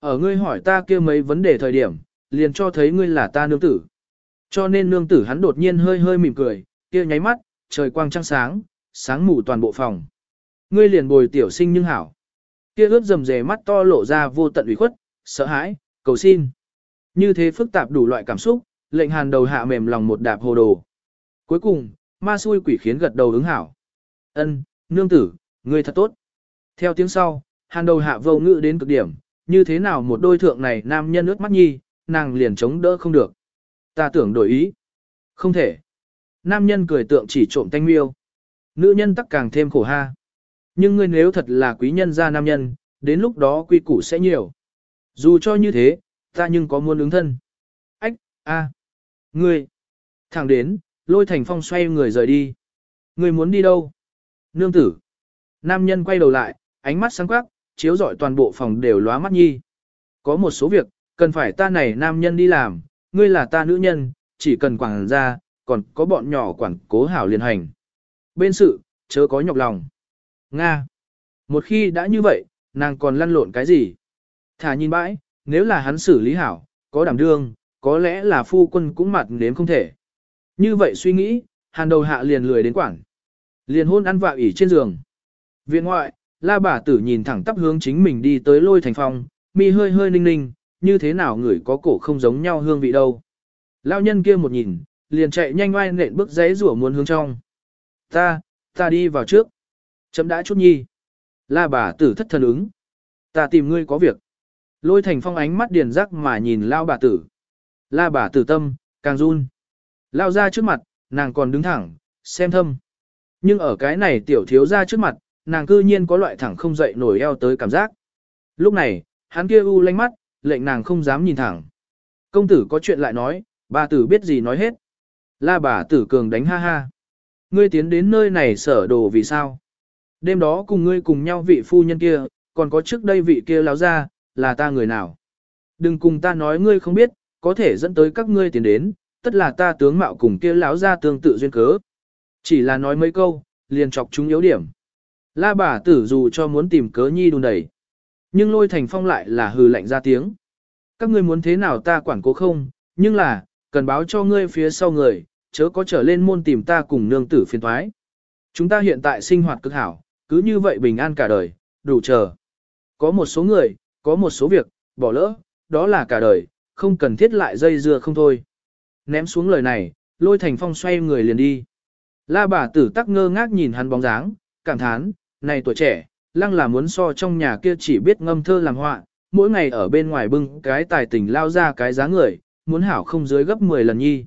Ở ngươi hỏi ta kia mấy vấn đề thời điểm, liền cho thấy ngươi là ta nương tử. Cho nên nương tử hắn đột nhiên hơi hơi mỉm cười, kia nháy mắt, trời quang trăng sáng, sáng mù toàn bộ phòng. Ngươi liền bồi tiểu sinh nhưng hảo. Kia ướt rầm rề mắt to lộ ra vô tận ủy khuất, sợ hãi, cầu xin. Như thế phức tạp đủ loại cảm xúc, lệnh hàn đầu hạ mềm lòng một đạp hồ đồ. Cuối cùng, ma xui quỷ khiến gật đầu ứng hảo. Ân, nương tử, ngươi thật tốt. Theo tiếng sau, hàn đầu hạ vô ngữ đến cực điểm, như thế nào một đôi thượng này nam nhân ướt mắt nhi, nàng liền chống đỡ không được. Ta tưởng đổi ý. Không thể. Nam nhân cười tượng chỉ trộm thanh miêu. Nữ nhân tắc càng thêm khổ ha. Nhưng ngươi nếu thật là quý nhân gia nam nhân, đến lúc đó quy củ sẽ nhiều. Dù cho như thế, ta nhưng có muốn ứng thân. Ách, a, ngươi. Thẳng đến, lôi thành phong xoay người rời đi. Ngươi muốn đi đâu? Nương tử. Nam nhân quay đầu lại, ánh mắt sáng quắc, chiếu rọi toàn bộ phòng đều lóa mắt nhi. Có một số việc, cần phải ta này nam nhân đi làm, ngươi là ta nữ nhân, chỉ cần quản ra, còn có bọn nhỏ quản cố hảo liên hành. Bên sự, chớ có nhọc lòng. Nga. Một khi đã như vậy, nàng còn lăn lộn cái gì? Thả nhìn bãi, nếu là hắn xử lý hảo, có đảm đương, có lẽ là phu quân cũng mặt đến không thể. Như vậy suy nghĩ, hàn đầu hạ liền lười đến quảng. Liền hôn ăn vạ ỉ trên giường. Viện ngoại, la bà tử nhìn thẳng tắp hướng chính mình đi tới lôi thành phong, mi hơi hơi ninh ninh, như thế nào người có cổ không giống nhau hương vị đâu. Lao nhân kia một nhìn, liền chạy nhanh oai nện bước giấy rủa muốn hướng trong. Ta, ta đi vào trước. Chấm đã chút nhi. La bà tử thất thần ứng. Ta tìm ngươi có việc. Lôi thành phong ánh mắt điền rắc mà nhìn lao bà tử. La bà tử tâm, càng run. Lao ra trước mặt, nàng còn đứng thẳng, xem thâm. Nhưng ở cái này tiểu thiếu ra trước mặt, nàng cư nhiên có loại thẳng không dậy nổi eo tới cảm giác. Lúc này, hắn kia u lanh mắt, lệnh nàng không dám nhìn thẳng. Công tử có chuyện lại nói, bà tử biết gì nói hết. La bà tử cường đánh ha ha. Ngươi tiến đến nơi này sở đồ vì sao? Đêm đó cùng ngươi cùng nhau vị phu nhân kia, còn có trước đây vị kia láo ra, là ta người nào? Đừng cùng ta nói ngươi không biết, có thể dẫn tới các ngươi tiến đến, tất là ta tướng mạo cùng kia láo ra tương tự duyên cớ. Chỉ là nói mấy câu, liền chọc chúng yếu điểm. La bà tử dù cho muốn tìm cớ nhi đùn đẩy. Nhưng lôi thành phong lại là hừ lạnh ra tiếng. Các ngươi muốn thế nào ta quản cố không, nhưng là, cần báo cho ngươi phía sau người, chớ có trở lên môn tìm ta cùng nương tử phiền thoái. Chúng ta hiện tại sinh hoạt cực hảo, cứ như vậy bình an cả đời, đủ chờ. Có một số người, có một số việc, bỏ lỡ, đó là cả đời, không cần thiết lại dây dưa không thôi. Ném xuống lời này, lôi thành phong xoay người liền đi. La bà tử tắc ngơ ngác nhìn hắn bóng dáng, cảm thán, này tuổi trẻ, lăng là muốn so trong nhà kia chỉ biết ngâm thơ làm họa, mỗi ngày ở bên ngoài bưng cái tài tình lao ra cái giá người, muốn hảo không dưới gấp 10 lần nhi.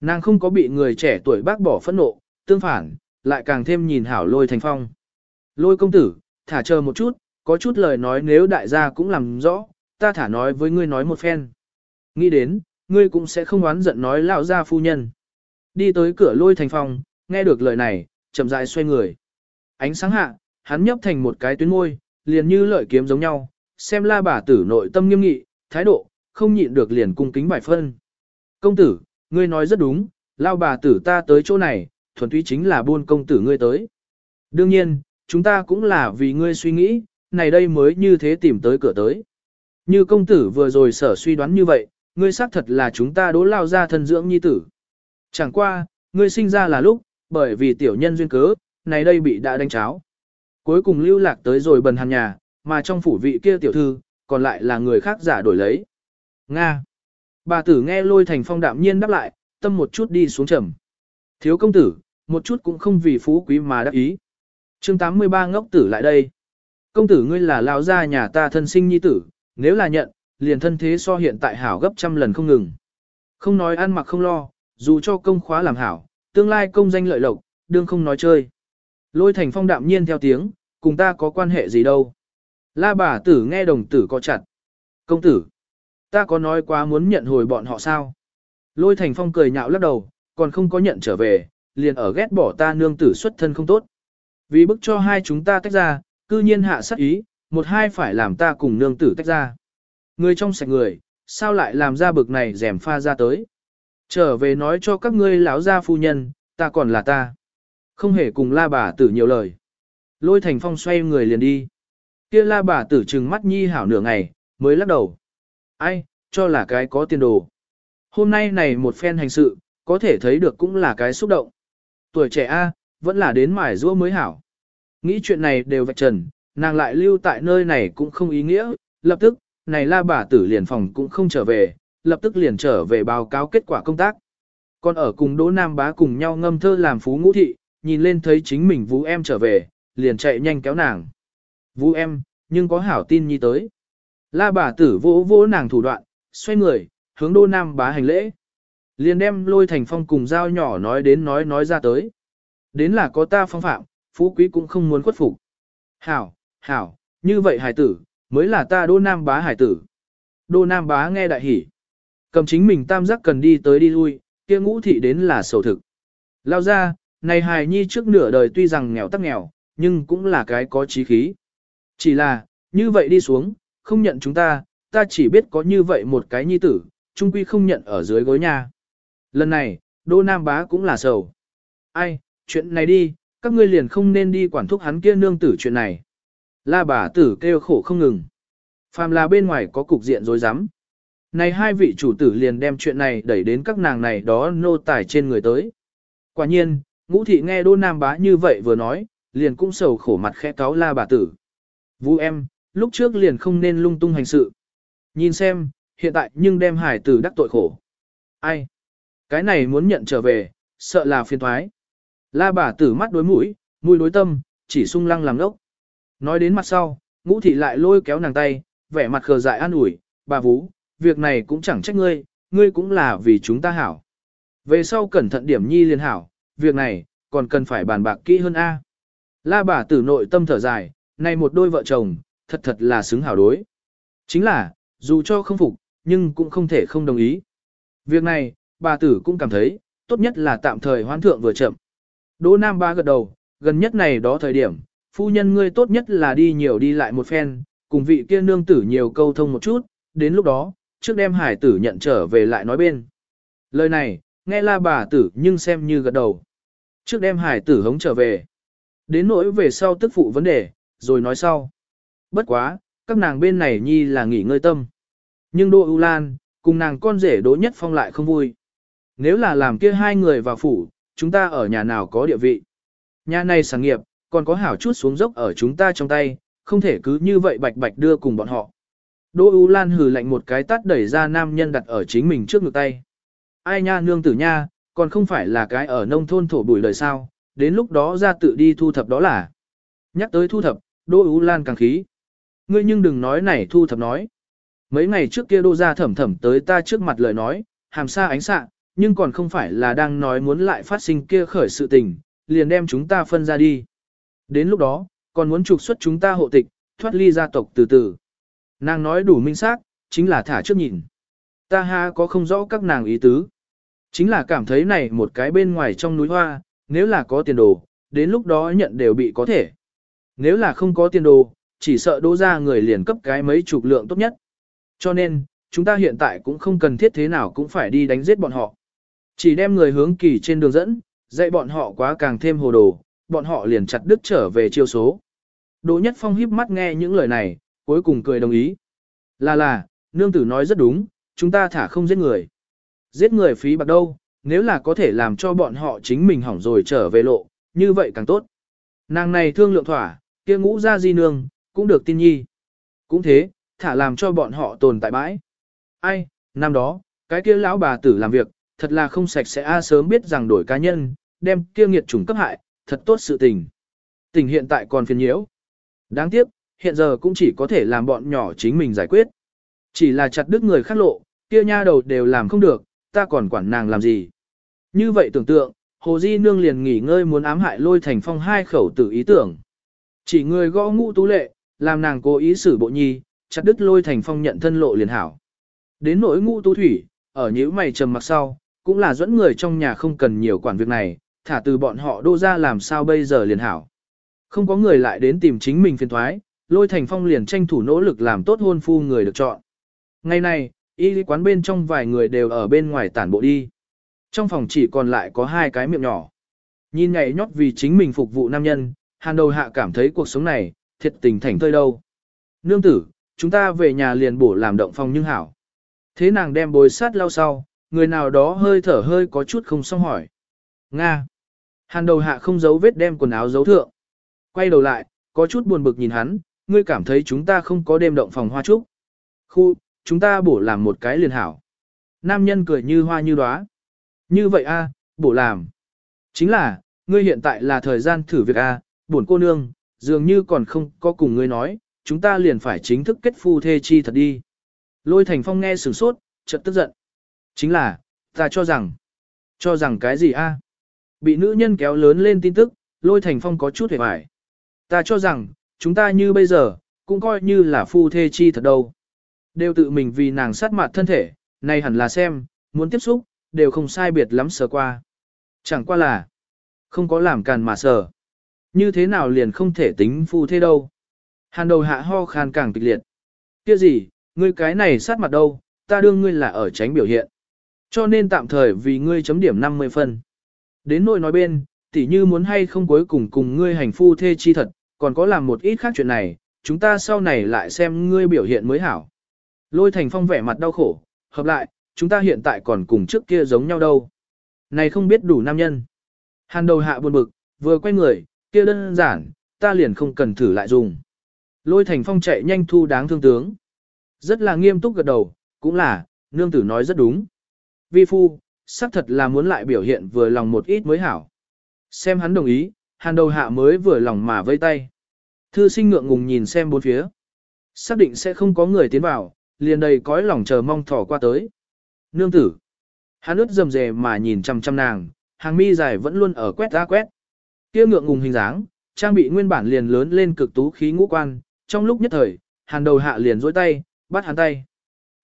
Nàng không có bị người trẻ tuổi bác bỏ phẫn nộ, tương phản, lại càng thêm nhìn hảo lôi thành phong. Lôi công tử, thả chờ một chút, có chút lời nói nếu đại gia cũng làm rõ, ta thả nói với ngươi nói một phen. Nghĩ đến, ngươi cũng sẽ không oán giận nói lão gia phu nhân. Đi tới cửa lôi thành phong, nghe được lời này, chậm rãi xoay người. Ánh sáng hạ, hắn nhấp thành một cái tuyến môi, liền như lợi kiếm giống nhau, xem la bà tử nội tâm nghiêm nghị, thái độ, không nhịn được liền cung kính bài phân. Công tử, ngươi nói rất đúng, lao bà tử ta tới chỗ này, thuần túy chính là buôn công tử ngươi tới. Đương nhiên, chúng ta cũng là vì ngươi suy nghĩ, này đây mới như thế tìm tới cửa tới. Như công tử vừa rồi sở suy đoán như vậy, ngươi xác thật là chúng ta đố lao ra thân dưỡng nhi tử. Chẳng qua, ngươi sinh ra là lúc, bởi vì tiểu nhân duyên cớ, này đây bị đã đánh cháo. Cuối cùng lưu lạc tới rồi bần hàn nhà, mà trong phủ vị kia tiểu thư, còn lại là người khác giả đổi lấy. Nga. Bà tử nghe lôi thành phong đạm nhiên đáp lại, tâm một chút đi xuống trầm. Thiếu công tử, một chút cũng không vì phú quý mà đắc ý. chương 83 ngốc tử lại đây. Công tử ngươi là lao gia nhà ta thân sinh nhi tử, nếu là nhận, liền thân thế so hiện tại hảo gấp trăm lần không ngừng. Không nói ăn mặc không lo, dù cho công khóa làm hảo, tương lai công danh lợi lộc, đương không nói chơi. Lôi thành phong đạm nhiên theo tiếng, cùng ta có quan hệ gì đâu. La bà tử nghe đồng tử có chặt. Công tử, ta có nói quá muốn nhận hồi bọn họ sao? Lôi thành phong cười nhạo lắc đầu, còn không có nhận trở về, liền ở ghét bỏ ta nương tử xuất thân không tốt. Vì bức cho hai chúng ta tách ra, cư nhiên hạ sát ý, một hai phải làm ta cùng nương tử tách ra. Người trong sạch người, sao lại làm ra bực này rèm pha ra tới? Trở về nói cho các ngươi lão gia phu nhân, ta còn là ta. Không hề cùng la bà tử nhiều lời. Lôi thành phong xoay người liền đi. Kia la bà tử trừng mắt nhi hảo nửa ngày, mới lắc đầu. Ai, cho là cái có tiền đồ. Hôm nay này một phen hành sự, có thể thấy được cũng là cái xúc động. Tuổi trẻ A, vẫn là đến mải rua mới hảo. Nghĩ chuyện này đều vạch trần, nàng lại lưu tại nơi này cũng không ý nghĩa, lập tức, này la bà tử liền phòng cũng không trở về, lập tức liền trở về báo cáo kết quả công tác. Còn ở cùng Đỗ Nam bá cùng nhau ngâm thơ làm phú ngũ thị, nhìn lên thấy chính mình vũ em trở về, liền chạy nhanh kéo nàng. Vũ em, nhưng có hảo tin nhi tới. La bà tử vỗ vỗ nàng thủ đoạn, xoay người, hướng đô Nam bá hành lễ. Liền đem lôi thành phong cùng dao nhỏ nói đến nói nói ra tới. Đến là có ta phong phạm, phú quý cũng không muốn khuất phục. Hảo, hảo, như vậy hải tử, mới là ta đô nam bá hải tử. Đô nam bá nghe đại hỉ. Cầm chính mình tam giác cần đi tới đi lui, kia ngũ thị đến là sầu thực. Lao ra, này hài nhi trước nửa đời tuy rằng nghèo tắc nghèo, nhưng cũng là cái có trí khí. Chỉ là, như vậy đi xuống, không nhận chúng ta, ta chỉ biết có như vậy một cái nhi tử, trung quy không nhận ở dưới gối nhà. Lần này, Đô Nam Bá cũng là sầu. Ai, chuyện này đi, các ngươi liền không nên đi quản thúc hắn kia nương tử chuyện này. La bà tử kêu khổ không ngừng. Phàm là bên ngoài có cục diện rối rắm. Này hai vị chủ tử liền đem chuyện này đẩy đến các nàng này đó nô tài trên người tới. Quả nhiên, ngũ thị nghe Đô Nam Bá như vậy vừa nói, liền cũng sầu khổ mặt khẽ cáo la bà tử. Vũ em, lúc trước liền không nên lung tung hành sự. Nhìn xem, hiện tại nhưng đem hải tử đắc tội khổ. Ai? Cái này muốn nhận trở về, sợ là phiền thoái. La bà tử mắt đối mũi, mũi đối tâm, chỉ sung lăng làm đốc. Nói đến mặt sau, ngũ thị lại lôi kéo nàng tay, vẻ mặt khờ dại an ủi, bà Vũ, việc này cũng chẳng trách ngươi, ngươi cũng là vì chúng ta hảo. Về sau cẩn thận điểm nhi liên hảo, việc này, còn cần phải bàn bạc kỹ hơn A. La bà tử nội tâm thở dài, này một đôi vợ chồng, thật thật là xứng hảo đối. Chính là, dù cho không phục, nhưng cũng không thể không đồng ý. Việc này, bà tử cũng cảm thấy, tốt nhất là tạm thời hoán thượng vừa chậm. Đỗ Nam ba gật đầu, gần nhất này đó thời điểm, phu nhân ngươi tốt nhất là đi nhiều đi lại một phen, cùng vị kia nương tử nhiều câu thông một chút, đến lúc đó, trước đem hải tử nhận trở về lại nói bên. Lời này, nghe la bà tử nhưng xem như gật đầu. Trước đem hải tử hống trở về. Đến nỗi về sau tức phụ vấn đề, rồi nói sau. Bất quá, các nàng bên này nhi là nghỉ ngơi tâm. Nhưng Đỗ ưu lan, cùng nàng con rể Đỗ Nhất Phong lại không vui. Nếu là làm kia hai người vào phủ, chúng ta ở nhà nào có địa vị. Nhà này sản nghiệp, còn có hảo chút xuống dốc ở chúng ta trong tay, không thể cứ như vậy bạch bạch đưa cùng bọn họ. Đỗ U Lan hừ lạnh một cái tát đẩy ra nam nhân đặt ở chính mình trước ngực tay. Ai nha nương tử nha, còn không phải là cái ở nông thôn thổ bùi lời sao, đến lúc đó ra tự đi thu thập đó là. Nhắc tới thu thập, Đỗ U Lan càng khí. Ngươi nhưng đừng nói này thu thập nói. Mấy ngày trước kia đô ra thẩm thẩm tới ta trước mặt lời nói, hàm xa ánh xạ, nhưng còn không phải là đang nói muốn lại phát sinh kia khởi sự tình, liền đem chúng ta phân ra đi. Đến lúc đó, còn muốn trục xuất chúng ta hộ tịch, thoát ly gia tộc từ từ. Nàng nói đủ minh xác, chính là thả trước nhìn. Ta ha có không rõ các nàng ý tứ. Chính là cảm thấy này một cái bên ngoài trong núi hoa, nếu là có tiền đồ, đến lúc đó nhận đều bị có thể. Nếu là không có tiền đồ, chỉ sợ đỗ ra người liền cấp cái mấy chục lượng tốt nhất. Cho nên, chúng ta hiện tại cũng không cần thiết thế nào cũng phải đi đánh giết bọn họ. Chỉ đem người hướng kỳ trên đường dẫn, dạy bọn họ quá càng thêm hồ đồ, bọn họ liền chặt đứt trở về chiêu số. Đỗ Nhất Phong híp mắt nghe những lời này, cuối cùng cười đồng ý. Là là, nương tử nói rất đúng, chúng ta thả không giết người. Giết người phí bạc đâu, nếu là có thể làm cho bọn họ chính mình hỏng rồi trở về lộ, như vậy càng tốt. Nàng này thương lượng thỏa, kia ngũ ra di nương, cũng được tin nhi. Cũng thế, thả làm cho bọn họ tồn tại bãi. Ai, năm đó, cái kia lão bà tử làm việc, thật là không sạch sẽ a sớm biết rằng đổi cá nhân, đem kia nghiệt chủng cấp hại, thật tốt sự tình. Tình hiện tại còn phiền nhiễu. Đáng tiếc, hiện giờ cũng chỉ có thể làm bọn nhỏ chính mình giải quyết. Chỉ là chặt đứt người khác lộ, kia nha đầu đều làm không được, ta còn quản nàng làm gì. Như vậy tưởng tượng, Hồ Di Nương liền nghỉ ngơi muốn ám hại lôi thành phong hai khẩu tử ý tưởng. Chỉ người gõ ngũ tú lệ, làm nàng cố ý xử bộ nhi, chặt đứt lôi thành phong nhận thân lộ liền hảo. Đến nỗi ngũ tú thủy, ở nhíu mày trầm mặc sau, cũng là dẫn người trong nhà không cần nhiều quản việc này, thả từ bọn họ đô ra làm sao bây giờ liền hảo. Không có người lại đến tìm chính mình phiền thoái, lôi thành phong liền tranh thủ nỗ lực làm tốt hôn phu người được chọn. Ngày nay y quán bên trong vài người đều ở bên ngoài tản bộ đi. Trong phòng chỉ còn lại có hai cái miệng nhỏ. Nhìn nhảy nhót vì chính mình phục vụ nam nhân, hàn đầu hạ cảm thấy cuộc sống này, thiệt tình thành tơi đâu. Nương tử, chúng ta về nhà liền bổ làm động phòng nhưng hảo. Thế nàng đem bồi sát lau sau, người nào đó hơi thở hơi có chút không xong hỏi. Nga. Hàn đầu hạ không giấu vết đem quần áo giấu thượng. Quay đầu lại, có chút buồn bực nhìn hắn, ngươi cảm thấy chúng ta không có đêm động phòng hoa trúc. Khu, chúng ta bổ làm một cái liền hảo. Nam nhân cười như hoa như đóa. Như vậy a, bổ làm. Chính là, ngươi hiện tại là thời gian thử việc a, buồn cô nương, dường như còn không có cùng ngươi nói, chúng ta liền phải chính thức kết phu thê chi thật đi. Lôi thành phong nghe sửng sốt, chợt tức giận. Chính là, ta cho rằng, cho rằng cái gì a? Bị nữ nhân kéo lớn lên tin tức, lôi thành phong có chút hề bại. Ta cho rằng, chúng ta như bây giờ, cũng coi như là phu thê chi thật đâu. Đều tự mình vì nàng sát mặt thân thể, này hẳn là xem, muốn tiếp xúc, đều không sai biệt lắm sờ qua. Chẳng qua là, không có làm càn mà sờ. Như thế nào liền không thể tính phu thế đâu. Hàn đầu hạ ho khan càng kịch liệt. Kia gì, ngươi cái này sát mặt đâu, ta đương ngươi là ở tránh biểu hiện. Cho nên tạm thời vì ngươi chấm điểm 50 phân. Đến nỗi nói bên, tỉ như muốn hay không cuối cùng cùng ngươi hành phu thê chi thật, còn có làm một ít khác chuyện này, chúng ta sau này lại xem ngươi biểu hiện mới hảo. Lôi thành phong vẻ mặt đau khổ, hợp lại, chúng ta hiện tại còn cùng trước kia giống nhau đâu. Này không biết đủ nam nhân. Hàn đầu hạ buồn bực, vừa quay người, kia đơn giản, ta liền không cần thử lại dùng. Lôi thành phong chạy nhanh thu đáng thương tướng. Rất là nghiêm túc gật đầu, cũng là, nương tử nói rất đúng. Vi phu, xác thật là muốn lại biểu hiện vừa lòng một ít mới hảo. Xem hắn đồng ý, hàn đầu hạ mới vừa lòng mà vây tay. Thư sinh ngượng ngùng nhìn xem bốn phía. Xác định sẽ không có người tiến vào, liền đầy cõi lòng chờ mong thỏ qua tới. Nương tử. Hắn ướt rầm rề mà nhìn chăm chăm nàng, hàng mi dài vẫn luôn ở quét ra quét. Kia ngượng ngùng hình dáng, trang bị nguyên bản liền lớn lên cực tú khí ngũ quan, trong lúc nhất thời, hàn đầu hạ liền dối tay, bắt hắn tay.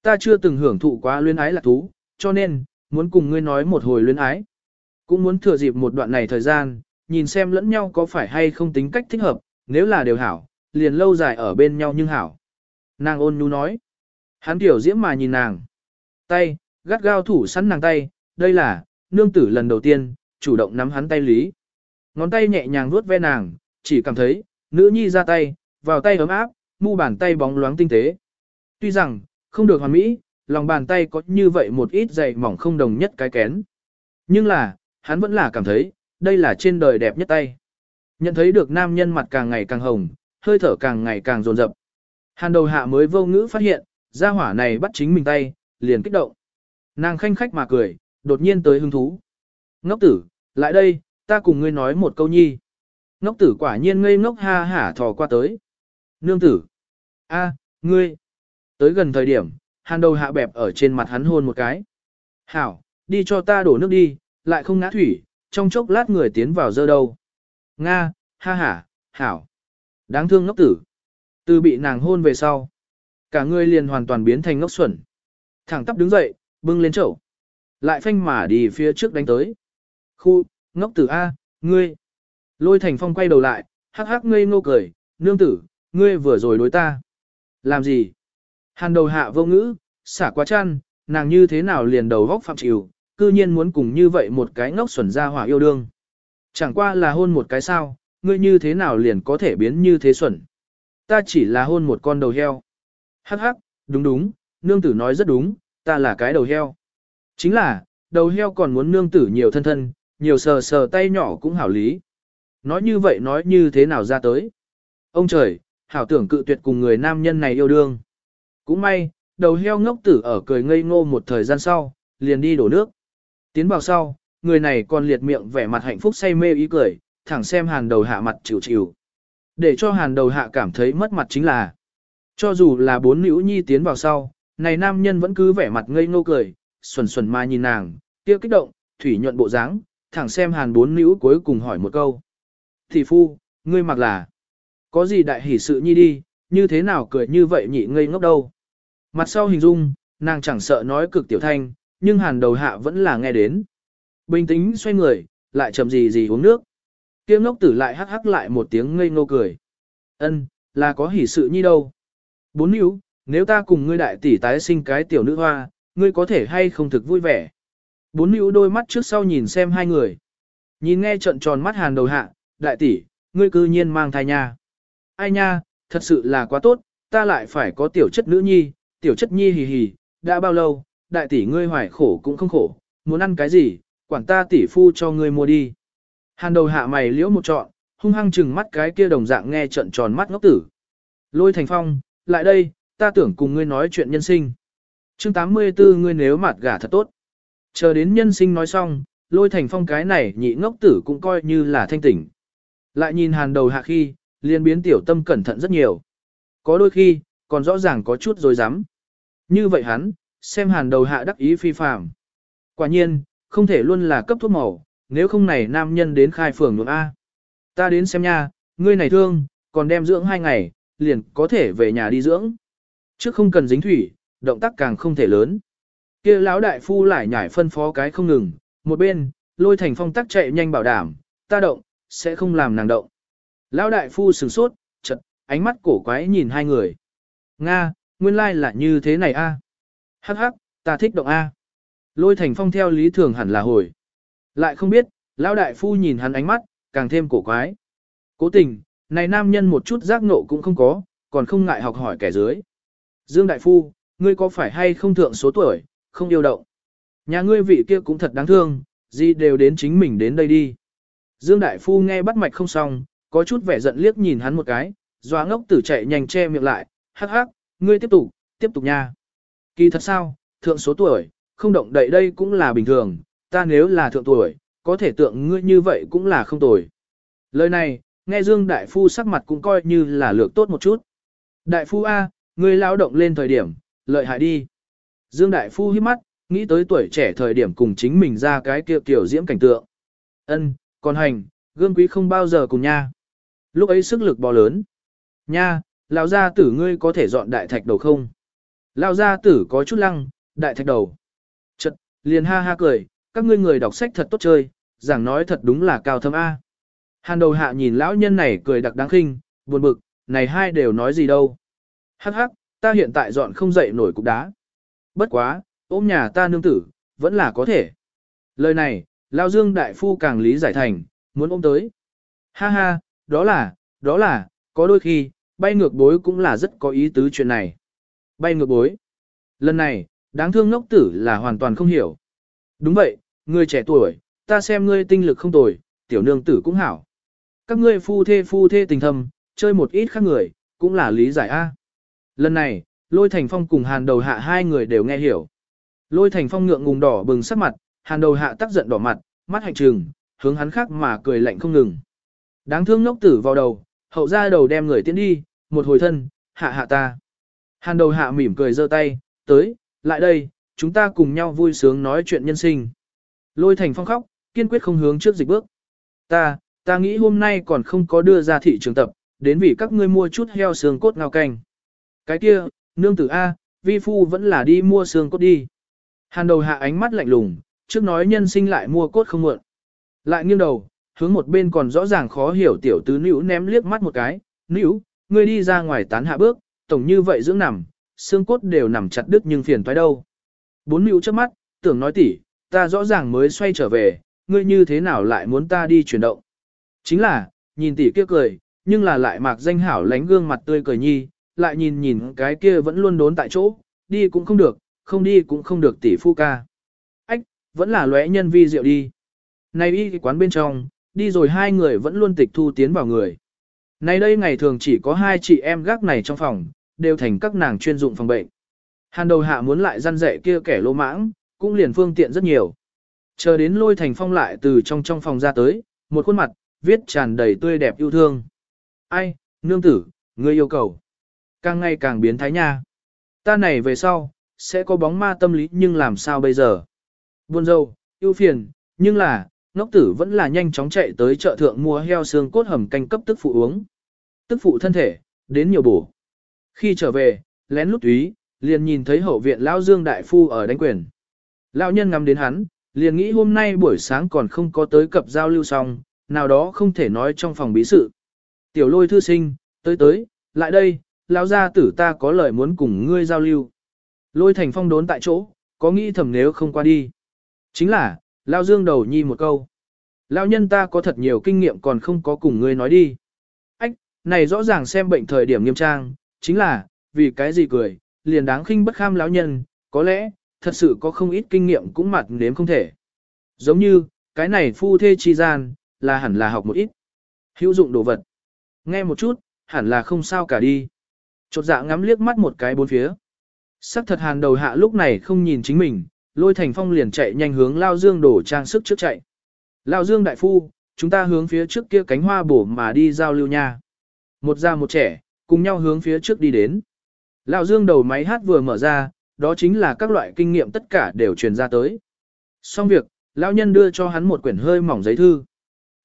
Ta chưa từng hưởng thụ quá luyến ái lạc thú, cho nên, muốn cùng ngươi nói một hồi luyến ái. Cũng muốn thừa dịp một đoạn này thời gian, nhìn xem lẫn nhau có phải hay không tính cách thích hợp, nếu là đều hảo, liền lâu dài ở bên nhau nhưng hảo. Nàng ôn nhu nói. Hắn tiểu diễm mà nhìn nàng. Tay, gắt gao thủ sẵn nàng tay, đây là, nương tử lần đầu tiên, chủ động nắm hắn tay lý. Ngón tay nhẹ nhàng vuốt ve nàng, chỉ cảm thấy, nữ nhi ra tay, vào tay ấm áp, mu bàn tay bóng loáng tinh tế. Tuy rằng, không được hoàn mỹ, lòng bàn tay có như vậy một ít dày mỏng không đồng nhất cái kén. Nhưng là, hắn vẫn là cảm thấy, đây là trên đời đẹp nhất tay. Nhận thấy được nam nhân mặt càng ngày càng hồng, hơi thở càng ngày càng rồn rập, Hàn đầu hạ mới vô ngữ phát hiện, gia hỏa này bắt chính mình tay, liền kích động. Nàng khanh khách mà cười, đột nhiên tới hứng thú. Ngốc tử, lại đây, ta cùng ngươi nói một câu nhi. Ngốc tử quả nhiên ngây ngốc ha hả thò qua tới. Nương tử. a, ngươi. Tới gần thời điểm, hàn đầu hạ bẹp ở trên mặt hắn hôn một cái. Hảo, đi cho ta đổ nước đi, lại không ngã thủy, trong chốc lát người tiến vào dơ đâu. Nga, ha hả, hảo. Đáng thương ngốc tử. Từ bị nàng hôn về sau. Cả người liền hoàn toàn biến thành ngốc xuẩn. Thẳng tắp đứng dậy, bưng lên chậu. Lại phanh mà đi phía trước đánh tới. Khu, ngốc tử A, ngươi. Lôi thành phong quay đầu lại, hắc hắc ngây ngô cười, nương tử, ngươi vừa rồi đối ta. Làm gì? Hàn đầu hạ vô ngữ, xả quá chăn, nàng như thế nào liền đầu góc phạm chịu, cư nhiên muốn cùng như vậy một cái ngốc xuẩn ra hỏa yêu đương. Chẳng qua là hôn một cái sao, ngươi như thế nào liền có thể biến như thế xuẩn. Ta chỉ là hôn một con đầu heo. Hắc hắc, đúng đúng, nương tử nói rất đúng, ta là cái đầu heo. Chính là, đầu heo còn muốn nương tử nhiều thân thân, nhiều sờ sờ tay nhỏ cũng hảo lý. Nói như vậy nói như thế nào ra tới. Ông trời, hảo tưởng cự tuyệt cùng người nam nhân này yêu đương. Cũng may, đầu heo ngốc tử ở cười ngây ngô một thời gian sau, liền đi đổ nước. Tiến vào sau, người này còn liệt miệng vẻ mặt hạnh phúc say mê ý cười, thẳng xem hàn đầu hạ mặt chịu chịu. Để cho hàn đầu hạ cảm thấy mất mặt chính là, cho dù là bốn nữ nhi tiến vào sau, này nam nhân vẫn cứ vẻ mặt ngây ngô cười, xuẩn xuẩn mà nhìn nàng, kia kích động, thủy nhuận bộ dáng, thẳng xem hàn bốn nữ cuối cùng hỏi một câu. Thị phu, ngươi mặc là, có gì đại hỷ sự nhi đi, như thế nào cười như vậy nhị ngây ngốc đâu. Mặt sau hình dung, nàng chẳng sợ nói cực tiểu thanh, nhưng hàn đầu hạ vẫn là nghe đến. Bình tĩnh xoay người, lại chầm gì gì uống nước. Kia ngốc tử lại hắc hắc lại một tiếng ngây ngô cười. Ân, là có hỷ sự nhi đâu. Bốn níu, nếu ta cùng ngươi đại tỷ tái sinh cái tiểu nữ hoa, ngươi có thể hay không thực vui vẻ. Bốn níu đôi mắt trước sau nhìn xem hai người. Nhìn nghe trận tròn mắt hàn đầu hạ, đại tỷ, ngươi cư nhiên mang thai nha. Ai nha, thật sự là quá tốt, ta lại phải có tiểu chất nữ nhi, tiểu chất nhi hì hì, đã bao lâu, đại tỷ ngươi hoài khổ cũng không khổ, muốn ăn cái gì, quản ta tỷ phu cho ngươi mua đi. Hàn đầu hạ mày liễu một trọn, hung hăng chừng mắt cái kia đồng dạng nghe trận tròn mắt ngốc tử. Lôi thành phong, lại đây, ta tưởng cùng ngươi nói chuyện nhân sinh. chương 84 ngươi nếu mặt gả thật tốt. Chờ đến nhân sinh nói xong, lôi thành phong cái này nhị ngốc tử cũng coi như là thanh tỉnh. Lại nhìn hàn đầu hạ khi, liên biến tiểu tâm cẩn thận rất nhiều. Có đôi khi, còn rõ ràng có chút rồi dám. Như vậy hắn, xem hàn đầu hạ đắc ý phi phạm. Quả nhiên, không thể luôn là cấp thuốc màu, nếu không này nam nhân đến khai phường nhuộm A. Ta đến xem nha, ngươi này thương, còn đem dưỡng hai ngày, liền có thể về nhà đi dưỡng. Trước không cần dính thủy, động tác càng không thể lớn. kia lão đại phu lại nhảy phân phó cái không ngừng, một bên, lôi thành phong tắc chạy nhanh bảo đảm, ta động, sẽ không làm nàng động. Lão đại phu sửng sốt, chật, ánh mắt cổ quái nhìn hai người. Nga, nguyên lai like là như thế này a. Hắc hắc, ta thích động a. Lôi thành phong theo lý thường hẳn là hồi. Lại không biết, lão đại phu nhìn hắn ánh mắt, càng thêm cổ quái. Cố tình, này nam nhân một chút giác nộ cũng không có, còn không ngại học hỏi kẻ dưới. Dương đại phu, ngươi có phải hay không thượng số tuổi, không yêu động. Nhà ngươi vị kia cũng thật đáng thương, gì đều đến chính mình đến đây đi. Dương đại phu nghe bắt mạch không xong, có chút vẻ giận liếc nhìn hắn một cái, doa ngốc tử chạy nhanh che miệng lại, hắc hắc, ngươi tiếp tục, tiếp tục nha. Kỳ thật sao, thượng số tuổi, không động đậy đây cũng là bình thường, ta nếu là thượng tuổi, có thể tượng ngươi như vậy cũng là không tồi. Lời này, nghe Dương Đại Phu sắc mặt cũng coi như là lược tốt một chút. Đại Phu A, ngươi lao động lên thời điểm, lợi hại đi. Dương Đại Phu hít mắt, nghĩ tới tuổi trẻ thời điểm cùng chính mình ra cái kia kiểu diễm cảnh tượng. Ân, còn hành, gương quý không bao giờ cùng nha. Lúc ấy sức lực bò lớn. Nha, lão gia tử ngươi có thể dọn đại thạch đầu không? Lão gia tử có chút lăng, đại thạch đầu. Chật, liền ha ha cười, các ngươi người đọc sách thật tốt chơi, giảng nói thật đúng là cao thâm A. Hàn đầu hạ nhìn lão nhân này cười đặc đáng khinh, buồn bực, này hai đều nói gì đâu. Hắc hắc, ta hiện tại dọn không dậy nổi cục đá. Bất quá, ôm nhà ta nương tử, vẫn là có thể. Lời này, Lao Dương Đại Phu càng lý giải thành, muốn ôm tới. Ha ha, đó là, đó là, có đôi khi, bay ngược bối cũng là rất có ý tứ chuyện này. Bay ngược bối. Lần này, đáng thương ngốc tử là hoàn toàn không hiểu. Đúng vậy, người trẻ tuổi, ta xem ngươi tinh lực không tồi, tiểu nương tử cũng hảo. Các ngươi phu thê phu thê tình thầm chơi một ít khác người, cũng là lý giải A. Lần này, lôi thành phong cùng hàn đầu hạ hai người đều nghe hiểu. Lôi thành phong ngượng ngùng đỏ bừng sắc mặt, hàn đầu hạ tắc giận đỏ mặt, mắt hạnh trừng, hướng hắn khác mà cười lạnh không ngừng. Đáng thương ngốc tử vào đầu, hậu ra đầu đem người tiến đi, một hồi thân, hạ hạ ta. Hàn đầu hạ mỉm cười giơ tay, tới, lại đây, chúng ta cùng nhau vui sướng nói chuyện nhân sinh. Lôi thành phong khóc, kiên quyết không hướng trước dịch bước. Ta, ta nghĩ hôm nay còn không có đưa ra thị trường tập, đến vì các ngươi mua chút heo xương cốt ngao canh. Cái kia, nương tử A, vi phu vẫn là đi mua xương cốt đi. Hàn đầu hạ ánh mắt lạnh lùng, trước nói nhân sinh lại mua cốt không mượn. Lại nghiêng đầu, hướng một bên còn rõ ràng khó hiểu tiểu tứ nữ ném liếc mắt một cái, nữ, ngươi đi ra ngoài tán hạ bước, tổng như vậy dưỡng nằm, xương cốt đều nằm chặt đứt nhưng phiền toái đâu. Bốn nữ trước mắt, tưởng nói tỉ, ta rõ ràng mới xoay trở về, ngươi như thế nào lại muốn ta đi chuyển động. Chính là, nhìn tỷ kia cười, nhưng là lại mạc danh hảo lánh gương mặt tươi cười nhi, lại nhìn nhìn cái kia vẫn luôn đốn tại chỗ, đi cũng không được, không đi cũng không được tỷ phu ca. Ách, vẫn là lóe nhân vi rượu đi. Này y quán bên trong, đi rồi hai người vẫn luôn tịch thu tiến vào người. Này đây ngày thường chỉ có hai chị em gác này trong phòng, đều thành các nàng chuyên dụng phòng bệnh. Hàn đầu hạ muốn lại răn dạy kia kẻ lỗ mãng, cũng liền phương tiện rất nhiều. Chờ đến lôi thành phong lại từ trong trong phòng ra tới, một khuôn mặt, viết tràn đầy tươi đẹp yêu thương. Ai, nương tử, ngươi yêu cầu. Càng ngày càng biến thái nha. Ta này về sau, sẽ có bóng ma tâm lý nhưng làm sao bây giờ? Buồn rầu, yêu phiền, nhưng là, ngốc tử vẫn là nhanh chóng chạy tới chợ thượng mua heo xương cốt hầm canh cấp tức phụ uống. Tức phụ thân thể, đến nhiều bổ. Khi trở về, lén lút túy, liền nhìn thấy hậu viện Lão Dương Đại Phu ở đánh quyền. Lão nhân ngắm đến hắn, liền nghĩ hôm nay buổi sáng còn không có tới cập giao lưu xong, nào đó không thể nói trong phòng bí sự. Tiểu lôi thư sinh, tới tới, lại đây, lão gia tử ta có lời muốn cùng ngươi giao lưu. Lôi thành phong đốn tại chỗ, có nghĩ thầm nếu không qua đi. Chính là, Lão Dương đầu nhi một câu. Lão nhân ta có thật nhiều kinh nghiệm còn không có cùng ngươi nói đi. Ách, này rõ ràng xem bệnh thời điểm nghiêm trang, chính là, vì cái gì cười, liền đáng khinh bất kham lão nhân, có lẽ, thật sự có không ít kinh nghiệm cũng mặt nếm không thể. Giống như, cái này phu thê chi gian, là hẳn là học một ít. Hữu dụng đồ vật. Nghe một chút, hẳn là không sao cả đi. Chột dạ ngắm liếc mắt một cái bốn phía. Sắc thật hàn đầu hạ lúc này không nhìn chính mình, lôi thành phong liền chạy nhanh hướng Lao Dương đổ trang sức trước chạy. Lao Dương đại phu, chúng ta hướng phía trước kia cánh hoa bổ mà đi giao lưu nha. Một già một trẻ, cùng nhau hướng phía trước đi đến. Lao Dương đầu máy hát vừa mở ra, đó chính là các loại kinh nghiệm tất cả đều truyền ra tới. Xong việc, lão nhân đưa cho hắn một quyển hơi mỏng giấy thư.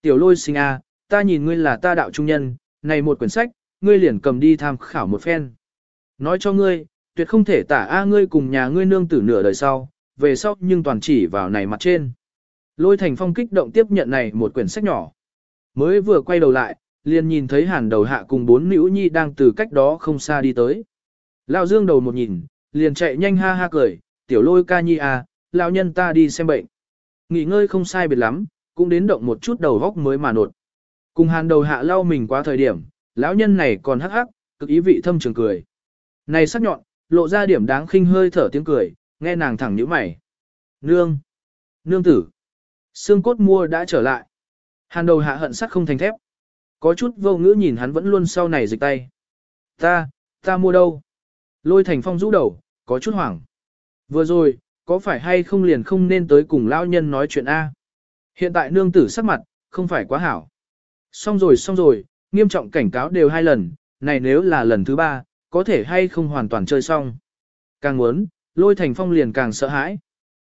Tiểu lôi sinh a, ta nhìn ngươi là ta đạo trung nhân, này một quyển sách, ngươi liền cầm đi tham khảo một phen. Nói cho ngươi, tuyệt không thể tả a ngươi cùng nhà ngươi nương tử nửa đời sau, về sau nhưng toàn chỉ vào này mặt trên. Lôi thành phong kích động tiếp nhận này một quyển sách nhỏ. Mới vừa quay đầu lại, liền nhìn thấy hàn đầu hạ cùng bốn nữ nhi đang từ cách đó không xa đi tới. Lão dương đầu một nhìn, liền chạy nhanh ha ha cười, tiểu lôi ca nhi à, lão nhân ta đi xem bệnh. Nghỉ ngơi không sai biệt lắm, cũng đến động một chút đầu góc mới mà nột. Cùng hàn đầu hạ lau mình qua thời điểm, lão nhân này còn hắc hắc, cực ý vị thâm trường cười. Này sắc nhọn, lộ ra điểm đáng khinh hơi thở tiếng cười, nghe nàng thẳng nhíu mày. Nương! Nương tử! Xương cốt mua đã trở lại. Hàn đầu hạ hận sắt không thành thép. Có chút vô ngữ nhìn hắn vẫn luôn sau này dịch tay. Ta, ta mua đâu? Lôi thành phong rũ đầu, có chút hoảng. Vừa rồi, có phải hay không liền không nên tới cùng lão nhân nói chuyện A? Hiện tại nương tử sắc mặt, không phải quá hảo. Xong rồi xong rồi, nghiêm trọng cảnh cáo đều hai lần, này nếu là lần thứ ba, có thể hay không hoàn toàn chơi xong. Càng muốn, lôi thành phong liền càng sợ hãi.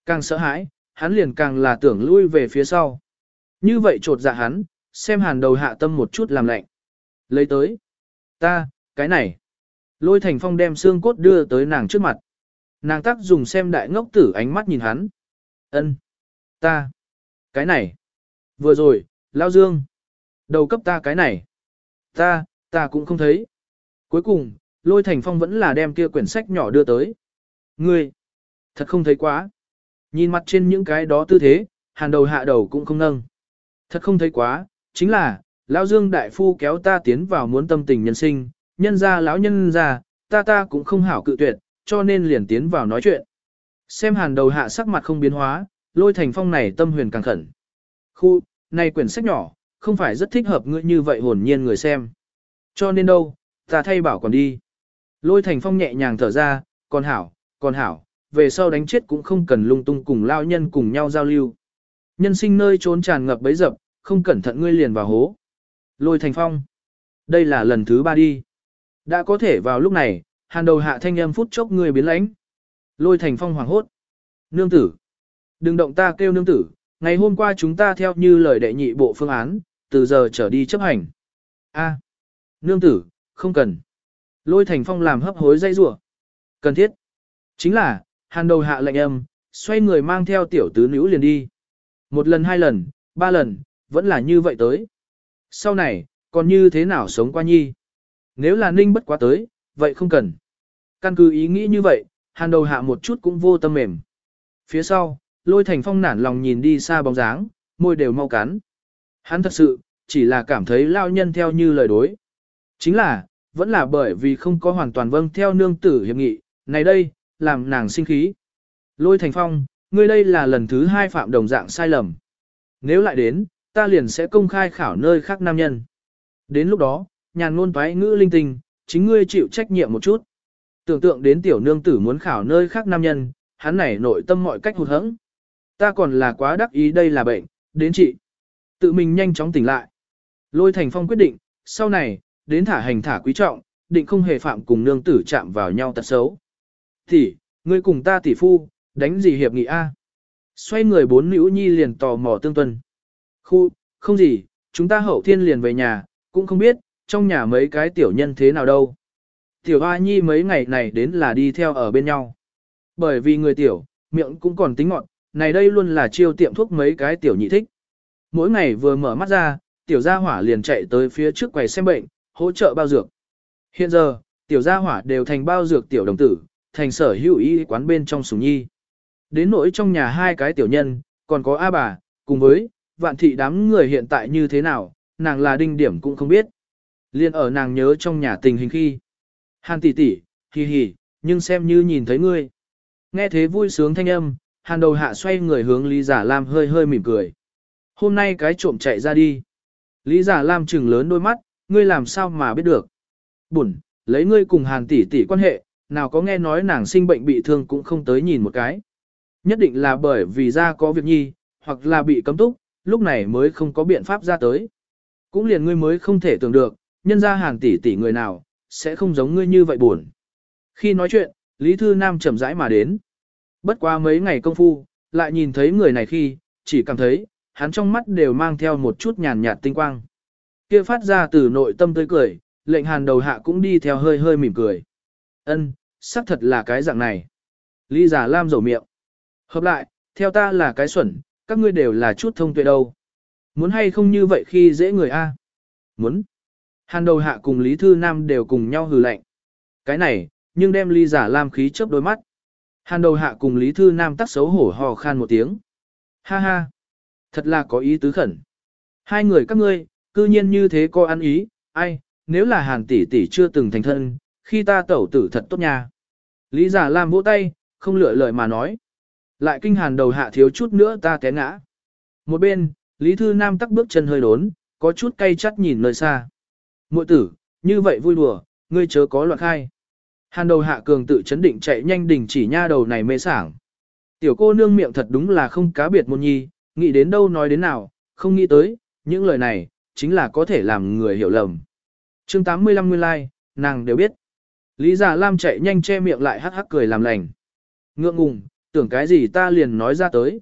Càng sợ hãi, hắn liền càng là tưởng lui về phía sau. Như vậy trột dạ hắn, xem hàn đầu hạ tâm một chút làm lạnh. Lấy tới. Ta, cái này. Lôi thành phong đem xương cốt đưa tới nàng trước mặt. Nàng tác dùng xem đại ngốc tử ánh mắt nhìn hắn. ân Ta. Cái này. Vừa rồi, lao dương. Đầu cấp ta cái này. Ta, ta cũng không thấy. Cuối cùng, lôi thành phong vẫn là đem kia quyển sách nhỏ đưa tới. Ngươi, thật không thấy quá. Nhìn mặt trên những cái đó tư thế, hàn đầu hạ đầu cũng không nâng. Thật không thấy quá, chính là, lão dương đại phu kéo ta tiến vào muốn tâm tình nhân sinh, nhân ra lão nhân ra, ta ta cũng không hảo cự tuyệt, cho nên liền tiến vào nói chuyện. Xem hàn đầu hạ sắc mặt không biến hóa, lôi thành phong này tâm huyền càng khẩn. Khu, này quyển sách nhỏ, không phải rất thích hợp ngươi như vậy hồn nhiên người xem. Cho nên đâu, ta thay bảo còn đi. Lôi thành phong nhẹ nhàng thở ra, còn hảo, còn hảo, về sau đánh chết cũng không cần lung tung cùng lao nhân cùng nhau giao lưu. Nhân sinh nơi trốn tràn ngập bấy dập, không cẩn thận ngươi liền vào hố. Lôi thành phong. Đây là lần thứ ba đi. Đã có thể vào lúc này, hàn đầu hạ thanh âm phút chốc người biến lãnh. Lôi thành phong hoàng hốt. Nương tử. Đừng động ta kêu nương tử, ngày hôm qua chúng ta theo như lời đệ nhị bộ phương án, từ giờ trở đi chấp hành. A. Nương tử, không cần. Lôi thành phong làm hấp hối dây rủa Cần thiết. Chính là, hàn đầu hạ lệnh âm, xoay người mang theo tiểu tứ nữ liền đi. Một lần hai lần, ba lần, vẫn là như vậy tới. Sau này, còn như thế nào sống qua nhi? Nếu là ninh bất quá tới, vậy không cần. Căn cứ ý nghĩ như vậy, hàn đầu hạ một chút cũng vô tâm mềm. Phía sau, lôi thành phong nản lòng nhìn đi xa bóng dáng, môi đều mau cắn. Hắn thật sự, chỉ là cảm thấy lao nhân theo như lời đối. Chính là, vẫn là bởi vì không có hoàn toàn vâng theo nương tử hiệp nghị, này đây, làm nàng sinh khí. Lôi thành phong, ngươi đây là lần thứ hai phạm đồng dạng sai lầm. Nếu lại đến, ta liền sẽ công khai khảo nơi khác nam nhân. Đến lúc đó, nhàn ngôn toái ngữ linh tinh, chính ngươi chịu trách nhiệm một chút. Tưởng tượng đến tiểu nương tử muốn khảo nơi khác nam nhân, hắn này nội tâm mọi cách hụt hẫng. Ta còn là quá đắc ý đây là bệnh, đến chị. Tự mình nhanh chóng tỉnh lại. Lôi thành phong quyết định, sau này, đến thả hành thả quý trọng, định không hề phạm cùng nương tử chạm vào nhau tật xấu. Thì, ngươi cùng ta tỷ phu, đánh gì hiệp nghị A. Xoay người bốn nữ nhi liền tò mò tương tuần. Khu, không gì, chúng ta hậu thiên liền về nhà, cũng không biết, trong nhà mấy cái tiểu nhân thế nào đâu. Tiểu A Nhi mấy ngày này đến là đi theo ở bên nhau. Bởi vì người tiểu, miệng cũng còn tính ngọn, này đây luôn là chiêu tiệm thuốc mấy cái tiểu nhị thích. Mỗi ngày vừa mở mắt ra, tiểu gia hỏa liền chạy tới phía trước quầy xem bệnh, hỗ trợ bao dược. Hiện giờ, tiểu gia hỏa đều thành bao dược tiểu đồng tử, thành sở hữu y quán bên trong sùng nhi. Đến nỗi trong nhà hai cái tiểu nhân, còn có A bà, cùng với, vạn thị đám người hiện tại như thế nào, nàng là đinh điểm cũng không biết. Liên ở nàng nhớ trong nhà tình hình khi. Hàn tỷ tỷ, hì hì, nhưng xem như nhìn thấy ngươi. Nghe thế vui sướng thanh âm, hàn đầu hạ xoay người hướng Lý Giả Lam hơi hơi mỉm cười. Hôm nay cái trộm chạy ra đi. Lý Giả Lam trừng lớn đôi mắt, ngươi làm sao mà biết được. Bụn, lấy ngươi cùng hàn tỷ tỷ quan hệ, nào có nghe nói nàng sinh bệnh bị thương cũng không tới nhìn một cái. Nhất định là bởi vì ra có việc nhi, hoặc là bị cấm túc, lúc này mới không có biện pháp ra tới. Cũng liền ngươi mới không thể tưởng được, nhân ra hàn tỷ tỷ người nào, sẽ không giống ngươi như vậy buồn. Khi nói chuyện, Lý Thư Nam chậm rãi mà đến. Bất qua mấy ngày công phu, lại nhìn thấy người này khi, chỉ cảm thấy, hắn trong mắt đều mang theo một chút nhàn nhạt tinh quang. Kia phát ra từ nội tâm tươi cười, lệnh hàn đầu hạ cũng đi theo hơi hơi mỉm cười. Ân, xác thật là cái dạng này. Lý giả lam rầu miệng. Hợp lại, theo ta là cái xuẩn, các ngươi đều là chút thông tuệ đâu. Muốn hay không như vậy khi dễ người A? Muốn. Hàn đầu hạ cùng Lý Thư Nam đều cùng nhau hừ lạnh. Cái này, nhưng đem Lý giả lam khí chớp đôi mắt. Hàn đầu hạ cùng Lý Thư Nam tắc xấu hổ hò khan một tiếng. Ha ha. Thật là có ý tứ khẩn. Hai người các ngươi, cư nhiên như thế có ăn ý, ai, nếu là hàn tỷ tỷ chưa từng thành thân, khi ta tẩu tử thật tốt nha. Lý giả Lam vỗ tay, không lựa lời mà nói. Lại kinh hàn đầu hạ thiếu chút nữa ta té ngã. Một bên, Lý Thư Nam tắc bước chân hơi đốn, có chút cay chắt nhìn nơi xa. Mội tử, như vậy vui đùa, ngươi chớ có loạn khai. Hàn đầu hạ cường tự chấn định chạy nhanh đỉnh chỉ nha đầu này mê sảng. Tiểu cô nương miệng thật đúng là không cá biệt môn nhi, nghĩ đến đâu nói đến nào, không nghĩ tới, những lời này, chính là có thể làm người hiểu lầm. chương 85 nguyên lai, like, nàng đều biết. Lý Giả Lam chạy nhanh che miệng lại hắc hắc cười làm lành. Ngượng ngùng, tưởng cái gì ta liền nói ra tới.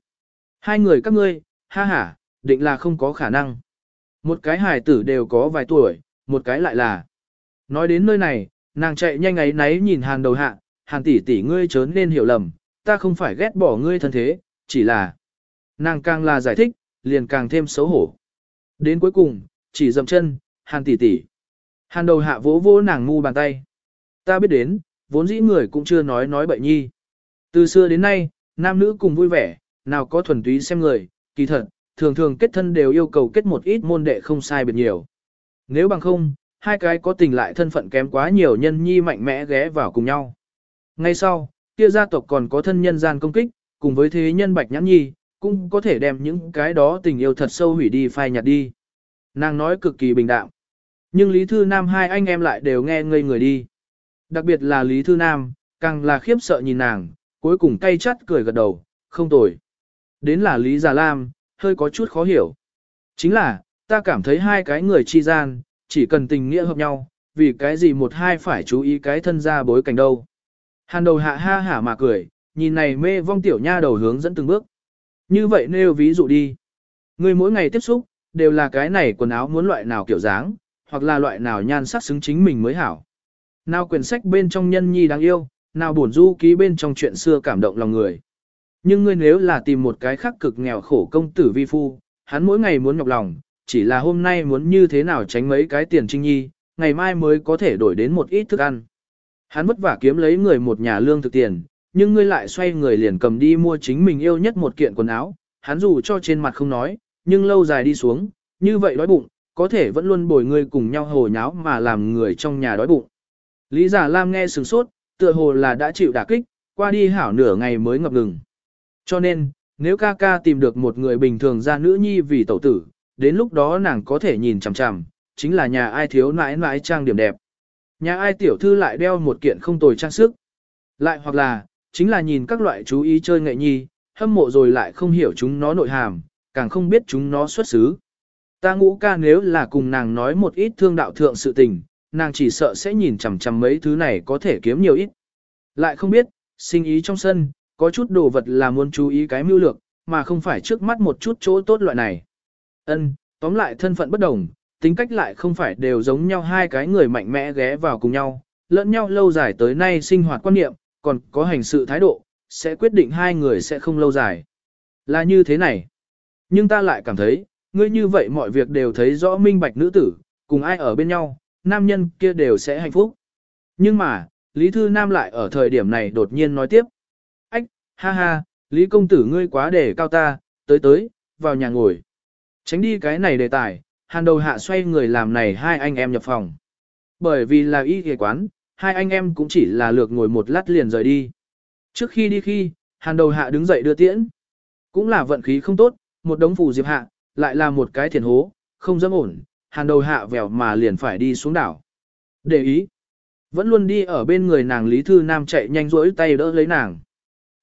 Hai người các ngươi, ha ha, định là không có khả năng. Một cái hài tử đều có vài tuổi, một cái lại là. Nói đến nơi này, nàng chạy nhanh ấy náy nhìn hàn đầu hạ, hàn tỷ tỷ ngươi chớ nên hiểu lầm, ta không phải ghét bỏ ngươi thân thế, chỉ là. Nàng càng là giải thích, liền càng thêm xấu hổ. Đến cuối cùng, chỉ dậm chân, hàn tỷ tỷ. Hàn đầu hạ vỗ vỗ nàng ngu bàn tay. Ta biết đến, vốn dĩ người cũng chưa nói nói bậy nhi. Từ xưa đến nay, nam nữ cùng vui vẻ, nào có thuần túy xem người, kỳ thật, thường thường kết thân đều yêu cầu kết một ít môn đệ không sai biệt nhiều. Nếu bằng không, hai cái có tình lại thân phận kém quá nhiều nhân nhi mạnh mẽ ghé vào cùng nhau. Ngay sau, kia gia tộc còn có thân nhân gian công kích, cùng với thế nhân bạch nhãn nhi, cũng có thể đem những cái đó tình yêu thật sâu hủy đi phai nhạt đi. Nàng nói cực kỳ bình đạm. Nhưng Lý Thư Nam hai anh em lại đều nghe ngây người đi. Đặc biệt là Lý Thư Nam, càng là khiếp sợ nhìn nàng, cuối cùng cay chắt cười gật đầu, không tồi. Đến là Lý Già Lam, hơi có chút khó hiểu. Chính là, ta cảm thấy hai cái người chi gian, chỉ cần tình nghĩa hợp nhau, vì cái gì một hai phải chú ý cái thân ra bối cảnh đâu. Hàn đầu hạ ha hả mà cười, nhìn này mê vong tiểu nha đầu hướng dẫn từng bước. Như vậy nêu ví dụ đi. Người mỗi ngày tiếp xúc, đều là cái này quần áo muốn loại nào kiểu dáng, hoặc là loại nào nhan sắc xứng chính mình mới hảo. Nào quyển sách bên trong nhân nhi đáng yêu, nào buồn du ký bên trong chuyện xưa cảm động lòng người. Nhưng ngươi nếu là tìm một cái khác cực nghèo khổ công tử vi phu, hắn mỗi ngày muốn nhọc lòng, chỉ là hôm nay muốn như thế nào tránh mấy cái tiền trinh nhi, ngày mai mới có thể đổi đến một ít thức ăn. Hắn vất vả kiếm lấy người một nhà lương thực tiền, nhưng ngươi lại xoay người liền cầm đi mua chính mình yêu nhất một kiện quần áo, hắn dù cho trên mặt không nói, nhưng lâu dài đi xuống, như vậy đói bụng, có thể vẫn luôn bồi ngươi cùng nhau hồ nháo mà làm người trong nhà đói bụng. Lý giả Lam nghe sừng sốt, tựa hồ là đã chịu đả kích, qua đi hảo nửa ngày mới ngập ngừng. Cho nên, nếu ca ca tìm được một người bình thường ra nữ nhi vì tẩu tử, đến lúc đó nàng có thể nhìn chằm chằm, chính là nhà ai thiếu nãi nãi trang điểm đẹp. Nhà ai tiểu thư lại đeo một kiện không tồi trang sức. Lại hoặc là, chính là nhìn các loại chú ý chơi nghệ nhi, hâm mộ rồi lại không hiểu chúng nó nội hàm, càng không biết chúng nó xuất xứ. Ta ngũ ca nếu là cùng nàng nói một ít thương đạo thượng sự tình, nàng chỉ sợ sẽ nhìn chằm chằm mấy thứ này có thể kiếm nhiều ít. Lại không biết, sinh ý trong sân, có chút đồ vật là muốn chú ý cái mưu lược, mà không phải trước mắt một chút chỗ tốt loại này. Ân, tóm lại thân phận bất đồng, tính cách lại không phải đều giống nhau hai cái người mạnh mẽ ghé vào cùng nhau, lẫn nhau lâu dài tới nay sinh hoạt quan niệm, còn có hành sự thái độ, sẽ quyết định hai người sẽ không lâu dài. Là như thế này. Nhưng ta lại cảm thấy, ngươi như vậy mọi việc đều thấy rõ minh bạch nữ tử, cùng ai ở bên nhau, nam nhân kia đều sẽ hạnh phúc. Nhưng mà, Lý Thư Nam lại ở thời điểm này đột nhiên nói tiếp. Ách, ha ha, Lý Công Tử ngươi quá để cao ta, tới tới, vào nhà ngồi. Tránh đi cái này đề tài, hàn đầu hạ xoay người làm này hai anh em nhập phòng. Bởi vì là y ghề quán, hai anh em cũng chỉ là lược ngồi một lát liền rời đi. Trước khi đi khi, hàn đầu hạ đứng dậy đưa tiễn. Cũng là vận khí không tốt, một đống phù diệp hạ, lại là một cái thiền hố, không dám ổn, hàn đầu hạ vèo mà liền phải đi xuống đảo. Để ý, vẫn luôn đi ở bên người nàng Lý Thư Nam chạy nhanh rỗi tay đỡ lấy nàng.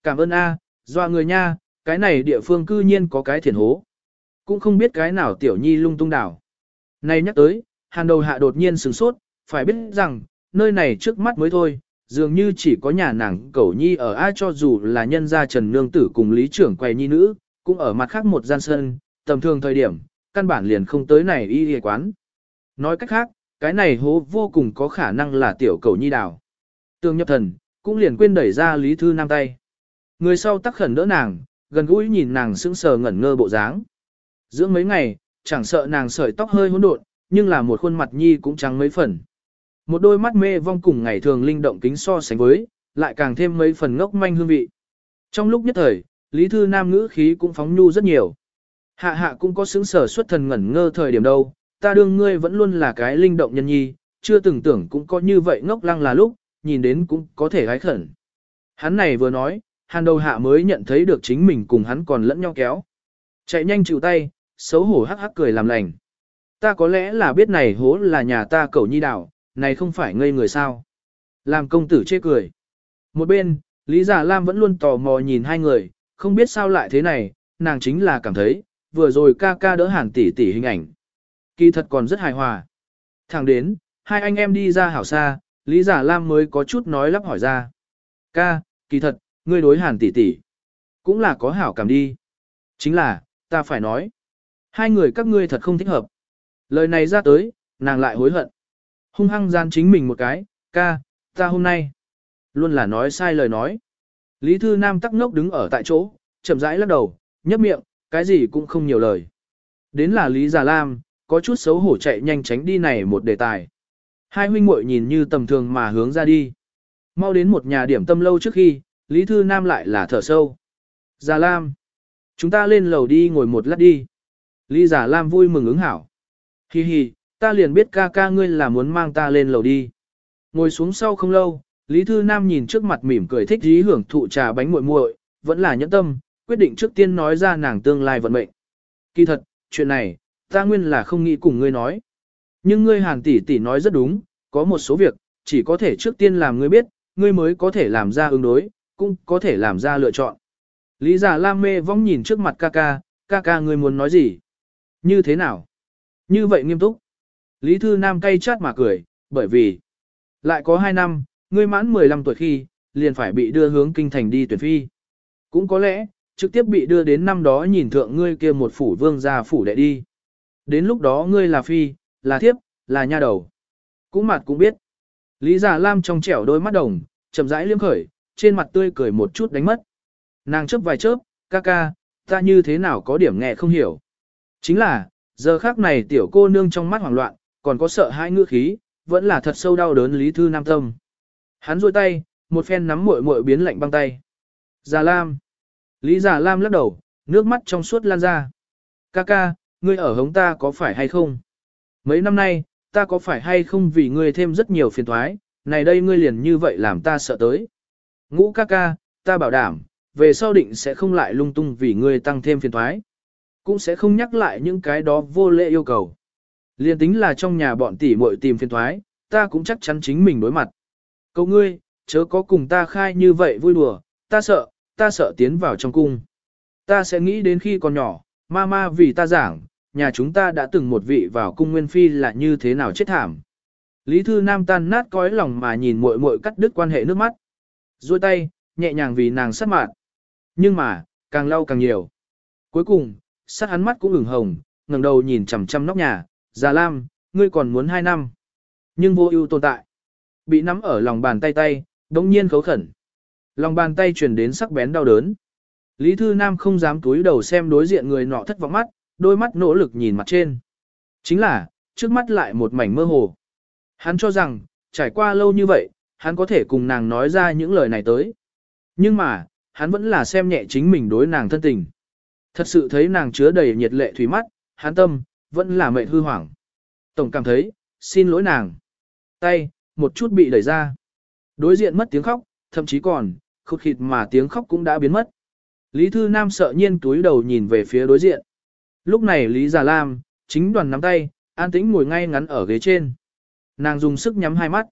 Cảm ơn A, doa người nha, cái này địa phương cư nhiên có cái thiền hố. Cũng không biết cái nào tiểu nhi lung tung đảo. Này nhắc tới, hàn đầu hạ đột nhiên sửng sốt, phải biết rằng, nơi này trước mắt mới thôi, dường như chỉ có nhà nàng cẩu nhi ở ai cho dù là nhân gia trần nương tử cùng lý trưởng quầy nhi nữ, cũng ở mặt khác một gian sân, tầm thường thời điểm, căn bản liền không tới này y y quán. Nói cách khác, cái này hố vô cùng có khả năng là tiểu cẩu nhi đào. Tương nhập thần, cũng liền quên đẩy ra Lý Thư Nam tay. Người sau tắc khẩn đỡ nàng, gần gũi nhìn nàng sững sờ ngẩn ngơ bộ dáng. Dưỡng mấy ngày, chẳng sợ nàng sợi tóc hơi hỗn độn, nhưng là một khuôn mặt nhi cũng trắng mấy phần. Một đôi mắt mê vong cùng ngày thường linh động kính so sánh với, lại càng thêm mấy phần ngốc manh hương vị. Trong lúc nhất thời, Lý Thư Nam ngữ khí cũng phóng nhu rất nhiều. Hạ hạ cũng có xứng sở xuất thần ngẩn ngơ thời điểm đâu, ta đương ngươi vẫn luôn là cái linh động nhân nhi, chưa từng tưởng cũng có như vậy ngốc lăng là lúc, nhìn đến cũng có thể gái khẩn. Hắn này vừa nói, hàn đầu hạ mới nhận thấy được chính mình cùng hắn còn lẫn nhau kéo. Chạy nhanh chịu tay, xấu hổ hắc hắc cười làm lành. Ta có lẽ là biết này hố là nhà ta cậu nhi đảo, này không phải ngây người sao. Làm công tử chê cười. Một bên, Lý Giả Lam vẫn luôn tò mò nhìn hai người, không biết sao lại thế này, nàng chính là cảm thấy, vừa rồi ca ca đỡ hàn tỷ tỷ hình ảnh. Kỳ thật còn rất hài hòa. Thẳng đến, hai anh em đi ra hảo xa, Lý Giả Lam mới có chút nói lắp hỏi ra. Ca, kỳ thật, ngươi đối hàn tỷ tỷ cũng là có hảo cảm đi. Chính là, ta phải nói. Hai người các ngươi thật không thích hợp. Lời này ra tới, nàng lại hối hận. Hung hăng gian chính mình một cái, ca, ta hôm nay. Luôn là nói sai lời nói. Lý Thư Nam tắc ngốc đứng ở tại chỗ, chậm rãi lắc đầu, nhấp miệng, cái gì cũng không nhiều lời. Đến là Lý Già Lam, có chút xấu hổ chạy nhanh tránh đi này một đề tài. Hai huynh muội nhìn như tầm thường mà hướng ra đi. Mau đến một nhà điểm tâm lâu trước khi, Lý Thư Nam lại là thở sâu. Già Lam, chúng ta lên lầu đi ngồi một lát đi. Lý Giả Lam vui mừng ứng hảo. Hi hi, ta liền biết ca ca ngươi là muốn mang ta lên lầu đi. Ngồi xuống sau không lâu, Lý Thư Nam nhìn trước mặt mỉm cười thích dí hưởng thụ trà bánh muội muội, vẫn là nhẫn tâm, quyết định trước tiên nói ra nàng tương lai vận mệnh. Kỳ thật, chuyện này, ta nguyên là không nghĩ cùng ngươi nói. Nhưng ngươi hàn tỷ tỷ nói rất đúng, có một số việc, chỉ có thể trước tiên làm ngươi biết, ngươi mới có thể làm ra ứng đối, cũng có thể làm ra lựa chọn. Lý giả Lam mê vong nhìn trước mặt ca ca, ca ca ngươi muốn nói gì? Như thế nào? Như vậy nghiêm túc. Lý Thư Nam cay chát mà cười, bởi vì lại có 2 năm, ngươi mãn 15 tuổi khi, liền phải bị đưa hướng kinh thành đi tuyển phi. Cũng có lẽ, trực tiếp bị đưa đến năm đó nhìn thượng ngươi kia một phủ vương gia phủ đệ đi. Đến lúc đó ngươi là phi, là thiếp, là nha đầu. Cũng mặt cũng biết. Lý Già Lam trong trẻo đôi mắt đồng, chậm rãi liêm khởi, trên mặt tươi cười một chút đánh mất. Nàng chớp vài chớp, ca ca, ta như thế nào có điểm nghe không hiểu. Chính là, giờ khác này tiểu cô nương trong mắt hoảng loạn, còn có sợ hãi ngữ khí, vẫn là thật sâu đau đớn Lý Thư Nam Tâm. Hắn rôi tay, một phen nắm muội muội biến lạnh băng tay. Già Lam. Lý Già Lam lắc đầu, nước mắt trong suốt lan ra. Ca ca, ngươi ở hống ta có phải hay không? Mấy năm nay, ta có phải hay không vì ngươi thêm rất nhiều phiền thoái, này đây ngươi liền như vậy làm ta sợ tới. Ngũ ca ca, ta bảo đảm, về sau định sẽ không lại lung tung vì ngươi tăng thêm phiền thoái. Cũng sẽ không nhắc lại những cái đó vô lễ yêu cầu. Liên tính là trong nhà bọn tỷ muội tìm phiền thoái, ta cũng chắc chắn chính mình đối mặt. Cậu ngươi, chớ có cùng ta khai như vậy vui đùa, ta sợ, ta sợ tiến vào trong cung. Ta sẽ nghĩ đến khi còn nhỏ, mama vì ta giảng, nhà chúng ta đã từng một vị vào cung nguyên phi là như thế nào chết thảm. Lý Thư Nam tan nát cõi lòng mà nhìn muội muội cắt đứt quan hệ nước mắt. duỗi tay, nhẹ nhàng vì nàng sát mạn. Nhưng mà, càng lau càng nhiều. Cuối cùng, sát hắn mắt cũng ửng hồng, ngẩng đầu nhìn chằm chằm nóc nhà, Già Lam, ngươi còn muốn hai năm. Nhưng vô ưu tồn tại. Bị nắm ở lòng bàn tay tay, đống nhiên khấu khẩn. Lòng bàn tay truyền đến sắc bén đau đớn. Lý Thư Nam không dám túi đầu xem đối diện người nọ thất vọng mắt, đôi mắt nỗ lực nhìn mặt trên. Chính là, trước mắt lại một mảnh mơ hồ. Hắn cho rằng, trải qua lâu như vậy, hắn có thể cùng nàng nói ra những lời này tới. Nhưng mà, hắn vẫn là xem nhẹ chính mình đối nàng thân tình. Thật sự thấy nàng chứa đầy nhiệt lệ thủy mắt, hán tâm, vẫn là mệnh hư hoảng. Tổng cảm thấy, xin lỗi nàng. Tay, một chút bị đẩy ra. Đối diện mất tiếng khóc, thậm chí còn, khụt khịt mà tiếng khóc cũng đã biến mất. Lý Thư Nam sợ nhiên túi đầu nhìn về phía đối diện. Lúc này Lý Già Lam, chính đoàn nắm tay, an tĩnh ngồi ngay ngắn ở ghế trên. Nàng dùng sức nhắm hai mắt.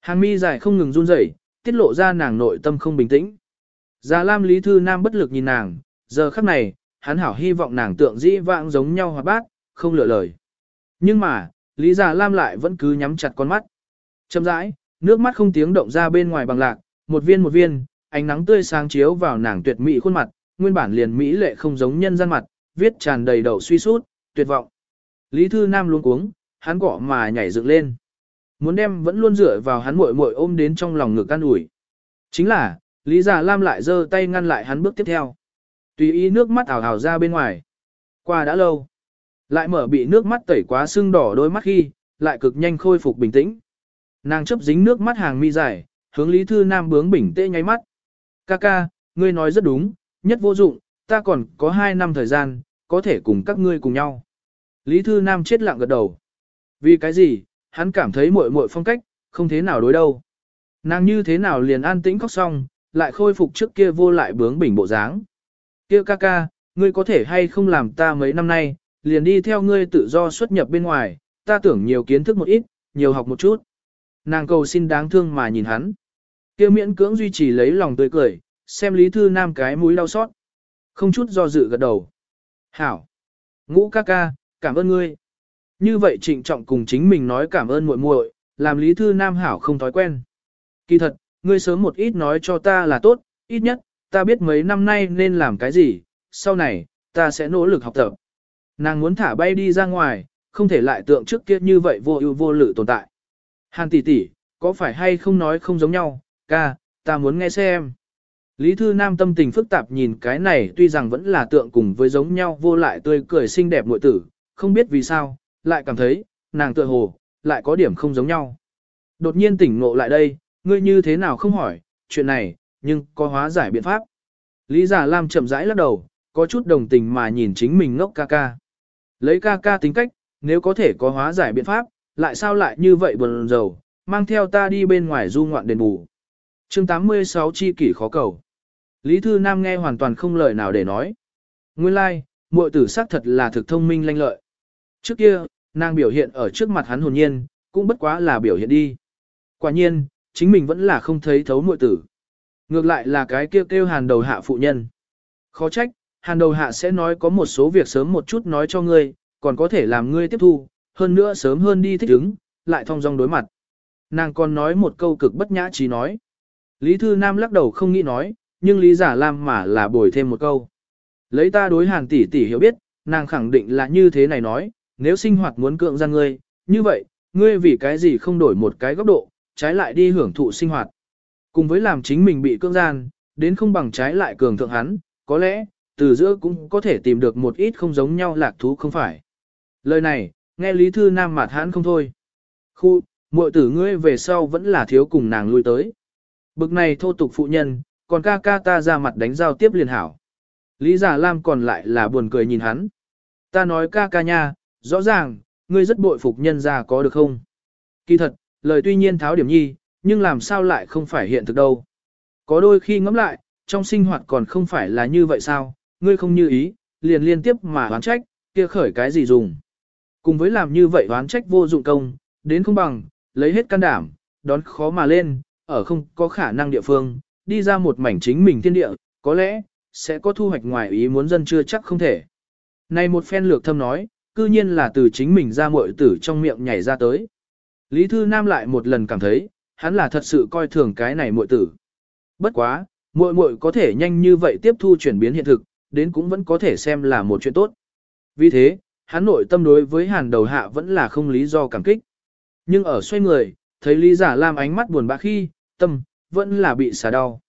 Hàng mi dài không ngừng run rẩy, tiết lộ ra nàng nội tâm không bình tĩnh. Già Lam Lý Thư Nam bất lực nhìn nàng, giờ khắc này, hắn hảo hy vọng nàng tượng dĩ vãng giống nhau hòa bát, không lựa lời. Nhưng mà, Lý Già Lam lại vẫn cứ nhắm chặt con mắt. Chậm rãi, nước mắt không tiếng động ra bên ngoài bằng lạc, một viên một viên, ánh nắng tươi sáng chiếu vào nàng tuyệt mỹ khuôn mặt, nguyên bản liền mỹ lệ không giống nhân gian mặt, viết tràn đầy đầu suy sút, tuyệt vọng. Lý Thư Nam luôn cuống, hắn gõ mà nhảy dựng lên. Muốn đem vẫn luôn dựa vào hắn muội muội ôm đến trong lòng ngực can ủi. Chính là, Lý Già Lam lại giơ tay ngăn lại hắn bước tiếp theo. Tùy ý nước mắt ảo ảo ra bên ngoài. Qua đã lâu. Lại mở bị nước mắt tẩy quá sưng đỏ đôi mắt khi, lại cực nhanh khôi phục bình tĩnh. Nàng chấp dính nước mắt hàng mi dài, hướng Lý Thư Nam bướng bỉnh tê nháy mắt. Ca ca, ngươi nói rất đúng, nhất vô dụng, ta còn có 2 năm thời gian, có thể cùng các ngươi cùng nhau. Lý Thư Nam chết lặng gật đầu. Vì cái gì, hắn cảm thấy muội muội phong cách, không thế nào đối đâu. Nàng như thế nào liền an tĩnh khóc xong, lại khôi phục trước kia vô lại bướng bỉnh bộ dáng. Kia ca ca, ngươi có thể hay không làm ta mấy năm nay, liền đi theo ngươi tự do xuất nhập bên ngoài, ta tưởng nhiều kiến thức một ít, nhiều học một chút. Nàng cầu xin đáng thương mà nhìn hắn. Kia miễn cưỡng duy trì lấy lòng tươi cười, xem Lý Thư Nam cái mũi đau xót. Không chút do dự gật đầu. Hảo. Ngũ ca ca, cảm ơn ngươi. Như vậy trịnh trọng cùng chính mình nói cảm ơn muội muội, làm Lý Thư Nam hảo không thói quen. Kỳ thật, ngươi sớm một ít nói cho ta là tốt, ít nhất, ta biết mấy năm nay nên làm cái gì, sau này, ta sẽ nỗ lực học tập. Nàng muốn thả bay đi ra ngoài, không thể lại tượng trước kia như vậy vô ưu vô lự tồn tại. Hàn tỷ tỷ, có phải hay không nói không giống nhau, ca, ta muốn nghe xem. Lý Thư Nam tâm tình phức tạp nhìn cái này tuy rằng vẫn là tượng cùng với giống nhau vô lại tươi cười xinh đẹp muội tử, không biết vì sao, lại cảm thấy, nàng tựa hồ, lại có điểm không giống nhau. Đột nhiên tỉnh ngộ lại đây, ngươi như thế nào không hỏi, chuyện này, nhưng có hóa giải biện pháp. Lý Giả Lam chậm rãi lắc đầu, có chút đồng tình mà nhìn chính mình ngốc ca ca. Lấy ca ca tính cách, nếu có thể có hóa giải biện pháp, lại sao lại như vậy buồn rầu, mang theo ta đi bên ngoài du ngoạn đền bù. chương 86 chi kỷ khó cầu. Lý Thư Nam nghe hoàn toàn không lời nào để nói. Nguyên lai, like, muội tử sắc thật là thực thông minh lanh lợi. Trước kia, nàng biểu hiện ở trước mặt hắn hồn nhiên, cũng bất quá là biểu hiện đi. Quả nhiên, chính mình vẫn là không thấy thấu muội tử. Ngược lại là cái kêu kêu hàn đầu hạ phụ nhân. Khó trách, hàn đầu hạ sẽ nói có một số việc sớm một chút nói cho ngươi, còn có thể làm ngươi tiếp thu, hơn nữa sớm hơn đi thích ứng, lại thong dong đối mặt. Nàng còn nói một câu cực bất nhã trí nói. Lý Thư Nam lắc đầu không nghĩ nói, nhưng Lý Giả Lam mà là bồi thêm một câu. Lấy ta đối hàn tỷ tỷ hiểu biết, nàng khẳng định là như thế này nói, nếu sinh hoạt muốn cưỡng gian ngươi, như vậy, ngươi vì cái gì không đổi một cái góc độ, trái lại đi hưởng thụ sinh hoạt. Cùng với làm chính mình bị cưỡng gian, đến không bằng trái lại cường thượng hắn, có lẽ, từ giữa cũng có thể tìm được một ít không giống nhau lạc thú không phải. Lời này, nghe Lý Thư Nam mặt hắn không thôi. Khu, muội tử ngươi về sau vẫn là thiếu cùng nàng lui tới. Bực này thô tục phụ nhân, còn ca ca ta ra mặt đánh giao tiếp liền hảo. Lý Giả Lam còn lại là buồn cười nhìn hắn. Ta nói ca ca nha, rõ ràng, ngươi rất bội phục nhân gia có được không? Kỳ thật, lời tuy nhiên tháo điểm nhi, nhưng làm sao lại không phải hiện thực đâu. Có đôi khi ngẫm lại, trong sinh hoạt còn không phải là như vậy sao, ngươi không như ý, liền liên tiếp mà oán trách, kia khởi cái gì dùng. Cùng với làm như vậy oán trách vô dụng công, đến không bằng, lấy hết can đảm, đón khó mà lên, ở không có khả năng địa phương, đi ra một mảnh chính mình thiên địa, có lẽ, sẽ có thu hoạch ngoài ý muốn dân chưa chắc không thể. Này một phen lược thâm nói, cư nhiên là từ chính mình ra muội tử trong miệng nhảy ra tới. Lý Thư Nam lại một lần cảm thấy, hắn là thật sự coi thường cái này muội tử. Bất quá, muội muội có thể nhanh như vậy tiếp thu chuyển biến hiện thực, đến cũng vẫn có thể xem là một chuyện tốt. Vì thế, hắn nội tâm đối với hàn đầu hạ vẫn là không lý do cảm kích. Nhưng ở xoay người, thấy Lý Giả Lam ánh mắt buồn bã khi, tâm, vẫn là bị xả đau.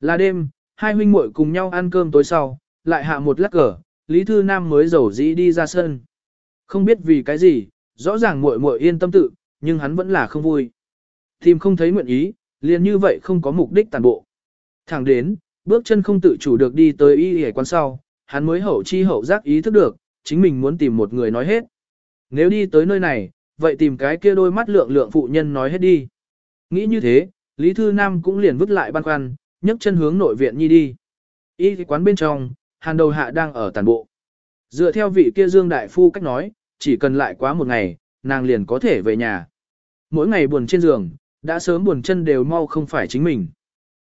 Là đêm, hai huynh muội cùng nhau ăn cơm tối sau, lại hạ một lát cờ, Lý Thư Nam mới rầu dĩ đi ra sân. Không biết vì cái gì, rõ ràng muội muội yên tâm tự, nhưng hắn vẫn là không vui. Tìm không thấy nguyện ý, liền như vậy không có mục đích tàn bộ. Thẳng đến, bước chân không tự chủ được đi tới y hề quán sau, hắn mới hậu chi hậu giác ý thức được, chính mình muốn tìm một người nói hết. Nếu đi tới nơi này, vậy tìm cái kia đôi mắt lượng lượng phụ nhân nói hết đi. Nghĩ như thế, Lý Thư Nam cũng liền vứt lại băn khoăn, nhấc chân hướng nội viện nhi đi. Y quán bên trong, hàn đầu hạ đang ở tàn bộ. Dựa theo vị kia Dương Đại Phu cách nói, chỉ cần lại quá một ngày, nàng liền có thể về nhà. Mỗi ngày buồn trên giường, đã sớm buồn chân đều mau không phải chính mình.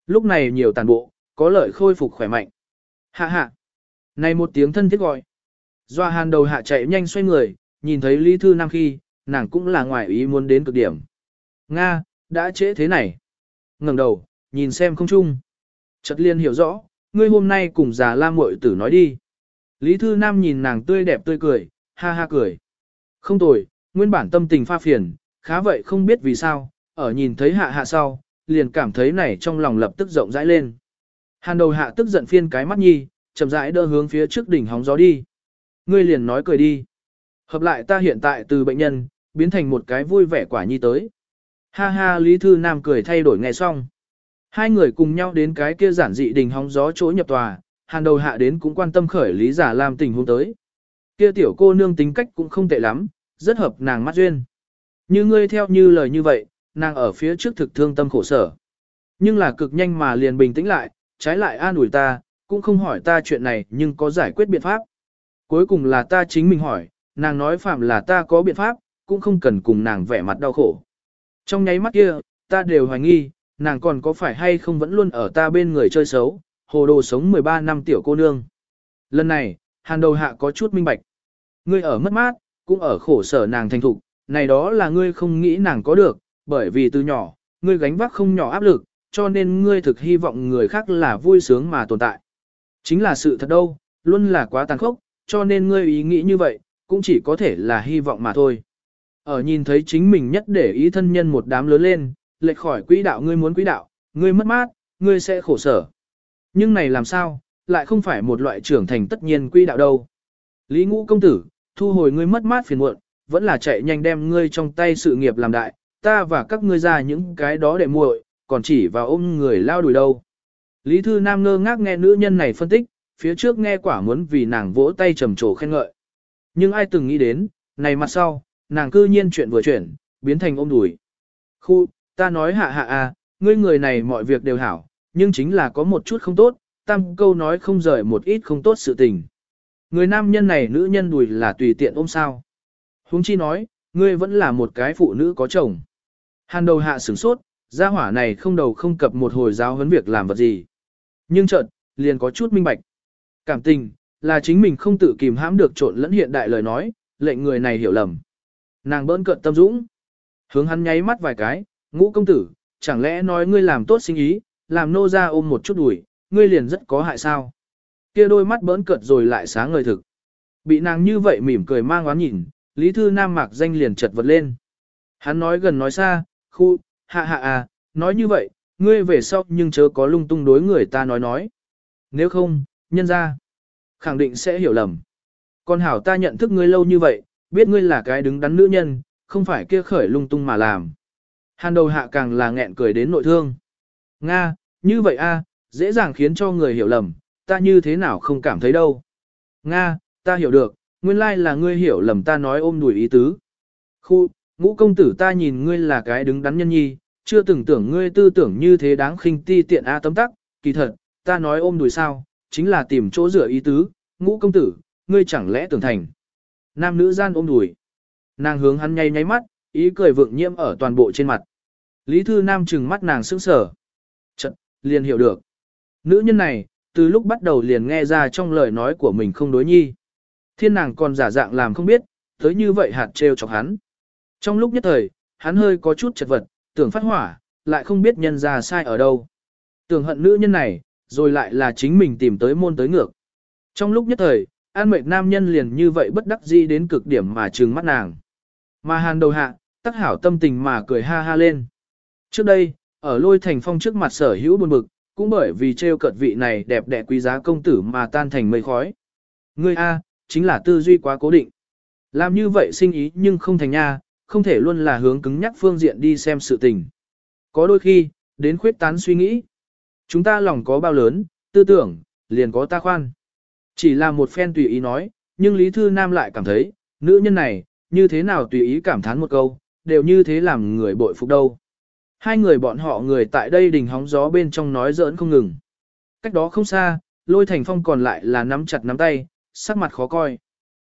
Lúc này nhiều tàn bộ, có lợi khôi phục khỏe mạnh. Hạ hạ. Này một tiếng thân thiết gọi. Doa hàn đầu hạ chạy nhanh xoay người, nhìn thấy Lý Thư Nam khi, nàng cũng là ngoài ý muốn đến cực điểm. Nga, đã trễ thế này. ngẩng đầu, nhìn xem không chung. Chật liên hiểu rõ, ngươi hôm nay cùng già la muội tử nói đi. Lý Thư Nam nhìn nàng tươi đẹp tươi cười, ha ha cười. Không tồi, nguyên bản tâm tình pha phiền, khá vậy không biết vì sao, ở nhìn thấy hạ hạ sau, liền cảm thấy này trong lòng lập tức rộng rãi lên. Hàn đầu hạ tức giận phiên cái mắt nhi, chậm rãi đỡ hướng phía trước đỉnh hóng gió đi. Ngươi liền nói cười đi. Hợp lại ta hiện tại từ bệnh nhân, biến thành một cái vui vẻ quả nhi tới. Ha ha Lý Thư Nam cười thay đổi nghe xong. Hai người cùng nhau đến cái kia giản dị đình hóng gió chỗ nhập tòa, hàn đầu hạ đến cũng quan tâm khởi Lý Giả Lam tình huống tới. Kia tiểu cô nương tính cách cũng không tệ lắm, rất hợp nàng mắt duyên. Như ngươi theo như lời như vậy, nàng ở phía trước thực thương tâm khổ sở. Nhưng là cực nhanh mà liền bình tĩnh lại, trái lại an ủi ta, cũng không hỏi ta chuyện này nhưng có giải quyết biện pháp. Cuối cùng là ta chính mình hỏi, nàng nói phạm là ta có biện pháp, cũng không cần cùng nàng vẻ mặt đau khổ. Trong nháy mắt kia, ta đều hoài nghi, nàng còn có phải hay không vẫn luôn ở ta bên người chơi xấu, hồ đồ sống 13 năm tiểu cô nương. Lần này, hàn đầu hạ có chút minh bạch. Ngươi ở mất mát, cũng ở khổ sở nàng thành thục, này đó là ngươi không nghĩ nàng có được, bởi vì từ nhỏ, ngươi gánh vác không nhỏ áp lực, cho nên ngươi thực hy vọng người khác là vui sướng mà tồn tại. Chính là sự thật đâu, luôn là quá tàn khốc, cho nên ngươi ý nghĩ như vậy, cũng chỉ có thể là hy vọng mà thôi. Ở nhìn thấy chính mình nhất để ý thân nhân một đám lớn lên, lệch khỏi quỹ đạo ngươi muốn quỹ đạo, ngươi mất mát, ngươi sẽ khổ sở. Nhưng này làm sao, lại không phải một loại trưởng thành tất nhiên quỹ đạo đâu. Lý ngũ công tử, thu hồi ngươi mất mát phiền muộn, vẫn là chạy nhanh đem ngươi trong tay sự nghiệp làm đại, ta và các ngươi ra những cái đó để muội, còn chỉ vào ôm người lao đuổi đâu. Lý Thư Nam ngơ ngác nghe nữ nhân này phân tích, phía trước nghe quả muốn vì nàng vỗ tay trầm trồ khen ngợi. Nhưng ai từng nghĩ đến, này mặt sau, nàng cư nhiên chuyện vừa chuyển, biến thành ôm đùi. Khu, ta nói hạ hạ à, ngươi người này mọi việc đều hảo, nhưng chính là có một chút không tốt, tam câu nói không rời một ít không tốt sự tình. Người nam nhân này nữ nhân đùi là tùy tiện ôm sao. Huống chi nói, ngươi vẫn là một cái phụ nữ có chồng. Hàn đầu hạ sửng sốt, gia hỏa này không đầu không cập một hồi giáo huấn việc làm vật gì. Nhưng chợt, liền có chút minh bạch. Cảm tình, là chính mình không tự kìm hãm được trộn lẫn hiện đại lời nói, lệnh người này hiểu lầm. Nàng bỡn cận tâm dũng. Hướng hắn nháy mắt vài cái, ngũ công tử, chẳng lẽ nói ngươi làm tốt sinh ý, làm nô ra ôm một chút đùi, ngươi liền rất có hại sao. Kia đôi mắt bỡn cợt rồi lại sáng ngời thực. Bị nàng như vậy mỉm cười mang oán nhìn, Lý Thư Nam mạc danh liền chật vật lên. Hắn nói gần nói xa, khu, hạ hạ à, nói như vậy, ngươi về sau nhưng chớ có lung tung đối người ta nói nói. Nếu không, nhân ra, khẳng định sẽ hiểu lầm. Con hảo ta nhận thức ngươi lâu như vậy, biết ngươi là cái đứng đắn nữ nhân, không phải kia khởi lung tung mà làm. Hàn đầu hạ càng là nghẹn cười đến nội thương. Nga, như vậy a, dễ dàng khiến cho người hiểu lầm, ta như thế nào không cảm thấy đâu. Nga, ta hiểu được, nguyên lai là ngươi hiểu lầm ta nói ôm đùi ý tứ. Khu, ngũ công tử ta nhìn ngươi là cái đứng đắn nhân nhi, chưa từng tưởng ngươi tư tưởng như thế đáng khinh ti tiện a tấm tắc, kỳ thật, ta nói ôm đùi sao, chính là tìm chỗ rửa ý tứ, ngũ công tử, ngươi chẳng lẽ tưởng thành. Nam nữ gian ôm đùi. Nàng hướng hắn nháy nháy mắt, ý cười vượng nhiễm ở toàn bộ trên mặt. Lý Thư Nam trừng mắt nàng sững sờ. Chật, liền hiểu được. Nữ nhân này, từ lúc bắt đầu liền nghe ra trong lời nói của mình không đối nhi. Thiên nàng còn giả dạng làm không biết, tới như vậy hạt trêu chọc hắn. Trong lúc nhất thời, hắn hơi có chút chật vật, tưởng phát hỏa, lại không biết nhân ra sai ở đâu. Tưởng hận nữ nhân này, rồi lại là chính mình tìm tới môn tới ngược. Trong lúc nhất thời, an mệt nam nhân liền như vậy bất đắc dĩ đến cực điểm mà trừng mắt nàng. Mà hàn đầu hạ, tắc hảo tâm tình mà cười ha ha lên. Trước đây, ở lôi thành phong trước mặt sở hữu buồn bực, cũng bởi vì trêu cợt vị này đẹp đẽ quý giá công tử mà tan thành mây khói. Ngươi A, chính là tư duy quá cố định. Làm như vậy sinh ý nhưng không thành nha, không thể luôn là hướng cứng nhắc phương diện đi xem sự tình. Có đôi khi, đến khuyết tán suy nghĩ. Chúng ta lòng có bao lớn, tư tưởng, liền có ta khoan. Chỉ là một phen tùy ý nói, nhưng Lý Thư Nam lại cảm thấy, nữ nhân này, như thế nào tùy ý cảm thán một câu, đều như thế làm người bội phục đâu. Hai người bọn họ người tại đây đình hóng gió bên trong nói giỡn không ngừng. Cách đó không xa, lôi thành phong còn lại là nắm chặt nắm tay, sắc mặt khó coi.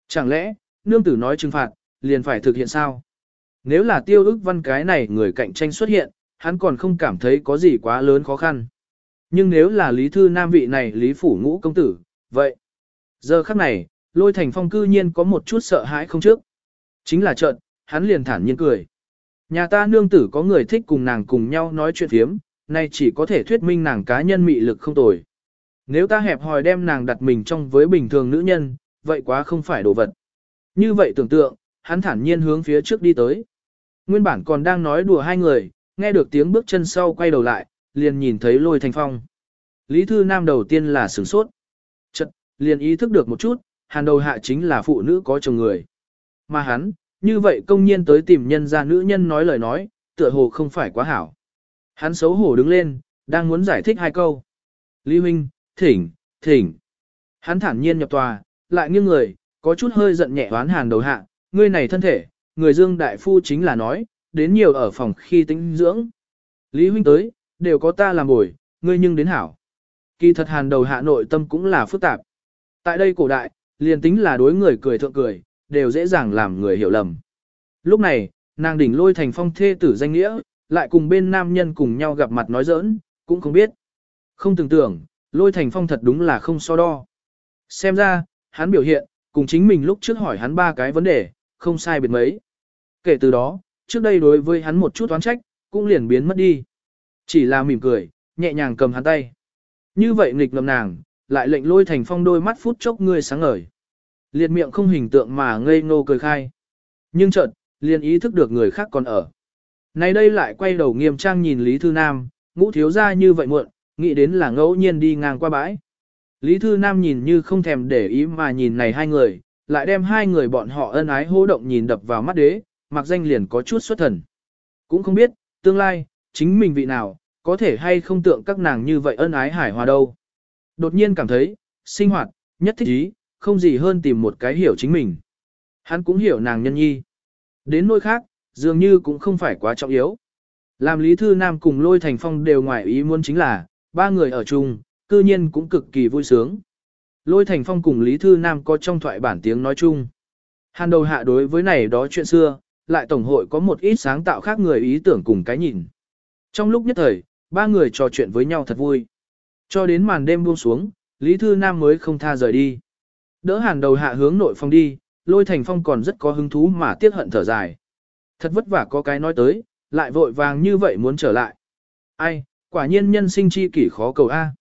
Chẳng lẽ, nương tử nói trừng phạt, liền phải thực hiện sao? Nếu là tiêu ức văn cái này người cạnh tranh xuất hiện, hắn còn không cảm thấy có gì quá lớn khó khăn. Nhưng nếu là Lý Thư Nam vị này Lý Phủ Ngũ Công Tử, vậy, giờ khắc này, lôi thành phong cư nhiên có một chút sợ hãi không trước. Chính là trợn, hắn liền thản nhiên cười. Nhà ta nương tử có người thích cùng nàng cùng nhau nói chuyện phiếm, nay chỉ có thể thuyết minh nàng cá nhân mị lực không tồi. Nếu ta hẹp hòi đem nàng đặt mình trong với bình thường nữ nhân, vậy quá không phải đồ vật. Như vậy tưởng tượng, hắn thản nhiên hướng phía trước đi tới. Nguyên bản còn đang nói đùa hai người, nghe được tiếng bước chân sau quay đầu lại, liền nhìn thấy lôi thành phong. Lý Thư Nam đầu tiên là sửng sốt. Chật, liền ý thức được một chút, hàn đầu hạ chính là phụ nữ có chồng người. Mà hắn, như vậy công nhiên tới tìm nhân ra nữ nhân nói lời nói, tựa hồ không phải quá hảo. Hắn xấu hổ đứng lên, đang muốn giải thích hai câu. Lý Minh, thỉnh, thỉnh. Hắn thản nhiên nhập tòa, lại nghiêng người, có chút hơi giận nhẹ oán hàn đầu hạ, ngươi này thân thể, người dương đại phu chính là nói, đến nhiều ở phòng khi tĩnh dưỡng. Lý huynh tới, đều có ta làm bồi, ngươi nhưng đến hảo. Kỳ thật hàn đầu hạ nội tâm cũng là phức tạp. Tại đây cổ đại, liền tính là đối người cười thượng cười, đều dễ dàng làm người hiểu lầm. Lúc này, nàng đỉnh lôi thành phong thê tử danh nghĩa, lại cùng bên nam nhân cùng nhau gặp mặt nói giỡn, cũng không biết. Không tưởng tưởng, lôi thành phong thật đúng là không so đo. Xem ra, hắn biểu hiện, cùng chính mình lúc trước hỏi hắn ba cái vấn đề, không sai biệt mấy. Kể từ đó, trước đây đối với hắn một chút oán trách, cũng liền biến mất đi. Chỉ là mỉm cười, nhẹ nhàng cầm hắn tay. Như vậy nghịch ngầm nàng, lại lệnh lôi thành phong đôi mắt phút chốc ngươi sáng ngời. Liệt miệng không hình tượng mà ngây ngô cười khai. Nhưng chợt, liền ý thức được người khác còn ở. nay đây lại quay đầu nghiêm trang nhìn Lý Thư Nam, ngũ thiếu ra như vậy muộn, nghĩ đến là ngẫu nhiên đi ngang qua bãi. Lý Thư Nam nhìn như không thèm để ý mà nhìn này hai người, lại đem hai người bọn họ ân ái hô động nhìn đập vào mắt đế, mặc danh liền có chút xuất thần. Cũng không biết, tương lai, chính mình vị nào, có thể hay không tượng các nàng như vậy ân ái hải hòa đâu. Đột nhiên cảm thấy, sinh hoạt, nhất thích ý, không gì hơn tìm một cái hiểu chính mình. Hắn cũng hiểu nàng nhân nhi. Đến nỗi khác, dường như cũng không phải quá trọng yếu. Làm Lý Thư Nam cùng Lôi Thành Phong đều ngoài ý muốn chính là, ba người ở chung, cư nhiên cũng cực kỳ vui sướng. Lôi Thành Phong cùng Lý Thư Nam có trong thoại bản tiếng nói chung. Hàn đầu hạ đối với này đó chuyện xưa, lại Tổng hội có một ít sáng tạo khác người ý tưởng cùng cái nhìn. Trong lúc nhất thời, ba người trò chuyện với nhau thật vui. Cho đến màn đêm buông xuống, Lý Thư Nam mới không tha rời đi. Đỡ hàn đầu hạ hướng nội phong đi, lôi thành phong còn rất có hứng thú mà tiếc hận thở dài. Thật vất vả có cái nói tới, lại vội vàng như vậy muốn trở lại. Ai, quả nhiên nhân sinh chi kỷ khó cầu A.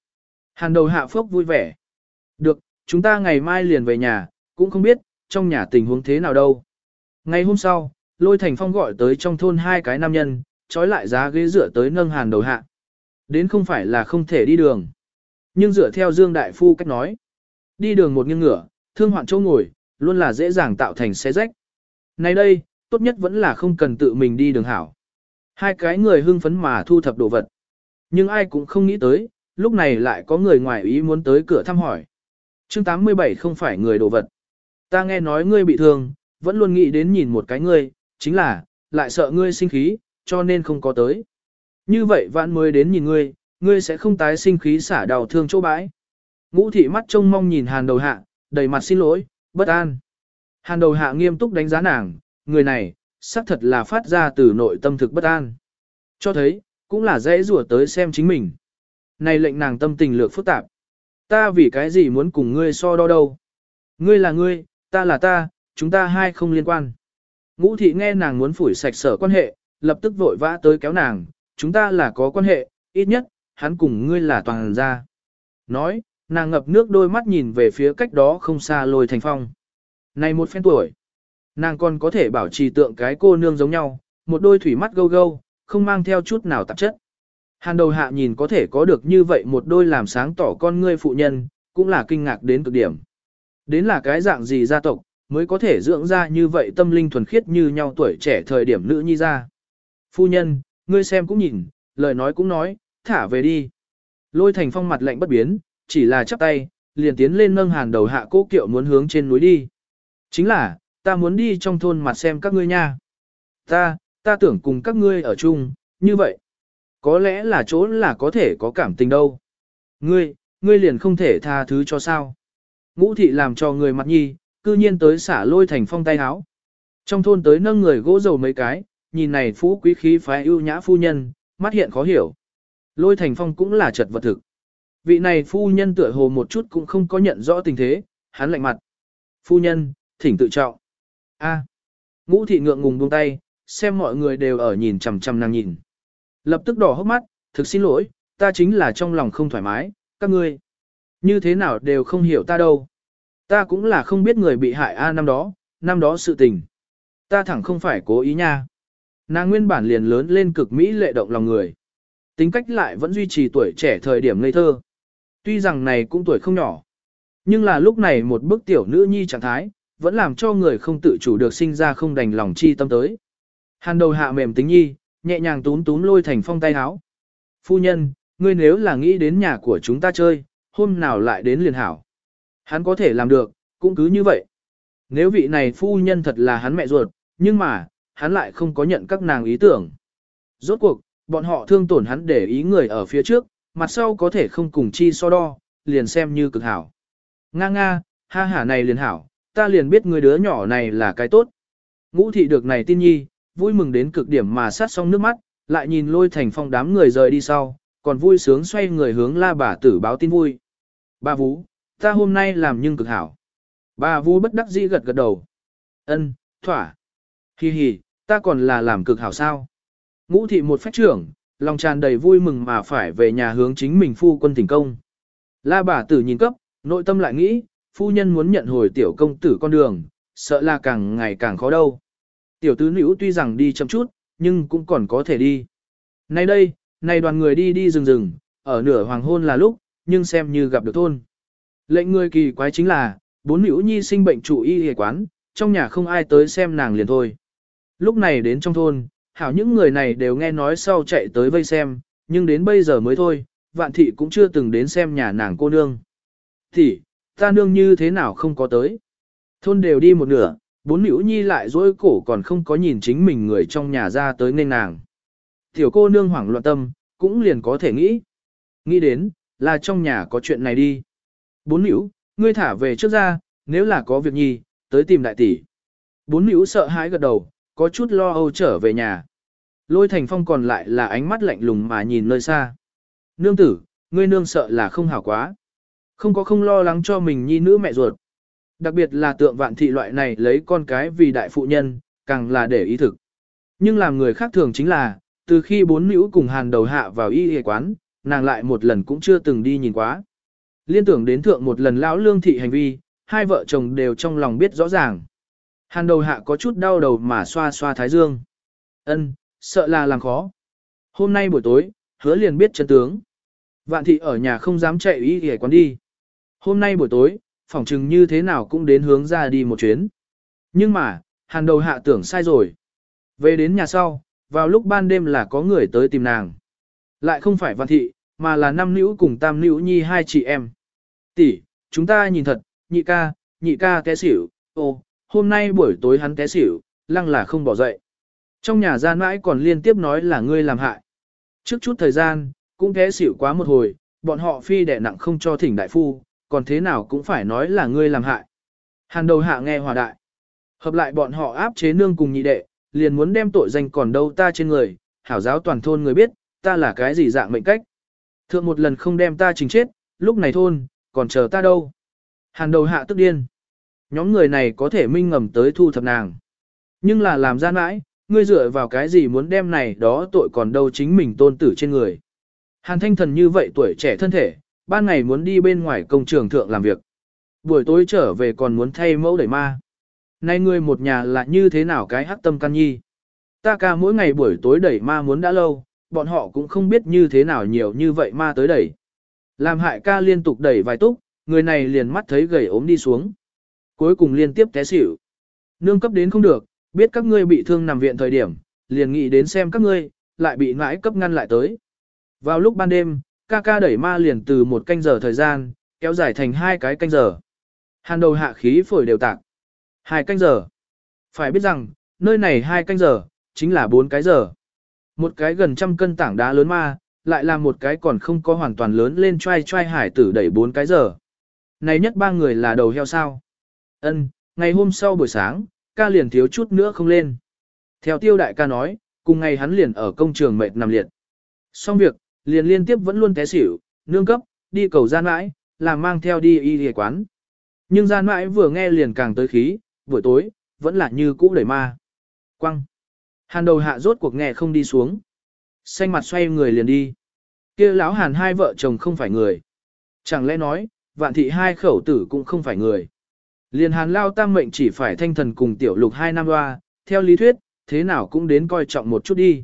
Hàn đầu hạ phốc vui vẻ. Được, chúng ta ngày mai liền về nhà, cũng không biết, trong nhà tình huống thế nào đâu. Ngày hôm sau, lôi thành phong gọi tới trong thôn hai cái nam nhân, trói lại giá ghế dựa tới nâng hàn đầu hạ. Đến không phải là không thể đi đường. Nhưng dựa theo Dương Đại Phu cách nói, đi đường một nghiêng ngửa, thương hoạn chỗ ngồi, luôn là dễ dàng tạo thành xe rách. Này đây, tốt nhất vẫn là không cần tự mình đi đường hảo. Hai cái người hưng phấn mà thu thập đồ vật. Nhưng ai cũng không nghĩ tới, lúc này lại có người ngoài ý muốn tới cửa thăm hỏi chương 87 không phải người đồ vật. Ta nghe nói ngươi bị thương, vẫn luôn nghĩ đến nhìn một cái ngươi, chính là, lại sợ ngươi sinh khí, cho nên không có tới. Như vậy vãn mới đến nhìn ngươi, ngươi sẽ không tái sinh khí xả đào thương chỗ bãi. Ngũ thị mắt trông mong nhìn hàn đầu hạ, đầy mặt xin lỗi, bất an. Hàn đầu hạ nghiêm túc đánh giá nàng, người này, xác thật là phát ra từ nội tâm thực bất an. Cho thấy, cũng là dễ rủa tới xem chính mình. Này lệnh nàng tâm tình lược phức tạp. Ta vì cái gì muốn cùng ngươi so đo đâu. Ngươi là ngươi, ta là ta, chúng ta hai không liên quan. Ngũ thị nghe nàng muốn phủi sạch sở quan hệ, lập tức vội vã tới kéo nàng, chúng ta là có quan hệ, ít nhất, hắn cùng ngươi là toàn gia. Nói, nàng ngập nước đôi mắt nhìn về phía cách đó không xa lôi thành phong. Này một phen tuổi, nàng còn có thể bảo trì tượng cái cô nương giống nhau, một đôi thủy mắt gâu gâu, không mang theo chút nào tạp chất. Hàn đầu hạ nhìn có thể có được như vậy một đôi làm sáng tỏ con ngươi phụ nhân, cũng là kinh ngạc đến cực điểm. Đến là cái dạng gì gia tộc, mới có thể dưỡng ra như vậy tâm linh thuần khiết như nhau tuổi trẻ thời điểm nữ nhi ra. Phu nhân, ngươi xem cũng nhìn, lời nói cũng nói, thả về đi. Lôi thành phong mặt lạnh bất biến, chỉ là chắp tay, liền tiến lên nâng hàn đầu hạ cố kiệu muốn hướng trên núi đi. Chính là, ta muốn đi trong thôn mặt xem các ngươi nha. Ta, ta tưởng cùng các ngươi ở chung, như vậy. Có lẽ là chỗ là có thể có cảm tình đâu. Ngươi, ngươi liền không thể tha thứ cho sao. Ngũ thị làm cho người mặt nhi, cư nhiên tới xả lôi thành phong tay háo. Trong thôn tới nâng người gỗ dầu mấy cái, nhìn này phú quý khí phái ưu nhã phu nhân, mắt hiện khó hiểu. Lôi thành phong cũng là chật vật thực. Vị này phu nhân tựa hồ một chút cũng không có nhận rõ tình thế, hắn lạnh mặt. Phu nhân, thỉnh tự trọng. A. Ngũ thị ngượng ngùng buông tay, xem mọi người đều ở nhìn chằm chằm nàng nhìn. Lập tức đỏ hốc mắt, thực xin lỗi, ta chính là trong lòng không thoải mái, các ngươi. Như thế nào đều không hiểu ta đâu. Ta cũng là không biết người bị hại A năm đó, năm đó sự tình. Ta thẳng không phải cố ý nha. Nàng nguyên bản liền lớn lên cực mỹ lệ động lòng người. Tính cách lại vẫn duy trì tuổi trẻ thời điểm ngây thơ. Tuy rằng này cũng tuổi không nhỏ. Nhưng là lúc này một bức tiểu nữ nhi trạng thái, vẫn làm cho người không tự chủ được sinh ra không đành lòng chi tâm tới. Hàn đầu hạ mềm tính nhi, nhẹ nhàng túm túm lôi thành phong tay háo. Phu nhân, ngươi nếu là nghĩ đến nhà của chúng ta chơi, hôm nào lại đến liền hảo. Hắn có thể làm được, cũng cứ như vậy. Nếu vị này phu nhân thật là hắn mẹ ruột, nhưng mà, hắn lại không có nhận các nàng ý tưởng. Rốt cuộc, bọn họ thương tổn hắn để ý người ở phía trước, mặt sau có thể không cùng chi so đo, liền xem như cực hảo. Nga nga, ha hả này liền hảo, ta liền biết người đứa nhỏ này là cái tốt. Ngũ thị được này tin nhi, vui mừng đến cực điểm mà sát xong nước mắt, lại nhìn lôi thành phong đám người rời đi sau, còn vui sướng xoay người hướng la bà tử báo tin vui. Bà Vũ, ta hôm nay làm nhưng cực hảo. Bà Vũ bất đắc dĩ gật gật đầu. Ân, thỏa. Hi hi, ta còn là làm cực hảo sao. Ngũ thị một phách trưởng, lòng tràn đầy vui mừng mà phải về nhà hướng chính mình phu quân thành công. La bà tử nhìn cấp, nội tâm lại nghĩ, phu nhân muốn nhận hồi tiểu công tử con đường, sợ là càng ngày càng khó đâu. Tiểu tứ nữ tuy rằng đi chậm chút, nhưng cũng còn có thể đi. Nay đây, nay đoàn người đi đi rừng rừng, ở nửa hoàng hôn là lúc, nhưng xem như gặp được thôn. Lệnh người kỳ quái chính là, bốn nữ nhi sinh bệnh trụ y hề quán, trong nhà không ai tới xem nàng liền thôi. Lúc này đến trong thôn, hảo những người này đều nghe nói sau chạy tới vây xem, nhưng đến bây giờ mới thôi, vạn thị cũng chưa từng đến xem nhà nàng cô nương. Thì, ta nương như thế nào không có tới. Thôn đều đi một nửa, bốn nữ nhi lại dối cổ còn không có nhìn chính mình người trong nhà ra tới nên nàng. Tiểu cô nương hoảng loạn tâm, cũng liền có thể nghĩ. Nghĩ đến, là trong nhà có chuyện này đi. Bốn nữ, ngươi thả về trước ra, nếu là có việc nhi, tới tìm đại tỷ. Bốn nữ sợ hãi gật đầu, có chút lo âu trở về nhà. Lôi thành phong còn lại là ánh mắt lạnh lùng mà nhìn nơi xa. Nương tử, ngươi nương sợ là không hảo quá. Không có không lo lắng cho mình nhi nữ mẹ ruột. Đặc biệt là tượng vạn thị loại này lấy con cái vì đại phụ nhân, càng là để ý thực. Nhưng làm người khác thường chính là, từ khi bốn nữ cùng hàn đầu hạ vào y y quán, nàng lại một lần cũng chưa từng đi nhìn quá. Liên tưởng đến thượng một lần lão lương thị hành vi, hai vợ chồng đều trong lòng biết rõ ràng. Hàn đầu hạ có chút đau đầu mà xoa xoa thái dương. Ân, sợ là làm khó. Hôm nay buổi tối, hứa liền biết chân tướng. Vạn thị ở nhà không dám chạy y y quán đi. Hôm nay buổi tối, phỏng chừng như thế nào cũng đến hướng ra đi một chuyến. Nhưng mà, hàn đầu hạ tưởng sai rồi. Về đến nhà sau, vào lúc ban đêm là có người tới tìm nàng. Lại không phải văn thị, mà là năm nữ cùng tam nữ nhi hai chị em. Tỷ, chúng ta nhìn thật, nhị ca, nhị ca té xỉu, ô, hôm nay buổi tối hắn té xỉu, lăng là không bỏ dậy. Trong nhà gian mãi còn liên tiếp nói là ngươi làm hại. Trước chút thời gian, cũng té xỉu quá một hồi, bọn họ phi đẻ nặng không cho thỉnh đại phu, còn thế nào cũng phải nói là ngươi làm hại. Hàn đầu hạ nghe hòa đại. Hợp lại bọn họ áp chế nương cùng nhị đệ, liền muốn đem tội danh còn đâu ta trên người, hảo giáo toàn thôn người biết, ta là cái gì dạng mệnh cách. Thượng một lần không đem ta trình chết, lúc này thôn, còn chờ ta đâu. Hàn đầu hạ tức điên. Nhóm người này có thể minh ngầm tới thu thập nàng. Nhưng là làm ra mãi, ngươi dựa vào cái gì muốn đem này đó tội còn đâu chính mình tôn tử trên người. Hàn thanh thần như vậy tuổi trẻ thân thể, ban ngày muốn đi bên ngoài công trường thượng làm việc. Buổi tối trở về còn muốn thay mẫu đẩy ma. Nay ngươi một nhà là như thế nào cái hắc tâm can nhi. Ta ca mỗi ngày buổi tối đẩy ma muốn đã lâu, bọn họ cũng không biết như thế nào nhiều như vậy ma tới đẩy. Làm hại ca liên tục đẩy vài túc, người này liền mắt thấy gầy ốm đi xuống. Cuối cùng liên tiếp té xỉu. Nương cấp đến không được, biết các ngươi bị thương nằm viện thời điểm, liền nghĩ đến xem các ngươi, lại bị ngãi cấp ngăn lại tới. Vào lúc ban đêm, ca ca đẩy ma liền từ một canh giờ thời gian, kéo dài thành hai cái canh giờ. Hàn đầu hạ khí phổi đều tạc. Hai canh giờ. Phải biết rằng, nơi này hai canh giờ, chính là bốn cái giờ. Một cái gần trăm cân tảng đá lớn ma, lại là một cái còn không có hoàn toàn lớn lên trai trai hải tử đẩy bốn cái giờ. Này nhất ba người là đầu heo sao. Ân, ngày hôm sau buổi sáng, ca liền thiếu chút nữa không lên. Theo tiêu đại ca nói, cùng ngày hắn liền ở công trường mệt nằm liệt. Xong việc, liền liên tiếp vẫn luôn té xỉu, nương cấp, đi cầu gian mãi, làm mang theo đi y y quán. Nhưng gian mãi vừa nghe liền càng tới khí, buổi tối, vẫn là như cũ đẩy ma. Quăng. Hàn đầu hạ rốt cuộc nghe không đi xuống. Xanh mặt xoay người liền đi. kia lão hàn hai vợ chồng không phải người. Chẳng lẽ nói, vạn thị hai khẩu tử cũng không phải người. Liền hàn lao tam mệnh chỉ phải thanh thần cùng tiểu lục hai năm loa, theo lý thuyết, thế nào cũng đến coi trọng một chút đi.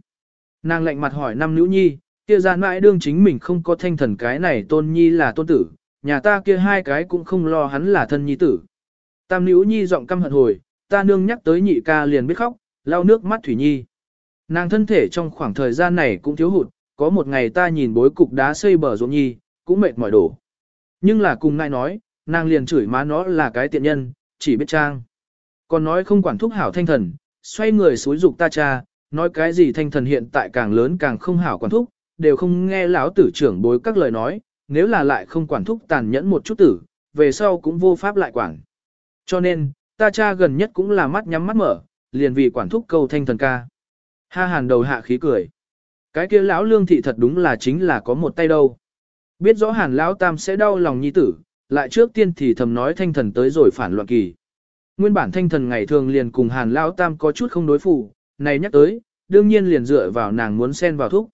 Nàng lạnh mặt hỏi năm nữ nhi, kia gian mãi đương chính mình không có thanh thần cái này tôn nhi là tôn tử, nhà ta kia hai cái cũng không lo hắn là thân nhi tử. Tam nữ nhi giọng căm hận hồi, ta nương nhắc tới nhị ca liền biết khóc, lau nước mắt thủy nhi. Nàng thân thể trong khoảng thời gian này cũng thiếu hụt, có một ngày ta nhìn bối cục đá xây bờ ruộng nhi, cũng mệt mỏi đổ. Nhưng là cùng nại nói, nàng liền chửi má nó là cái tiện nhân, chỉ biết trang. Còn nói không quản thúc hảo thanh thần, xoay người xúi dục ta cha, nói cái gì thanh thần hiện tại càng lớn càng không hảo quản thúc, đều không nghe lão tử trưởng bối các lời nói, nếu là lại không quản thúc tàn nhẫn một chút tử, về sau cũng vô pháp lại quản. Cho nên, ta cha gần nhất cũng là mắt nhắm mắt mở, liền vì quản thúc câu thanh thần ca. Ha hàn đầu hạ khí cười. Cái kia lão lương thị thật đúng là chính là có một tay đâu. Biết rõ hàn lão tam sẽ đau lòng nhi tử, lại trước tiên thì thầm nói thanh thần tới rồi phản loạn kỳ. Nguyên bản thanh thần ngày thường liền cùng hàn lão tam có chút không đối phụ, này nhắc tới, đương nhiên liền dựa vào nàng muốn xen vào thúc.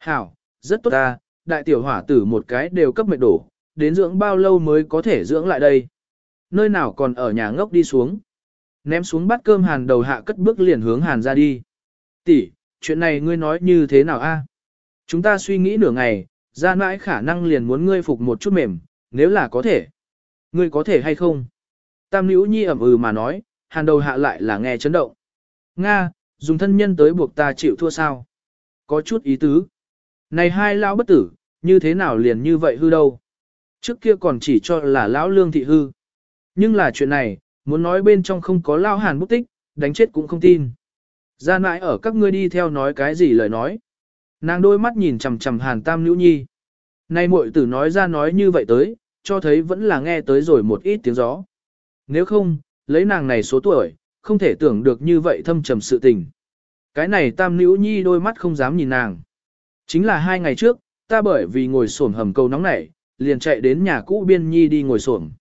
Hảo, rất tốt ta, đại tiểu hỏa tử một cái đều cấp mệt đổ, đến dưỡng bao lâu mới có thể dưỡng lại đây. Nơi nào còn ở nhà ngốc đi xuống. Ném xuống bát cơm hàn đầu hạ cất bước liền hướng hàn ra đi. Tỷ, chuyện này ngươi nói như thế nào a? Chúng ta suy nghĩ nửa ngày, ra mãi khả năng liền muốn ngươi phục một chút mềm, nếu là có thể. Ngươi có thể hay không? Tam nữ nhi ẩm ừ mà nói, hàn đầu hạ lại là nghe chấn động. Nga, dùng thân nhân tới buộc ta chịu thua sao? Có chút ý tứ. Này hai lão bất tử, như thế nào liền như vậy hư đâu? Trước kia còn chỉ cho là lão lương thị hư. Nhưng là chuyện này, muốn nói bên trong không có lao hàn bút tích, đánh chết cũng không tin. Ra mãi ở các ngươi đi theo nói cái gì lời nói. Nàng đôi mắt nhìn chằm chằm hàn tam nữ nhi. Nay muội tử nói ra nói như vậy tới, cho thấy vẫn là nghe tới rồi một ít tiếng gió. Nếu không, lấy nàng này số tuổi, không thể tưởng được như vậy thâm trầm sự tình. Cái này tam nữ nhi đôi mắt không dám nhìn nàng. Chính là hai ngày trước, ta bởi vì ngồi xổm hầm cầu nóng nảy, liền chạy đến nhà cũ biên nhi đi ngồi xổm.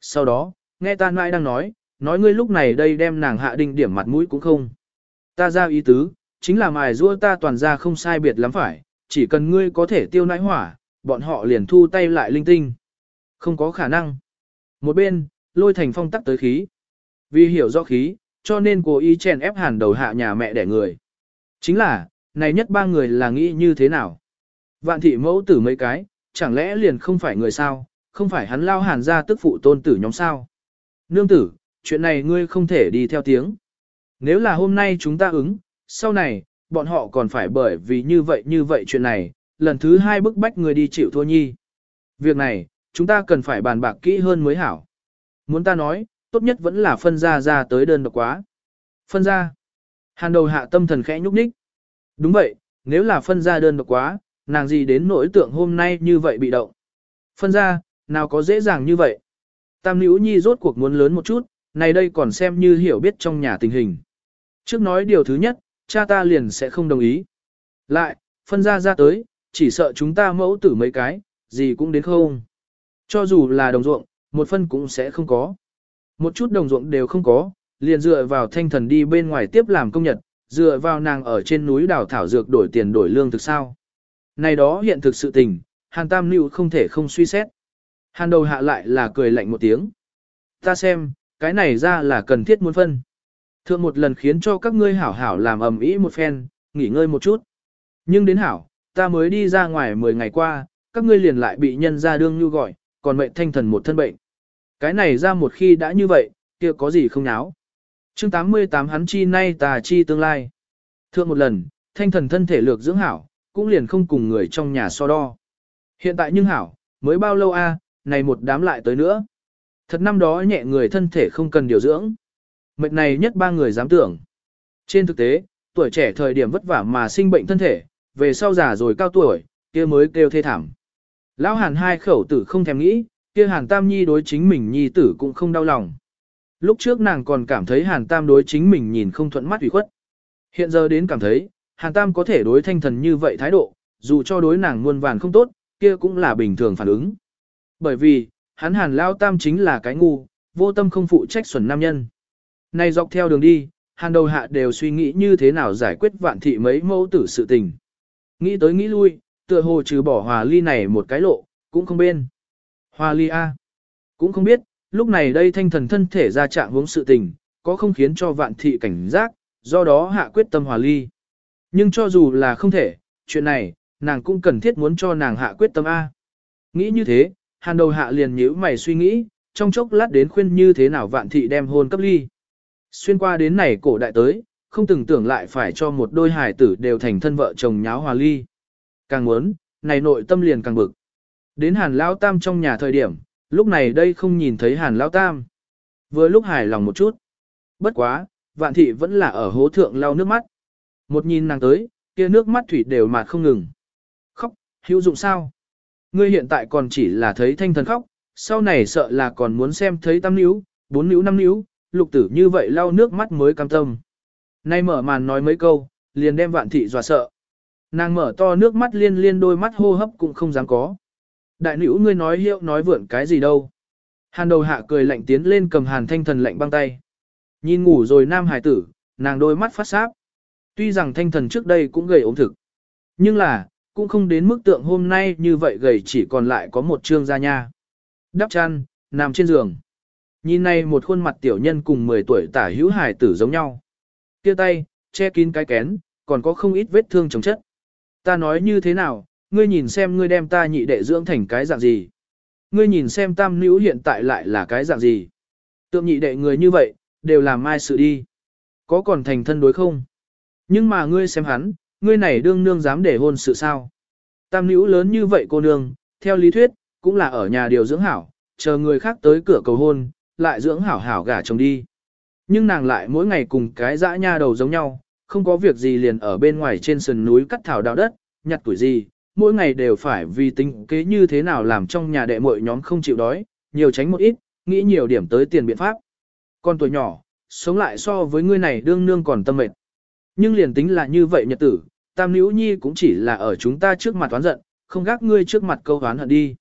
Sau đó, nghe ta nãi đang nói, nói ngươi lúc này đây đem nàng hạ đinh điểm mặt mũi cũng không. Ta ra ý tứ, chính là mài rua ta toàn ra không sai biệt lắm phải, chỉ cần ngươi có thể tiêu nãi hỏa, bọn họ liền thu tay lại linh tinh. Không có khả năng. Một bên, lôi thành phong tắc tới khí. Vì hiểu rõ khí, cho nên cố ý chèn ép hàn đầu hạ nhà mẹ đẻ người. Chính là, này nhất ba người là nghĩ như thế nào? Vạn thị mẫu tử mấy cái, chẳng lẽ liền không phải người sao, không phải hắn lao hàn ra tức phụ tôn tử nhóm sao? Nương tử, chuyện này ngươi không thể đi theo tiếng. Nếu là hôm nay chúng ta ứng, sau này, bọn họ còn phải bởi vì như vậy như vậy chuyện này, lần thứ hai bức bách người đi chịu thua nhi. Việc này, chúng ta cần phải bàn bạc kỹ hơn mới hảo. Muốn ta nói, tốt nhất vẫn là phân ra ra tới đơn độc quá. Phân ra. Hàn đầu hạ tâm thần khẽ nhúc nhích. Đúng vậy, nếu là phân ra đơn độc quá, nàng gì đến nỗi tượng hôm nay như vậy bị động. Phân ra, nào có dễ dàng như vậy. Tam nữ nhi rốt cuộc muốn lớn một chút, này đây còn xem như hiểu biết trong nhà tình hình. Trước nói điều thứ nhất, cha ta liền sẽ không đồng ý. Lại, phân ra ra tới, chỉ sợ chúng ta mẫu tử mấy cái, gì cũng đến không. Cho dù là đồng ruộng, một phân cũng sẽ không có. Một chút đồng ruộng đều không có, liền dựa vào thanh thần đi bên ngoài tiếp làm công nhật, dựa vào nàng ở trên núi đào thảo dược đổi tiền đổi lương thực sao. Này đó hiện thực sự tình, Hàn Tam Nữu không thể không suy xét. Hàn đầu hạ lại là cười lạnh một tiếng. Ta xem, cái này ra là cần thiết muốn phân. Thượng một lần khiến cho các ngươi hảo hảo làm ầm ĩ một phen, nghỉ ngơi một chút. Nhưng đến hảo, ta mới đi ra ngoài 10 ngày qua, các ngươi liền lại bị nhân ra đương như gọi, còn mệnh thanh thần một thân bệnh. Cái này ra một khi đã như vậy, kia có gì không náo chương 88 hắn chi nay tà chi tương lai. Thượng một lần, thanh thần thân thể lược dưỡng hảo, cũng liền không cùng người trong nhà so đo. Hiện tại nhưng hảo, mới bao lâu a, này một đám lại tới nữa. Thật năm đó nhẹ người thân thể không cần điều dưỡng. Mệt này nhất ba người dám tưởng. Trên thực tế, tuổi trẻ thời điểm vất vả mà sinh bệnh thân thể, về sau già rồi cao tuổi, kia mới kêu thê thảm. Lão hàn hai khẩu tử không thèm nghĩ, kia hàn tam nhi đối chính mình nhi tử cũng không đau lòng. Lúc trước nàng còn cảm thấy hàn tam đối chính mình nhìn không thuận mắt ủy khuất. Hiện giờ đến cảm thấy, hàn tam có thể đối thanh thần như vậy thái độ, dù cho đối nàng muôn vàn không tốt, kia cũng là bình thường phản ứng. Bởi vì, hắn hàn lao tam chính là cái ngu, vô tâm không phụ trách xuẩn nam nhân. Này dọc theo đường đi, hàn đầu hạ đều suy nghĩ như thế nào giải quyết vạn thị mấy mẫu tử sự tình. Nghĩ tới nghĩ lui, tựa hồ trừ bỏ hòa ly này một cái lộ, cũng không bên. Hòa ly A. Cũng không biết, lúc này đây thanh thần thân thể ra trạng hướng sự tình, có không khiến cho vạn thị cảnh giác, do đó hạ quyết tâm hòa ly. Nhưng cho dù là không thể, chuyện này, nàng cũng cần thiết muốn cho nàng hạ quyết tâm A. Nghĩ như thế, hàn đầu hạ liền nhíu mày suy nghĩ, trong chốc lát đến khuyên như thế nào vạn thị đem hôn cấp ly. Xuyên qua đến này cổ đại tới, không từng tưởng lại phải cho một đôi hài tử đều thành thân vợ chồng nháo hòa ly. Càng muốn, này nội tâm liền càng bực. Đến hàn lao tam trong nhà thời điểm, lúc này đây không nhìn thấy hàn lao tam. Vừa lúc hài lòng một chút. Bất quá, vạn thị vẫn là ở hố thượng lau nước mắt. Một nhìn nàng tới, kia nước mắt thủy đều mà không ngừng. Khóc, hữu dụng sao? Ngươi hiện tại còn chỉ là thấy thanh thần khóc, sau này sợ là còn muốn xem thấy tam níu, bốn níu năm níu, lục tử như vậy lau nước mắt mới cam tâm. Nay mở màn nói mấy câu, liền đem vạn thị dọa sợ. Nàng mở to nước mắt liên liên đôi mắt hô hấp cũng không dám có. Đại nữ ngươi nói hiệu nói vượn cái gì đâu. Hàn đầu hạ cười lạnh tiến lên cầm hàn thanh thần lạnh băng tay. Nhìn ngủ rồi nam hải tử, nàng đôi mắt phát sáp. Tuy rằng thanh thần trước đây cũng gầy ốm thực. Nhưng là, cũng không đến mức tượng hôm nay như vậy gầy chỉ còn lại có một trương da nha. Đắp chăn, nằm trên giường. Nhìn này một khuôn mặt tiểu nhân cùng 10 tuổi tả hữu hải tử giống nhau. Kia tay, che kín cái kén, còn có không ít vết thương chống chất. Ta nói như thế nào, ngươi nhìn xem ngươi đem ta nhị đệ dưỡng thành cái dạng gì. Ngươi nhìn xem tam nữ hiện tại lại là cái dạng gì. Tượng nhị đệ người như vậy, đều làm mai sự đi. Có còn thành thân đối không? Nhưng mà ngươi xem hắn, ngươi này đương nương dám để hôn sự sao? Tam nữ lớn như vậy cô nương, theo lý thuyết, cũng là ở nhà điều dưỡng hảo, chờ người khác tới cửa cầu hôn, lại dưỡng hảo hảo gả chồng đi. Nhưng nàng lại mỗi ngày cùng cái dã nha đầu giống nhau, không có việc gì liền ở bên ngoài trên sườn núi cắt thảo đào đất, nhặt tuổi gì, mỗi ngày đều phải vì tính kế như thế nào làm trong nhà đệ muội nhóm không chịu đói, nhiều tránh một ít, nghĩ nhiều điểm tới tiền biện pháp. Con tuổi nhỏ, sống lại so với ngươi này đương nương còn tâm mệt. Nhưng liền tính là như vậy nhật tử, tam nữ nhi cũng chỉ là ở chúng ta trước mặt toán giận, không gác ngươi trước mặt câu oán hận đi.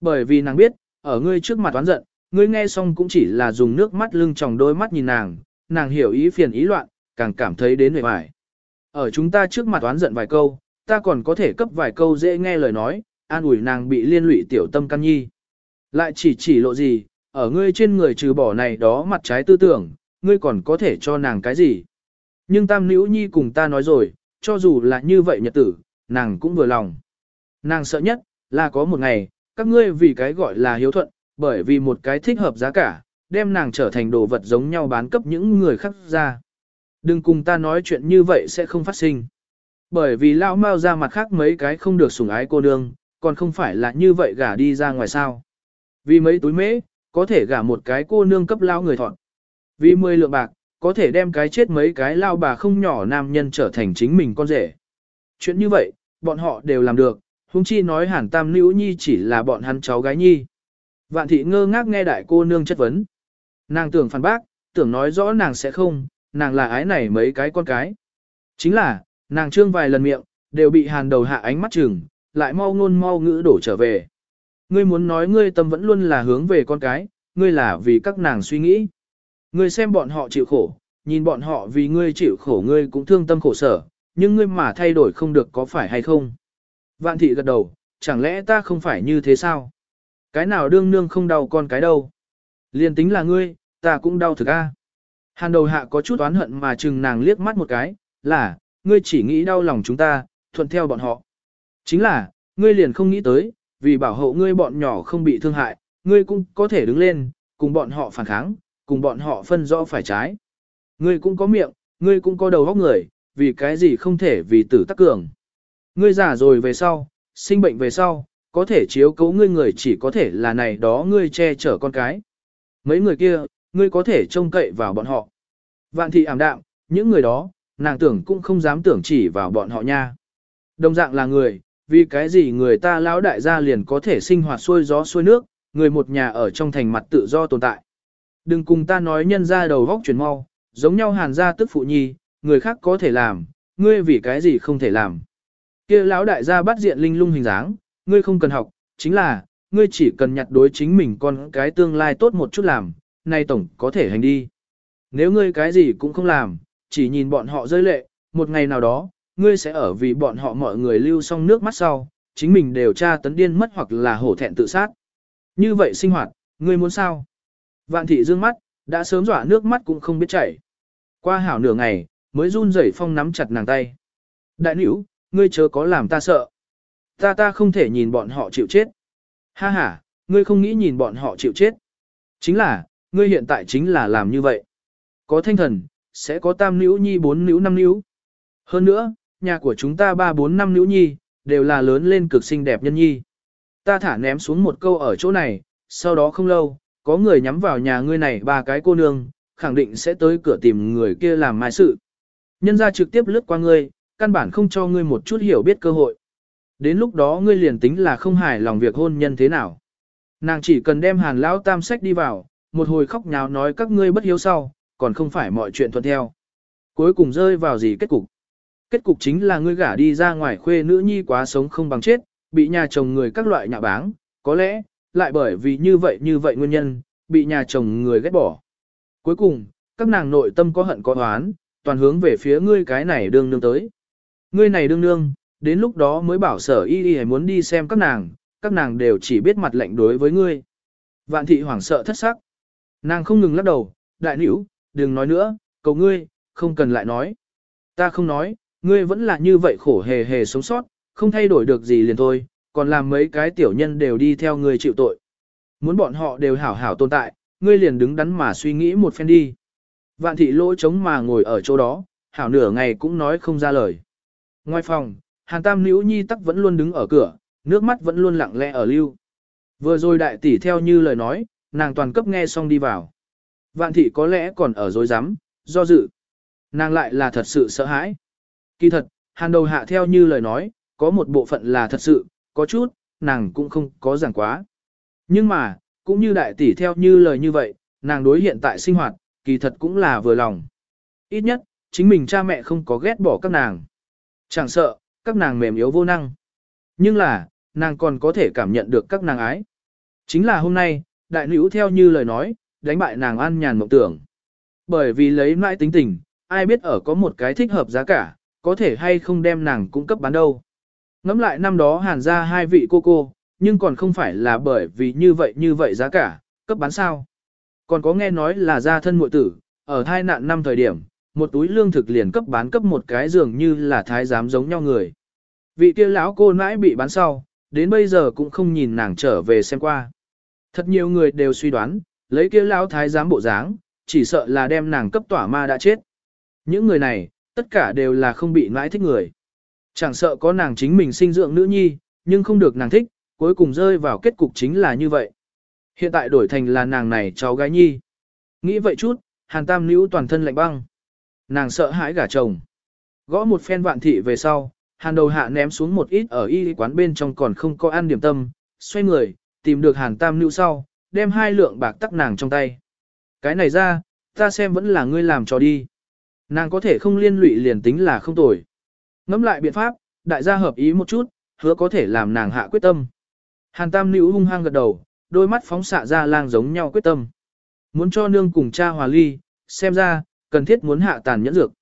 Bởi vì nàng biết, ở ngươi trước mặt toán giận, ngươi nghe xong cũng chỉ là dùng nước mắt lưng tròng đôi mắt nhìn nàng, nàng hiểu ý phiền ý loạn, càng cảm thấy đến vẻ vải. Ở chúng ta trước mặt toán giận vài câu, ta còn có thể cấp vài câu dễ nghe lời nói, an ủi nàng bị liên lụy tiểu tâm căn nhi. Lại chỉ chỉ lộ gì, ở ngươi trên người trừ bỏ này đó mặt trái tư tưởng, ngươi còn có thể cho nàng cái gì. Nhưng tam nữ nhi cùng ta nói rồi, cho dù là như vậy nhật tử, nàng cũng vừa lòng. Nàng sợ nhất, là có một ngày, các ngươi vì cái gọi là hiếu thuận, bởi vì một cái thích hợp giá cả, đem nàng trở thành đồ vật giống nhau bán cấp những người khác ra. Đừng cùng ta nói chuyện như vậy sẽ không phát sinh. Bởi vì lão mao ra mặt khác mấy cái không được sủng ái cô nương, còn không phải là như vậy gả đi ra ngoài sao. Vì mấy túi mễ, có thể gả một cái cô nương cấp lao người thọn. Vì 10 lượng bạc, có thể đem cái chết mấy cái lao bà không nhỏ nam nhân trở thành chính mình con rể. Chuyện như vậy, bọn họ đều làm được, huống chi nói hẳn tam nữ nhi chỉ là bọn hắn cháu gái nhi. Vạn thị ngơ ngác nghe đại cô nương chất vấn. Nàng tưởng phản bác, tưởng nói rõ nàng sẽ không, nàng là ái này mấy cái con cái. Chính là, nàng trương vài lần miệng, đều bị hàn đầu hạ ánh mắt chừng, lại mau ngôn mau ngữ đổ trở về. Ngươi muốn nói ngươi tâm vẫn luôn là hướng về con cái, ngươi là vì các nàng suy nghĩ. Ngươi xem bọn họ chịu khổ, nhìn bọn họ vì ngươi chịu khổ ngươi cũng thương tâm khổ sở, nhưng ngươi mà thay đổi không được có phải hay không. Vạn thị gật đầu, chẳng lẽ ta không phải như thế sao? Cái nào đương nương không đau con cái đâu? Liên tính là ngươi, ta cũng đau thực a. Hàn đầu hạ có chút oán hận mà chừng nàng liếc mắt một cái, là, ngươi chỉ nghĩ đau lòng chúng ta, thuận theo bọn họ. Chính là, ngươi liền không nghĩ tới, vì bảo hộ ngươi bọn nhỏ không bị thương hại, ngươi cũng có thể đứng lên, cùng bọn họ phản kháng, cùng bọn họ phân rõ phải trái. Ngươi cũng có miệng, ngươi cũng có đầu óc người, vì cái gì không thể vì tử tắc cường. Ngươi già rồi về sau, sinh bệnh về sau, có thể chiếu cố ngươi người chỉ có thể là này đó ngươi che chở con cái. Mấy người kia, ngươi có thể trông cậy vào bọn họ. Vạn thị ảm đạm, những người đó, nàng tưởng cũng không dám tưởng chỉ vào bọn họ nha. Đồng dạng là người, vì cái gì người ta lão đại gia liền có thể sinh hoạt xuôi gió xuôi nước, người một nhà ở trong thành mặt tự do tồn tại. Đừng cùng ta nói nhân ra đầu vóc chuyển mau, giống nhau hàn gia tức phụ nhi, người khác có thể làm, ngươi vì cái gì không thể làm. kia lão đại gia bắt diện linh lung hình dáng, ngươi không cần học, chính là, ngươi chỉ cần nhặt đối chính mình con cái tương lai tốt một chút làm, nay tổng có thể hành đi. Nếu ngươi cái gì cũng không làm, chỉ nhìn bọn họ rơi lệ, một ngày nào đó, ngươi sẽ ở vì bọn họ mọi người lưu xong nước mắt sau, chính mình đều tra tấn điên mất hoặc là hổ thẹn tự sát. Như vậy sinh hoạt, ngươi muốn sao? Vạn thị dương mắt, đã sớm dọa nước mắt cũng không biết chảy. Qua hảo nửa ngày, mới run rẩy phong nắm chặt nàng tay. Đại nữ, ngươi chớ có làm ta sợ. Ta ta không thể nhìn bọn họ chịu chết. Ha ha, ngươi không nghĩ nhìn bọn họ chịu chết. Chính là, ngươi hiện tại chính là làm như vậy. Có thanh thần, sẽ có tam nữ nhi bốn nữ năm nữ. Hơn nữa, nhà của chúng ta ba bốn năm nữ nhi, đều là lớn lên cực xinh đẹp nhân nhi. Ta thả ném xuống một câu ở chỗ này, sau đó không lâu, có người nhắm vào nhà ngươi này ba cái cô nương, khẳng định sẽ tới cửa tìm người kia làm mai sự. Nhân ra trực tiếp lướt qua ngươi, căn bản không cho ngươi một chút hiểu biết cơ hội. Đến lúc đó ngươi liền tính là không hài lòng việc hôn nhân thế nào. Nàng chỉ cần đem hàn lão tam sách đi vào, một hồi khóc nháo nói các ngươi bất hiếu sau, còn không phải mọi chuyện thuận theo. Cuối cùng rơi vào gì kết cục? Kết cục chính là ngươi gả đi ra ngoài khuê nữ nhi quá sống không bằng chết, bị nhà chồng người các loại nhạ báng, có lẽ, lại bởi vì như vậy như vậy nguyên nhân, bị nhà chồng người ghét bỏ. Cuối cùng, các nàng nội tâm có hận có oán, toàn hướng về phía ngươi cái này đương nương tới. Ngươi này đương nương, đến lúc đó mới bảo sở y y muốn đi xem các nàng, các nàng đều chỉ biết mặt lạnh đối với ngươi. Vạn thị hoảng sợ thất sắc. Nàng không ngừng lắc đầu, đại nữ, đừng nói nữa, cầu ngươi, không cần lại nói. Ta không nói, ngươi vẫn là như vậy khổ hề hề sống sót, không thay đổi được gì liền thôi, còn làm mấy cái tiểu nhân đều đi theo ngươi chịu tội. Muốn bọn họ đều hảo hảo tồn tại, ngươi liền đứng đắn mà suy nghĩ một phen đi. Vạn thị lỗ trống mà ngồi ở chỗ đó, hảo nửa ngày cũng nói không ra lời. Ngoài phòng, Hàn Tam Nữ Nhi tắc vẫn luôn đứng ở cửa, nước mắt vẫn luôn lặng lẽ ở lưu. Vừa rồi đại tỷ theo như lời nói, nàng toàn cấp nghe xong đi vào. Vạn thị có lẽ còn ở dối rắm do dự. Nàng lại là thật sự sợ hãi. Kỳ thật, hàn đầu hạ theo như lời nói, có một bộ phận là thật sự, có chút, nàng cũng không có giảng quá. Nhưng mà, cũng như đại tỷ theo như lời như vậy, nàng đối hiện tại sinh hoạt, kỳ thật cũng là vừa lòng. Ít nhất, chính mình cha mẹ không có ghét bỏ các nàng. Chẳng sợ, các nàng mềm yếu vô năng. Nhưng là, nàng còn có thể cảm nhận được các nàng ái. Chính là hôm nay, đại nữ theo như lời nói, đánh bại nàng an nhàn mộng tưởng. Bởi vì lấy mãi tính tình, ai biết ở có một cái thích hợp giá cả, có thể hay không đem nàng cung cấp bán đâu. Ngắm lại năm đó hàn ra hai vị cô cô, nhưng còn không phải là bởi vì như vậy như vậy giá cả, cấp bán sao. Còn có nghe nói là gia thân muội tử, ở thai nạn năm thời điểm, một túi lương thực liền cấp bán cấp một cái dường như là thái giám giống nhau người. Vị kia lão cô nãi bị bán sau, đến bây giờ cũng không nhìn nàng trở về xem qua. Thật nhiều người đều suy đoán, lấy kia lão thái giám bộ dáng, chỉ sợ là đem nàng cấp tỏa ma đã chết. Những người này, tất cả đều là không bị mãi thích người. Chẳng sợ có nàng chính mình sinh dưỡng nữ nhi, nhưng không được nàng thích, cuối cùng rơi vào kết cục chính là như vậy. Hiện tại đổi thành là nàng này cháu gái nhi. Nghĩ vậy chút, hàn tam nữ toàn thân lạnh băng. Nàng sợ hãi gả chồng. Gõ một phen vạn thị về sau, hàn đầu hạ ném xuống một ít ở y quán bên trong còn không có ăn điểm tâm, xoay người, tìm được hàn tam nữ sau, đem hai lượng bạc tắc nàng trong tay. Cái này ra, ta xem vẫn là ngươi làm cho đi. Nàng có thể không liên lụy liền tính là không tồi. Ngắm lại biện pháp, đại gia hợp ý một chút, hứa có thể làm nàng hạ quyết tâm. Hàn tam nữ hung hăng gật đầu, đôi mắt phóng xạ ra lang giống nhau quyết tâm. Muốn cho nương cùng cha hòa ly, xem ra, cần thiết muốn hạ tàn nhẫn dược.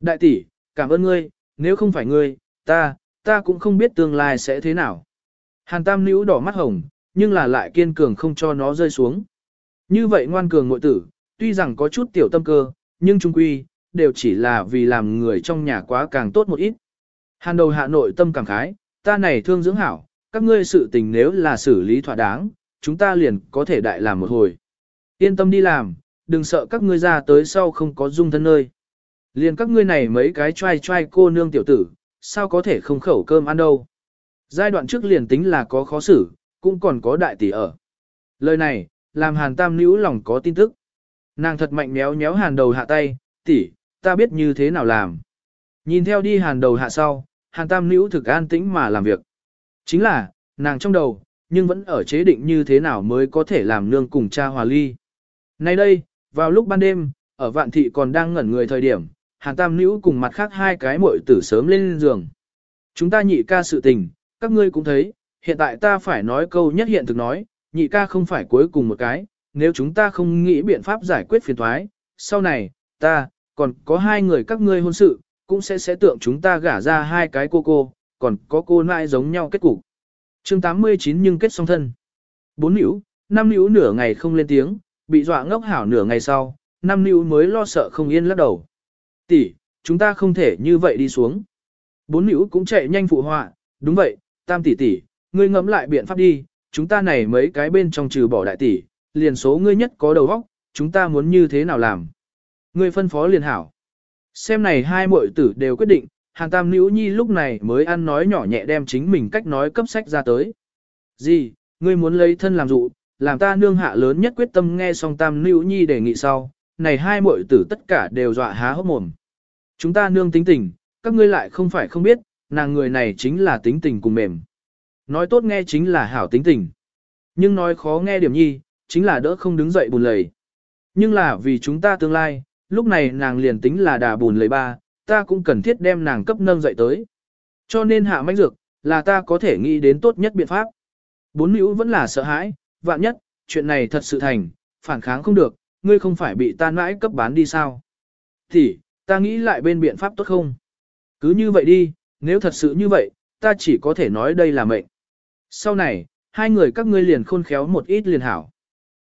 Đại tỷ, cảm ơn ngươi, nếu không phải ngươi, ta, ta cũng không biết tương lai sẽ thế nào. Hàn tam nữ đỏ mắt hồng, nhưng là lại kiên cường không cho nó rơi xuống. Như vậy ngoan cường ngội tử, tuy rằng có chút tiểu tâm cơ, nhưng trung quy, đều chỉ là vì làm người trong nhà quá càng tốt một ít. Hàn đầu hạ nội tâm cảm khái, ta này thương dưỡng hảo, các ngươi sự tình nếu là xử lý thỏa đáng, chúng ta liền có thể đại làm một hồi. Yên tâm đi làm, đừng sợ các ngươi ra tới sau không có dung thân nơi. Liền các ngươi này mấy cái trai trai cô nương tiểu tử, sao có thể không khẩu cơm ăn đâu. Giai đoạn trước liền tính là có khó xử, cũng còn có đại tỷ ở. Lời này, làm hàn tam nữ lòng có tin tức. Nàng thật mạnh méo méo hàn đầu hạ tay, tỷ, ta biết như thế nào làm. Nhìn theo đi hàn đầu hạ sau, hàn tam nữ thực an tĩnh mà làm việc. Chính là, nàng trong đầu, nhưng vẫn ở chế định như thế nào mới có thể làm nương cùng cha hòa ly. Nay đây, vào lúc ban đêm, ở vạn thị còn đang ngẩn người thời điểm, hàn tam nữ cùng mặt khác hai cái muội tử sớm lên giường. Chúng ta nhị ca sự tình, các ngươi cũng thấy, hiện tại ta phải nói câu nhất hiện thực nói, nhị ca không phải cuối cùng một cái, nếu chúng ta không nghĩ biện pháp giải quyết phiền thoái, sau này, ta, còn có hai người các ngươi hôn sự, cũng sẽ sẽ tượng chúng ta gả ra hai cái cô cô, còn có cô nãi giống nhau kết cục. chương 89 nhưng kết song thân. Bốn nữ, năm nữ nửa ngày không lên tiếng, bị dọa ngốc hảo nửa ngày sau, năm nữ mới lo sợ không yên lắc đầu. Tỷ, chúng ta không thể như vậy đi xuống. Bốn nữ cũng chạy nhanh phụ họa, đúng vậy, tam tỷ tỷ, ngươi ngẫm lại biện pháp đi, chúng ta này mấy cái bên trong trừ bỏ đại tỷ, liền số ngươi nhất có đầu óc, chúng ta muốn như thế nào làm. Ngươi phân phó liền hảo. Xem này hai muội tử đều quyết định, Hàn tam nữ nhi lúc này mới ăn nói nhỏ nhẹ đem chính mình cách nói cấp sách ra tới. Gì, ngươi muốn lấy thân làm dụ, làm ta nương hạ lớn nhất quyết tâm nghe xong tam nữ nhi đề nghị sau, này hai muội tử tất cả đều dọa há hốc mồm. Chúng ta nương tính tình, các ngươi lại không phải không biết, nàng người này chính là tính tình cùng mềm. Nói tốt nghe chính là hảo tính tình. Nhưng nói khó nghe điểm nhi, chính là đỡ không đứng dậy bùn lầy. Nhưng là vì chúng ta tương lai, lúc này nàng liền tính là đà bùn lầy ba, ta cũng cần thiết đem nàng cấp nâng dậy tới. Cho nên hạ mánh dược, là ta có thể nghĩ đến tốt nhất biện pháp. Bốn nữ vẫn là sợ hãi, vạn nhất, chuyện này thật sự thành, phản kháng không được, ngươi không phải bị ta mãi cấp bán đi sao. Thì, ta nghĩ lại bên biện pháp tốt không? Cứ như vậy đi, nếu thật sự như vậy, ta chỉ có thể nói đây là mệnh. Sau này, hai người các ngươi liền khôn khéo một ít liền hảo.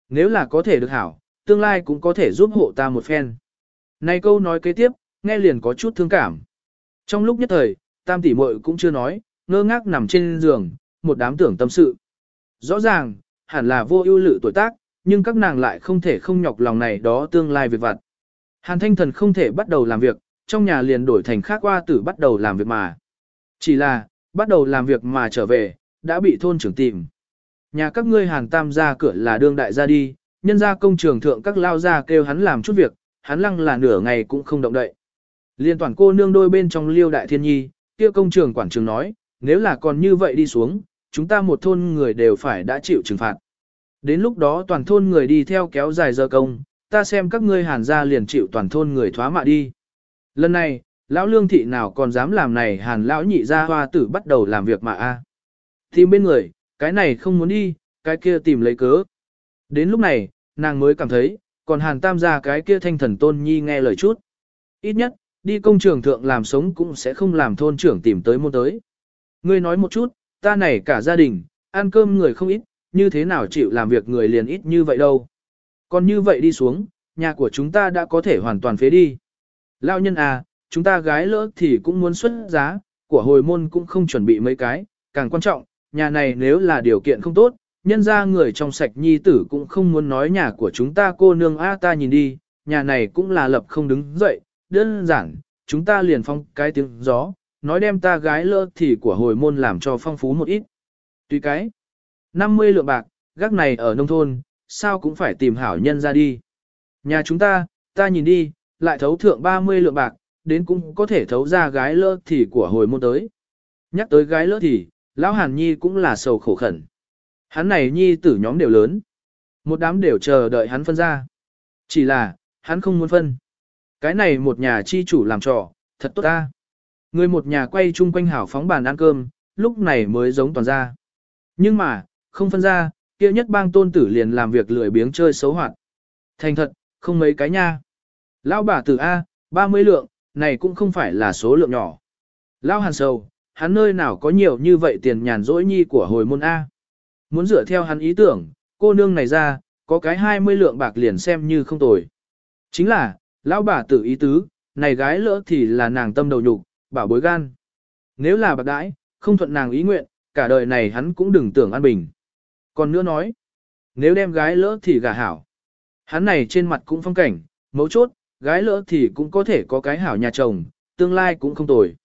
Nếu là có thể được hảo, tương lai cũng có thể giúp hộ ta một phen. Này câu nói kế tiếp, nghe liền có chút thương cảm. Trong lúc nhất thời, tam tỷ muội cũng chưa nói, ngơ ngác nằm trên giường, một đám tưởng tâm sự. Rõ ràng, hẳn là vô ưu lự tuổi tác, nhưng các nàng lại không thể không nhọc lòng này đó tương lai việc vặt. Hàn thanh thần không thể bắt đầu làm việc, trong nhà liền đổi thành khác qua tử bắt đầu làm việc mà. Chỉ là, bắt đầu làm việc mà trở về, đã bị thôn trưởng tìm. Nhà các ngươi hàng tam ra cửa là đương đại ra đi, nhân ra công trường thượng các lao ra kêu hắn làm chút việc, hắn lăng là nửa ngày cũng không động đậy. Liên toàn cô nương đôi bên trong liêu đại thiên nhi, kia công trường quản trường nói, nếu là còn như vậy đi xuống, chúng ta một thôn người đều phải đã chịu trừng phạt. Đến lúc đó toàn thôn người đi theo kéo dài giờ công, ta xem các ngươi hàn ra liền chịu toàn thôn người thoá mạ đi. Lần này, lão lương thị nào còn dám làm này hàn lão nhị ra hoa tử bắt đầu làm việc mà a Tìm bên người, cái này không muốn đi, cái kia tìm lấy cớ. Đến lúc này, nàng mới cảm thấy, còn hàn tam gia cái kia thanh thần tôn nhi nghe lời chút. Ít nhất, đi công trường thượng làm sống cũng sẽ không làm thôn trưởng tìm tới môn tới. Ngươi nói một chút, ta này cả gia đình, ăn cơm người không ít, như thế nào chịu làm việc người liền ít như vậy đâu. Còn như vậy đi xuống, nhà của chúng ta đã có thể hoàn toàn phế đi. Lao nhân à, chúng ta gái lỡ thì cũng muốn xuất giá, của hồi môn cũng không chuẩn bị mấy cái, càng quan trọng, nhà này nếu là điều kiện không tốt, nhân ra người trong sạch nhi tử cũng không muốn nói nhà của chúng ta cô nương a ta nhìn đi, nhà này cũng là lập không đứng dậy, đơn giản, chúng ta liền phong cái tiếng gió, nói đem ta gái lỡ thì của hồi môn làm cho phong phú một ít. Tuy cái, 50 lượng bạc, gác này ở nông thôn, sao cũng phải tìm hảo nhân ra đi. Nhà chúng ta, ta nhìn đi, lại thấu thượng 30 lượng bạc, đến cũng có thể thấu ra gái lỡ thì của hồi môn tới. Nhắc tới gái lỡ thì, lão Hàn Nhi cũng là sầu khổ khẩn. Hắn này Nhi tử nhóm đều lớn. Một đám đều chờ đợi hắn phân ra. Chỉ là, hắn không muốn phân. Cái này một nhà chi chủ làm trò, thật tốt ta. Người một nhà quay chung quanh hảo phóng bàn ăn cơm, lúc này mới giống toàn ra. Nhưng mà, không phân ra, kia nhất bang tôn tử liền làm việc lười biếng chơi xấu hoạt. Thành thật, không mấy cái nha. Lão bà tử A, 30 lượng, này cũng không phải là số lượng nhỏ. Lão hàn sầu, hắn nơi nào có nhiều như vậy tiền nhàn rỗi nhi của hồi môn A. Muốn dựa theo hắn ý tưởng, cô nương này ra, có cái 20 lượng bạc liền xem như không tồi. Chính là, lão bà tử ý tứ, này gái lỡ thì là nàng tâm đầu nhục, bảo bối gan. Nếu là bạc đãi, không thuận nàng ý nguyện, cả đời này hắn cũng đừng tưởng an bình. Còn nữa nói, nếu đem gái lỡ thì gả hảo. Hắn này trên mặt cũng phong cảnh, mấu chốt, gái lỡ thì cũng có thể có cái hảo nhà chồng, tương lai cũng không tồi.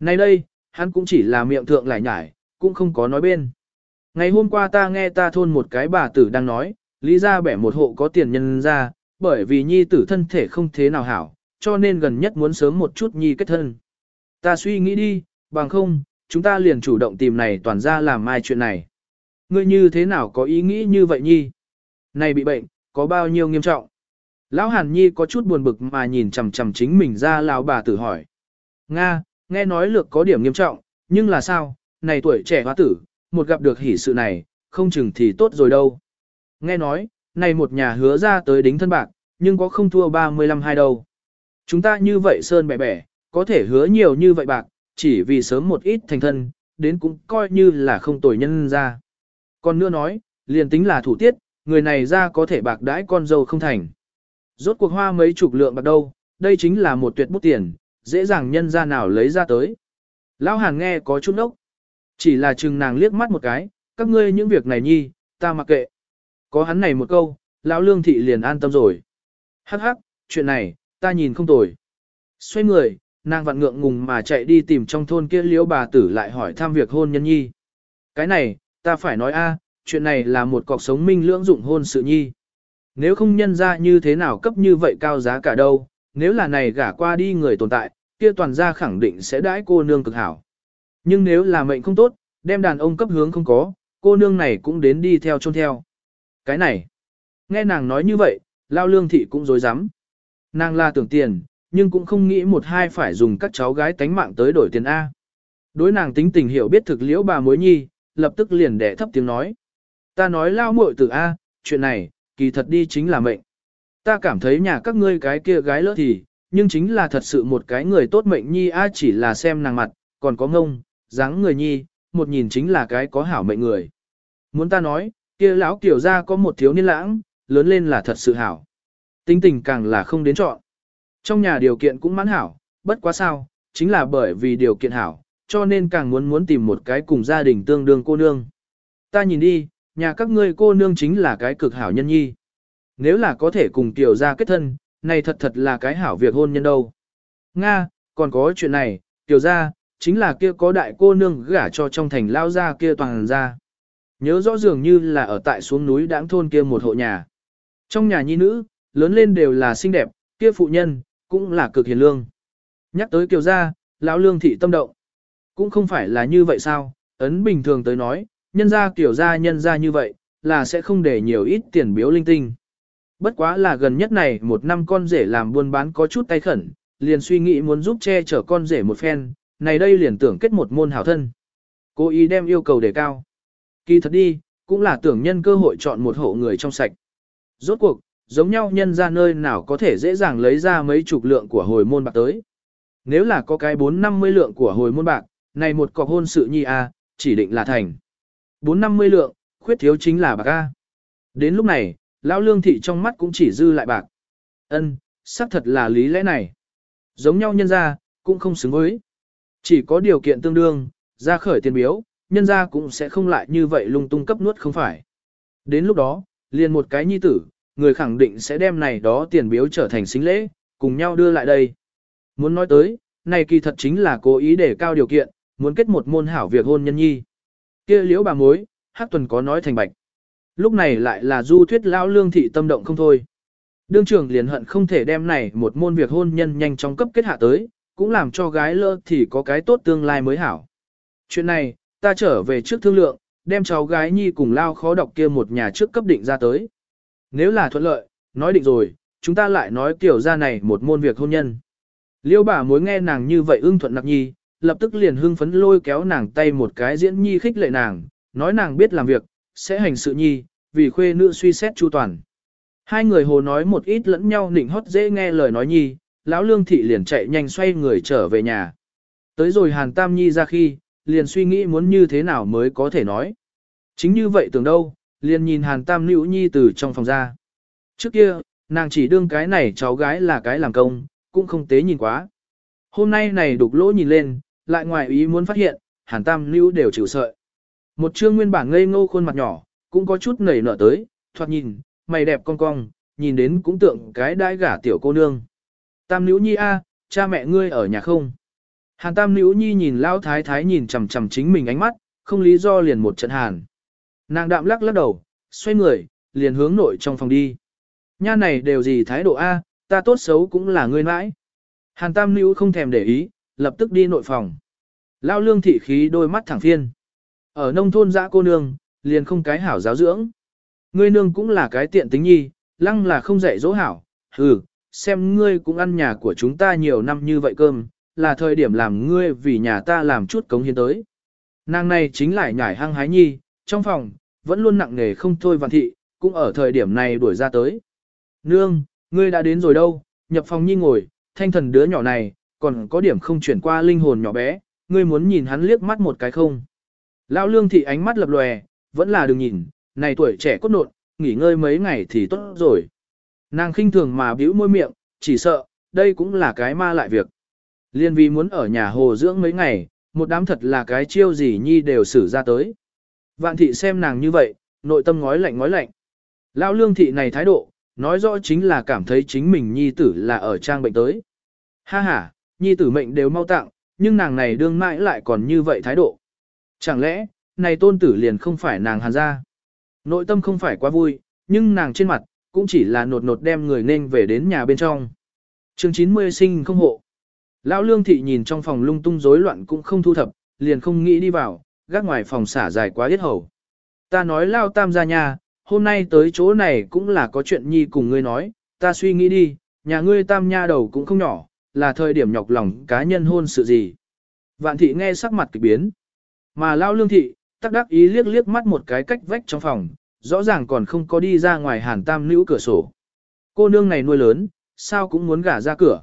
Nay đây, hắn cũng chỉ là miệng thượng lại nhải, cũng không có nói bên. Ngày hôm qua ta nghe ta thôn một cái bà tử đang nói, lý ra bẻ một hộ có tiền nhân ra, bởi vì nhi tử thân thể không thế nào hảo, cho nên gần nhất muốn sớm một chút nhi kết thân. Ta suy nghĩ đi, bằng không, chúng ta liền chủ động tìm này toàn ra làm mai chuyện này. Ngươi như thế nào có ý nghĩ như vậy nhi? Này bị bệnh, có bao nhiêu nghiêm trọng? Lão Hàn Nhi có chút buồn bực mà nhìn chằm chằm chính mình ra lão bà tử hỏi. Nga, nghe nói lược có điểm nghiêm trọng, nhưng là sao, này tuổi trẻ hoa tử, một gặp được hỷ sự này, không chừng thì tốt rồi đâu. Nghe nói, này một nhà hứa ra tới đính thân bạc, nhưng có không thua 35 hai đâu. Chúng ta như vậy sơn bẻ bẻ, có thể hứa nhiều như vậy bạc, chỉ vì sớm một ít thành thân, đến cũng coi như là không tồi nhân ra. Còn nữa nói, liền tính là thủ tiết, người này ra có thể bạc đãi con dâu không thành. Rốt cuộc hoa mấy chục lượng bạc đâu, đây chính là một tuyệt bút tiền, dễ dàng nhân ra nào lấy ra tới. Lão Hàn nghe có chút ốc. Chỉ là chừng nàng liếc mắt một cái, các ngươi những việc này nhi, ta mặc kệ. Có hắn này một câu, lão lương thị liền an tâm rồi. Hắc hắc, chuyện này, ta nhìn không tồi. Xoay người, nàng vặn ngượng ngùng mà chạy đi tìm trong thôn kia liễu bà tử lại hỏi thăm việc hôn nhân nhi. Cái này, ta phải nói a, chuyện này là một cọc sống minh lưỡng dụng hôn sự nhi. Nếu không nhân ra như thế nào cấp như vậy cao giá cả đâu, nếu là này gả qua đi người tồn tại, kia toàn gia khẳng định sẽ đãi cô nương cực hảo. Nhưng nếu là mệnh không tốt, đem đàn ông cấp hướng không có, cô nương này cũng đến đi theo chôn theo. Cái này, nghe nàng nói như vậy, lao lương thị cũng dối rắm Nàng là tưởng tiền, nhưng cũng không nghĩ một hai phải dùng các cháu gái tánh mạng tới đổi tiền A. Đối nàng tính tình hiểu biết thực liễu bà mối nhi, lập tức liền đẻ thấp tiếng nói. Ta nói lao muội từ A, chuyện này, kỳ thật đi chính là mệnh. Ta cảm thấy nhà các ngươi cái kia gái lỡ thì, nhưng chính là thật sự một cái người tốt mệnh nhi A chỉ là xem nàng mặt, còn có ngông, dáng người nhi, một nhìn chính là cái có hảo mệnh người. Muốn ta nói, kia lão kiểu ra có một thiếu niên lãng, lớn lên là thật sự hảo. Tinh tình càng là không đến chọn. Trong nhà điều kiện cũng mãn hảo, bất quá sao, chính là bởi vì điều kiện hảo, cho nên càng muốn muốn tìm một cái cùng gia đình tương đương cô nương. Ta nhìn đi, nhà các ngươi cô nương chính là cái cực hảo nhân nhi. Nếu là có thể cùng tiểu gia kết thân, này thật thật là cái hảo việc hôn nhân đâu. Nga, còn có chuyện này, tiểu gia, chính là kia có đại cô nương gả cho trong thành lao gia kia toàn gia. Nhớ rõ dường như là ở tại xuống núi đãng thôn kia một hộ nhà. Trong nhà nhi nữ, lớn lên đều là xinh đẹp, kia phụ nhân, cũng là cực hiền lương. Nhắc tới kiều gia, lão lương thị tâm động. Cũng không phải là như vậy sao, ấn bình thường tới nói, nhân gia kiểu gia nhân gia như vậy, là sẽ không để nhiều ít tiền biếu linh tinh. Bất quá là gần nhất này một năm con rể làm buôn bán có chút tay khẩn, liền suy nghĩ muốn giúp che chở con rể một phen, này đây liền tưởng kết một môn hảo thân. Cô ý đem yêu cầu đề cao. Kỳ thật đi, cũng là tưởng nhân cơ hội chọn một hộ người trong sạch. Rốt cuộc, giống nhau nhân ra nơi nào có thể dễ dàng lấy ra mấy chục lượng của hồi môn bạc tới. Nếu là có cái 4-50 lượng của hồi môn bạc, này một cọc hôn sự nhi a, chỉ định là thành. 4-50 lượng, khuyết thiếu chính là bạc a. Đến lúc này, lão lương thị trong mắt cũng chỉ dư lại bạc. Ân, xác thật là lý lẽ này. Giống nhau nhân ra, cũng không xứng với. Chỉ có điều kiện tương đương, ra khởi tiền biếu, nhân ra cũng sẽ không lại như vậy lung tung cấp nuốt không phải. Đến lúc đó, liền một cái nhi tử, người khẳng định sẽ đem này đó tiền biếu trở thành xính lễ, cùng nhau đưa lại đây. Muốn nói tới, này kỳ thật chính là cố ý để cao điều kiện, muốn kết một môn hảo việc hôn nhân nhi. kia liễu bà mối, hát tuần có nói thành bạch. Lúc này lại là du thuyết lão lương thị tâm động không thôi. Đương trưởng liền hận không thể đem này một môn việc hôn nhân nhanh chóng cấp kết hạ tới, cũng làm cho gái lỡ thì có cái tốt tương lai mới hảo. Chuyện này, ta trở về trước thương lượng, đem cháu gái nhi cùng lao khó đọc kia một nhà trước cấp định ra tới. Nếu là thuận lợi, nói định rồi, chúng ta lại nói kiểu ra này một môn việc hôn nhân. Liêu bà mối nghe nàng như vậy ưng thuận nặc nhi, lập tức liền hưng phấn lôi kéo nàng tay một cái diễn nhi khích lệ nàng, nói nàng biết làm việc, sẽ hành sự nhi, vì khuê nữ suy xét chu toàn. Hai người hồ nói một ít lẫn nhau nịnh hót dễ nghe lời nói nhi, lão lương thị liền chạy nhanh xoay người trở về nhà. Tới rồi hàn tam nhi ra khi, liền suy nghĩ muốn như thế nào mới có thể nói. Chính như vậy tưởng đâu, liền nhìn hàn tam nữ nhi từ trong phòng ra. Trước kia, nàng chỉ đương cái này cháu gái là cái làm công, cũng không tế nhìn quá. Hôm nay này đục lỗ nhìn lên, lại ngoài ý muốn phát hiện, hàn tam nữ đều chịu sợi. Một chương nguyên bản ngây ngô khuôn mặt nhỏ, cũng có chút nảy nở tới, thoạt nhìn, mày đẹp cong cong, nhìn đến cũng tượng cái đãi gả tiểu cô nương. Tam nữ nhi a, cha mẹ ngươi ở nhà không? Hàn tam nữ nhi nhìn lao thái thái nhìn chằm chằm chính mình ánh mắt, không lý do liền một trận hàn. Nàng đạm lắc lắc đầu, xoay người, liền hướng nội trong phòng đi. Nha này đều gì thái độ A, ta tốt xấu cũng là ngươi mãi. Hàn tam nữ không thèm để ý, lập tức đi nội phòng. Lao lương thị khí đôi mắt thẳng phiên. Ở nông thôn dã cô nương, liền không cái hảo giáo dưỡng. Ngươi nương cũng là cái tiện tính nhi, lăng là không dạy dỗ hảo. Ừ, xem ngươi cũng ăn nhà của chúng ta nhiều năm như vậy cơm, là thời điểm làm ngươi vì nhà ta làm chút cống hiến tới. Nàng này chính lại nhảy hăng hái nhi, trong phòng, vẫn luôn nặng nề không thôi vạn thị, cũng ở thời điểm này đuổi ra tới. Nương, ngươi đã đến rồi đâu, nhập phòng nhi ngồi, thanh thần đứa nhỏ này, còn có điểm không chuyển qua linh hồn nhỏ bé, ngươi muốn nhìn hắn liếc mắt một cái không. Lão lương thị ánh mắt lập lòe, vẫn là đừng nhìn, này tuổi trẻ cốt nộn, nghỉ ngơi mấy ngày thì tốt rồi. Nàng khinh thường mà bĩu môi miệng, chỉ sợ, đây cũng là cái ma lại việc. Liên vi muốn ở nhà hồ dưỡng mấy ngày, một đám thật là cái chiêu gì nhi đều xử ra tới. Vạn thị xem nàng như vậy, nội tâm ngói lạnh ngói lạnh. Lão lương thị này thái độ, nói rõ chính là cảm thấy chính mình nhi tử là ở trang bệnh tới. Ha ha, nhi tử mệnh đều mau tặng, nhưng nàng này đương mãi lại còn như vậy thái độ. Chẳng lẽ, này tôn tử liền không phải nàng hàn ra. Nội tâm không phải quá vui, nhưng nàng trên mặt, cũng chỉ là nột nột đem người nên về đến nhà bên trong. chương 90 sinh không hộ. Lão lương thị nhìn trong phòng lung tung rối loạn cũng không thu thập, liền không nghĩ đi vào, gác ngoài phòng xả dài quá hết hầu. Ta nói lao tam ra nhà, hôm nay tới chỗ này cũng là có chuyện nhi cùng ngươi nói, ta suy nghĩ đi, nhà ngươi tam nha đầu cũng không nhỏ, là thời điểm nhọc lòng cá nhân hôn sự gì. Vạn thị nghe sắc mặt kỳ biến. Mà lao lương thị, tắc đắc ý liếc liếc mắt một cái cách vách trong phòng, rõ ràng còn không có đi ra ngoài hàn tam nữ cửa sổ. Cô nương này nuôi lớn, sao cũng muốn gả ra cửa.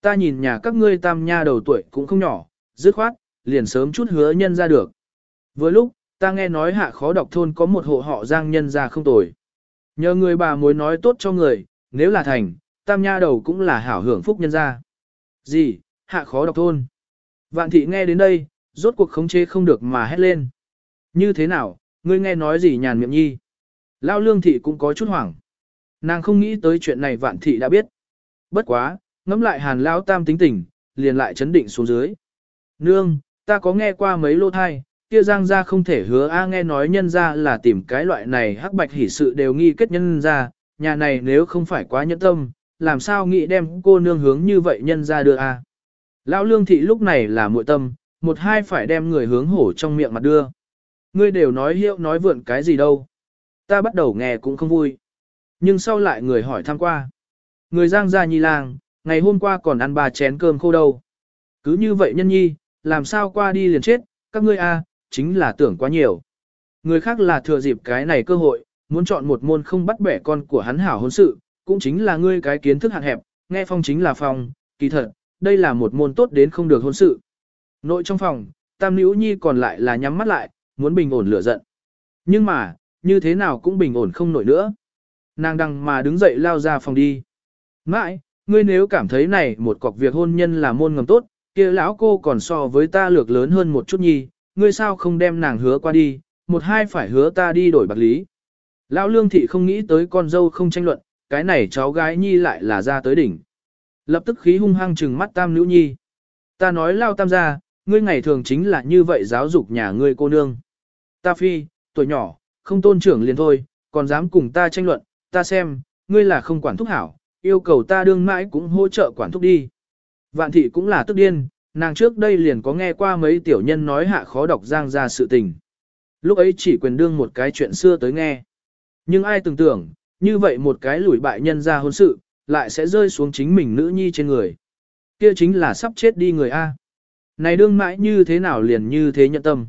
Ta nhìn nhà các ngươi tam nha đầu tuổi cũng không nhỏ, dứt khoát, liền sớm chút hứa nhân ra được. Vừa lúc, ta nghe nói hạ khó đọc thôn có một hộ họ giang nhân ra không tồi. Nhờ người bà mối nói tốt cho người, nếu là thành, tam nha đầu cũng là hảo hưởng phúc nhân ra. Gì, hạ khó đọc thôn. Vạn thị nghe đến đây, rốt cuộc khống chế không được mà hét lên. Như thế nào, ngươi nghe nói gì nhàn miệng nhi? Lao lương thị cũng có chút hoảng. Nàng không nghĩ tới chuyện này vạn thị đã biết. Bất quá, ngẫm lại hàn lao tam tính tình, liền lại chấn định xuống dưới. Nương, ta có nghe qua mấy lô thai, kia giang ra không thể hứa a nghe nói nhân ra là tìm cái loại này hắc bạch hỉ sự đều nghi kết nhân ra, nhà này nếu không phải quá nhẫn tâm, làm sao nghĩ đem cô nương hướng như vậy nhân ra đưa a Lão lương thị lúc này là muội tâm, một hai phải đem người hướng hổ trong miệng mặt đưa. Ngươi đều nói hiệu nói vượn cái gì đâu. Ta bắt đầu nghe cũng không vui. Nhưng sau lại người hỏi thăm qua. Người giang gia nhi lang, ngày hôm qua còn ăn ba chén cơm khô đâu. Cứ như vậy nhân nhi, làm sao qua đi liền chết, các ngươi a, chính là tưởng quá nhiều. Người khác là thừa dịp cái này cơ hội, muốn chọn một môn không bắt bẻ con của hắn hảo hôn sự, cũng chính là ngươi cái kiến thức hạn hẹp, nghe phong chính là phong, kỳ thật, đây là một môn tốt đến không được hôn sự. Nội trong phòng, tam nữ nhi còn lại là nhắm mắt lại, muốn bình ổn lửa giận. Nhưng mà, như thế nào cũng bình ổn không nổi nữa. Nàng đằng mà đứng dậy lao ra phòng đi. Mãi, ngươi nếu cảm thấy này một cọc việc hôn nhân là môn ngầm tốt, kia lão cô còn so với ta lược lớn hơn một chút nhi, ngươi sao không đem nàng hứa qua đi, một hai phải hứa ta đi đổi bạc lý. Lão lương thị không nghĩ tới con dâu không tranh luận, cái này cháu gái nhi lại là ra tới đỉnh. Lập tức khí hung hăng trừng mắt tam nữ nhi. Ta nói lao tam gia, ngươi ngày thường chính là như vậy giáo dục nhà ngươi cô nương. Ta phi, tuổi nhỏ, không tôn trưởng liền thôi, còn dám cùng ta tranh luận, ta xem, ngươi là không quản thúc hảo, yêu cầu ta đương mãi cũng hỗ trợ quản thúc đi. Vạn thị cũng là tức điên, nàng trước đây liền có nghe qua mấy tiểu nhân nói hạ khó đọc giang ra sự tình. Lúc ấy chỉ quyền đương một cái chuyện xưa tới nghe. Nhưng ai tưởng tưởng, như vậy một cái lủi bại nhân ra hôn sự, lại sẽ rơi xuống chính mình nữ nhi trên người. Kia chính là sắp chết đi người A. Này đương mãi như thế nào liền như thế nhận tâm.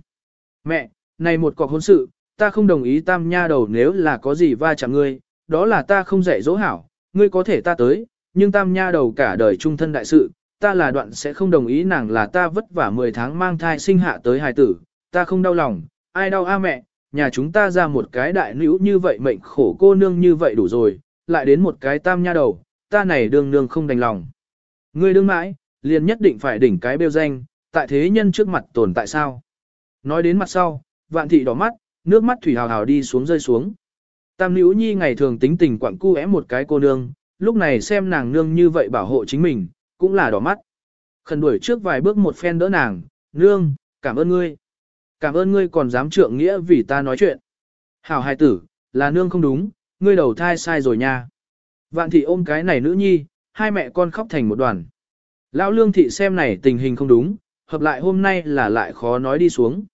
Mẹ, này một cọc hôn sự, ta không đồng ý tam nha đầu nếu là có gì va chạm ngươi, đó là ta không dạy dỗ hảo, ngươi có thể ta tới, nhưng tam nha đầu cả đời trung thân đại sự, ta là đoạn sẽ không đồng ý nàng là ta vất vả 10 tháng mang thai sinh hạ tới hài tử, ta không đau lòng, ai đau a mẹ, nhà chúng ta ra một cái đại nữ như vậy mệnh khổ cô nương như vậy đủ rồi, lại đến một cái tam nha đầu, ta này đương nương không đành lòng. Ngươi đương mãi, liền nhất định phải đỉnh cái bêu danh, tại thế nhân trước mặt tồn tại sao. Nói đến mặt sau, vạn thị đỏ mắt, nước mắt thủy hào hào đi xuống rơi xuống. Tam nữ nhi ngày thường tính tình quặng cu một cái cô nương, lúc này xem nàng nương như vậy bảo hộ chính mình, cũng là đỏ mắt. Khẩn đuổi trước vài bước một phen đỡ nàng, nương, cảm ơn ngươi. Cảm ơn ngươi còn dám trượng nghĩa vì ta nói chuyện. Hảo hài tử, là nương không đúng, ngươi đầu thai sai rồi nha. Vạn thị ôm cái này nữ nhi, hai mẹ con khóc thành một đoàn. Lão lương thị xem này tình hình không đúng, hợp lại hôm nay là lại khó nói đi xuống.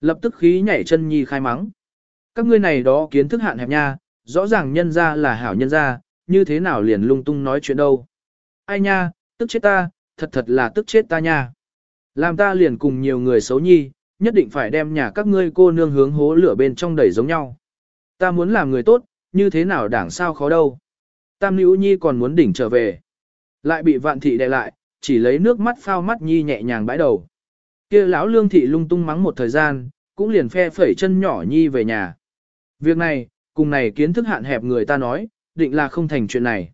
Lập tức khí nhảy chân nhi khai mắng. Các ngươi này đó kiến thức hạn hẹp nha, rõ ràng nhân ra là hảo nhân ra, như thế nào liền lung tung nói chuyện đâu. Ai nha, tức chết ta, thật thật là tức chết ta nha. Làm ta liền cùng nhiều người xấu nhi, nhất định phải đem nhà các ngươi cô nương hướng hố lửa bên trong đẩy giống nhau. Ta muốn làm người tốt, như thế nào đảng sao khó đâu. Tam Nữ Nhi còn muốn đỉnh trở về. Lại bị vạn thị đè lại, chỉ lấy nước mắt phao mắt Nhi nhẹ nhàng bãi đầu. kia lão lương thị lung tung mắng một thời gian, cũng liền phe phẩy chân nhỏ Nhi về nhà. Việc này, cùng này kiến thức hạn hẹp người ta nói, định là không thành chuyện này.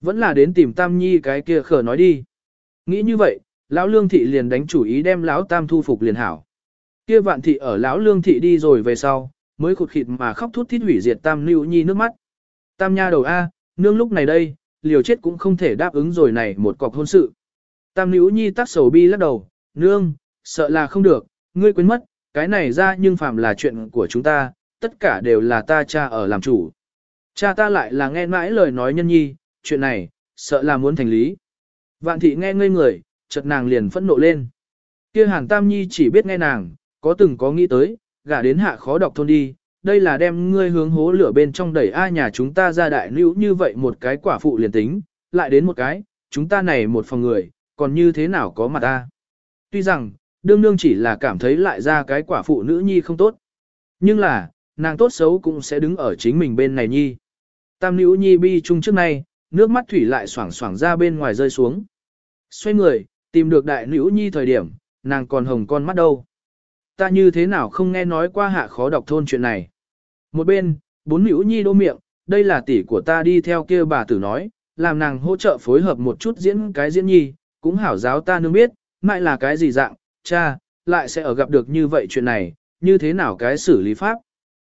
Vẫn là đến tìm Tam Nhi cái kia khở nói đi. Nghĩ như vậy, lão lương thị liền đánh chủ ý đem lão Tam thu phục liền hảo. Kia vạn thị ở lão lương thị đi rồi về sau, mới khụt khịt mà khóc thút thít hủy diệt Tam Lưu Nhi nước mắt. Tam nha đầu A, nương lúc này đây, liều chết cũng không thể đáp ứng rồi này một cọc hôn sự. Tam Nữu Nhi tác sầu bi lắc đầu, nương, sợ là không được, ngươi quên mất, cái này ra nhưng phạm là chuyện của chúng ta, tất cả đều là ta cha ở làm chủ. Cha ta lại là nghe mãi lời nói nhân nhi, chuyện này, sợ là muốn thành lý. Vạn thị nghe ngây người, chợt nàng liền phẫn nộ lên. Kia hàn tam nhi chỉ biết nghe nàng, có từng có nghĩ tới, gả đến hạ khó đọc thôn đi, đây là đem ngươi hướng hố lửa bên trong đẩy ai nhà chúng ta ra đại nữ như vậy một cái quả phụ liền tính, lại đến một cái, chúng ta này một phòng người, còn như thế nào có mặt ta. Tuy rằng, đương đương chỉ là cảm thấy lại ra cái quả phụ nữ nhi không tốt. Nhưng là, nàng tốt xấu cũng sẽ đứng ở chính mình bên này nhi. Tam nữ nhi bi chung trước nay, nước mắt thủy lại xoảng xoảng ra bên ngoài rơi xuống. Xoay người, tìm được đại nữ nhi thời điểm, nàng còn hồng con mắt đâu. Ta như thế nào không nghe nói qua hạ khó đọc thôn chuyện này. Một bên, bốn nữ nhi đô miệng, đây là tỷ của ta đi theo kia bà tử nói, làm nàng hỗ trợ phối hợp một chút diễn cái diễn nhi, cũng hảo giáo ta nương biết, mãi là cái gì dạng, cha, lại sẽ ở gặp được như vậy chuyện này, như thế nào cái xử lý pháp.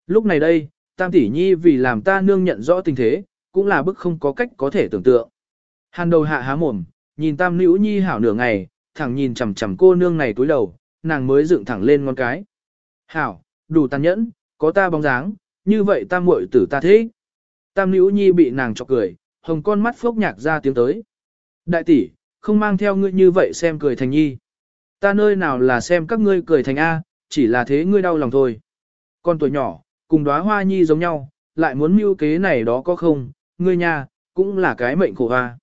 Lúc này đây, tam tỷ nhi vì làm ta nương nhận rõ tình thế, cũng là bức không có cách có thể tưởng tượng. Hàn đầu hạ há mồm, nhìn tam nữ nhi hảo nửa ngày, thẳng nhìn chằm chằm cô nương này túi đầu, nàng mới dựng thẳng lên ngón cái. Hảo, đủ tàn nhẫn, có ta bóng dáng, như vậy ta muội tử ta thế. Tam nữ nhi bị nàng chọc cười, hồng con mắt phốc nhạc ra tiếng tới. Đại tỷ, không mang theo ngươi như vậy xem cười thành nhi. Ta nơi nào là xem các ngươi cười thành A, chỉ là thế ngươi đau lòng thôi. Con tuổi nhỏ, cùng đóa hoa nhi giống nhau, lại muốn mưu kế này đó có không, ngươi nha, cũng là cái mệnh khổ hoa.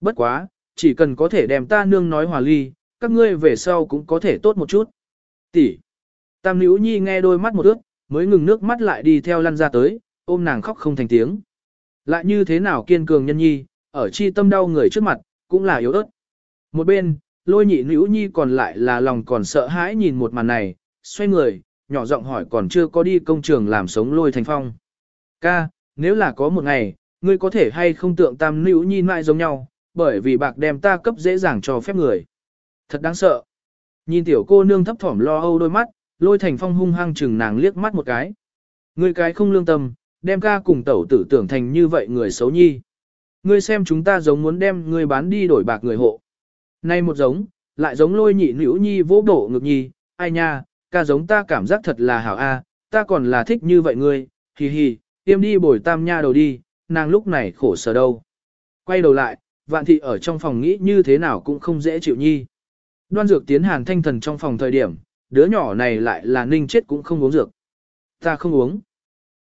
Bất quá, chỉ cần có thể đem ta nương nói hòa ly, các ngươi về sau cũng có thể tốt một chút. Tỷ. Tam Nữ Nhi nghe đôi mắt một ước, mới ngừng nước mắt lại đi theo lăn ra tới, ôm nàng khóc không thành tiếng. Lại như thế nào kiên cường nhân nhi, ở chi tâm đau người trước mặt, cũng là yếu ớt. Một bên, lôi nhị Nữ Nhi còn lại là lòng còn sợ hãi nhìn một màn này, xoay người, nhỏ giọng hỏi còn chưa có đi công trường làm sống lôi thành phong. Ca, nếu là có một ngày, ngươi có thể hay không tượng tam nữ nhi mãi giống nhau, bởi vì bạc đem ta cấp dễ dàng cho phép người. Thật đáng sợ. Nhìn tiểu cô nương thấp thỏm lo âu đôi mắt, lôi thành phong hung hăng chừng nàng liếc mắt một cái. Ngươi cái không lương tâm, đem ca cùng tẩu tử tưởng thành như vậy người xấu nhi. Ngươi xem chúng ta giống muốn đem ngươi bán đi đổi bạc người hộ. Nay một giống, lại giống lôi nhị nữ nhi vỗ đổ ngực nhi, ai nha, ca giống ta cảm giác thật là hảo a, ta còn là thích như vậy ngươi, hì hì, tiêm đi bồi tam nha đầu đi, nàng lúc này khổ sở đâu. Quay đầu lại, vạn thị ở trong phòng nghĩ như thế nào cũng không dễ chịu nhi. Đoan dược tiến hàn thanh thần trong phòng thời điểm, đứa nhỏ này lại là ninh chết cũng không uống dược. Ta không uống.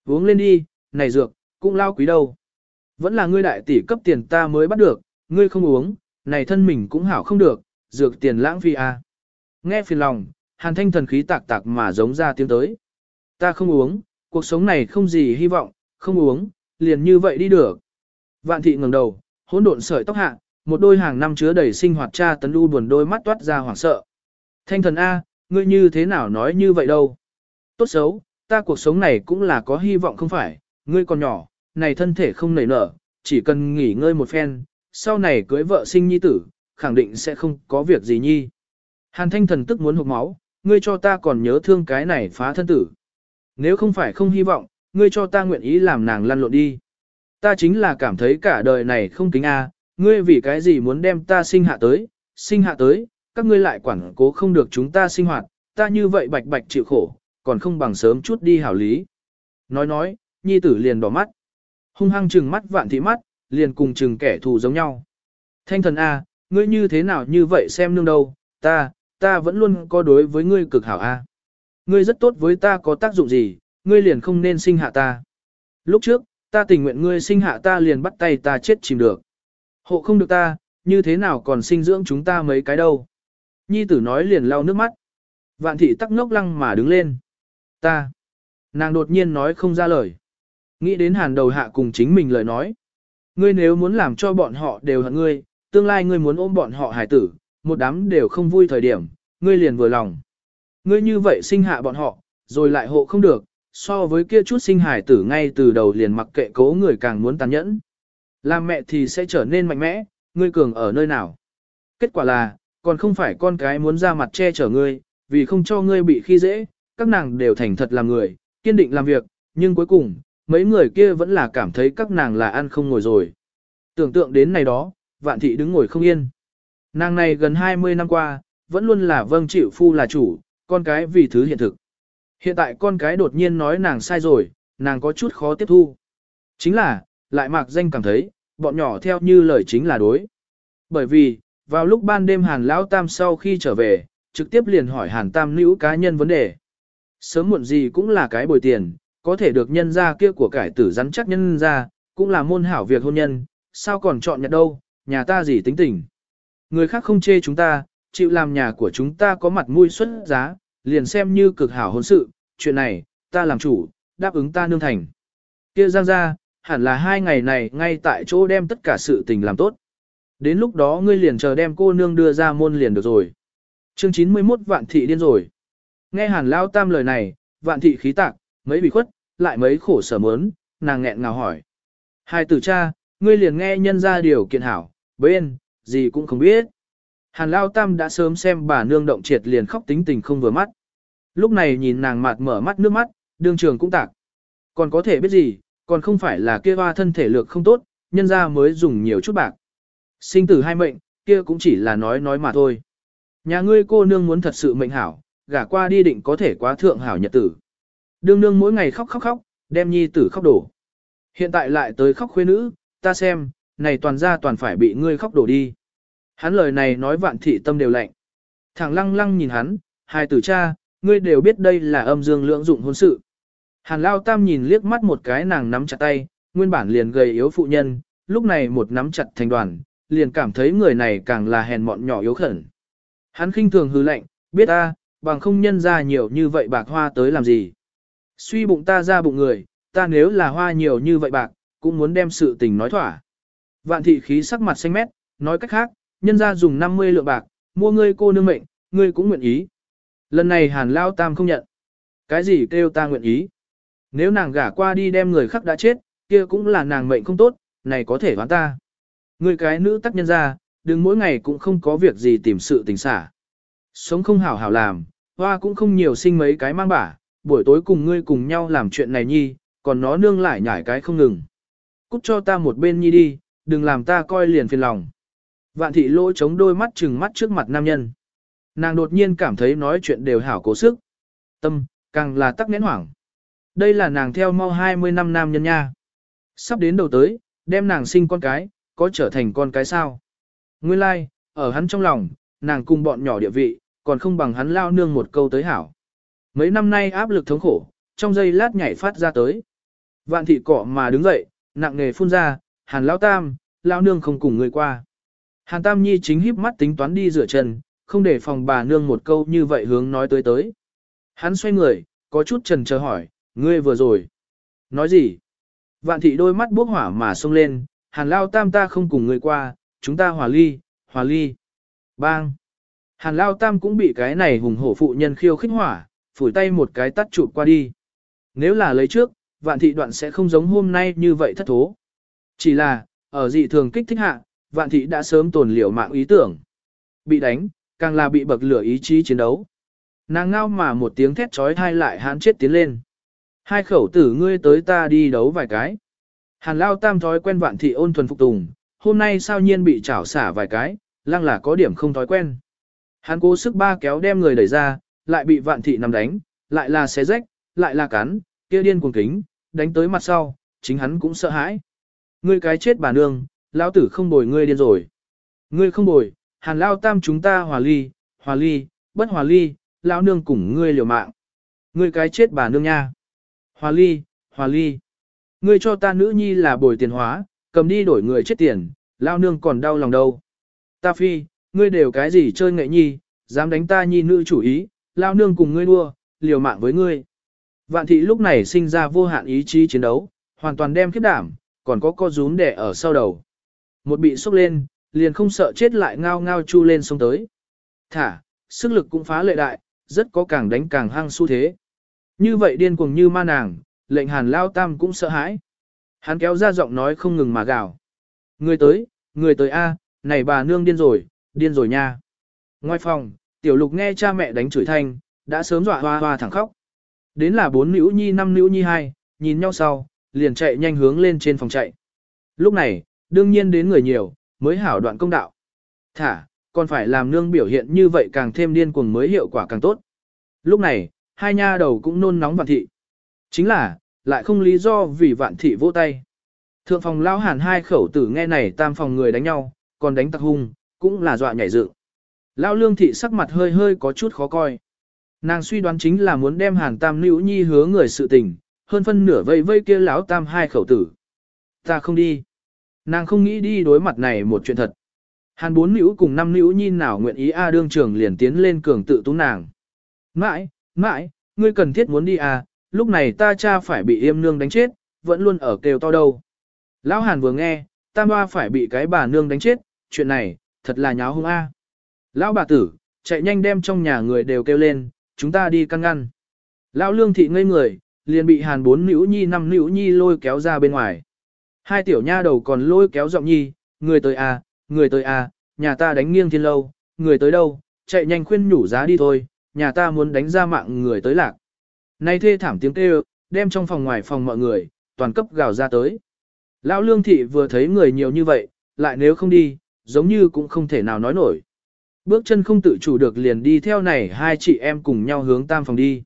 Uống lên đi, này dược, cũng lao quý đâu. Vẫn là ngươi đại tỷ cấp tiền ta mới bắt được, ngươi không uống, này thân mình cũng hảo không được, dược tiền lãng phí à. Nghe phiền lòng, hàn thanh thần khí tạc tạc mà giống ra tiếng tới. Ta không uống, cuộc sống này không gì hy vọng, không uống, liền như vậy đi được. Vạn thị ngẩng đầu, hỗn độn sợi tóc hạ, một đôi hàng năm chứa đầy sinh hoạt cha tấn u buồn đôi mắt toát ra hoảng sợ. Thanh thần A, ngươi như thế nào nói như vậy đâu? Tốt xấu, ta cuộc sống này cũng là có hy vọng không phải, ngươi còn nhỏ, này thân thể không nảy nở, chỉ cần nghỉ ngơi một phen, sau này cưới vợ sinh nhi tử, khẳng định sẽ không có việc gì nhi. Hàn thanh thần tức muốn hụt máu, ngươi cho ta còn nhớ thương cái này phá thân tử. Nếu không phải không hy vọng, ngươi cho ta nguyện ý làm nàng lăn lộn đi. Ta chính là cảm thấy cả đời này không kính a, ngươi vì cái gì muốn đem ta sinh hạ tới, sinh hạ tới, các ngươi lại quản cố không được chúng ta sinh hoạt, ta như vậy bạch bạch chịu khổ, còn không bằng sớm chút đi hảo lý. Nói nói, nhi tử liền đỏ mắt. Hung hăng trừng mắt vạn thị mắt, liền cùng trừng kẻ thù giống nhau. Thanh thần A, ngươi như thế nào như vậy xem nương đâu, ta, ta vẫn luôn có đối với ngươi cực hảo a. Ngươi rất tốt với ta có tác dụng gì, ngươi liền không nên sinh hạ ta. Lúc trước, ta tình nguyện ngươi sinh hạ ta liền bắt tay ta chết chìm được. Hộ không được ta, như thế nào còn sinh dưỡng chúng ta mấy cái đâu. Nhi tử nói liền lau nước mắt. Vạn thị tắc ngốc lăng mà đứng lên. Ta. Nàng đột nhiên nói không ra lời. Nghĩ đến hàn đầu hạ cùng chính mình lời nói. Ngươi nếu muốn làm cho bọn họ đều hận ngươi, tương lai ngươi muốn ôm bọn họ hải tử, một đám đều không vui thời điểm, ngươi liền vừa lòng. Ngươi như vậy sinh hạ bọn họ, rồi lại hộ không được, so với kia chút sinh hải tử ngay từ đầu liền mặc kệ cố người càng muốn tàn nhẫn. Làm mẹ thì sẽ trở nên mạnh mẽ, ngươi cường ở nơi nào. Kết quả là, còn không phải con cái muốn ra mặt che chở ngươi, vì không cho ngươi bị khi dễ, các nàng đều thành thật làm người, kiên định làm việc, nhưng cuối cùng, mấy người kia vẫn là cảm thấy các nàng là ăn không ngồi rồi. Tưởng tượng đến này đó, vạn thị đứng ngồi không yên. Nàng này gần 20 năm qua, vẫn luôn là vâng chịu phu là chủ, con cái vì thứ hiện thực. Hiện tại con cái đột nhiên nói nàng sai rồi, nàng có chút khó tiếp thu. Chính là, lại mạc danh cảm thấy, bọn nhỏ theo như lời chính là đối. Bởi vì, vào lúc ban đêm Hàn Lão Tam sau khi trở về, trực tiếp liền hỏi Hàn Tam nữ cá nhân vấn đề. Sớm muộn gì cũng là cái bồi tiền, có thể được nhân ra kia của cải tử rắn chắc nhân ra, cũng là môn hảo việc hôn nhân, sao còn chọn nhặt đâu, nhà ta gì tính tình. Người khác không chê chúng ta, chịu làm nhà của chúng ta có mặt mũi xuất giá, liền xem như cực hảo hôn sự, chuyện này, ta làm chủ, đáp ứng ta nương thành. Kia giang ra, hẳn là hai ngày này ngay tại chỗ đem tất cả sự tình làm tốt. Đến lúc đó ngươi liền chờ đem cô nương đưa ra môn liền được rồi. Chương 91 vạn thị điên rồi. Nghe hàn lao tam lời này, vạn thị khí tạc, mấy bị khuất, lại mấy khổ sở mớn, nàng nghẹn ngào hỏi. Hai tử cha, ngươi liền nghe nhân ra điều kiện hảo, bên, gì cũng không biết. Hàn lao tam đã sớm xem bà nương động triệt liền khóc tính tình không vừa mắt. Lúc này nhìn nàng mặt mở mắt nước mắt, đương trường cũng tạc. Còn có thể biết gì, còn không phải là kia hoa thân thể lược không tốt, nhân ra mới dùng nhiều chút bạc. Sinh tử hai mệnh, kia cũng chỉ là nói nói mà thôi. Nhà ngươi cô nương muốn thật sự mệnh hảo, gả qua đi định có thể quá thượng hảo nhật tử. Đương nương mỗi ngày khóc khóc khóc, đem nhi tử khóc đổ. Hiện tại lại tới khóc khuê nữ, ta xem, này toàn ra toàn phải bị ngươi khóc đổ đi. Hắn lời này nói vạn thị tâm đều lạnh. Thằng lăng lăng nhìn hắn, hai tử cha, ngươi đều biết đây là âm dương lưỡng dụng hôn sự. Hàn Lao Tam nhìn liếc mắt một cái nàng nắm chặt tay, nguyên bản liền gầy yếu phụ nhân, lúc này một nắm chặt thành đoàn, liền cảm thấy người này càng là hèn mọn nhỏ yếu khẩn. Hắn khinh thường hư lạnh, biết ta, bằng không nhân ra nhiều như vậy bạc hoa tới làm gì. Suy bụng ta ra bụng người, ta nếu là hoa nhiều như vậy bạc, cũng muốn đem sự tình nói thỏa. Vạn thị khí sắc mặt xanh mét, nói cách khác, nhân ra dùng 50 lượng bạc, mua ngươi cô nương mệnh, ngươi cũng nguyện ý. Lần này hàn lao tam không nhận. Cái gì kêu ta nguyện ý? Nếu nàng gả qua đi đem người khác đã chết, kia cũng là nàng mệnh không tốt, này có thể đoán ta. Người cái nữ tác nhân ra, đừng mỗi ngày cũng không có việc gì tìm sự tình xả. Sống không hảo hảo làm, hoa cũng không nhiều sinh mấy cái mang bả, buổi tối cùng ngươi cùng nhau làm chuyện này nhi, còn nó nương lại nhảy cái không ngừng. Cút cho ta một bên nhi đi, đừng làm ta coi liền phiền lòng. Vạn thị lỗ chống đôi mắt trừng mắt trước mặt nam nhân. Nàng đột nhiên cảm thấy nói chuyện đều hảo cố sức. Tâm, càng là tắc nghẽn hoảng. Đây là nàng theo mau 20 năm nam nhân nha. Sắp đến đầu tới, đem nàng sinh con cái, có trở thành con cái sao? Nguyên lai, like, ở hắn trong lòng, nàng cùng bọn nhỏ địa vị, còn không bằng hắn lao nương một câu tới hảo. Mấy năm nay áp lực thống khổ, trong giây lát nhảy phát ra tới. Vạn thị cỏ mà đứng dậy, nặng nề phun ra, hàn lao tam, lao nương không cùng người qua. Hàn tam nhi chính híp mắt tính toán đi rửa chân, không để phòng bà nương một câu như vậy hướng nói tới tới. Hắn xoay người, có chút trần chờ hỏi, ngươi vừa rồi. Nói gì? Vạn thị đôi mắt bốc hỏa mà xông lên, hàn lao tam ta không cùng ngươi qua, chúng ta hòa ly, hòa ly. Bang! Hàn lao tam cũng bị cái này hùng hổ phụ nhân khiêu khích hỏa, phủi tay một cái tắt chụp qua đi. Nếu là lấy trước, vạn thị đoạn sẽ không giống hôm nay như vậy thất thố. Chỉ là, ở dị thường kích thích hạ, vạn thị đã sớm tổn liều mạng ý tưởng. Bị đánh, càng là bị bậc lửa ý chí chiến đấu. Nàng ngao mà một tiếng thét trói thai lại hán chết tiến lên. Hai khẩu tử ngươi tới ta đi đấu vài cái. Hàn lao tam thói quen vạn thị ôn thuần phục tùng, hôm nay sao nhiên bị chảo xả vài cái, lăng là có điểm không thói quen. Hắn cố sức ba kéo đem người đẩy ra, lại bị vạn thị nằm đánh, lại là xé rách, lại là cắn, kia điên cuồng kính, đánh tới mặt sau, chính hắn cũng sợ hãi. Ngươi cái chết bà nương, lão tử không bồi ngươi điên rồi. Ngươi không bồi, hàn lao tam chúng ta hòa ly, hòa ly, bất hòa ly, lão nương cùng ngươi liều mạng. Ngươi cái chết bà nương nha. Hòa ly, hòa ly. Ngươi cho ta nữ nhi là bồi tiền hóa, cầm đi đổi người chết tiền, lao nương còn đau lòng đâu. Ta phi, ngươi đều cái gì chơi nghệ nhi, dám đánh ta nhi nữ chủ ý, lao nương cùng ngươi đua, liều mạng với ngươi. Vạn thị lúc này sinh ra vô hạn ý chí chiến đấu, hoàn toàn đem khiếp đảm, còn có co rúm đẻ ở sau đầu. Một bị sốc lên, liền không sợ chết lại ngao ngao chu lên sông tới. Thả, sức lực cũng phá lệ đại, rất có càng đánh càng hăng xu thế. Như vậy điên cuồng như ma nàng, lệnh hàn lao tam cũng sợ hãi. Hắn kéo ra giọng nói không ngừng mà gào. Người tới, người tới A, này bà nương điên rồi, điên rồi nha. Ngoài phòng, tiểu lục nghe cha mẹ đánh chửi thanh, đã sớm dọa hoa hoa thẳng khóc. Đến là bốn nữ nhi năm nữ nhi hai, nhìn nhau sau, liền chạy nhanh hướng lên trên phòng chạy. Lúc này, đương nhiên đến người nhiều, mới hảo đoạn công đạo. Thả, còn phải làm nương biểu hiện như vậy càng thêm điên cuồng mới hiệu quả càng tốt. Lúc này, hai nha đầu cũng nôn nóng vạn thị. Chính là, lại không lý do vì vạn thị vỗ tay. Thượng phòng lao hàn hai khẩu tử nghe này tam phòng người đánh nhau, còn đánh tặc hung, cũng là dọa nhảy dựng. Lao lương thị sắc mặt hơi hơi có chút khó coi. Nàng suy đoán chính là muốn đem hàn tam nữ nhi hứa người sự tình, hơn phân nửa vây vây kia lão tam hai khẩu tử. Ta không đi. Nàng không nghĩ đi đối mặt này một chuyện thật. Hàn bốn nữ cùng năm nữ nhi nào nguyện ý A đương trưởng liền tiến lên cường tự tú nàng. Mãi, mãi, ngươi cần thiết muốn đi à, lúc này ta cha phải bị yêm nương đánh chết, vẫn luôn ở kêu to đâu. Lão Hàn vừa nghe, tam hoa phải bị cái bà nương đánh chết, chuyện này, thật là nháo hung a. Lão bà tử, chạy nhanh đem trong nhà người đều kêu lên, chúng ta đi căn ngăn. Lão lương thị ngây người, liền bị hàn bốn nữ nhi năm nữ nhi lôi kéo ra bên ngoài. Hai tiểu nha đầu còn lôi kéo giọng nhi, người tới à, người tới à, nhà ta đánh nghiêng thiên lâu, người tới đâu, chạy nhanh khuyên nhủ giá đi thôi, nhà ta muốn đánh ra mạng người tới lạc. Nay thê thảm tiếng kêu, đem trong phòng ngoài phòng mọi người, toàn cấp gào ra tới. Lão lương thị vừa thấy người nhiều như vậy, lại nếu không đi, giống như cũng không thể nào nói nổi. Bước chân không tự chủ được liền đi theo này hai chị em cùng nhau hướng tam phòng đi.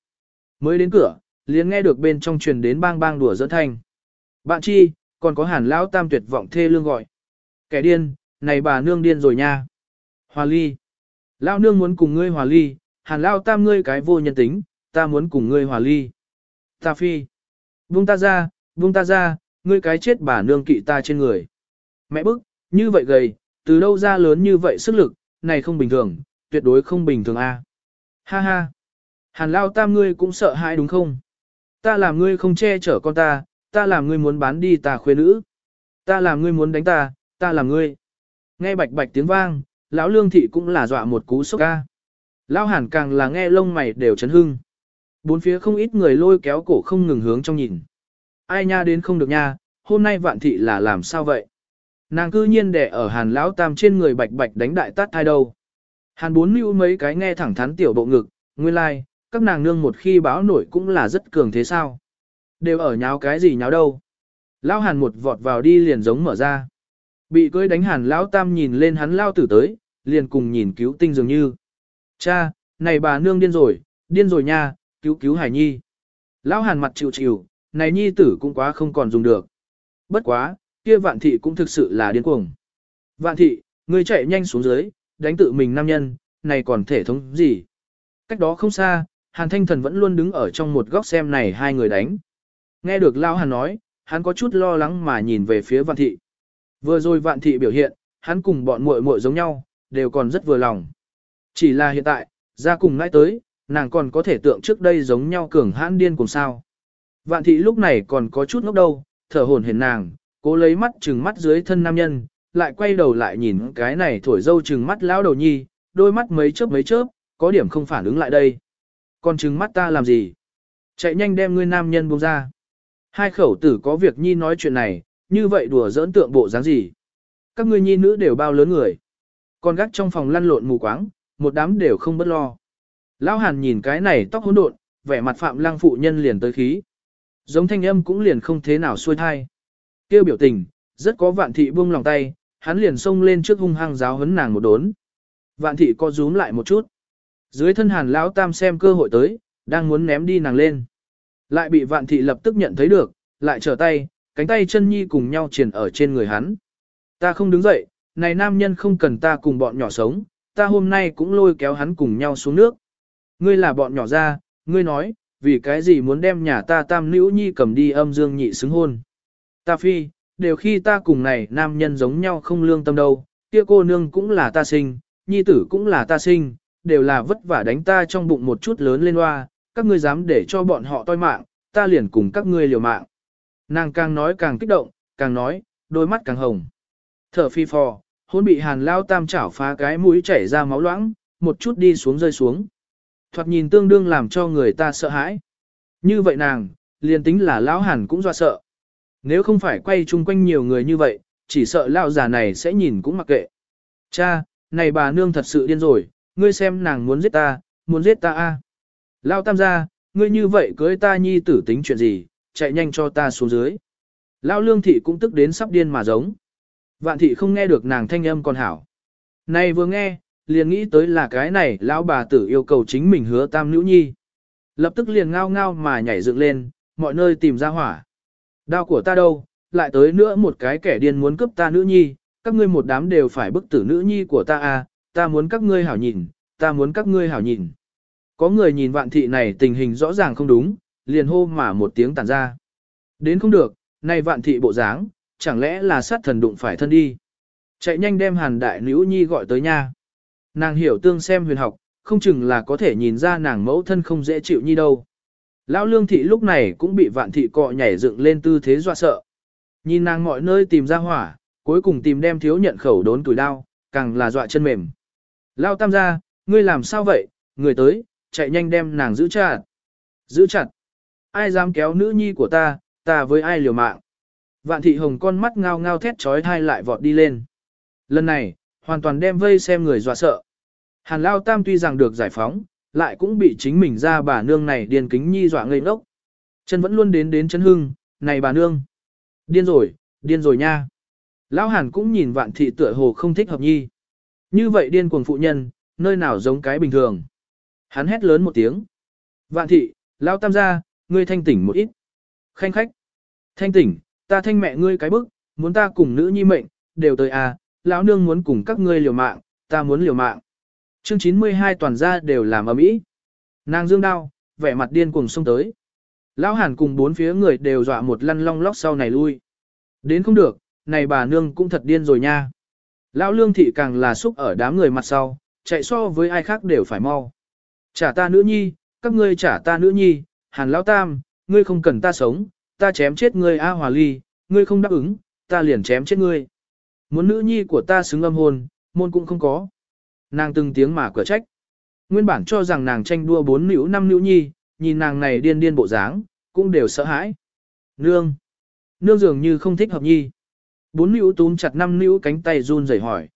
Mới đến cửa, liền nghe được bên trong truyền đến bang bang đùa dẫn thanh. Bạn chi, còn có hàn lão tam tuyệt vọng thê lương gọi. Kẻ điên, này bà nương điên rồi nha. Hòa ly. Lão nương muốn cùng ngươi hòa ly, hàn lão tam ngươi cái vô nhân tính, ta muốn cùng ngươi hòa ly. Ta phi. Buông ta ra, buông ta ra, ngươi cái chết bà nương kỵ ta trên người. Mẹ bức, như vậy gầy, từ đâu ra lớn như vậy sức lực, này không bình thường, tuyệt đối không bình thường a. Ha ha. Hàn lao tam ngươi cũng sợ hãi đúng không? Ta làm ngươi không che chở con ta, ta làm ngươi muốn bán đi ta khuê nữ. Ta làm ngươi muốn đánh ta, ta làm ngươi. Nghe bạch bạch tiếng vang, lão lương thị cũng là dọa một cú sốc ca. Lão hàn càng là nghe lông mày đều chấn hưng. Bốn phía không ít người lôi kéo cổ không ngừng hướng trong nhìn. Ai nha đến không được nha, hôm nay vạn thị là làm sao vậy? Nàng cư nhiên đẻ ở hàn lão tam trên người bạch bạch đánh đại tát thai đâu. Hàn bốn mưu mấy cái nghe thẳng thắn tiểu bộ ngực, nguyên lai, like, các nàng nương một khi báo nổi cũng là rất cường thế sao. Đều ở nháo cái gì nháo đâu. Lão hàn một vọt vào đi liền giống mở ra. Bị cưới đánh hàn lão tam nhìn lên hắn lao tử tới, liền cùng nhìn cứu tinh dường như. Cha, này bà nương điên rồi, điên rồi nha, cứu cứu hải nhi. Lão hàn mặt chịu chịu, này nhi tử cũng quá không còn dùng được. Bất quá, kia vạn thị cũng thực sự là điên cuồng. Vạn thị, ngươi chạy nhanh xuống dưới, đánh tự mình nam nhân, này còn thể thống gì. Cách đó không xa, Hàn Thanh Thần vẫn luôn đứng ở trong một góc xem này hai người đánh. Nghe được Lao Hàn nói, hắn có chút lo lắng mà nhìn về phía vạn thị. Vừa rồi vạn thị biểu hiện, hắn cùng bọn muội muội giống nhau, đều còn rất vừa lòng. Chỉ là hiện tại, ra cùng ngay tới, nàng còn có thể tượng trước đây giống nhau cường hãn điên cùng sao. Vạn thị lúc này còn có chút ngốc đâu, thở hồn hển nàng, cố lấy mắt trừng mắt dưới thân nam nhân, lại quay đầu lại nhìn cái này thổi dâu trừng mắt lão đầu nhi, đôi mắt mấy chớp mấy chớp, có điểm không phản ứng lại đây. Còn trừng mắt ta làm gì? Chạy nhanh đem ngươi nam nhân buông ra. Hai khẩu tử có việc nhi nói chuyện này, như vậy đùa giỡn tượng bộ dáng gì? Các ngươi nhi nữ đều bao lớn người. Còn gác trong phòng lăn lộn mù quáng, một đám đều không bất lo. Lão Hàn nhìn cái này tóc hỗn độn, vẻ mặt phạm lăng phụ nhân liền tới khí. Giống thanh âm cũng liền không thế nào xuôi thai. Kêu biểu tình, rất có vạn thị buông lòng tay, hắn liền xông lên trước hung hăng giáo hấn nàng một đốn. Vạn thị co rúm lại một chút. Dưới thân hàn lão tam xem cơ hội tới, đang muốn ném đi nàng lên. Lại bị vạn thị lập tức nhận thấy được, lại trở tay, cánh tay chân nhi cùng nhau triển ở trên người hắn. Ta không đứng dậy, này nam nhân không cần ta cùng bọn nhỏ sống, ta hôm nay cũng lôi kéo hắn cùng nhau xuống nước. Ngươi là bọn nhỏ ra, ngươi nói, vì cái gì muốn đem nhà ta tam nữ nhi cầm đi âm dương nhị xứng hôn. Ta phi, đều khi ta cùng này nam nhân giống nhau không lương tâm đâu, kia cô nương cũng là ta sinh, nhi tử cũng là ta sinh, đều là vất vả đánh ta trong bụng một chút lớn lên hoa, các ngươi dám để cho bọn họ toi mạng, ta liền cùng các ngươi liều mạng. Nàng càng nói càng kích động, càng nói, đôi mắt càng hồng. Thở phi phò, hôn bị hàn lao tam chảo phá cái mũi chảy ra máu loãng, một chút đi xuống rơi xuống. Thoạt nhìn tương đương làm cho người ta sợ hãi. Như vậy nàng, liền tính là lão hàn cũng do sợ. Nếu không phải quay chung quanh nhiều người như vậy, chỉ sợ lão già này sẽ nhìn cũng mặc kệ. Cha, này bà nương thật sự điên rồi, ngươi xem nàng muốn giết ta, muốn giết ta a. Lão tam gia, ngươi như vậy cưới ta nhi tử tính chuyện gì, chạy nhanh cho ta xuống dưới. Lão lương thị cũng tức đến sắp điên mà giống. Vạn thị không nghe được nàng thanh âm còn hảo. Này vừa nghe, liền nghĩ tới là cái này lão bà tử yêu cầu chính mình hứa tam nữ nhi. Lập tức liền ngao ngao mà nhảy dựng lên, mọi nơi tìm ra hỏa. Đao của ta đâu, lại tới nữa một cái kẻ điên muốn cướp ta nữ nhi, các ngươi một đám đều phải bức tử nữ nhi của ta à, ta muốn các ngươi hảo nhìn, ta muốn các ngươi hảo nhìn. Có người nhìn vạn thị này tình hình rõ ràng không đúng, liền hô mà một tiếng tản ra. Đến không được, này vạn thị bộ dáng, chẳng lẽ là sát thần đụng phải thân đi. Chạy nhanh đem hàn đại nữ nhi gọi tới nha. Nàng hiểu tương xem huyền học, không chừng là có thể nhìn ra nàng mẫu thân không dễ chịu nhi đâu. Lão lương thị lúc này cũng bị vạn thị cọ nhảy dựng lên tư thế dọa sợ. Nhìn nàng mọi nơi tìm ra hỏa, cuối cùng tìm đem thiếu nhận khẩu đốn tuổi đao, càng là dọa chân mềm. Lao tam gia, ngươi làm sao vậy, người tới, chạy nhanh đem nàng giữ chặt. Giữ chặt. Ai dám kéo nữ nhi của ta, ta với ai liều mạng. Vạn thị hồng con mắt ngao ngao thét trói thai lại vọt đi lên. Lần này, hoàn toàn đem vây xem người dọa sợ. Hàn Lao Tam tuy rằng được giải phóng, lại cũng bị chính mình ra bà nương này điên kính nhi dọa ngây ngốc. Chân vẫn luôn đến đến chân hưng, này bà nương. Điên rồi, điên rồi nha. Lão Hàn cũng nhìn vạn thị tựa hồ không thích hợp nhi. Như vậy điên cuồng phụ nhân, nơi nào giống cái bình thường. Hắn hét lớn một tiếng. Vạn thị, Lão Tam gia, ngươi thanh tỉnh một ít. Khanh khách. Thanh tỉnh, ta thanh mẹ ngươi cái bức, muốn ta cùng nữ nhi mệnh, đều tới à, lão nương muốn cùng các ngươi liều mạng, ta muốn liều mạng. Chương 92 toàn gia đều làm ầm ĩ. Nàng dương đao, vẻ mặt điên cuồng xông tới. Lão Hàn cùng bốn phía người đều dọa một lăn long lóc sau này lui. Đến không được, này bà nương cũng thật điên rồi nha. Lão Lương thị càng là xúc ở đám người mặt sau, chạy so với ai khác đều phải mau. Trả ta nữ nhi, các ngươi trả ta nữ nhi, Hàn Lão Tam, ngươi không cần ta sống, ta chém chết ngươi A Hòa Ly, ngươi không đáp ứng, ta liền chém chết ngươi. Muốn nữ nhi của ta xứng âm hồn, môn cũng không có. Nàng từng tiếng mà cửa trách. Nguyên bản cho rằng nàng tranh đua bốn nữ năm nữ nhi, nhìn nàng này điên điên bộ dáng, cũng đều sợ hãi. Nương! Nương dường như không thích hợp nhi. Bốn nữ túm chặt năm nữ cánh tay run rẩy hỏi.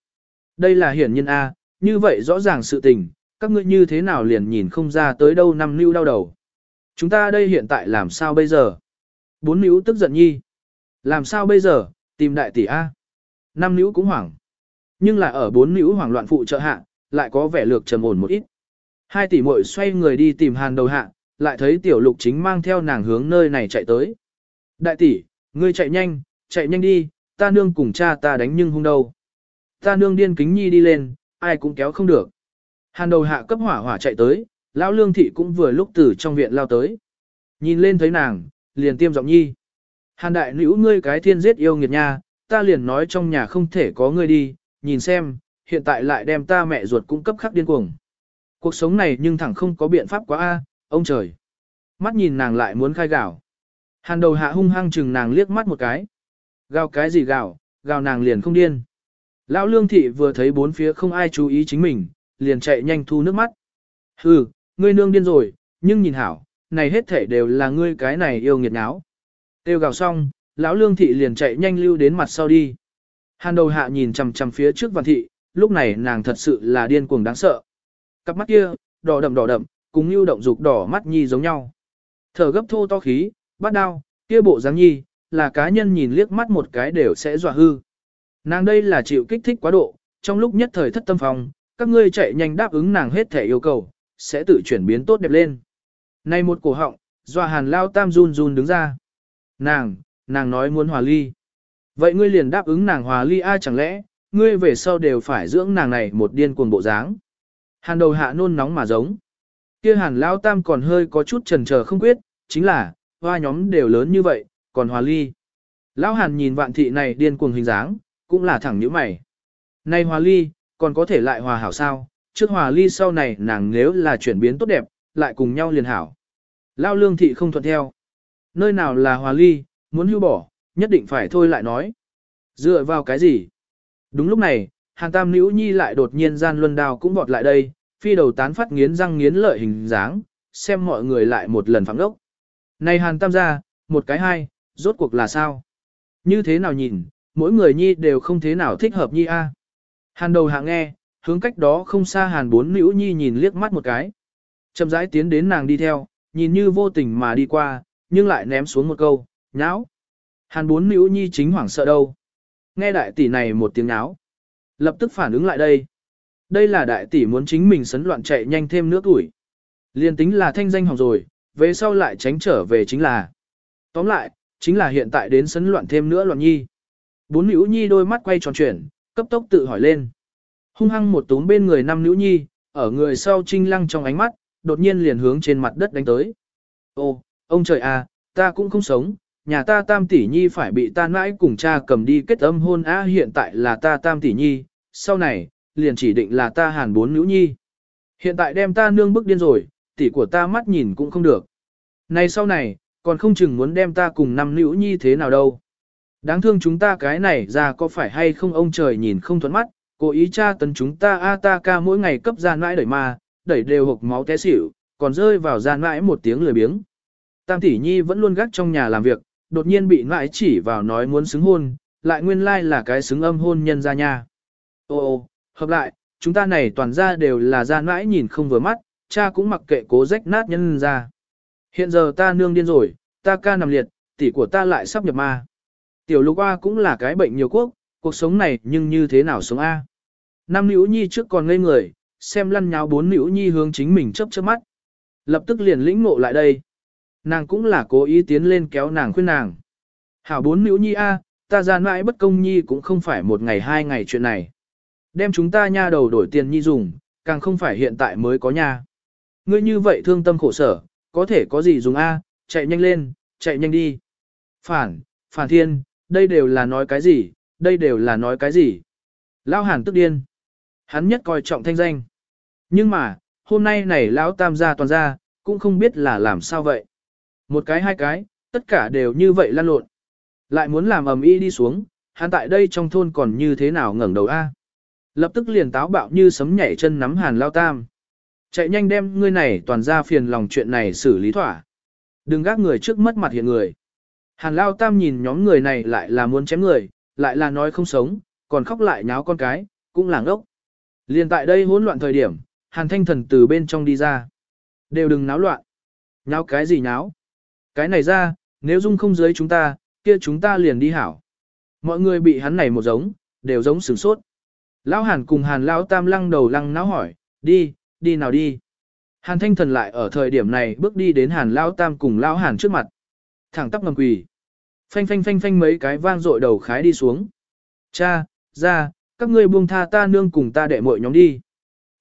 Đây là hiển nhân A, như vậy rõ ràng sự tình, các ngươi như thế nào liền nhìn không ra tới đâu năm nữ đau đầu. Chúng ta đây hiện tại làm sao bây giờ? Bốn nữ tức giận nhi. Làm sao bây giờ, tìm đại tỷ A. Năm nữ cũng hoảng. Nhưng là ở bốn nữ hoảng loạn phụ trợ hạ, lại có vẻ lược trầm ổn một ít. Hai tỷ muội xoay người đi tìm hàn đầu hạ, lại thấy tiểu lục chính mang theo nàng hướng nơi này chạy tới. Đại tỷ, ngươi chạy nhanh, chạy nhanh đi, ta nương cùng cha ta đánh nhưng hung đâu. Ta nương điên kính nhi đi lên, ai cũng kéo không được. Hàn đầu hạ cấp hỏa hỏa chạy tới, lão lương thị cũng vừa lúc từ trong viện lao tới. Nhìn lên thấy nàng, liền tiêm giọng nhi. Hàn đại nữ ngươi cái thiên giết yêu nghiệt nha, ta liền nói trong nhà không thể có ngươi đi, nhìn xem, hiện tại lại đem ta mẹ ruột cung cấp khắc điên cuồng. Cuộc sống này nhưng thẳng không có biện pháp quá a, ông trời. Mắt nhìn nàng lại muốn khai gạo. Hàn đầu hạ hung hăng chừng nàng liếc mắt một cái. Gào cái gì gào, gào nàng liền không điên. Lão lương thị vừa thấy bốn phía không ai chú ý chính mình, liền chạy nhanh thu nước mắt. Hừ, ngươi nương điên rồi, nhưng nhìn hảo, này hết thể đều là ngươi cái này yêu nghiệt náo. Têu gào xong, lão lương thị liền chạy nhanh lưu đến mặt sau đi. Hàn đầu hạ nhìn chằm chằm phía trước văn thị, lúc này nàng thật sự là điên cuồng đáng sợ. Cặp mắt kia, đỏ đậm đỏ đậm, cùng như động dục đỏ mắt nhi giống nhau. Thở gấp thô to khí, bắt đau, kia bộ dáng nhi, là cá nhân nhìn liếc mắt một cái đều sẽ dọa hư. Nàng đây là chịu kích thích quá độ, trong lúc nhất thời thất tâm phòng, các ngươi chạy nhanh đáp ứng nàng hết thể yêu cầu, sẽ tự chuyển biến tốt đẹp lên. Này một cổ họng, dọa hàn lao tam run run đứng ra. Nàng, nàng nói muốn hòa ly. Vậy ngươi liền đáp ứng nàng hòa ly ai chẳng lẽ, ngươi về sau đều phải dưỡng nàng này một điên cuồng bộ dáng. Hàn đầu hạ nôn nóng mà giống. Kia hàn lao tam còn hơi có chút trần chờ không quyết, chính là, hoa nhóm đều lớn như vậy, còn hòa ly. Lão hàn nhìn vạn thị này điên cuồng hình dáng, cũng là thẳng như mày. Này hòa ly, còn có thể lại hòa hảo sao, trước hòa ly sau này nàng nếu là chuyển biến tốt đẹp, lại cùng nhau liền hảo. Lao lương thị không thuận theo. Nơi nào là hòa ly, muốn hưu bỏ, nhất định phải thôi lại nói. Dựa vào cái gì? Đúng lúc này, hàng tam nữ nhi lại đột nhiên gian luân đao cũng vọt lại đây, phi đầu tán phát nghiến răng nghiến lợi hình dáng, xem mọi người lại một lần phẳng ốc. Này hàn tam gia, một cái hai, rốt cuộc là sao? Như thế nào nhìn, mỗi người nhi đều không thế nào thích hợp nhi a. Hàn đầu hạ nghe, hướng cách đó không xa hàn bốn nữ nhi nhìn liếc mắt một cái. Chậm rãi tiến đến nàng đi theo, nhìn như vô tình mà đi qua, nhưng lại ném xuống một câu, nháo. Hàn bốn nữ nhi chính hoảng sợ đâu. Nghe đại tỷ này một tiếng áo. Lập tức phản ứng lại đây. Đây là đại tỷ muốn chính mình sấn loạn chạy nhanh thêm nước ủi. Liên tính là thanh danh hỏng rồi, về sau lại tránh trở về chính là. Tóm lại, chính là hiện tại đến sấn loạn thêm nữa loạn nhi. Bốn nữ nhi đôi mắt quay tròn chuyển, cấp tốc tự hỏi lên. Hung hăng một túm bên người năm nữ nhi, ở người sau trinh lăng trong ánh mắt, đột nhiên liền hướng trên mặt đất đánh tới. Ô, ông trời à, ta cũng không sống, nhà ta tam tỷ nhi phải bị ta nãi cùng cha cầm đi kết âm hôn á hiện tại là ta tam tỷ nhi, sau này, liền chỉ định là ta hàn bốn nữ nhi. Hiện tại đem ta nương bức điên rồi, tỷ của ta mắt nhìn cũng không được. Này sau này, còn không chừng muốn đem ta cùng năm nữ nhi thế nào đâu. Đáng thương chúng ta cái này ra có phải hay không ông trời nhìn không thuận mắt, cố ý tra tấn chúng ta a ta ca mỗi ngày cấp ra nãi đẩy ma, đẩy đều hộp máu té xỉu, còn rơi vào gian nãi một tiếng lười biếng. Tam tỷ nhi vẫn luôn gác trong nhà làm việc, đột nhiên bị mãi chỉ vào nói muốn xứng hôn, lại nguyên lai like là cái xứng âm hôn nhân ra nha. Ô ô, hợp lại, chúng ta này toàn ra đều là ra mãi nhìn không vừa mắt, cha cũng mặc kệ cố rách nát nhân ra. Hiện giờ ta nương điên rồi, ta ca nằm liệt, tỷ của ta lại sắp nhập ma. Tiểu lục A cũng là cái bệnh nhiều quốc, cuộc sống này nhưng như thế nào sống A. Năm nữ nhi trước còn ngây người, xem lăn nháo bốn nữ nhi hướng chính mình chớp chớp mắt. Lập tức liền lĩnh ngộ lại đây. Nàng cũng là cố ý tiến lên kéo nàng khuyên nàng. Hảo bốn nữ nhi A, ta ra mãi bất công nhi cũng không phải một ngày hai ngày chuyện này. Đem chúng ta nha đầu đổi tiền nhi dùng, càng không phải hiện tại mới có nha. Ngươi như vậy thương tâm khổ sở, có thể có gì dùng A, chạy nhanh lên, chạy nhanh đi. Phản, phản thiên, đây đều là nói cái gì, đây đều là nói cái gì. Lao hàn tức điên. Hắn nhất coi trọng thanh danh. Nhưng mà, hôm nay này lão tam gia toàn gia, cũng không biết là làm sao vậy. Một cái hai cái, tất cả đều như vậy lan lộn. Lại muốn làm ầm ĩ đi xuống, hắn tại đây trong thôn còn như thế nào ngẩng đầu a? Lập tức liền táo bạo như sấm nhảy chân nắm hàn lao tam. Chạy nhanh đem ngươi này toàn ra phiền lòng chuyện này xử lý thỏa. Đừng gác người trước mất mặt hiện người. Hàn lao tam nhìn nhóm người này lại là muốn chém người, lại là nói không sống, còn khóc lại nháo con cái, cũng làng ốc. Liền tại đây hỗn loạn thời điểm, hàn thanh thần từ bên trong đi ra. Đều đừng náo loạn. Nháo cái gì nháo? Cái này ra, nếu dung không dưới chúng ta, kia chúng ta liền đi hảo. Mọi người bị hắn này một giống, đều giống sửng sốt. Lão hàn cùng hàn lão tam lăng đầu lăng náo hỏi, đi, đi nào đi. Hàn thanh thần lại ở thời điểm này bước đi đến hàn lão tam cùng lão hàn trước mặt. Thẳng tắp ngầm quỳ. Phanh phanh phanh phanh mấy cái vang dội đầu khái đi xuống. Cha, ra, các ngươi buông tha ta nương cùng ta đệ muội nhóm đi.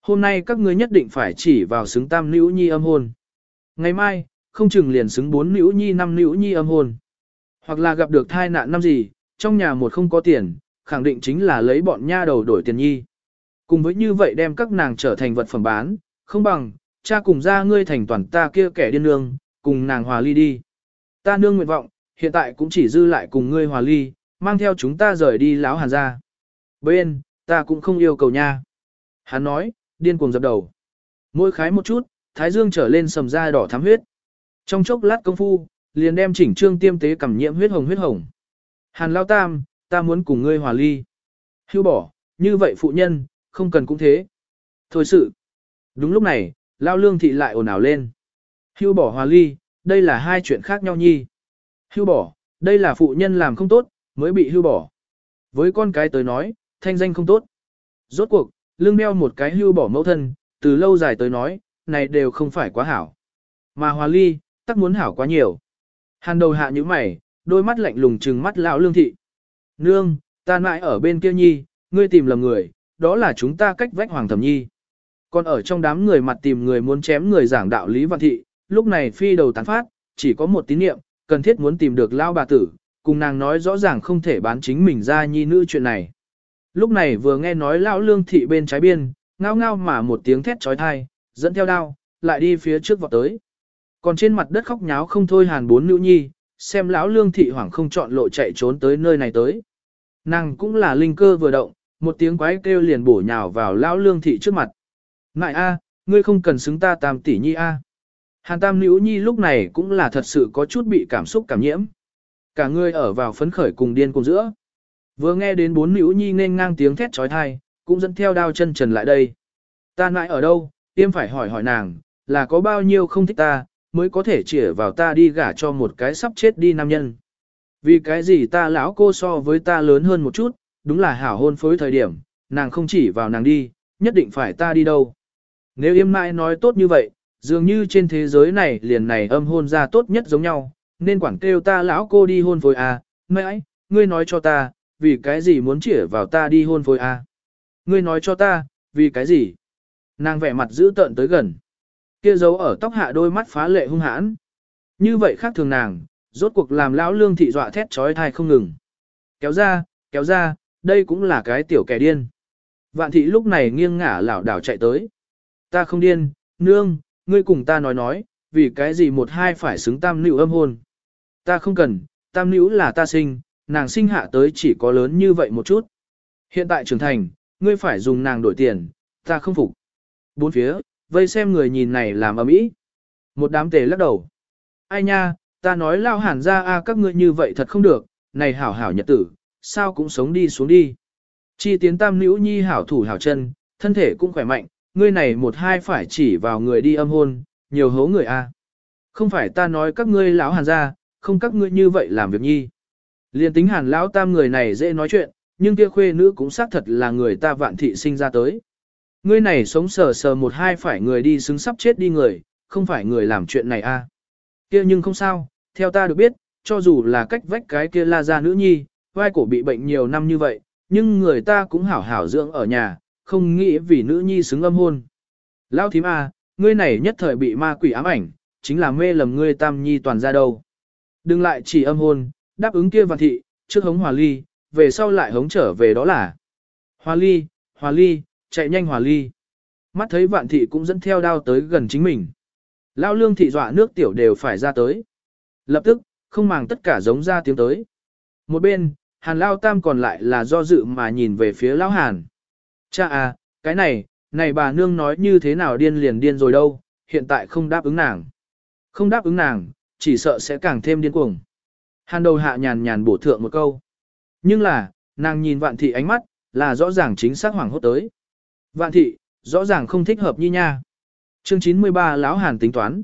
Hôm nay các ngươi nhất định phải chỉ vào xứng tam nữ nhi âm hôn. Ngày mai, không chừng liền xứng bốn nữ nhi năm nữ nhi âm hôn. Hoặc là gặp được thai nạn năm gì, trong nhà một không có tiền, khẳng định chính là lấy bọn nha đầu đổi tiền nhi. Cùng với như vậy đem các nàng trở thành vật phẩm bán, không bằng, cha cùng ra ngươi thành toàn ta kia kẻ điên nương, cùng nàng hòa ly đi. Ta nương nguyện vọng, hiện tại cũng chỉ dư lại cùng ngươi hòa ly, mang theo chúng ta rời đi láo hàn ra. Bên, ta cũng không yêu cầu nha. Hắn nói, điên cuồng dập đầu. Môi khái một chút, thái dương trở lên sầm da đỏ thắm huyết. Trong chốc lát công phu, liền đem chỉnh trương tiêm tế cảm nhiễm huyết hồng huyết hồng. Hàn lao tam, ta muốn cùng ngươi hòa ly. Hưu bỏ, như vậy phụ nhân, không cần cũng thế. Thôi sự. Đúng lúc này, lao lương thị lại ồn ào lên. Hưu bỏ hòa ly, đây là hai chuyện khác nhau nhi. Hưu bỏ, đây là phụ nhân làm không tốt, mới bị hưu bỏ. Với con cái tới nói, thanh danh không tốt. Rốt cuộc, lương đeo một cái hưu bỏ mẫu thân, từ lâu dài tới nói, này đều không phải quá hảo. Mà hòa ly, tắc muốn hảo quá nhiều. Hàn đầu hạ như mày, đôi mắt lạnh lùng trừng mắt lão lương thị. Nương, ta mãi ở bên kia nhi, ngươi tìm lầm người, đó là chúng ta cách vách Hoàng Thẩm Nhi. Còn ở trong đám người mặt tìm người muốn chém người giảng đạo lý văn thị, lúc này phi đầu tán phát, chỉ có một tín niệm, cần thiết muốn tìm được lao bà tử, cùng nàng nói rõ ràng không thể bán chính mình ra nhi nữ chuyện này. Lúc này vừa nghe nói lão lương thị bên trái biên, ngao ngao mà một tiếng thét trói thai, dẫn theo đao, lại đi phía trước vọt tới. Còn trên mặt đất khóc nháo không thôi hàn bốn nữ nhi, xem lão lương thị hoảng không chọn lộ chạy trốn tới nơi này tới. Nàng cũng là linh cơ vừa động, một tiếng quái kêu liền bổ nhào vào lão lương thị trước mặt. Ngại a, ngươi không cần xứng ta tam tỷ nhi a. Hàn tam nữ nhi lúc này cũng là thật sự có chút bị cảm xúc cảm nhiễm. Cả người ở vào phấn khởi cùng điên cùng giữa. Vừa nghe đến bốn nữ nhi nên ngang tiếng thét trói thai, cũng dẫn theo đao chân trần lại đây. Ta nại ở đâu, tiêm phải hỏi hỏi nàng, là có bao nhiêu không thích ta, mới có thể chỉ vào ta đi gả cho một cái sắp chết đi nam nhân. Vì cái gì ta lão cô so với ta lớn hơn một chút, đúng là hảo hôn phối thời điểm, nàng không chỉ vào nàng đi, nhất định phải ta đi đâu. Nếu yêm mãi nói tốt như vậy, dường như trên thế giới này liền này âm hôn ra tốt nhất giống nhau, nên quản kêu ta lão cô đi hôn phối à, mãi, ngươi nói cho ta, vì cái gì muốn chỉ vào ta đi hôn phối à. Ngươi nói cho ta, vì cái gì? Nàng vẻ mặt giữ tợn tới gần. Kia dấu ở tóc hạ đôi mắt phá lệ hung hãn. Như vậy khác thường nàng, rốt cuộc làm lão lương thị dọa thét trói thai không ngừng. Kéo ra, kéo ra, đây cũng là cái tiểu kẻ điên. Vạn thị lúc này nghiêng ngả lảo đảo chạy tới. Ta không điên, nương, ngươi cùng ta nói nói, vì cái gì một hai phải xứng tam nữ âm hôn. Ta không cần, tam nữ là ta sinh, nàng sinh hạ tới chỉ có lớn như vậy một chút. Hiện tại trưởng thành, ngươi phải dùng nàng đổi tiền, ta không phục. Bốn phía, vây xem người nhìn này làm ầm ĩ. Một đám tề lắc đầu. Ai nha, ta nói lao hàn ra a các ngươi như vậy thật không được, này hảo hảo nhật tử, sao cũng sống đi xuống đi. Chi tiến tam nữ nhi hảo thủ hảo chân, thân thể cũng khỏe mạnh, ngươi này một hai phải chỉ vào người đi âm hôn, nhiều hố người a. Không phải ta nói các ngươi lão hàn ra, không các ngươi như vậy làm việc nhi. Liên tính hàn lão tam người này dễ nói chuyện, nhưng kia khuê nữ cũng xác thật là người ta vạn thị sinh ra tới. Ngươi này sống sờ sờ một hai phải người đi xứng sắp chết đi người, không phải người làm chuyện này a. Kia nhưng không sao, theo ta được biết, cho dù là cách vách cái kia la ra nữ nhi, vai cổ bị bệnh nhiều năm như vậy, nhưng người ta cũng hảo hảo dưỡng ở nhà, không nghĩ vì nữ nhi xứng âm hôn. Lão thím a, ngươi này nhất thời bị ma quỷ ám ảnh, chính là mê lầm ngươi tam nhi toàn ra đâu. Đừng lại chỉ âm hôn, đáp ứng kia văn thị, trước hống hòa ly, về sau lại hống trở về đó là. Hòa ly, hòa ly, chạy nhanh hòa ly. Mắt thấy vạn thị cũng dẫn theo đao tới gần chính mình. Lao lương thị dọa nước tiểu đều phải ra tới. Lập tức, không màng tất cả giống ra tiếng tới. Một bên, hàn lao tam còn lại là do dự mà nhìn về phía lão hàn. Cha à, cái này, này bà nương nói như thế nào điên liền điên rồi đâu, hiện tại không đáp ứng nàng. Không đáp ứng nàng, chỉ sợ sẽ càng thêm điên cuồng. Hàn đầu hạ nhàn nhàn bổ thượng một câu. Nhưng là, nàng nhìn vạn thị ánh mắt, là rõ ràng chính xác hoảng hốt tới. Vạn thị, rõ ràng không thích hợp như nha. Chương 93 lão Hàn tính toán.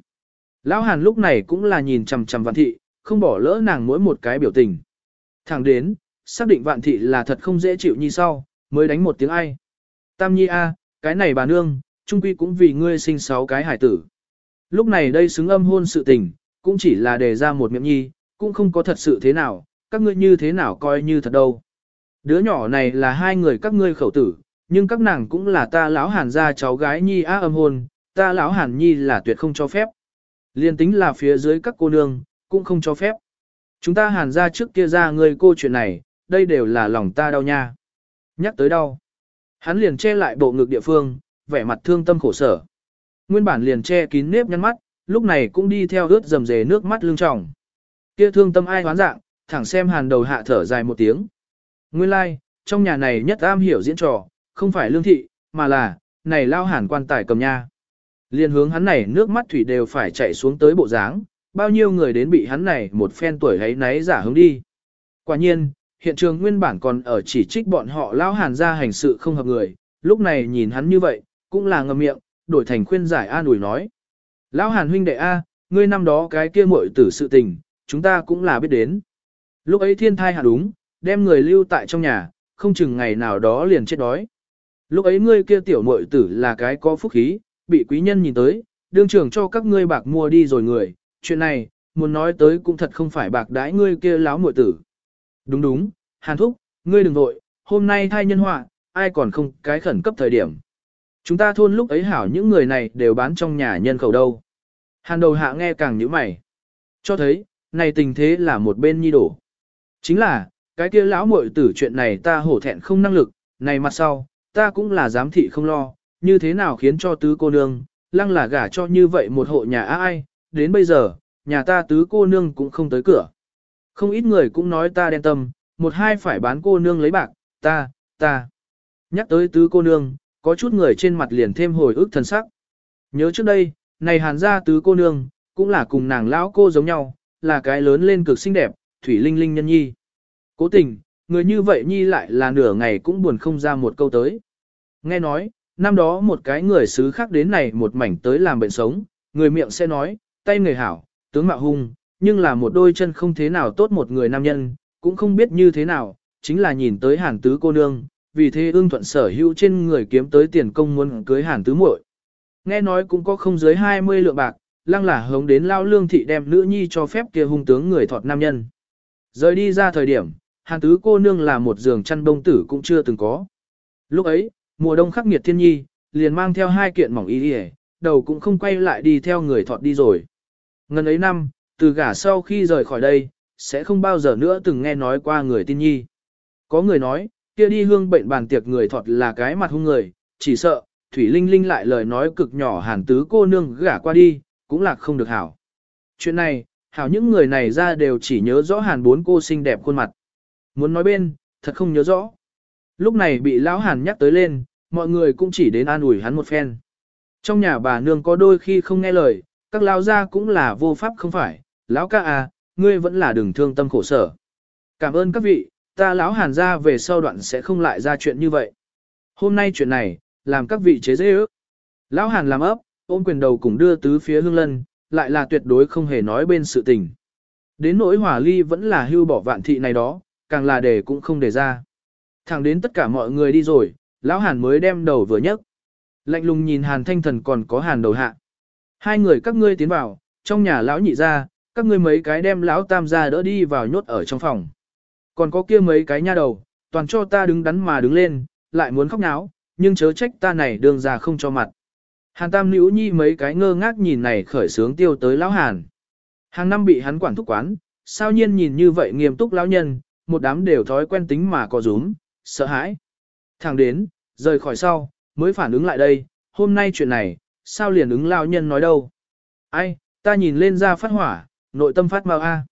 Lão Hàn lúc này cũng là nhìn chằm chằm vạn thị, không bỏ lỡ nàng mỗi một cái biểu tình. Thẳng đến, xác định vạn thị là thật không dễ chịu như sau, mới đánh một tiếng ai. Tam nhi a, cái này bà nương, trung quy cũng vì ngươi sinh sáu cái hải tử. Lúc này đây xứng âm hôn sự tình, cũng chỉ là đề ra một miệng nhi, cũng không có thật sự thế nào, các ngươi như thế nào coi như thật đâu. Đứa nhỏ này là hai người các ngươi khẩu tử, nhưng các nàng cũng là ta lão hàn gia cháu gái nhi á âm hôn, ta lão hàn nhi là tuyệt không cho phép. Liên tính là phía dưới các cô nương, cũng không cho phép. Chúng ta hàn ra trước kia ra người cô chuyện này, đây đều là lòng ta đau nha. Nhắc tới đau. Hắn liền che lại bộ ngực địa phương, vẻ mặt thương tâm khổ sở. Nguyên bản liền che kín nếp nhăn mắt, lúc này cũng đi theo ướt dầm dề nước mắt lưng tròng. Kia thương tâm ai hoán dạng, thẳng xem hàn đầu hạ thở dài một tiếng. Nguyên lai, like, trong nhà này nhất am hiểu diễn trò, không phải lương thị, mà là, này lao hàn quan tài cầm nha. Liên hướng hắn này nước mắt thủy đều phải chạy xuống tới bộ dáng, bao nhiêu người đến bị hắn này một phen tuổi ấy náy giả hướng đi. Quả nhiên, hiện trường nguyên bản còn ở chỉ trích bọn họ lao hàn ra hành sự không hợp người, lúc này nhìn hắn như vậy, cũng là ngầm miệng, đổi thành khuyên giải an ủi nói. Lão hàn huynh đệ A, ngươi năm đó cái kia muội tử sự tình, chúng ta cũng là biết đến. Lúc ấy thiên thai hạ đúng, đem người lưu tại trong nhà, không chừng ngày nào đó liền chết đói. Lúc ấy ngươi kia tiểu muội tử là cái có phúc khí, bị quý nhân nhìn tới, đương trưởng cho các ngươi bạc mua đi rồi người, chuyện này, muốn nói tới cũng thật không phải bạc đãi ngươi kia láo muội tử. Đúng đúng, Hàn Thúc, ngươi đừng vội, hôm nay thai nhân họa, ai còn không cái khẩn cấp thời điểm. Chúng ta thôn lúc ấy hảo những người này đều bán trong nhà nhân khẩu đâu. Hàn đầu hạ nghe càng nhíu mày. Cho thấy, này tình thế là một bên nhi đổ. Chính là, cái kia lão muội tử chuyện này ta hổ thẹn không năng lực, này mặt sau, ta cũng là giám thị không lo, như thế nào khiến cho tứ cô nương, lăng là gả cho như vậy một hộ nhà ai, đến bây giờ, nhà ta tứ cô nương cũng không tới cửa. Không ít người cũng nói ta đen tâm, một hai phải bán cô nương lấy bạc, ta, ta. Nhắc tới tứ cô nương, có chút người trên mặt liền thêm hồi ức thần sắc. Nhớ trước đây, này hàn gia tứ cô nương, cũng là cùng nàng lão cô giống nhau, là cái lớn lên cực xinh đẹp, thủy linh linh nhân nhi. Cố tình, người như vậy nhi lại là nửa ngày cũng buồn không ra một câu tới. Nghe nói, năm đó một cái người xứ khác đến này một mảnh tới làm bệnh sống, người miệng sẽ nói, tay người hảo, tướng mạo hung, nhưng là một đôi chân không thế nào tốt một người nam nhân, cũng không biết như thế nào, chính là nhìn tới hàn tứ cô nương, vì thế ương thuận sở hữu trên người kiếm tới tiền công muốn cưới hàn tứ muội. Nghe nói cũng có không dưới 20 lượng bạc, lăng là hống đến lao lương thị đem nữ nhi cho phép kia hung tướng người thọt nam nhân. Rời đi ra thời điểm, hàn tứ cô nương là một giường chăn bông tử cũng chưa từng có. Lúc ấy, mùa đông khắc nghiệt thiên nhi, liền mang theo hai kiện mỏng y đi đầu cũng không quay lại đi theo người thọt đi rồi. Ngân ấy năm, từ gả sau khi rời khỏi đây, sẽ không bao giờ nữa từng nghe nói qua người tin nhi. Có người nói, kia đi hương bệnh bàn tiệc người thọt là cái mặt hung người, chỉ sợ, Thủy Linh Linh lại lời nói cực nhỏ hàn tứ cô nương gả qua đi, cũng là không được hảo. Chuyện này, hảo những người này ra đều chỉ nhớ rõ hàn bốn cô xinh đẹp khuôn mặt. Muốn nói bên, thật không nhớ rõ. Lúc này bị lão hàn nhắc tới lên, mọi người cũng chỉ đến an ủi hắn một phen. Trong nhà bà nương có đôi khi không nghe lời, các lão gia cũng là vô pháp không phải, lão ca à, ngươi vẫn là đừng thương tâm khổ sở. Cảm ơn các vị, ta lão hàn ra về sau đoạn sẽ không lại ra chuyện như vậy. Hôm nay chuyện này, làm các vị chế dễ ước. Lão hàn làm ấp, ôm quyền đầu cùng đưa tứ phía hương lân, lại là tuyệt đối không hề nói bên sự tình. Đến nỗi hỏa ly vẫn là hưu bỏ vạn thị này đó, càng là để cũng không để ra. Thẳng đến tất cả mọi người đi rồi, lão hàn mới đem đầu vừa nhấc. Lạnh lùng nhìn hàn thanh thần còn có hàn đầu hạ. Hai người các ngươi tiến vào, trong nhà lão nhị ra, các ngươi mấy cái đem lão tam ra đỡ đi vào nhốt ở trong phòng. Còn có kia mấy cái nha đầu, toàn cho ta đứng đắn mà đứng lên, lại muốn khóc náo, nhưng chớ trách ta này đường ra không cho mặt. Hàn tam nữ nhi mấy cái ngơ ngác nhìn này khởi sướng tiêu tới lão hàn. Hàng năm bị hắn quản thúc quán, sao nhiên nhìn như vậy nghiêm túc lão nhân, một đám đều thói quen tính mà có rúm, sợ hãi. thằng đến, rời khỏi sau, mới phản ứng lại đây, hôm nay chuyện này, sao liền ứng lao nhân nói đâu. Ai, ta nhìn lên ra phát hỏa, nội tâm phát mau a.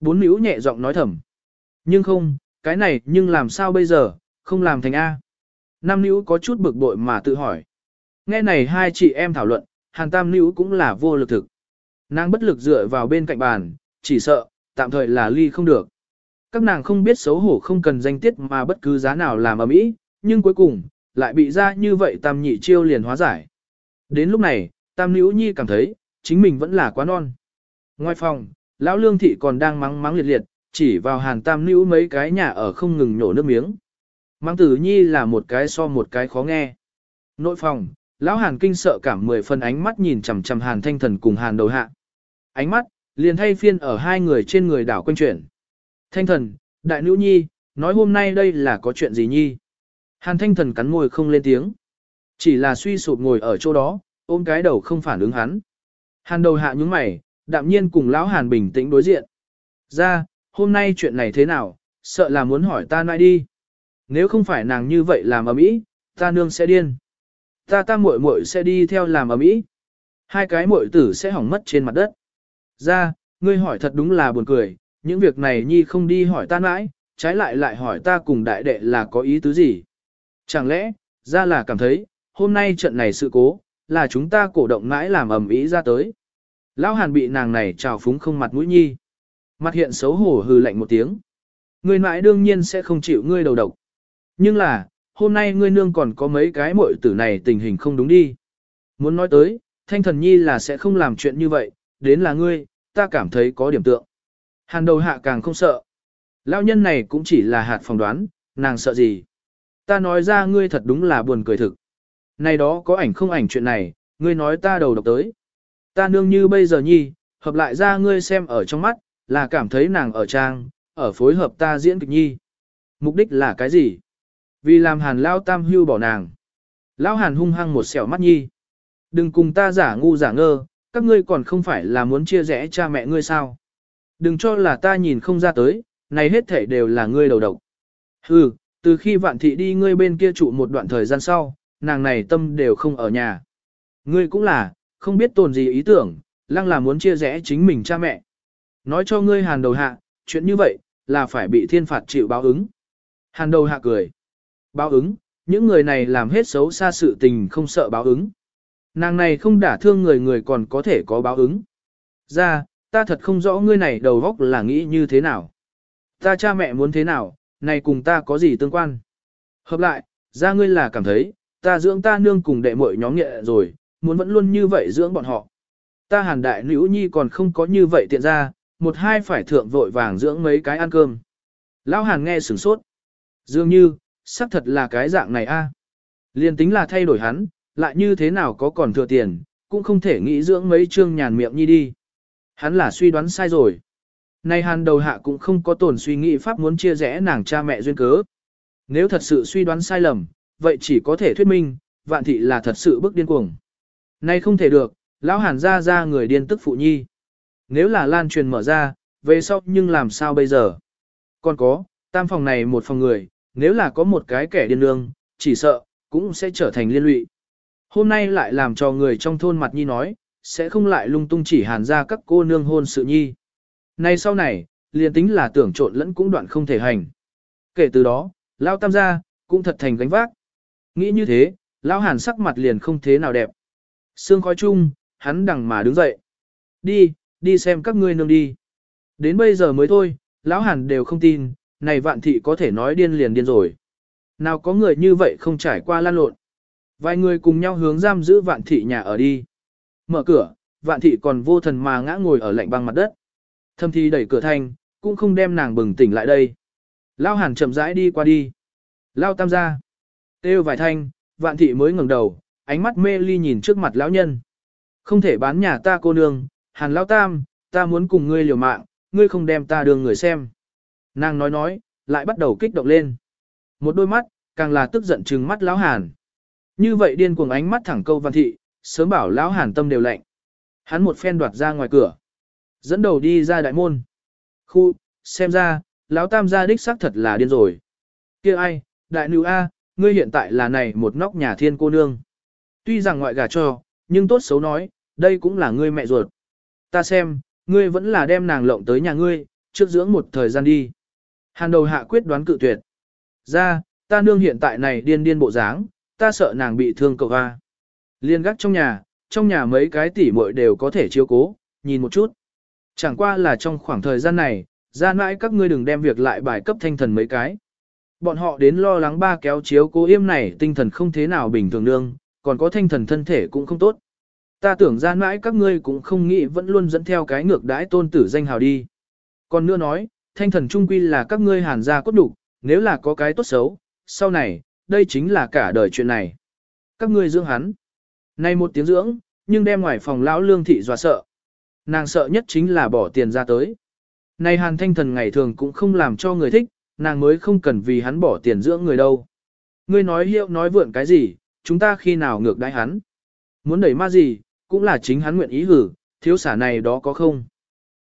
Bốn nữ nhẹ giọng nói thầm. Nhưng không, cái này nhưng làm sao bây giờ, không làm thành A. Nam nữ có chút bực bội mà tự hỏi. Nghe này hai chị em thảo luận, hàng tam nữ cũng là vô lực thực. Nàng bất lực dựa vào bên cạnh bàn, chỉ sợ, tạm thời là ly không được. Các nàng không biết xấu hổ không cần danh tiết mà bất cứ giá nào làm ở mỹ, nhưng cuối cùng, lại bị ra như vậy tam nhị chiêu liền hóa giải. Đến lúc này, tam nữ nhi cảm thấy, chính mình vẫn là quá non. Ngoài phòng, lão lương thị còn đang mắng mắng liệt liệt, chỉ vào hàn tam nữ mấy cái nhà ở không ngừng nhổ nước miếng. Mắng tử nhi là một cái so một cái khó nghe. Nội phòng, lão hàn kinh sợ cảm mười phần ánh mắt nhìn chằm chằm hàn thanh thần cùng hàn đầu hạ. Ánh mắt, liền thay phiên ở hai người trên người đảo quanh chuyển. Thanh thần, đại nữ nhi, nói hôm nay đây là có chuyện gì nhi. Hàn thanh thần cắn môi không lên tiếng. Chỉ là suy sụp ngồi ở chỗ đó, ôm cái đầu không phản ứng hắn. Hàn đầu hạ nhúng mày, đạm nhiên cùng lão hàn bình tĩnh đối diện. Ra, hôm nay chuyện này thế nào, sợ là muốn hỏi ta nãi đi. Nếu không phải nàng như vậy làm ở mỹ, ta nương sẽ điên. Ta ta muội muội sẽ đi theo làm ở mỹ. Hai cái muội tử sẽ hỏng mất trên mặt đất. Ra, ngươi hỏi thật đúng là buồn cười, những việc này nhi không đi hỏi ta nãi, trái lại lại hỏi ta cùng đại đệ là có ý tứ gì. Chẳng lẽ, ra là cảm thấy, hôm nay trận này sự cố, là chúng ta cổ động mãi làm ầm ý ra tới. Lão Hàn bị nàng này trào phúng không mặt mũi nhi. Mặt hiện xấu hổ hừ lạnh một tiếng. Ngươi mãi đương nhiên sẽ không chịu ngươi đầu độc. Nhưng là, hôm nay ngươi nương còn có mấy cái muội tử này tình hình không đúng đi. Muốn nói tới, thanh thần nhi là sẽ không làm chuyện như vậy, đến là ngươi, ta cảm thấy có điểm tượng. Hàn đầu hạ càng không sợ. Lão nhân này cũng chỉ là hạt phỏng đoán, nàng sợ gì. Ta nói ra ngươi thật đúng là buồn cười thực. Này đó có ảnh không ảnh chuyện này, ngươi nói ta đầu độc tới. Ta nương như bây giờ nhi, hợp lại ra ngươi xem ở trong mắt, là cảm thấy nàng ở trang, ở phối hợp ta diễn kịch nhi. Mục đích là cái gì? Vì làm hàn lao tam hưu bỏ nàng. Lão hàn hung hăng một xẻo mắt nhi. Đừng cùng ta giả ngu giả ngơ, các ngươi còn không phải là muốn chia rẽ cha mẹ ngươi sao. Đừng cho là ta nhìn không ra tới, này hết thể đều là ngươi đầu độc. Hừ, từ khi vạn thị đi ngươi bên kia trụ một đoạn thời gian sau, nàng này tâm đều không ở nhà. Ngươi cũng là, không biết tồn gì ý tưởng, lăng là muốn chia rẽ chính mình cha mẹ. Nói cho ngươi hàn đầu hạ, chuyện như vậy, là phải bị thiên phạt chịu báo ứng. Hàn đầu hạ cười. Báo ứng, những người này làm hết xấu xa sự tình không sợ báo ứng. Nàng này không đả thương người người còn có thể có báo ứng. Ra, ta thật không rõ ngươi này đầu góc là nghĩ như thế nào. Ta cha mẹ muốn thế nào, này cùng ta có gì tương quan. Hợp lại, ra ngươi là cảm thấy, ta dưỡng ta nương cùng đệ muội nhóm nghệ rồi, muốn vẫn luôn như vậy dưỡng bọn họ. Ta hàn đại nữ nhi còn không có như vậy tiện ra, một hai phải thượng vội vàng dưỡng mấy cái ăn cơm. Lão hàn nghe sửng sốt. Dường như, xác thật là cái dạng này a. Liên tính là thay đổi hắn, lại như thế nào có còn thừa tiền, cũng không thể nghĩ dưỡng mấy trương nhàn miệng nhi đi. Hắn là suy đoán sai rồi. Nay hàn đầu hạ cũng không có tổn suy nghĩ pháp muốn chia rẽ nàng cha mẹ duyên cớ. Nếu thật sự suy đoán sai lầm, vậy chỉ có thể thuyết minh, vạn thị là thật sự bức điên cuồng. Nay không thể được, lão hàn ra ra người điên tức phụ nhi. Nếu là lan truyền mở ra, về sau nhưng làm sao bây giờ? Còn có, tam phòng này một phòng người, nếu là có một cái kẻ điên lương, chỉ sợ, cũng sẽ trở thành liên lụy. Hôm nay lại làm cho người trong thôn mặt nhi nói, sẽ không lại lung tung chỉ hàn ra các cô nương hôn sự nhi. Nay sau này, liền tính là tưởng trộn lẫn cũng đoạn không thể hành. Kể từ đó, Lao Tam gia, cũng thật thành gánh vác. Nghĩ như thế, Lao Hàn sắc mặt liền không thế nào đẹp. Sương khói chung, hắn đằng mà đứng dậy. Đi, đi xem các ngươi nương đi. Đến bây giờ mới thôi, Lão Hàn đều không tin, này vạn thị có thể nói điên liền điên rồi. Nào có người như vậy không trải qua lan lộn. Vài người cùng nhau hướng giam giữ vạn thị nhà ở đi. Mở cửa, vạn thị còn vô thần mà ngã ngồi ở lạnh băng mặt đất. Thâm thi đẩy cửa thanh, cũng không đem nàng bừng tỉnh lại đây. Lao hàn chậm rãi đi qua đi. Lao tam gia. Têu vài thanh, vạn thị mới ngẩng đầu, ánh mắt mê ly nhìn trước mặt lão nhân. Không thể bán nhà ta cô nương, hàn lao tam, ta muốn cùng ngươi liều mạng, ngươi không đem ta đường người xem. Nàng nói nói, lại bắt đầu kích động lên. Một đôi mắt, càng là tức giận trừng mắt lão hàn. Như vậy điên cuồng ánh mắt thẳng câu văn thị, sớm bảo lão hàn tâm đều lạnh. Hắn một phen đoạt ra ngoài cửa. Dẫn đầu đi ra đại môn. Khu, xem ra, lão tam gia đích xác thật là điên rồi. kia ai, đại nữ A, ngươi hiện tại là này một nóc nhà thiên cô nương. Tuy rằng ngoại gà cho, nhưng tốt xấu nói, đây cũng là ngươi mẹ ruột. Ta xem, ngươi vẫn là đem nàng lộng tới nhà ngươi, trước dưỡng một thời gian đi. Hàn đầu hạ quyết đoán cự tuyệt. Ra, ta nương hiện tại này điên điên bộ dáng, ta sợ nàng bị thương cậu hoa. Liên gác trong nhà, trong nhà mấy cái tỷ muội đều có thể chiếu cố, nhìn một chút. Chẳng qua là trong khoảng thời gian này, ra mãi các ngươi đừng đem việc lại bài cấp thanh thần mấy cái. Bọn họ đến lo lắng ba kéo chiếu cố yêm này tinh thần không thế nào bình thường đương, còn có thanh thần thân thể cũng không tốt. Ta tưởng ra mãi các ngươi cũng không nghĩ vẫn luôn dẫn theo cái ngược đãi tôn tử danh hào đi. Còn nữa nói, thanh thần trung quy là các ngươi hàn gia cốt đủ, nếu là có cái tốt xấu, sau này, đây chính là cả đời chuyện này. Các ngươi dưỡng hắn nay một tiếng dưỡng, nhưng đem ngoài phòng lão lương thị dọa sợ. Nàng sợ nhất chính là bỏ tiền ra tới. Này hàn thanh thần ngày thường cũng không làm cho người thích, nàng mới không cần vì hắn bỏ tiền dưỡng người đâu. Ngươi nói hiệu nói vượn cái gì, chúng ta khi nào ngược đãi hắn. Muốn đẩy ma gì, cũng là chính hắn nguyện ý hử, thiếu xả này đó có không.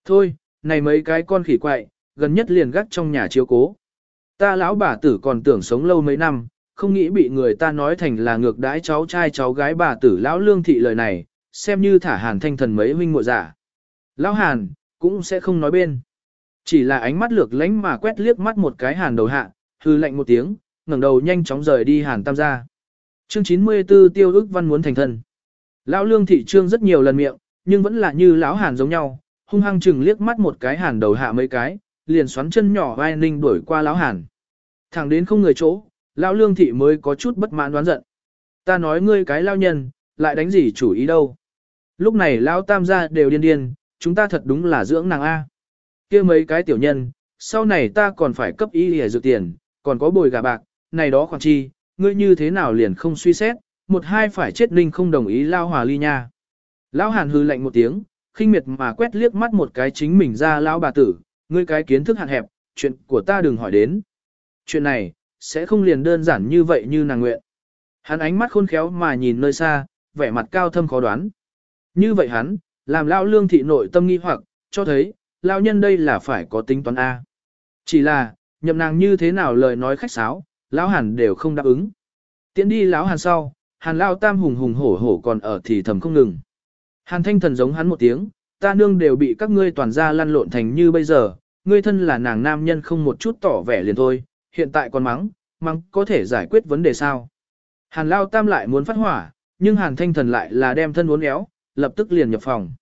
Thôi, này mấy cái con khỉ quậy, gần nhất liền gắt trong nhà chiếu cố. Ta lão bà tử còn tưởng sống lâu mấy năm, không nghĩ bị người ta nói thành là ngược đãi cháu trai cháu gái bà tử lão lương thị lời này, xem như thả hàn thanh thần mấy huynh muội giả. Lão hàn, cũng sẽ không nói bên. Chỉ là ánh mắt lược lánh mà quét liếc mắt một cái hàn đầu hạ, hư lạnh một tiếng, ngẩng đầu nhanh chóng rời đi hàn tam gia. Chương 94 tiêu ức văn muốn thành thân. Lão lương thị trương rất nhiều lần miệng, nhưng vẫn là như lão hàn giống nhau, hung hăng chừng liếc mắt một cái hàn đầu hạ mấy cái, liền xoắn chân nhỏ vai ninh đuổi qua lão hàn. Thẳng đến không người chỗ, lão lương thị mới có chút bất mãn đoán giận. Ta nói ngươi cái lao nhân, lại đánh gì chủ ý đâu. Lúc này lão tam gia đều điên điên, chúng ta thật đúng là dưỡng nàng A. kia mấy cái tiểu nhân, sau này ta còn phải cấp ý hề dược tiền, còn có bồi gà bạc, này đó khoản chi, ngươi như thế nào liền không suy xét, một hai phải chết ninh không đồng ý lao hòa ly nha. Lão hàn hư lạnh một tiếng, khinh miệt mà quét liếc mắt một cái chính mình ra lão bà tử, ngươi cái kiến thức hạn hẹp, chuyện của ta đừng hỏi đến. Chuyện này, sẽ không liền đơn giản như vậy như nàng nguyện. Hắn ánh mắt khôn khéo mà nhìn nơi xa, vẻ mặt cao thâm khó đoán. Như vậy hắn, làm lao lương thị nội tâm nghi hoặc, cho thấy, lao nhân đây là phải có tính toán A. Chỉ là, nhậm nàng như thế nào lời nói khách sáo, lão hàn đều không đáp ứng. Tiến đi lão hàn sau, hàn lao tam hùng hùng hổ hổ còn ở thì thầm không ngừng. Hàn thanh thần giống hắn một tiếng, ta nương đều bị các ngươi toàn ra lăn lộn thành như bây giờ, ngươi thân là nàng nam nhân không một chút tỏ vẻ liền thôi, hiện tại còn mắng, mắng có thể giải quyết vấn đề sao. Hàn lao tam lại muốn phát hỏa, nhưng hàn thanh thần lại là đem thân uốn éo, lập tức liền nhập phòng.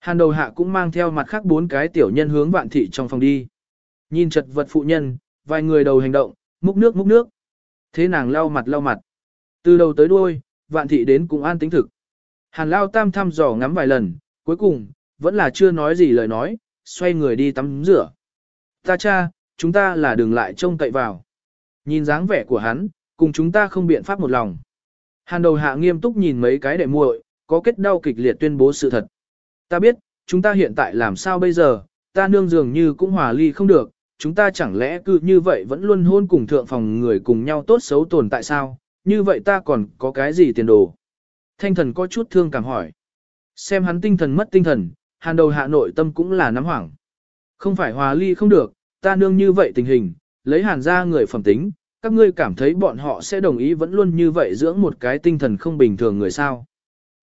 Hàn đầu hạ cũng mang theo mặt khác bốn cái tiểu nhân hướng vạn thị trong phòng đi. Nhìn chật vật phụ nhân, vài người đầu hành động, múc nước múc nước. Thế nàng lau mặt lau mặt. Từ đầu tới đuôi, vạn thị đến cũng an tính thực. Hàn lao tam thăm dò ngắm vài lần, cuối cùng, vẫn là chưa nói gì lời nói, xoay người đi tắm rửa. Ta cha, chúng ta là đừng lại trông cậy vào. Nhìn dáng vẻ của hắn, cùng chúng ta không biện pháp một lòng. Hàn đầu hạ nghiêm túc nhìn mấy cái đệ muội, có kết đau kịch liệt tuyên bố sự thật. Ta biết, chúng ta hiện tại làm sao bây giờ, ta nương dường như cũng hòa ly không được, chúng ta chẳng lẽ cứ như vậy vẫn luôn hôn cùng thượng phòng người cùng nhau tốt xấu tồn tại sao, như vậy ta còn có cái gì tiền đồ. Thanh thần có chút thương cảm hỏi. Xem hắn tinh thần mất tinh thần, hàn đầu hạ nội tâm cũng là nắm hoảng. Không phải hòa ly không được, ta nương như vậy tình hình, lấy hàn ra người phẩm tính, các ngươi cảm thấy bọn họ sẽ đồng ý vẫn luôn như vậy dưỡng một cái tinh thần không bình thường người sao.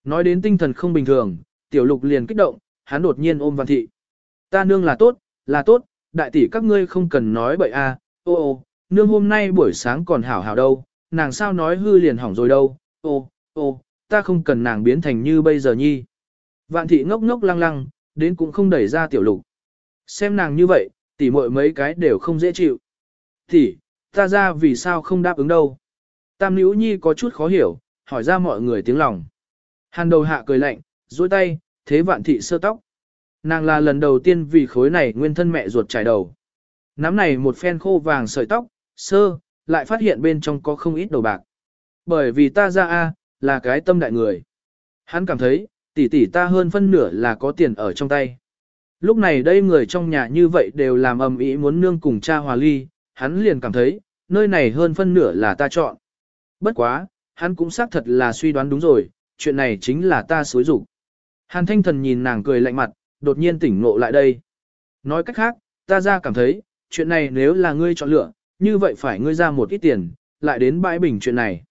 Nói đến tinh thần không bình thường, tiểu lục liền kích động, hắn đột nhiên ôm văn thị. Ta nương là tốt, là tốt, đại tỷ các ngươi không cần nói bậy a, à, ô ô, nương hôm nay buổi sáng còn hảo hảo đâu, nàng sao nói hư liền hỏng rồi đâu, ô, ô, ta không cần nàng biến thành như bây giờ nhi. Vạn thị ngốc ngốc lăng lăng, đến cũng không đẩy ra tiểu lục. Xem nàng như vậy, tỷ muội mấy cái đều không dễ chịu. Tỷ, ta ra vì sao không đáp ứng đâu. Tam nữ nhi có chút khó hiểu, hỏi ra mọi người tiếng lòng. Hàn đầu hạ cười lạnh, duỗi tay, thế vạn thị sơ tóc. Nàng là lần đầu tiên vì khối này nguyên thân mẹ ruột trải đầu. Nắm này một phen khô vàng sợi tóc, sơ, lại phát hiện bên trong có không ít đầu bạc. Bởi vì ta ra A, là cái tâm đại người. Hắn cảm thấy, tỷ tỷ ta hơn phân nửa là có tiền ở trong tay. Lúc này đây người trong nhà như vậy đều làm ầm ĩ muốn nương cùng cha hòa ly, hắn liền cảm thấy, nơi này hơn phân nửa là ta chọn. Bất quá, hắn cũng xác thật là suy đoán đúng rồi, chuyện này chính là ta xối rủ. Hàn thanh thần nhìn nàng cười lạnh mặt, đột nhiên tỉnh ngộ lại đây. Nói cách khác, ta ra cảm thấy, chuyện này nếu là ngươi chọn lựa, như vậy phải ngươi ra một ít tiền, lại đến bãi bình chuyện này.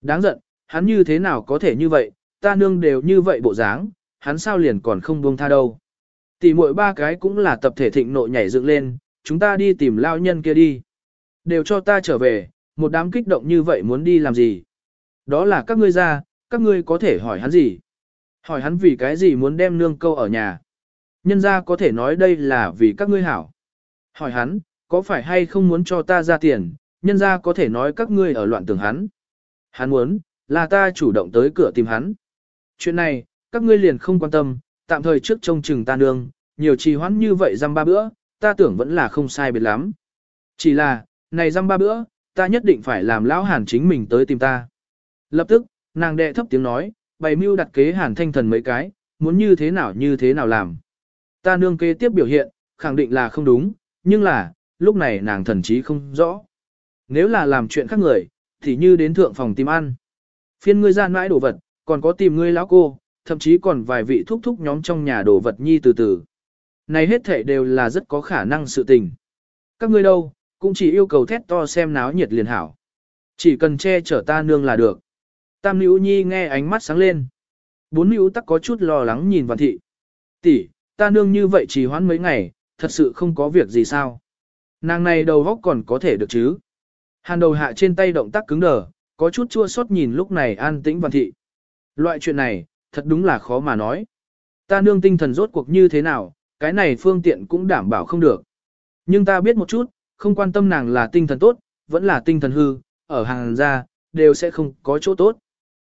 Đáng giận, hắn như thế nào có thể như vậy, ta nương đều như vậy bộ dáng, hắn sao liền còn không buông tha đâu. Tỷ muội ba cái cũng là tập thể thịnh nội nhảy dựng lên, chúng ta đi tìm lao nhân kia đi. Đều cho ta trở về, một đám kích động như vậy muốn đi làm gì. Đó là các ngươi ra, các ngươi có thể hỏi hắn gì. Hỏi hắn vì cái gì muốn đem nương câu ở nhà. Nhân ra có thể nói đây là vì các ngươi hảo. Hỏi hắn, có phải hay không muốn cho ta ra tiền, nhân ra có thể nói các ngươi ở loạn tưởng hắn. Hắn muốn, là ta chủ động tới cửa tìm hắn. Chuyện này, các ngươi liền không quan tâm, tạm thời trước trông chừng ta nương, nhiều trì hoãn như vậy dăm ba bữa, ta tưởng vẫn là không sai biệt lắm. Chỉ là, này dăm ba bữa, ta nhất định phải làm lão hàn chính mình tới tìm ta. Lập tức, nàng đệ thấp tiếng nói, bày mưu đặt kế hàn thanh thần mấy cái, muốn như thế nào như thế nào làm. Ta nương kế tiếp biểu hiện, khẳng định là không đúng, nhưng là, lúc này nàng thần chí không rõ. Nếu là làm chuyện khác người, thì như đến thượng phòng tìm ăn. Phiên ngươi gian mãi đồ vật, còn có tìm ngươi lão cô, thậm chí còn vài vị thúc thúc nhóm trong nhà đồ vật nhi từ từ. Này hết thể đều là rất có khả năng sự tình. Các ngươi đâu, cũng chỉ yêu cầu thét to xem náo nhiệt liền hảo. Chỉ cần che chở ta nương là được. Tam nữ nhi nghe ánh mắt sáng lên. Bốn nữ tắc có chút lo lắng nhìn văn thị. tỷ, ta nương như vậy chỉ hoãn mấy ngày, thật sự không có việc gì sao. Nàng này đầu góc còn có thể được chứ. Hàn đầu hạ trên tay động tác cứng đờ, có chút chua xót nhìn lúc này an tĩnh văn thị. Loại chuyện này, thật đúng là khó mà nói. Ta nương tinh thần rốt cuộc như thế nào, cái này phương tiện cũng đảm bảo không được. Nhưng ta biết một chút, không quan tâm nàng là tinh thần tốt, vẫn là tinh thần hư, ở hàng ra, đều sẽ không có chỗ tốt.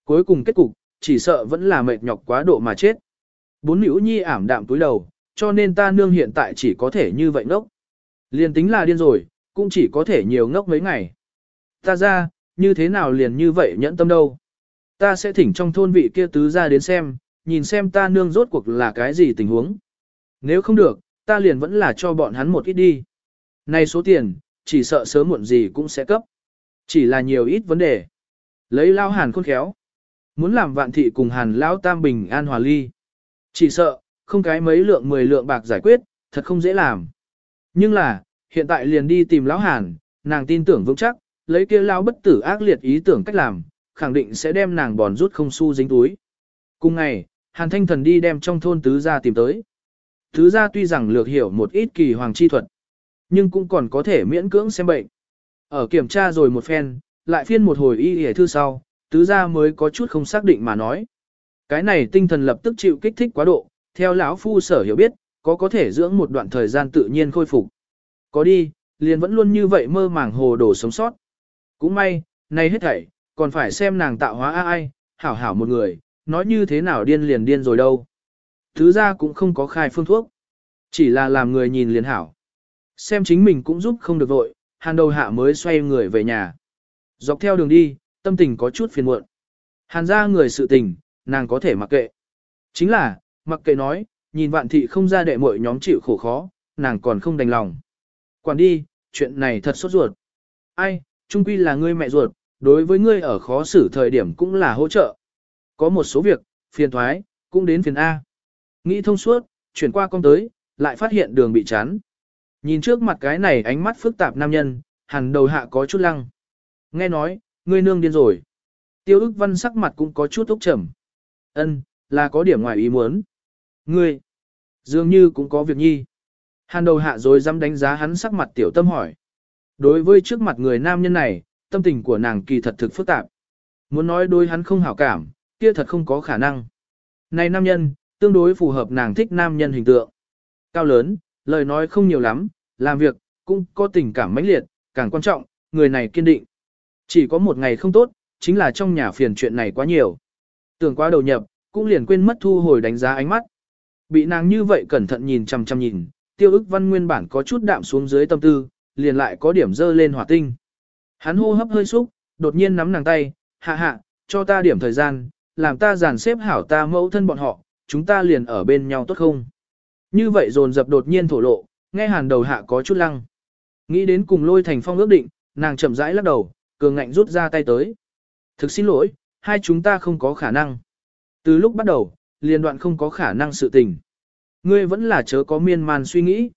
Cuối cùng kết cục, chỉ sợ vẫn là mệt nhọc quá độ mà chết. Bốn nữ nhi ảm đạm túi đầu, cho nên ta nương hiện tại chỉ có thể như vậy ngốc. Liền tính là điên rồi, cũng chỉ có thể nhiều ngốc mấy ngày. Ta ra, như thế nào liền như vậy nhẫn tâm đâu. Ta sẽ thỉnh trong thôn vị kia tứ ra đến xem, nhìn xem ta nương rốt cuộc là cái gì tình huống. Nếu không được, ta liền vẫn là cho bọn hắn một ít đi. Này số tiền, chỉ sợ sớm muộn gì cũng sẽ cấp. Chỉ là nhiều ít vấn đề. Lấy lao hàn khôn khéo. Muốn làm vạn thị cùng hàn lão tam bình an hòa ly. Chỉ sợ, không cái mấy lượng mười lượng bạc giải quyết, thật không dễ làm. Nhưng là, hiện tại liền đi tìm lão hàn, nàng tin tưởng vững chắc, lấy kia lão bất tử ác liệt ý tưởng cách làm, khẳng định sẽ đem nàng bòn rút không xu dính túi. Cùng ngày, hàn thanh thần đi đem trong thôn tứ gia tìm tới. Tứ gia tuy rằng lược hiểu một ít kỳ hoàng chi thuật, nhưng cũng còn có thể miễn cưỡng xem bệnh. Ở kiểm tra rồi một phen, lại phiên một hồi y y thư sau, tứ gia mới có chút không xác định mà nói. Cái này tinh thần lập tức chịu kích thích quá độ, theo lão phu sở hiểu biết, có có thể dưỡng một đoạn thời gian tự nhiên khôi phục. Có đi, liền vẫn luôn như vậy mơ màng hồ đồ sống sót. Cũng may, nay hết thảy, còn phải xem nàng tạo hóa ai, hảo hảo một người, nói như thế nào điên liền điên rồi đâu. Thứ ra cũng không có khai phương thuốc, chỉ là làm người nhìn liền hảo. Xem chính mình cũng giúp không được vội, hàn đầu hạ mới xoay người về nhà. Dọc theo đường đi, tâm tình có chút phiền muộn. Hàn ra người sự tình, nàng có thể mặc kệ. Chính là, mặc kệ nói, nhìn vạn thị không ra đệ muội nhóm chịu khổ khó, nàng còn không đành lòng. Quản đi, chuyện này thật sốt ruột. Ai, trung quy là ngươi mẹ ruột, đối với ngươi ở khó xử thời điểm cũng là hỗ trợ. Có một số việc, phiền thoái, cũng đến phiền A. Nghĩ thông suốt, chuyển qua con tới, lại phát hiện đường bị chắn. Nhìn trước mặt cái này ánh mắt phức tạp nam nhân, hẳn đầu hạ có chút lăng. Nghe nói, ngươi nương điên rồi. Tiêu ức văn sắc mặt cũng có chút úc trầm. Ân, là có điểm ngoài ý muốn. Ngươi, dường như cũng có việc nhi. Hàn đầu hạ rồi dám đánh giá hắn sắc mặt tiểu tâm hỏi. Đối với trước mặt người nam nhân này, tâm tình của nàng kỳ thật thực phức tạp. Muốn nói đối hắn không hảo cảm, kia thật không có khả năng. Này nam nhân, tương đối phù hợp nàng thích nam nhân hình tượng. Cao lớn, lời nói không nhiều lắm, làm việc, cũng có tình cảm mãnh liệt, càng quan trọng, người này kiên định. Chỉ có một ngày không tốt, chính là trong nhà phiền chuyện này quá nhiều. Tưởng quá đầu nhập, cũng liền quên mất thu hồi đánh giá ánh mắt. Bị nàng như vậy cẩn thận nhìn chằm chằm nhìn, tiêu ức văn nguyên bản có chút đạm xuống dưới tâm tư, liền lại có điểm dơ lên hỏa tinh. Hắn hô hấp hơi xúc, đột nhiên nắm nàng tay, hạ hạ, cho ta điểm thời gian, làm ta giàn xếp hảo ta mẫu thân bọn họ, chúng ta liền ở bên nhau tốt không? Như vậy dồn dập đột nhiên thổ lộ, nghe hàn đầu hạ có chút lăng. Nghĩ đến cùng lôi thành phong ước định, nàng chậm rãi lắc đầu, cường ngạnh rút ra tay tới. Thực xin lỗi, hai chúng ta không có khả năng. Từ lúc bắt đầu, liền đoạn không có khả năng sự tình. Ngươi vẫn là chớ có miên man suy nghĩ.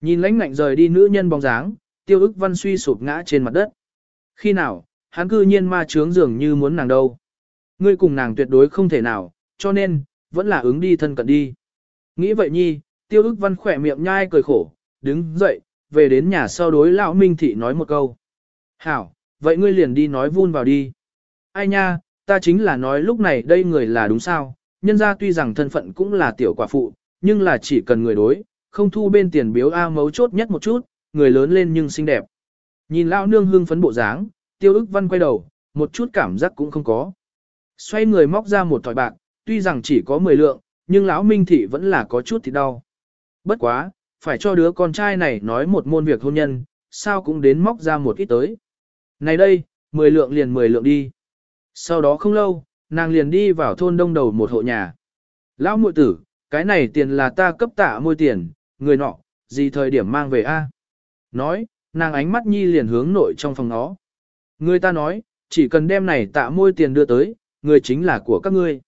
Nhìn lãnh ngạnh rời đi nữ nhân bóng dáng, tiêu ức văn suy sụp ngã trên mặt đất. Khi nào, hắn cư nhiên ma trướng dường như muốn nàng đâu. Ngươi cùng nàng tuyệt đối không thể nào, cho nên, vẫn là ứng đi thân cận đi. Nghĩ vậy nhi, tiêu ức văn khỏe miệng nhai cười khổ, đứng dậy, về đến nhà sau đối lão Minh Thị nói một câu. Hảo, vậy ngươi liền đi nói vun vào đi. Ai nha, ta chính là nói lúc này đây người là đúng sao, nhân ra tuy rằng thân phận cũng là tiểu quả phụ, nhưng là chỉ cần người đối, không thu bên tiền biếu A mấu chốt nhất một chút, người lớn lên nhưng xinh đẹp. Nhìn lão nương hương phấn bộ dáng, tiêu ức văn quay đầu, một chút cảm giác cũng không có. Xoay người móc ra một thỏi bạc, tuy rằng chỉ có 10 lượng, nhưng lão Minh Thị vẫn là có chút thì đau. Bất quá, phải cho đứa con trai này nói một môn việc hôn nhân, sao cũng đến móc ra một ít tới. Này đây, 10 lượng liền 10 lượng đi. Sau đó không lâu, nàng liền đi vào thôn đông đầu một hộ nhà. Lão muội tử, cái này tiền là ta cấp tạ môi tiền, người nọ, gì thời điểm mang về a? Nói, nàng ánh mắt nhi liền hướng nội trong phòng nó. Người ta nói, chỉ cần đem này tạ môi tiền đưa tới, người chính là của các ngươi.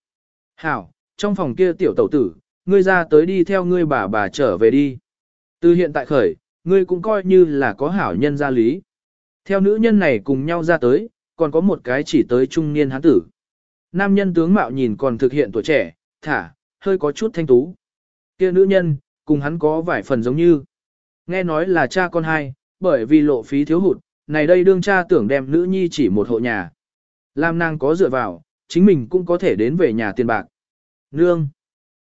Hảo, trong phòng kia tiểu tẩu tử, ngươi ra tới đi theo ngươi bà bà trở về đi. Từ hiện tại khởi, ngươi cũng coi như là có hảo nhân gia lý. Theo nữ nhân này cùng nhau ra tới, còn có một cái chỉ tới trung niên hán tử. Nam nhân tướng mạo nhìn còn thực hiện tuổi trẻ, thả, hơi có chút thanh tú. Kia nữ nhân, cùng hắn có vài phần giống như. Nghe nói là cha con hai, bởi vì lộ phí thiếu hụt, này đây đương cha tưởng đem nữ nhi chỉ một hộ nhà. Làm nàng có dựa vào, chính mình cũng có thể đến về nhà tiền bạc. Nương.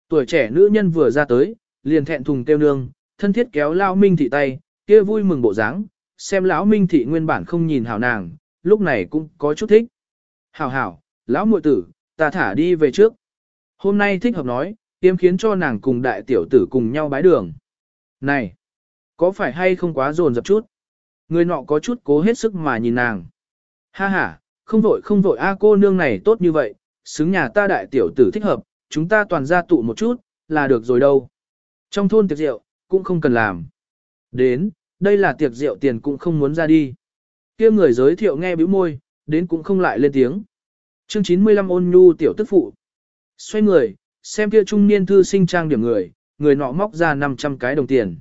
Tuổi trẻ nữ nhân vừa ra tới, liền thẹn thùng kêu nương, thân thiết kéo lao minh thị tay, kia vui mừng bộ dáng, xem lão minh thị nguyên bản không nhìn hảo nàng, lúc này cũng có chút thích. Hảo hảo, lão muội tử, ta thả đi về trước. Hôm nay thích hợp nói, tiêm khiến cho nàng cùng đại tiểu tử cùng nhau bái đường. Này, có phải hay không quá dồn dập chút? Người nọ có chút cố hết sức mà nhìn nàng. Ha ha, không vội không vội a cô nương này tốt như vậy, xứng nhà ta đại tiểu tử thích hợp, chúng ta toàn ra tụ một chút, là được rồi đâu. Trong thôn tiệc rượu, cũng không cần làm. Đến, đây là tiệc rượu tiền cũng không muốn ra đi. kia người giới thiệu nghe bĩu môi, đến cũng không lại lên tiếng. Chương 95 ôn nhu tiểu tức phụ. Xoay người, xem kia trung niên thư sinh trang điểm người, người nọ móc ra 500 cái đồng tiền.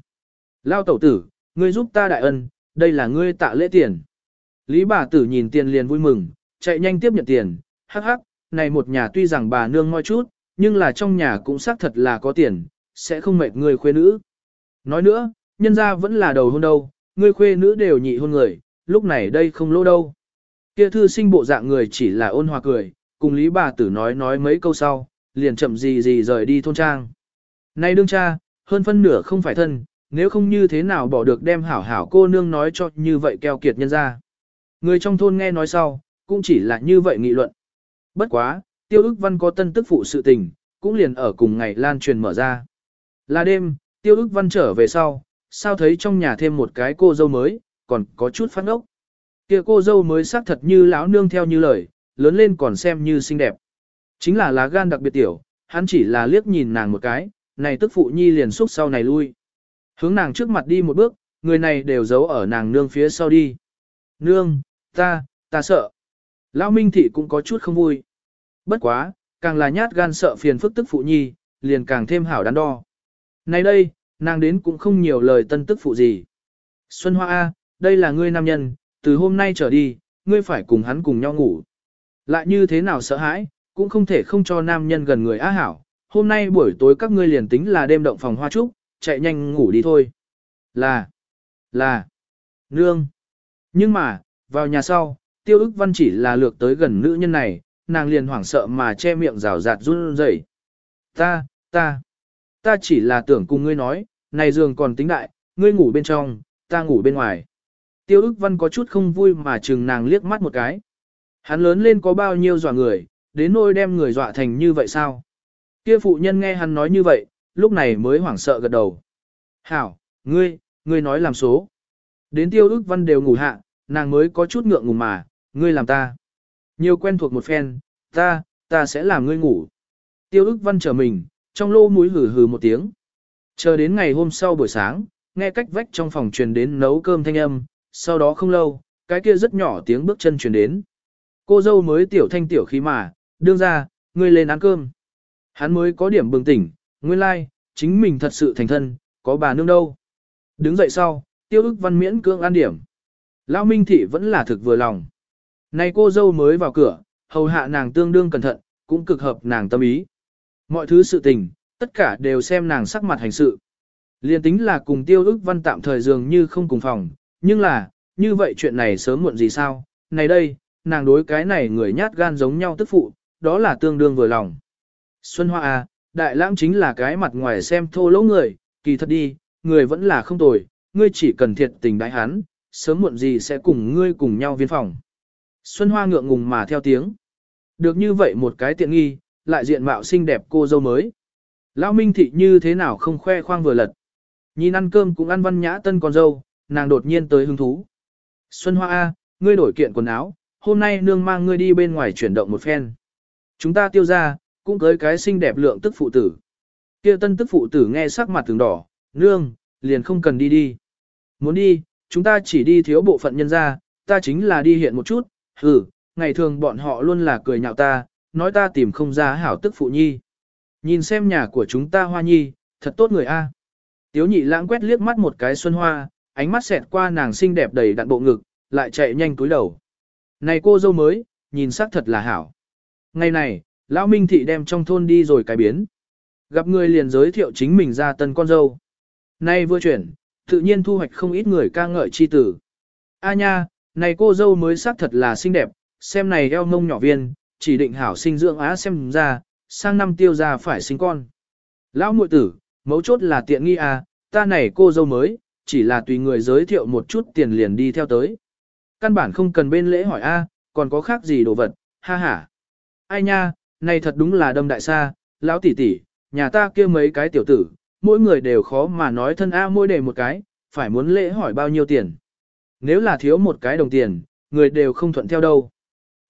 Lao tẩu tử, ngươi giúp ta đại ân, đây là ngươi tạ lễ tiền. Lý bà tử nhìn tiền liền vui mừng, chạy nhanh tiếp nhận tiền, hắc hắc, này một nhà tuy rằng bà nương ngoi chút, nhưng là trong nhà cũng xác thật là có tiền, sẽ không mệt người khuê nữ. Nói nữa, nhân ra vẫn là đầu hôn đâu, người khuê nữ đều nhị hôn người, lúc này đây không lỗ đâu. Kia thư sinh bộ dạng người chỉ là ôn hòa cười, cùng Lý bà tử nói nói mấy câu sau, liền chậm gì gì rời đi thôn trang. Nay đương cha, hơn phân nửa không phải thân, nếu không như thế nào bỏ được đem hảo hảo cô nương nói cho như vậy keo kiệt nhân ra. Người trong thôn nghe nói sau, cũng chỉ là như vậy nghị luận. Bất quá, tiêu ức văn có tân tức phụ sự tình, cũng liền ở cùng ngày lan truyền mở ra. Là đêm, tiêu ức văn trở về sau, sao thấy trong nhà thêm một cái cô dâu mới, còn có chút phát ốc. Kia cô dâu mới xác thật như lão nương theo như lời, lớn lên còn xem như xinh đẹp. Chính là lá gan đặc biệt tiểu, hắn chỉ là liếc nhìn nàng một cái, này tức phụ nhi liền xúc sau này lui. Hướng nàng trước mặt đi một bước, người này đều giấu ở nàng nương phía sau đi. Nương, ta, ta sợ. Lão Minh Thị cũng có chút không vui. Bất quá, càng là nhát gan sợ phiền phức tức phụ nhi, liền càng thêm hảo đắn đo. Nay đây, nàng đến cũng không nhiều lời tân tức phụ gì. Xuân Hoa A, đây là ngươi nam nhân, từ hôm nay trở đi, ngươi phải cùng hắn cùng nhau ngủ. Lại như thế nào sợ hãi, cũng không thể không cho nam nhân gần người á hảo. Hôm nay buổi tối các ngươi liền tính là đêm động phòng hoa trúc, chạy nhanh ngủ đi thôi. Là, là, nương. Nhưng mà, vào nhà sau, tiêu ức văn chỉ là lược tới gần nữ nhân này, nàng liền hoảng sợ mà che miệng rào rạt run rẩy. Ta, ta, ta chỉ là tưởng cùng ngươi nói, này giường còn tính đại, ngươi ngủ bên trong, ta ngủ bên ngoài. Tiêu ức văn có chút không vui mà chừng nàng liếc mắt một cái. Hắn lớn lên có bao nhiêu dọa người, đến nôi đem người dọa thành như vậy sao? Kia phụ nhân nghe hắn nói như vậy, lúc này mới hoảng sợ gật đầu. Hảo, ngươi, ngươi nói làm số. Đến tiêu ước văn đều ngủ hạ, nàng mới có chút ngượng ngùng mà, ngươi làm ta. Nhiều quen thuộc một phen, ta, ta sẽ làm ngươi ngủ. Tiêu ước văn trở mình, trong lô mũi hừ hừ một tiếng. Chờ đến ngày hôm sau buổi sáng, nghe cách vách trong phòng truyền đến nấu cơm thanh âm, sau đó không lâu, cái kia rất nhỏ tiếng bước chân truyền đến. Cô dâu mới tiểu thanh tiểu khí mà, đương ra, ngươi lên ăn cơm. Hắn mới có điểm bừng tỉnh, nguyên lai, like, chính mình thật sự thành thân, có bà nương đâu. Đứng dậy sau, tiêu ức văn miễn cưỡng an điểm. Lão Minh Thị vẫn là thực vừa lòng. Này cô dâu mới vào cửa, hầu hạ nàng tương đương cẩn thận, cũng cực hợp nàng tâm ý. Mọi thứ sự tình, tất cả đều xem nàng sắc mặt hành sự. Liên tính là cùng tiêu ức văn tạm thời dường như không cùng phòng, nhưng là, như vậy chuyện này sớm muộn gì sao, này đây, nàng đối cái này người nhát gan giống nhau tức phụ, đó là tương đương vừa lòng. Xuân Hoa à, đại lãng chính là cái mặt ngoài xem thô lỗ người, kỳ thật đi, người vẫn là không tồi, ngươi chỉ cần thiệt tình đại hắn, sớm muộn gì sẽ cùng ngươi cùng nhau viên phòng. Xuân Hoa ngượng ngùng mà theo tiếng. Được như vậy một cái tiện nghi, lại diện mạo xinh đẹp cô dâu mới. Lão Minh Thị như thế nào không khoe khoang vừa lật. Nhìn ăn cơm cũng ăn văn nhã tân con dâu, nàng đột nhiên tới hứng thú. Xuân Hoa A, ngươi đổi kiện quần áo, hôm nay nương mang ngươi đi bên ngoài chuyển động một phen. Chúng ta tiêu ra, cũng cưới cái xinh đẹp lượng tức phụ tử. Kia tân tức phụ tử nghe sắc mặt từng đỏ, nương, liền không cần đi đi. Muốn đi, chúng ta chỉ đi thiếu bộ phận nhân ra, ta chính là đi hiện một chút, hừ, ngày thường bọn họ luôn là cười nhạo ta, nói ta tìm không ra hảo tức phụ nhi. Nhìn xem nhà của chúng ta hoa nhi, thật tốt người a. Tiếu nhị lãng quét liếc mắt một cái xuân hoa, ánh mắt xẹt qua nàng xinh đẹp đầy đặn bộ ngực, lại chạy nhanh túi đầu. Này cô dâu mới, nhìn sắc thật là hảo. Ngày này, lão Minh Thị đem trong thôn đi rồi cái biến. Gặp người liền giới thiệu chính mình ra tân con dâu. Nay vừa chuyển, tự nhiên thu hoạch không ít người ca ngợi chi tử. A à nha, này cô dâu mới sắc thật là xinh đẹp, xem này eo mông nhỏ viên, chỉ định hảo sinh dưỡng á xem ra, sang năm tiêu ra phải sinh con. Lão muội tử, mấu chốt là tiện nghi à, ta này cô dâu mới, chỉ là tùy người giới thiệu một chút tiền liền đi theo tới. Căn bản không cần bên lễ hỏi a, còn có khác gì đồ vật, ha ha. Ai nha, này thật đúng là đâm đại xa, lão tỷ tỷ, nhà ta kia mấy cái tiểu tử, mỗi người đều khó mà nói thân a mỗi đề một cái, phải muốn lễ hỏi bao nhiêu tiền. Nếu là thiếu một cái đồng tiền, người đều không thuận theo đâu.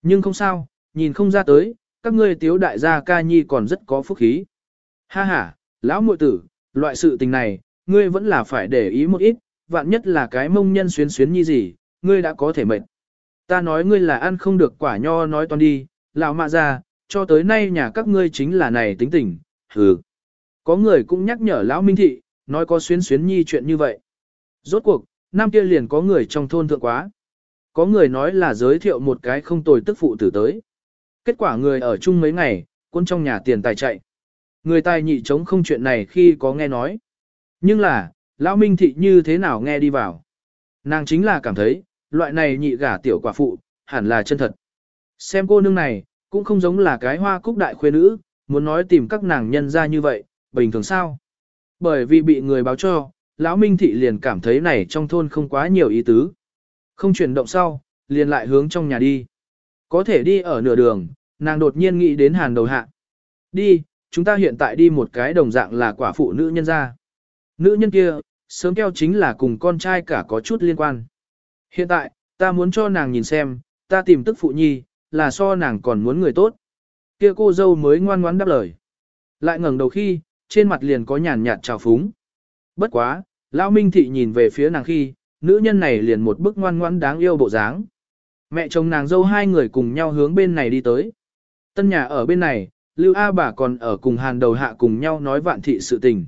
Nhưng không sao, nhìn không ra tới, các ngươi tiếu đại gia ca nhi còn rất có phúc khí. Ha ha, lão muội tử, loại sự tình này, ngươi vẫn là phải để ý một ít, vạn nhất là cái mông nhân xuyến xuyến như gì, ngươi đã có thể mệt. ta nói ngươi là ăn không được quả nho nói toan đi, lão mạ ra, cho tới nay nhà các ngươi chính là này tính tình, hừ. Có người cũng nhắc nhở lão Minh Thị, nói có xuyến xuyến nhi chuyện như vậy. Rốt cuộc, năm kia liền có người trong thôn thượng quá. Có người nói là giới thiệu một cái không tồi tức phụ tử tới. Kết quả người ở chung mấy ngày, quân trong nhà tiền tài chạy. Người tài nhị chống không chuyện này khi có nghe nói. Nhưng là, lão Minh Thị như thế nào nghe đi vào. Nàng chính là cảm thấy, loại này nhị gả tiểu quả phụ, hẳn là chân thật. Xem cô nương này, cũng không giống là cái hoa cúc đại khuê nữ, muốn nói tìm các nàng nhân ra như vậy, bình thường sao. Bởi vì bị người báo cho, lão Minh Thị liền cảm thấy này trong thôn không quá nhiều ý tứ. Không chuyển động sau, liền lại hướng trong nhà đi. Có thể đi ở nửa đường, nàng đột nhiên nghĩ đến hàn đầu hạ. Đi, chúng ta hiện tại đi một cái đồng dạng là quả phụ nữ nhân ra. Nữ nhân kia, sớm keo chính là cùng con trai cả có chút liên quan. Hiện tại, ta muốn cho nàng nhìn xem, ta tìm tức phụ nhi, là so nàng còn muốn người tốt. Kia cô dâu mới ngoan ngoãn đáp lời. Lại ngẩng đầu khi, trên mặt liền có nhàn nhạt trào phúng. Bất quá, Lão Minh Thị nhìn về phía nàng khi, nữ nhân này liền một bức ngoan ngoãn đáng yêu bộ dáng. Mẹ chồng nàng dâu hai người cùng nhau hướng bên này đi tới. Tân nhà ở bên này, Lưu A bà còn ở cùng hàn đầu hạ cùng nhau nói vạn thị sự tình.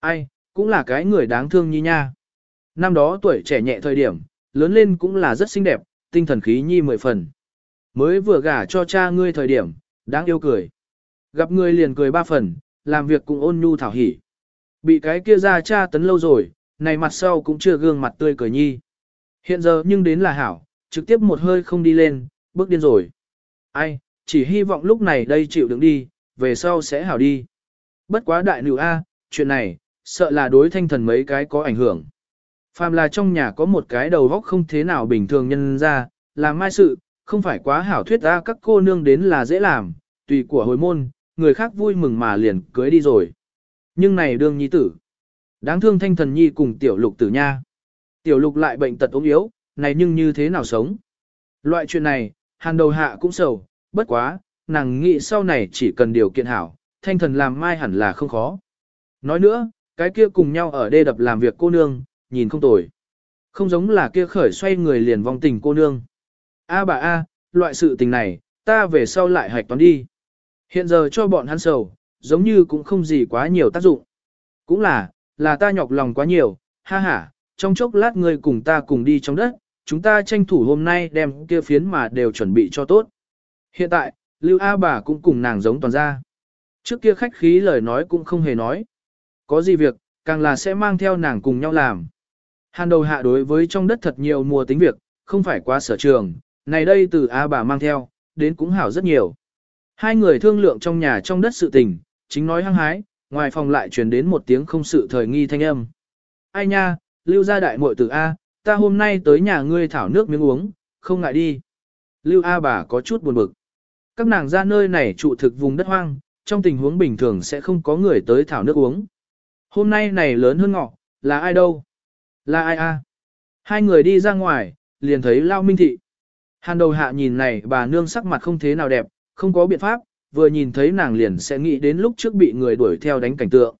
Ai, cũng là cái người đáng thương như nha. Năm đó tuổi trẻ nhẹ thời điểm, lớn lên cũng là rất xinh đẹp, tinh thần khí nhi mười phần. Mới vừa gả cho cha ngươi thời điểm, đáng yêu cười. Gặp ngươi liền cười ba phần, làm việc cũng ôn nhu thảo hỉ. Bị cái kia ra cha tấn lâu rồi, này mặt sau cũng chưa gương mặt tươi cười nhi. Hiện giờ nhưng đến là hảo, trực tiếp một hơi không đi lên, bước điên rồi. Ai, chỉ hy vọng lúc này đây chịu đựng đi, về sau sẽ hảo đi. Bất quá đại nữ A, chuyện này, sợ là đối thanh thần mấy cái có ảnh hưởng. Phàm là trong nhà có một cái đầu vóc không thế nào bình thường nhân ra, làm mai sự, không phải quá hảo thuyết ra các cô nương đến là dễ làm, tùy của hồi môn, người khác vui mừng mà liền cưới đi rồi. Nhưng này đương nhi tử. Đáng thương thanh thần nhi cùng tiểu lục tử nha. Tiểu lục lại bệnh tật ốm yếu, này nhưng như thế nào sống. Loại chuyện này, hàn đầu hạ cũng sầu, bất quá, nàng nghĩ sau này chỉ cần điều kiện hảo, thanh thần làm mai hẳn là không khó. Nói nữa, cái kia cùng nhau ở đê đập làm việc cô nương, nhìn không tồi. Không giống là kia khởi xoay người liền vong tình cô nương. A bà A, loại sự tình này, ta về sau lại hạch toán đi. Hiện giờ cho bọn hắn sầu, giống như cũng không gì quá nhiều tác dụng. Cũng là, là ta nhọc lòng quá nhiều, ha ha, trong chốc lát ngươi cùng ta cùng đi trong đất, chúng ta tranh thủ hôm nay đem kia phiến mà đều chuẩn bị cho tốt. Hiện tại, Lưu A bà cũng cùng nàng giống toàn ra. Trước kia khách khí lời nói cũng không hề nói. Có gì việc, càng là sẽ mang theo nàng cùng nhau làm. Hàn đầu hạ đối với trong đất thật nhiều mùa tính việc, không phải quá sở trường, này đây từ A bà mang theo, đến cũng hảo rất nhiều. Hai người thương lượng trong nhà trong đất sự tình, chính nói hăng hái, ngoài phòng lại truyền đến một tiếng không sự thời nghi thanh âm. Ai nha, lưu gia đại muội tử A, ta hôm nay tới nhà ngươi thảo nước miếng uống, không ngại đi. Lưu A bà có chút buồn bực. Các nàng ra nơi này trụ thực vùng đất hoang, trong tình huống bình thường sẽ không có người tới thảo nước uống. Hôm nay này lớn hơn ngọ, là ai đâu? Là ai a? Hai người đi ra ngoài, liền thấy Lao Minh Thị. Hàn đầu hạ nhìn này bà nương sắc mặt không thế nào đẹp, không có biện pháp, vừa nhìn thấy nàng liền sẽ nghĩ đến lúc trước bị người đuổi theo đánh cảnh tượng.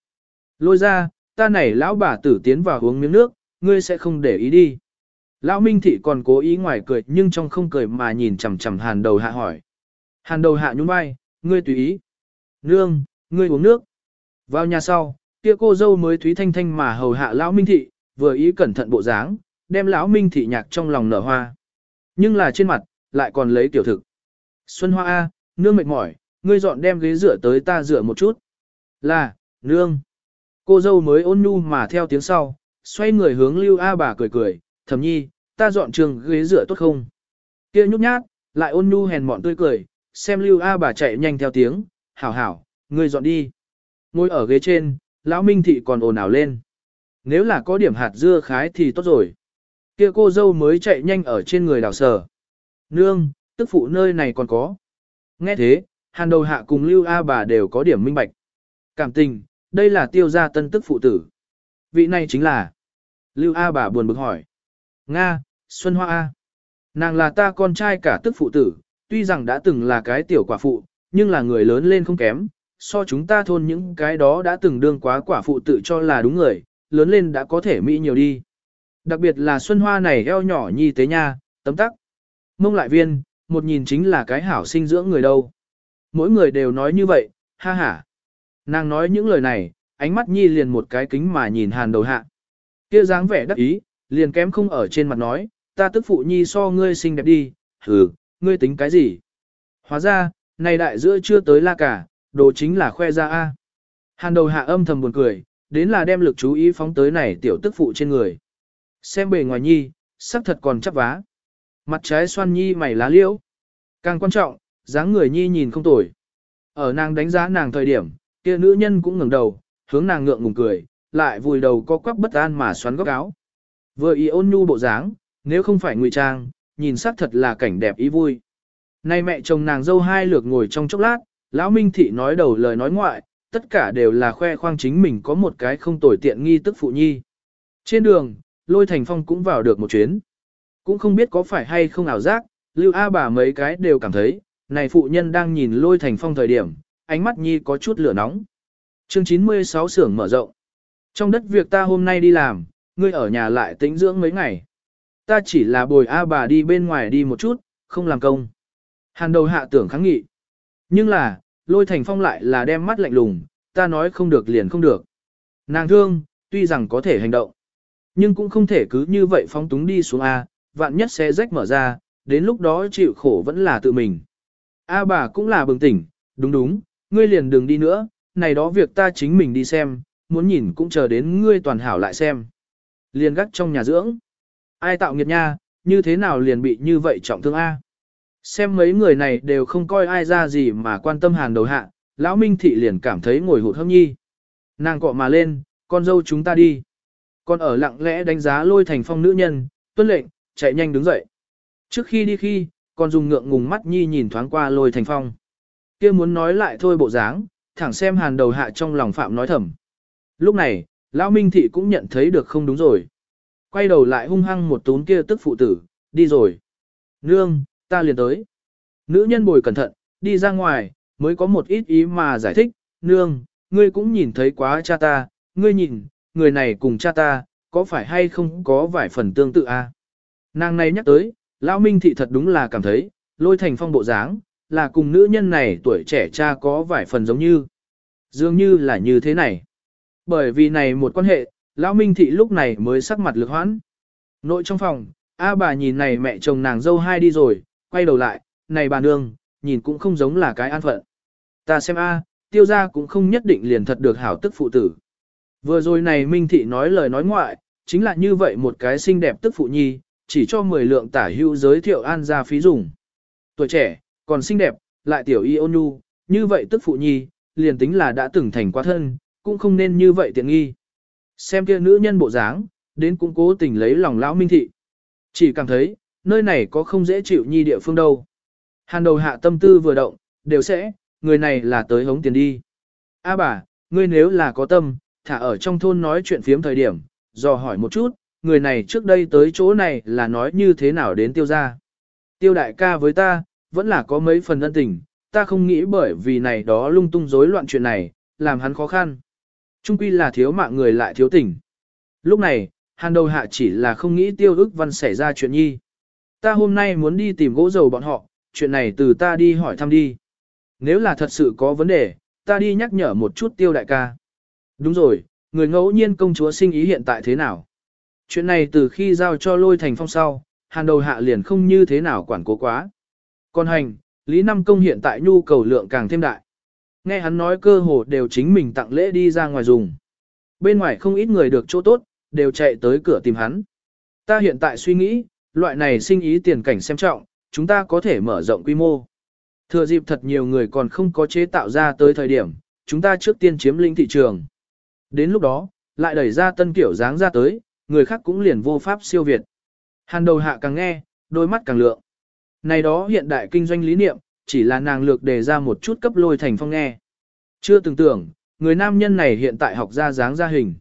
Lôi ra, ta này lão bà tử tiến vào uống miếng nước, ngươi sẽ không để ý đi. Lão Minh Thị còn cố ý ngoài cười nhưng trong không cười mà nhìn chằm chằm hàn đầu hạ hỏi. Hàn đầu hạ nhún vai, ngươi tùy ý. Nương, ngươi uống nước. Vào nhà sau, kia cô dâu mới thúy thanh thanh mà hầu hạ lão Minh Thị, vừa ý cẩn thận bộ dáng, đem lão Minh Thị nhạc trong lòng nở hoa. Nhưng là trên mặt, lại còn lấy tiểu thực. Xuân Hoa A, nương mệt mỏi, ngươi dọn đem ghế rửa tới ta rửa một chút. Là, nương. Cô dâu mới ôn nhu mà theo tiếng sau, xoay người hướng Lưu A bà cười cười, thầm nhi, ta dọn trường ghế rửa tốt không? kia nhút nhát, lại ôn nhu hèn mọn tươi cười, xem Lưu A bà chạy nhanh theo tiếng, hảo hảo, ngươi dọn đi. Ngồi ở ghế trên, lão Minh Thị còn ồn ào lên. Nếu là có điểm hạt dưa khái thì tốt rồi. Kia cô dâu mới chạy nhanh ở trên người đào sở. Nương, tức phụ nơi này còn có. Nghe thế, hàn đầu hạ cùng Lưu A bà đều có điểm minh bạch. Cảm tình, đây là tiêu gia tân tức phụ tử. Vị này chính là. Lưu A bà buồn bực hỏi. Nga, Xuân Hoa A. Nàng là ta con trai cả tức phụ tử, tuy rằng đã từng là cái tiểu quả phụ, nhưng là người lớn lên không kém. So chúng ta thôn những cái đó đã từng đương quá quả phụ tự cho là đúng người, lớn lên đã có thể mỹ nhiều đi. Đặc biệt là Xuân Hoa này eo nhỏ nhi tế nha, tấm tắc. Mông lại viên, một nhìn chính là cái hảo sinh dưỡng người đâu. Mỗi người đều nói như vậy, ha ha. Nàng nói những lời này, ánh mắt nhi liền một cái kính mà nhìn hàn đầu hạ. Kia dáng vẻ đắc ý, liền kém không ở trên mặt nói, ta tức phụ nhi so ngươi xinh đẹp đi, hừ, ngươi tính cái gì? Hóa ra, này đại giữa chưa tới la cả, đồ chính là khoe ra a. Hàn đầu hạ âm thầm buồn cười, đến là đem lực chú ý phóng tới này tiểu tức phụ trên người. Xem bề ngoài nhi, sắc thật còn chắp vá. Mặt trái xoan nhi mày lá liễu. Càng quan trọng, dáng người nhi nhìn không tồi. Ở nàng đánh giá nàng thời điểm, kia nữ nhân cũng ngẩng đầu, hướng nàng ngượng ngùng cười, lại vùi đầu co quắp bất an mà xoắn góc áo. Vừa ý ôn nhu bộ dáng, nếu không phải ngụy trang, nhìn sắc thật là cảnh đẹp ý vui. Nay mẹ chồng nàng dâu hai lượt ngồi trong chốc lát, lão Minh Thị nói đầu lời nói ngoại, tất cả đều là khoe khoang chính mình có một cái không tồi tiện nghi tức phụ nhi. Trên đường, lôi thành phong cũng vào được một chuyến. Cũng không biết có phải hay không ảo giác, lưu A bà mấy cái đều cảm thấy, này phụ nhân đang nhìn lôi thành phong thời điểm, ánh mắt nhi có chút lửa nóng. Chương 96 xưởng mở rộng. Trong đất việc ta hôm nay đi làm, ngươi ở nhà lại tĩnh dưỡng mấy ngày. Ta chỉ là bồi A bà đi bên ngoài đi một chút, không làm công. Hàn đầu hạ tưởng kháng nghị. Nhưng là, lôi thành phong lại là đem mắt lạnh lùng, ta nói không được liền không được. Nàng thương, tuy rằng có thể hành động, nhưng cũng không thể cứ như vậy phóng túng đi xuống A, vạn nhất sẽ rách mở ra, đến lúc đó chịu khổ vẫn là tự mình. A bà cũng là bừng tỉnh, đúng đúng, ngươi liền đừng đi nữa, này đó việc ta chính mình đi xem, muốn nhìn cũng chờ đến ngươi toàn hảo lại xem. Liền gắt trong nhà dưỡng. Ai tạo nghiệp nha, như thế nào liền bị như vậy trọng thương A. Xem mấy người này đều không coi ai ra gì mà quan tâm hàng đầu hạ, lão Minh Thị liền cảm thấy ngồi hụt hâm nhi. Nàng cọ mà lên, con dâu chúng ta đi. Con ở lặng lẽ đánh giá lôi thành phong nữ nhân, tuân lệnh, chạy nhanh đứng dậy. Trước khi đi khi, con dùng ngượng ngùng mắt nhi nhìn thoáng qua lôi thành phong. kia muốn nói lại thôi bộ dáng, thẳng xem hàn đầu hạ trong lòng phạm nói thầm. Lúc này, lão Minh Thị cũng nhận thấy được không đúng rồi. Quay đầu lại hung hăng một tún kia tức phụ tử, đi rồi. Nương, ta liền tới. Nữ nhân bồi cẩn thận, đi ra ngoài, mới có một ít ý mà giải thích, nương, ngươi cũng nhìn thấy quá cha ta, ngươi nhìn, người này cùng cha ta, có phải hay không có vài phần tương tự a? À? Nàng này nhắc tới, Lão Minh Thị thật đúng là cảm thấy, lôi thành phong bộ dáng, là cùng nữ nhân này tuổi trẻ cha có vài phần giống như. Dường như là như thế này. Bởi vì này một quan hệ, Lão Minh Thị lúc này mới sắc mặt lực hoãn. Nội trong phòng, A bà nhìn này mẹ chồng nàng dâu hai đi rồi, quay đầu lại, này bà nương, nhìn cũng không giống là cái an phận. Ta xem A, tiêu gia cũng không nhất định liền thật được hảo tức phụ tử. Vừa rồi này Minh Thị nói lời nói ngoại, chính là như vậy một cái xinh đẹp tức phụ nhi, chỉ cho 10 lượng tả hữu giới thiệu an gia phí dùng. Tuổi trẻ, còn xinh đẹp, lại tiểu y ôn nhu, như vậy tức phụ nhi, liền tính là đã từng thành quá thân, cũng không nên như vậy tiện nghi. Xem kia nữ nhân bộ dáng, đến cũng cố tình lấy lòng lão minh thị. Chỉ cảm thấy, nơi này có không dễ chịu nhi địa phương đâu. Hàn đầu hạ tâm tư vừa động, đều sẽ, người này là tới hống tiền đi. A bà, ngươi nếu là có tâm, thả ở trong thôn nói chuyện phiếm thời điểm, dò hỏi một chút, người này trước đây tới chỗ này là nói như thế nào đến tiêu gia. Tiêu đại ca với ta, vẫn là có mấy phần ân tình, ta không nghĩ bởi vì này đó lung tung rối loạn chuyện này, làm hắn khó khăn. Trung quy là thiếu mạng người lại thiếu tình. Lúc này, hàn đầu hạ chỉ là không nghĩ tiêu ức văn xảy ra chuyện nhi. Ta hôm nay muốn đi tìm gỗ dầu bọn họ, chuyện này từ ta đi hỏi thăm đi. Nếu là thật sự có vấn đề, ta đi nhắc nhở một chút tiêu đại ca. Đúng rồi, người ngẫu nhiên công chúa sinh ý hiện tại thế nào? Chuyện này từ khi giao cho lôi thành phong sau, hàn đầu hạ liền không như thế nào quản cố quá. Còn hành, Lý Năm Công hiện tại nhu cầu lượng càng thêm đại. Nghe hắn nói cơ hồ đều chính mình tặng lễ đi ra ngoài dùng. Bên ngoài không ít người được chỗ tốt, đều chạy tới cửa tìm hắn. Ta hiện tại suy nghĩ, loại này sinh ý tiền cảnh xem trọng, chúng ta có thể mở rộng quy mô. Thừa dịp thật nhiều người còn không có chế tạo ra tới thời điểm, chúng ta trước tiên chiếm lĩnh thị trường. Đến lúc đó, lại đẩy ra tân kiểu dáng ra tới, người khác cũng liền vô pháp siêu việt. Hàn đầu hạ càng nghe, đôi mắt càng lượng. Này đó hiện đại kinh doanh lý niệm, chỉ là nàng lược đề ra một chút cấp lôi thành phong nghe. Chưa từng tưởng, người nam nhân này hiện tại học ra dáng ra hình.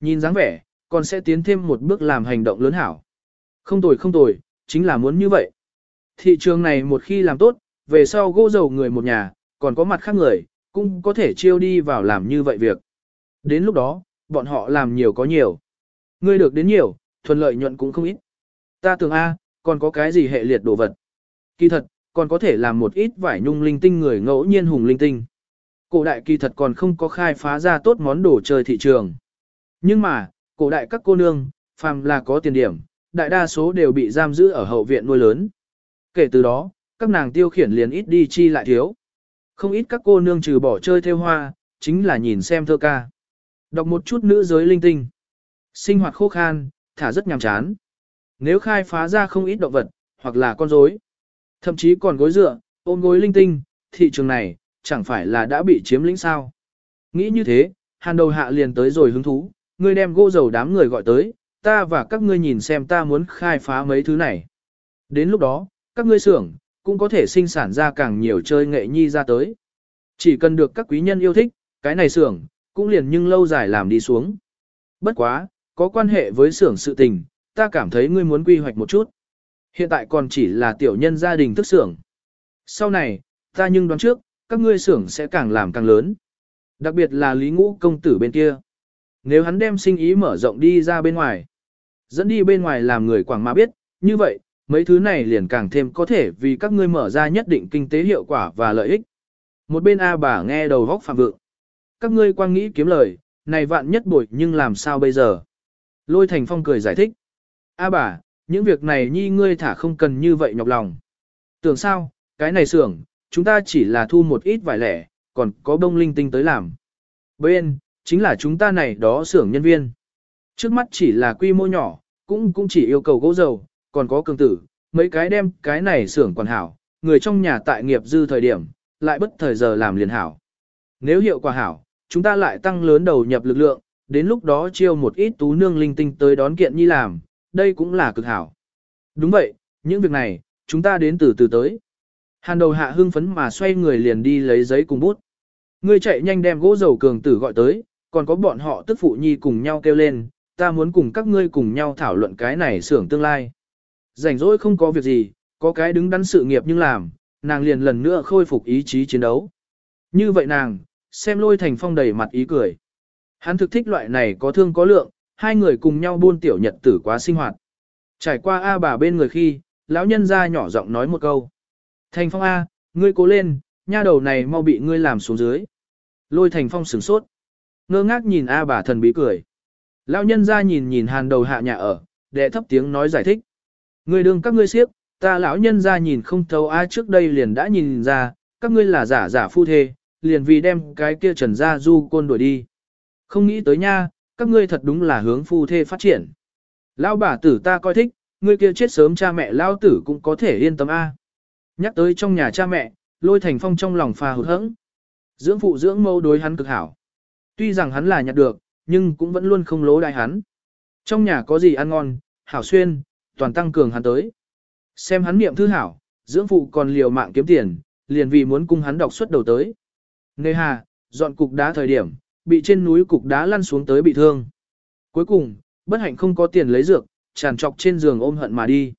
Nhìn dáng vẻ, còn sẽ tiến thêm một bước làm hành động lớn hảo. Không tồi không tồi, chính là muốn như vậy. Thị trường này một khi làm tốt, về sau gỗ dầu người một nhà, còn có mặt khác người, cũng có thể chiêu đi vào làm như vậy việc. Đến lúc đó, bọn họ làm nhiều có nhiều. Ngươi được đến nhiều, thuận lợi nhuận cũng không ít. Ta tưởng A, còn có cái gì hệ liệt đồ vật. Kỳ thật, còn có thể làm một ít vải nhung linh tinh người ngẫu nhiên hùng linh tinh. Cổ đại kỳ thật còn không có khai phá ra tốt món đồ chơi thị trường. Nhưng mà, cổ đại các cô nương, phàm là có tiền điểm, đại đa số đều bị giam giữ ở hậu viện nuôi lớn. Kể từ đó, các nàng tiêu khiển liền ít đi chi lại thiếu. Không ít các cô nương trừ bỏ chơi theo hoa, chính là nhìn xem thơ ca. Đọc một chút nữ giới linh tinh. Sinh hoạt khô khan, thả rất nhàm chán. Nếu khai phá ra không ít động vật, hoặc là con rối, thậm chí còn gối dựa, ôm gối linh tinh, thị trường này, chẳng phải là đã bị chiếm lĩnh sao. Nghĩ như thế, hàn đầu hạ liền tới rồi hứng thú, ngươi đem gỗ dầu đám người gọi tới, ta và các ngươi nhìn xem ta muốn khai phá mấy thứ này. Đến lúc đó, các ngươi xưởng cũng có thể sinh sản ra càng nhiều chơi nghệ nhi ra tới. Chỉ cần được các quý nhân yêu thích, cái này xưởng cũng liền nhưng lâu dài làm đi xuống. Bất quá, có quan hệ với xưởng sự tình, ta cảm thấy ngươi muốn quy hoạch một chút. Hiện tại còn chỉ là tiểu nhân gia đình thức xưởng. Sau này, ta nhưng đoán trước, các ngươi xưởng sẽ càng làm càng lớn. Đặc biệt là Lý Ngũ công tử bên kia. Nếu hắn đem sinh ý mở rộng đi ra bên ngoài, dẫn đi bên ngoài làm người quảng mà biết, như vậy, mấy thứ này liền càng thêm có thể vì các ngươi mở ra nhất định kinh tế hiệu quả và lợi ích. Một bên A bà nghe đầu góc phạm vượng. Các ngươi quang nghĩ kiếm lời, này vạn nhất bội nhưng làm sao bây giờ? Lôi Thành Phong cười giải thích. A bà, những việc này nhi ngươi thả không cần như vậy nhọc lòng. Tưởng sao, cái này xưởng, chúng ta chỉ là thu một ít vải lẻ, còn có bông linh tinh tới làm. Bên, chính là chúng ta này đó xưởng nhân viên. Trước mắt chỉ là quy mô nhỏ, cũng cũng chỉ yêu cầu gỗ dầu, còn có cường tử, mấy cái đem cái này xưởng còn hảo, người trong nhà tại nghiệp dư thời điểm, lại bất thời giờ làm liền hảo. Nếu hiệu quả hảo, chúng ta lại tăng lớn đầu nhập lực lượng, đến lúc đó chiêu một ít tú nương linh tinh tới đón kiện nhi làm, đây cũng là cực hảo. Đúng vậy, những việc này, chúng ta đến từ từ tới. Hàn đầu hạ hưng phấn mà xoay người liền đi lấy giấy cùng bút. Ngươi chạy nhanh đem gỗ dầu cường tử gọi tới, còn có bọn họ tức phụ nhi cùng nhau kêu lên, ta muốn cùng các ngươi cùng nhau thảo luận cái này xưởng tương lai. Rảnh rỗi không có việc gì, có cái đứng đắn sự nghiệp nhưng làm, nàng liền lần nữa khôi phục ý chí chiến đấu. Như vậy nàng, xem lôi thành phong đầy mặt ý cười. Hắn thực thích loại này có thương có lượng, hai người cùng nhau buôn tiểu nhật tử quá sinh hoạt. Trải qua A bà bên người khi, lão nhân ra nhỏ giọng nói một câu. Thành phong A, ngươi cố lên, nha đầu này mau bị ngươi làm xuống dưới. Lôi thành phong sửng sốt. Ngơ ngác nhìn A bà thần bí cười. Lão nhân ra nhìn nhìn hàn đầu hạ nhà ở, đệ thấp tiếng nói giải thích. Ngươi đương các ngươi siếp, ta lão nhân ra nhìn không thấu A trước đây liền đã nhìn ra, các ngươi là giả giả phu thê, liền vì đem cái kia trần Gia du côn đuổi đi. Không nghĩ tới nha, các ngươi thật đúng là hướng phu thê phát triển. Lão bà tử ta coi thích, ngươi kia chết sớm cha mẹ lão tử cũng có thể yên tâm A. Nhắc tới trong nhà cha mẹ, lôi thành phong trong lòng pha hụt hẫng. Dưỡng phụ dưỡng mâu đối hắn cực hảo. Tuy rằng hắn là nhặt được, nhưng cũng vẫn luôn không lố đại hắn. Trong nhà có gì ăn ngon, hảo xuyên, toàn tăng cường hắn tới. Xem hắn niệm thư hảo, dưỡng phụ còn liều mạng kiếm tiền, liền vì muốn cung hắn đọc suất đầu tới. Nề hà, dọn cục đá thời điểm, bị trên núi cục đá lăn xuống tới bị thương. Cuối cùng, bất hạnh không có tiền lấy dược, tràn trọc trên giường ôm hận mà đi.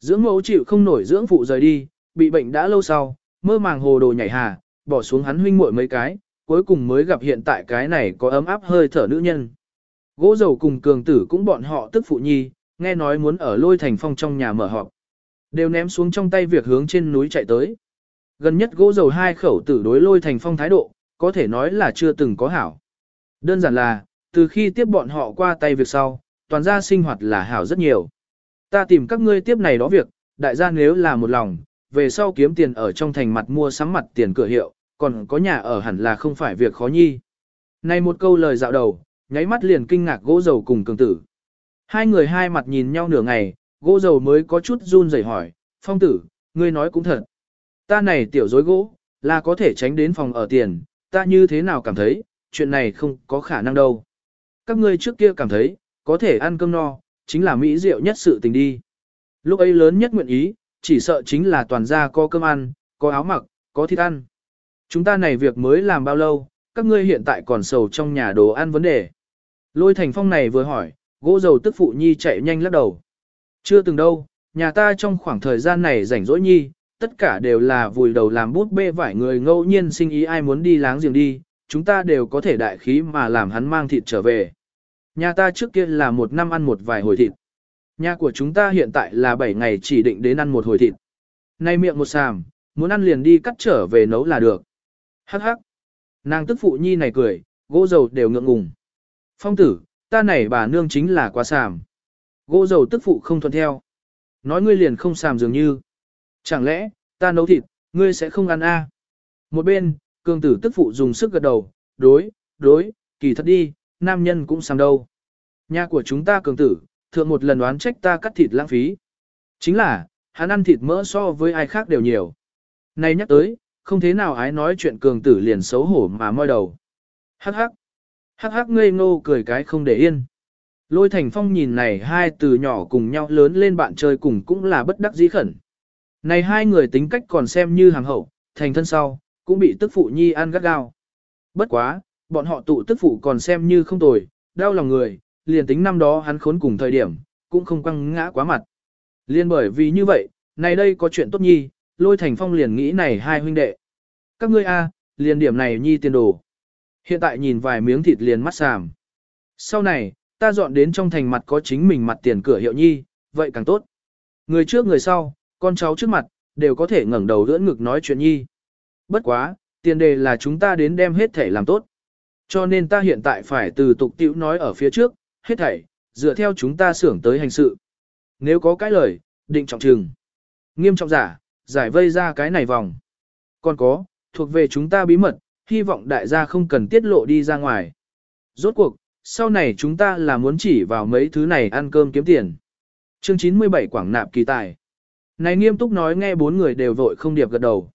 Dưỡng mẫu chịu không nổi dưỡng phụ rời đi, bị bệnh đã lâu sau, mơ màng hồ đồ nhảy hà, bỏ xuống hắn huynh muội mấy cái, cuối cùng mới gặp hiện tại cái này có ấm áp hơi thở nữ nhân. Gỗ dầu cùng cường tử cũng bọn họ tức phụ nhi, nghe nói muốn ở lôi thành phong trong nhà mở họp. Đều ném xuống trong tay việc hướng trên núi chạy tới. Gần nhất gỗ dầu hai khẩu tử đối lôi thành phong thái độ, có thể nói là chưa từng có hảo. Đơn giản là, từ khi tiếp bọn họ qua tay việc sau, toàn gia sinh hoạt là hảo rất nhiều. Ta tìm các ngươi tiếp này đó việc, đại gia nếu là một lòng, về sau kiếm tiền ở trong thành mặt mua sắm mặt tiền cửa hiệu, còn có nhà ở hẳn là không phải việc khó nhi. Này một câu lời dạo đầu, nháy mắt liền kinh ngạc gỗ dầu cùng cường tử. Hai người hai mặt nhìn nhau nửa ngày, gỗ dầu mới có chút run rẩy hỏi, phong tử, ngươi nói cũng thật. Ta này tiểu dối gỗ, là có thể tránh đến phòng ở tiền, ta như thế nào cảm thấy, chuyện này không có khả năng đâu. Các ngươi trước kia cảm thấy, có thể ăn cơm no, chính là mỹ diệu nhất sự tình đi. Lúc ấy lớn nhất nguyện ý, chỉ sợ chính là toàn gia có cơm ăn, có áo mặc, có thịt ăn. Chúng ta này việc mới làm bao lâu, các ngươi hiện tại còn sầu trong nhà đồ ăn vấn đề. Lôi thành phong này vừa hỏi, gỗ dầu tức phụ nhi chạy nhanh lắc đầu. Chưa từng đâu, nhà ta trong khoảng thời gian này rảnh rỗi nhi, tất cả đều là vùi đầu làm bút bê vải người ngẫu nhiên sinh ý ai muốn đi láng giềng đi, chúng ta đều có thể đại khí mà làm hắn mang thịt trở về. Nhà ta trước kia là một năm ăn một vài hồi thịt. Nhà của chúng ta hiện tại là 7 ngày chỉ định đến ăn một hồi thịt. Nay miệng một sàm, muốn ăn liền đi cắt trở về nấu là được. Hắc hắc. Nàng tức phụ nhi này cười, gỗ dầu đều ngượng ngùng. Phong tử, ta này bà nương chính là quá sàm. Gỗ dầu tức phụ không thuận theo. Nói ngươi liền không sàm dường như. Chẳng lẽ, ta nấu thịt, ngươi sẽ không ăn a? Một bên, cường tử tức phụ dùng sức gật đầu, đối, đối, kỳ thật đi, nam nhân cũng sang đâu. Nhà của chúng ta cường tử, thượng một lần đoán trách ta cắt thịt lãng phí. Chính là, hắn ăn thịt mỡ so với ai khác đều nhiều. Này nhắc tới, không thế nào ái nói chuyện cường tử liền xấu hổ mà môi đầu. Hắc hắc. Hắc hắc ngây ngô cười cái không để yên. Lôi thành phong nhìn này hai từ nhỏ cùng nhau lớn lên bạn chơi cùng cũng là bất đắc dĩ khẩn. Này hai người tính cách còn xem như hàng hậu, thành thân sau, cũng bị tức phụ nhi ăn gắt gao. Bất quá, bọn họ tụ tức phụ còn xem như không tồi, đau lòng người, liền tính năm đó hắn khốn cùng thời điểm, cũng không quăng ngã quá mặt. Liên bởi vì như vậy, này đây có chuyện tốt nhi, lôi thành phong liền nghĩ này hai huynh đệ. Các ngươi a, liền điểm này nhi tiền đồ. Hiện tại nhìn vài miếng thịt liền mắt sàm. Sau này, ta dọn đến trong thành mặt có chính mình mặt tiền cửa hiệu nhi, vậy càng tốt. Người trước người sau, con cháu trước mặt, đều có thể ngẩng đầu đỡ ngực nói chuyện nhi. Bất quá, tiền đề là chúng ta đến đem hết thể làm tốt. Cho nên ta hiện tại phải từ tục tiểu nói ở phía trước, hết thảy, dựa theo chúng ta xưởng tới hành sự. Nếu có cái lời, định trọng trừng. Nghiêm trọng giả, giải vây ra cái này vòng. Còn có, thuộc về chúng ta bí mật, hy vọng đại gia không cần tiết lộ đi ra ngoài. Rốt cuộc, sau này chúng ta là muốn chỉ vào mấy thứ này ăn cơm kiếm tiền. Chương 97 Quảng Nạp kỳ tài. Này nghiêm túc nói nghe bốn người đều vội không điệp gật đầu.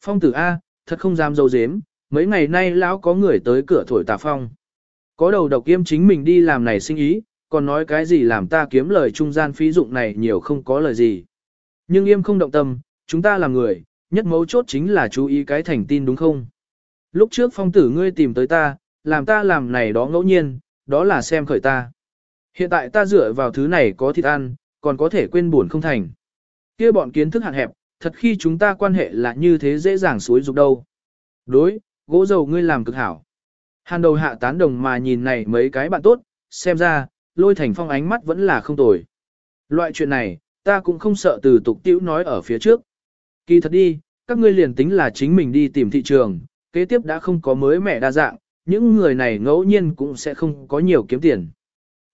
Phong tử A, thật không dám dâu dếm, mấy ngày nay lão có người tới cửa thổi tà phong. Có đầu độc kiêm chính mình đi làm này sinh ý, còn nói cái gì làm ta kiếm lời trung gian phí dụng này nhiều không có lời gì. Nhưng im không động tâm, chúng ta là người, nhất mấu chốt chính là chú ý cái thành tin đúng không? Lúc trước phong tử ngươi tìm tới ta, làm ta làm này đó ngẫu nhiên, đó là xem khởi ta. Hiện tại ta dựa vào thứ này có thịt ăn, còn có thể quên buồn không thành kia bọn kiến thức hạn hẹp, thật khi chúng ta quan hệ là như thế dễ dàng suối dục đâu. Đối, gỗ dầu ngươi làm cực hảo. Hàn đầu hạ tán đồng mà nhìn này mấy cái bạn tốt, xem ra, lôi thành phong ánh mắt vẫn là không tồi. Loại chuyện này, ta cũng không sợ từ tục tiểu nói ở phía trước. Kỳ thật đi, các ngươi liền tính là chính mình đi tìm thị trường, kế tiếp đã không có mới mẻ đa dạng, những người này ngẫu nhiên cũng sẽ không có nhiều kiếm tiền.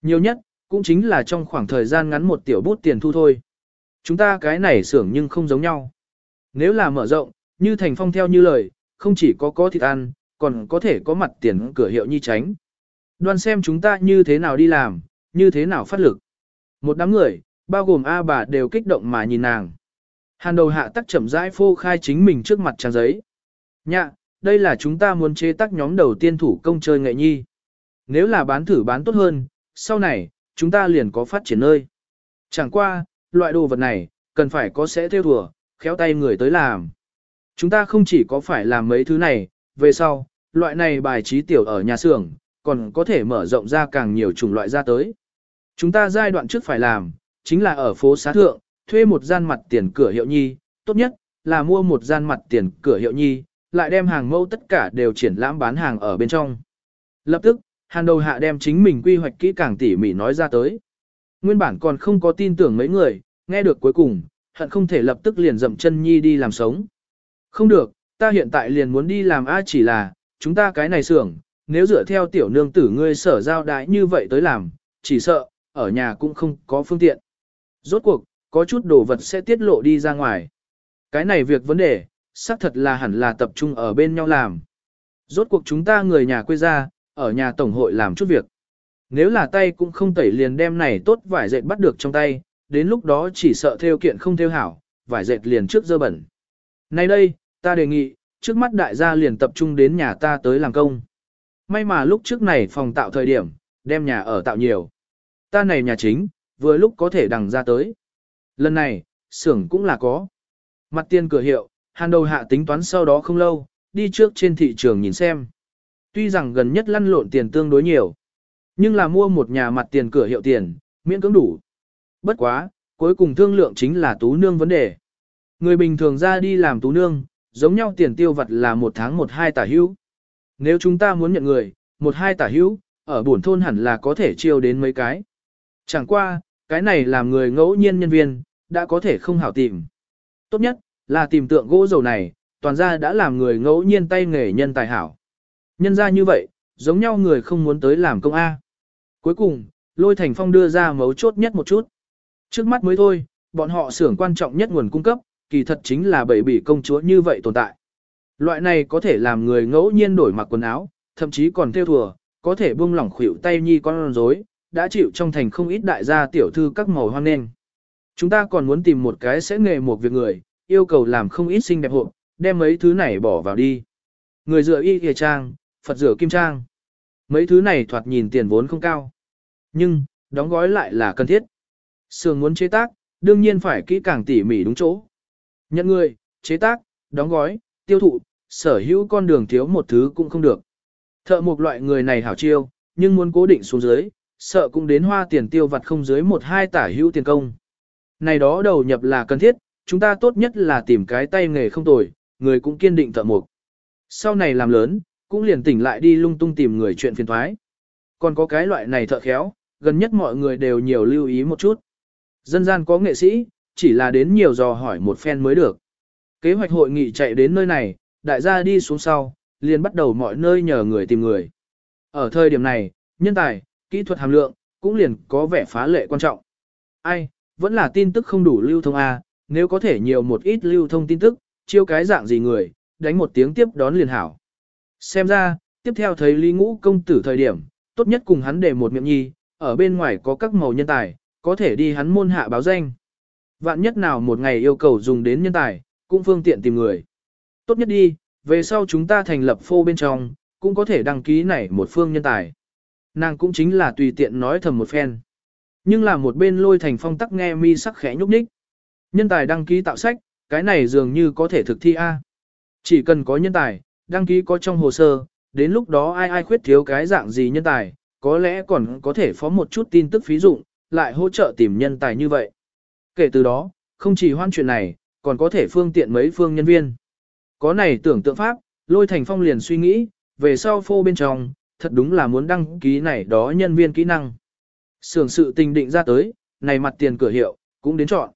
Nhiều nhất, cũng chính là trong khoảng thời gian ngắn một tiểu bút tiền thu thôi. Chúng ta cái này xưởng nhưng không giống nhau. Nếu là mở rộng, như Thành Phong theo như lời, không chỉ có có thịt ăn, còn có thể có mặt tiền cửa hiệu nhi tránh. Đoan xem chúng ta như thế nào đi làm, như thế nào phát lực. Một đám người, bao gồm A bà đều kích động mà nhìn nàng. Hàn đầu hạ tắc chậm rãi phô khai chính mình trước mặt trang giấy. Nhạ, đây là chúng ta muốn chế tác nhóm đầu tiên thủ công chơi nghệ nhi. Nếu là bán thử bán tốt hơn, sau này, chúng ta liền có phát triển nơi. Chẳng qua, loại đồ vật này, cần phải có sẽ theo thùa, khéo tay người tới làm. Chúng ta không chỉ có phải làm mấy thứ này, về sau, loại này bài trí tiểu ở nhà xưởng, còn có thể mở rộng ra càng nhiều chủng loại ra tới. Chúng ta giai đoạn trước phải làm, chính là ở phố xá thượng, thuê một gian mặt tiền cửa hiệu nhi, tốt nhất là mua một gian mặt tiền cửa hiệu nhi, lại đem hàng mẫu tất cả đều triển lãm bán hàng ở bên trong. Lập tức, hàn đầu hạ đem chính mình quy hoạch kỹ càng tỉ mỉ nói ra tới. Nguyên bản còn không có tin tưởng mấy người, nghe được cuối cùng, hận không thể lập tức liền dậm chân nhi đi làm sống. Không được, ta hiện tại liền muốn đi làm A chỉ là, chúng ta cái này xưởng, nếu dựa theo tiểu nương tử ngươi sở giao đái như vậy tới làm, chỉ sợ, ở nhà cũng không có phương tiện. Rốt cuộc, có chút đồ vật sẽ tiết lộ đi ra ngoài. Cái này việc vấn đề, xác thật là hẳn là tập trung ở bên nhau làm. Rốt cuộc chúng ta người nhà quê ra, ở nhà tổng hội làm chút việc. Nếu là tay cũng không tẩy liền đem này tốt vải dệt bắt được trong tay, đến lúc đó chỉ sợ theo kiện không theo hảo, vải dệt liền trước dơ bẩn. Nay đây, ta đề nghị, trước mắt đại gia liền tập trung đến nhà ta tới làm công. May mà lúc trước này phòng tạo thời điểm, đem nhà ở tạo nhiều. Ta này nhà chính, vừa lúc có thể đằng ra tới. Lần này, xưởng cũng là có. Mặt tiền cửa hiệu, hàn đầu hạ tính toán sau đó không lâu, đi trước trên thị trường nhìn xem. Tuy rằng gần nhất lăn lộn tiền tương đối nhiều, nhưng là mua một nhà mặt tiền cửa hiệu tiền, miễn cưỡng đủ. Bất quá, cuối cùng thương lượng chính là tú nương vấn đề. Người bình thường ra đi làm tú nương, giống nhau tiền tiêu vặt là một tháng một hai tả hữu. Nếu chúng ta muốn nhận người, một hai tả hữu, ở buồn thôn hẳn là có thể chiêu đến mấy cái. Chẳng qua, cái này làm người ngẫu nhiên nhân viên, đã có thể không hảo tìm. Tốt nhất, là tìm tượng gỗ dầu này, toàn ra đã làm người ngẫu nhiên tay nghề nhân tài hảo. Nhân ra như vậy, giống nhau người không muốn tới làm công A. Cuối cùng, Lôi Thành Phong đưa ra mấu chốt nhất một chút. Trước mắt mới thôi, bọn họ xưởng quan trọng nhất nguồn cung cấp, kỳ thật chính là bảy bỉ công chúa như vậy tồn tại. Loại này có thể làm người ngẫu nhiên đổi mặc quần áo, thậm chí còn theo thùa, có thể buông lỏng khuỷu tay nhi con rối, đã chịu trong thành không ít đại gia tiểu thư các màu hoang nên. Chúng ta còn muốn tìm một cái sẽ nghề một việc người, yêu cầu làm không ít xinh đẹp hộp, đem mấy thứ này bỏ vào đi. Người dựa y kìa trang, Phật rửa kim trang. Mấy thứ này thoạt nhìn tiền vốn không cao. Nhưng, đóng gói lại là cần thiết. Sường muốn chế tác, đương nhiên phải kỹ càng tỉ mỉ đúng chỗ. Nhận người, chế tác, đóng gói, tiêu thụ, sở hữu con đường thiếu một thứ cũng không được. Thợ một loại người này hảo chiêu, nhưng muốn cố định xuống dưới, sợ cũng đến hoa tiền tiêu vặt không dưới một hai tả hữu tiền công. Này đó đầu nhập là cần thiết, chúng ta tốt nhất là tìm cái tay nghề không tồi, người cũng kiên định thợ mộc. Sau này làm lớn, cũng liền tỉnh lại đi lung tung tìm người chuyện phiền thoái. Còn có cái loại này thợ khéo, gần nhất mọi người đều nhiều lưu ý một chút. Dân gian có nghệ sĩ, chỉ là đến nhiều dò hỏi một phen mới được. Kế hoạch hội nghị chạy đến nơi này, đại gia đi xuống sau, liền bắt đầu mọi nơi nhờ người tìm người. Ở thời điểm này, nhân tài, kỹ thuật hàm lượng, cũng liền có vẻ phá lệ quan trọng. Ai, vẫn là tin tức không đủ lưu thông A, nếu có thể nhiều một ít lưu thông tin tức, chiêu cái dạng gì người, đánh một tiếng tiếp đón liền hảo. Xem ra, tiếp theo thấy Lý Ngũ công tử thời điểm, tốt nhất cùng hắn để một miệng nhi, ở bên ngoài có các màu nhân tài, có thể đi hắn môn hạ báo danh. Vạn nhất nào một ngày yêu cầu dùng đến nhân tài, cũng phương tiện tìm người. Tốt nhất đi, về sau chúng ta thành lập phô bên trong, cũng có thể đăng ký này một phương nhân tài. Nàng cũng chính là tùy tiện nói thầm một phen. Nhưng là một bên lôi thành phong tắc nghe mi sắc khẽ nhúc nhích. Nhân tài đăng ký tạo sách, cái này dường như có thể thực thi A. Chỉ cần có nhân tài, đăng ký có trong hồ sơ, đến lúc đó ai ai khuyết thiếu cái dạng gì nhân tài, có lẽ còn có thể phó một chút tin tức phí dụng, lại hỗ trợ tìm nhân tài như vậy. Kể từ đó, không chỉ hoan chuyện này, còn có thể phương tiện mấy phương nhân viên. Có này tưởng tượng pháp, lôi thành phong liền suy nghĩ, về sau phô bên trong, thật đúng là muốn đăng ký này đó nhân viên kỹ năng. Sưởng sự tình định ra tới, này mặt tiền cửa hiệu, cũng đến chọn.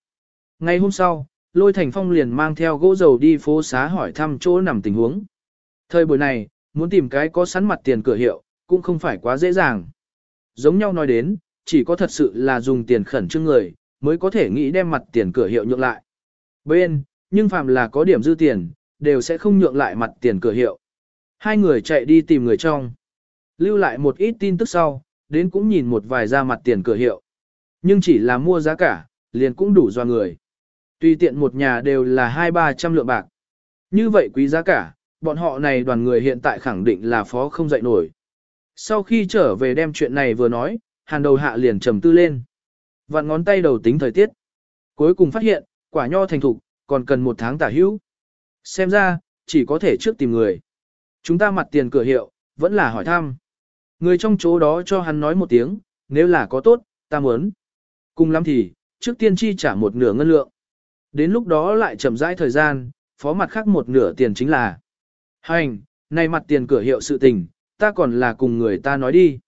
Ngay hôm sau, lôi thành phong liền mang theo gỗ dầu đi phố xá hỏi thăm chỗ nằm tình huống. Thời buổi này, muốn tìm cái có sẵn mặt tiền cửa hiệu, cũng không phải quá dễ dàng. Giống nhau nói đến, chỉ có thật sự là dùng tiền khẩn trương người, mới có thể nghĩ đem mặt tiền cửa hiệu nhượng lại. Bên, nhưng phàm là có điểm dư tiền, đều sẽ không nhượng lại mặt tiền cửa hiệu. Hai người chạy đi tìm người trong. Lưu lại một ít tin tức sau, đến cũng nhìn một vài ra mặt tiền cửa hiệu. Nhưng chỉ là mua giá cả, liền cũng đủ do người. Tùy tiện một nhà đều là hai ba trăm lượng bạc. Như vậy quý giá cả, bọn họ này đoàn người hiện tại khẳng định là phó không dậy nổi. Sau khi trở về đem chuyện này vừa nói, hàn đầu hạ liền trầm tư lên. Vặn ngón tay đầu tính thời tiết. Cuối cùng phát hiện, quả nho thành thục, còn cần một tháng tả hữu. Xem ra, chỉ có thể trước tìm người. Chúng ta mặt tiền cửa hiệu, vẫn là hỏi thăm. Người trong chỗ đó cho hắn nói một tiếng, nếu là có tốt, ta muốn. Cùng lắm thì, trước tiên chi trả một nửa ngân lượng. Đến lúc đó lại chậm rãi thời gian, phó mặt khác một nửa tiền chính là. Hành, này mặt tiền cửa hiệu sự tình, ta còn là cùng người ta nói đi.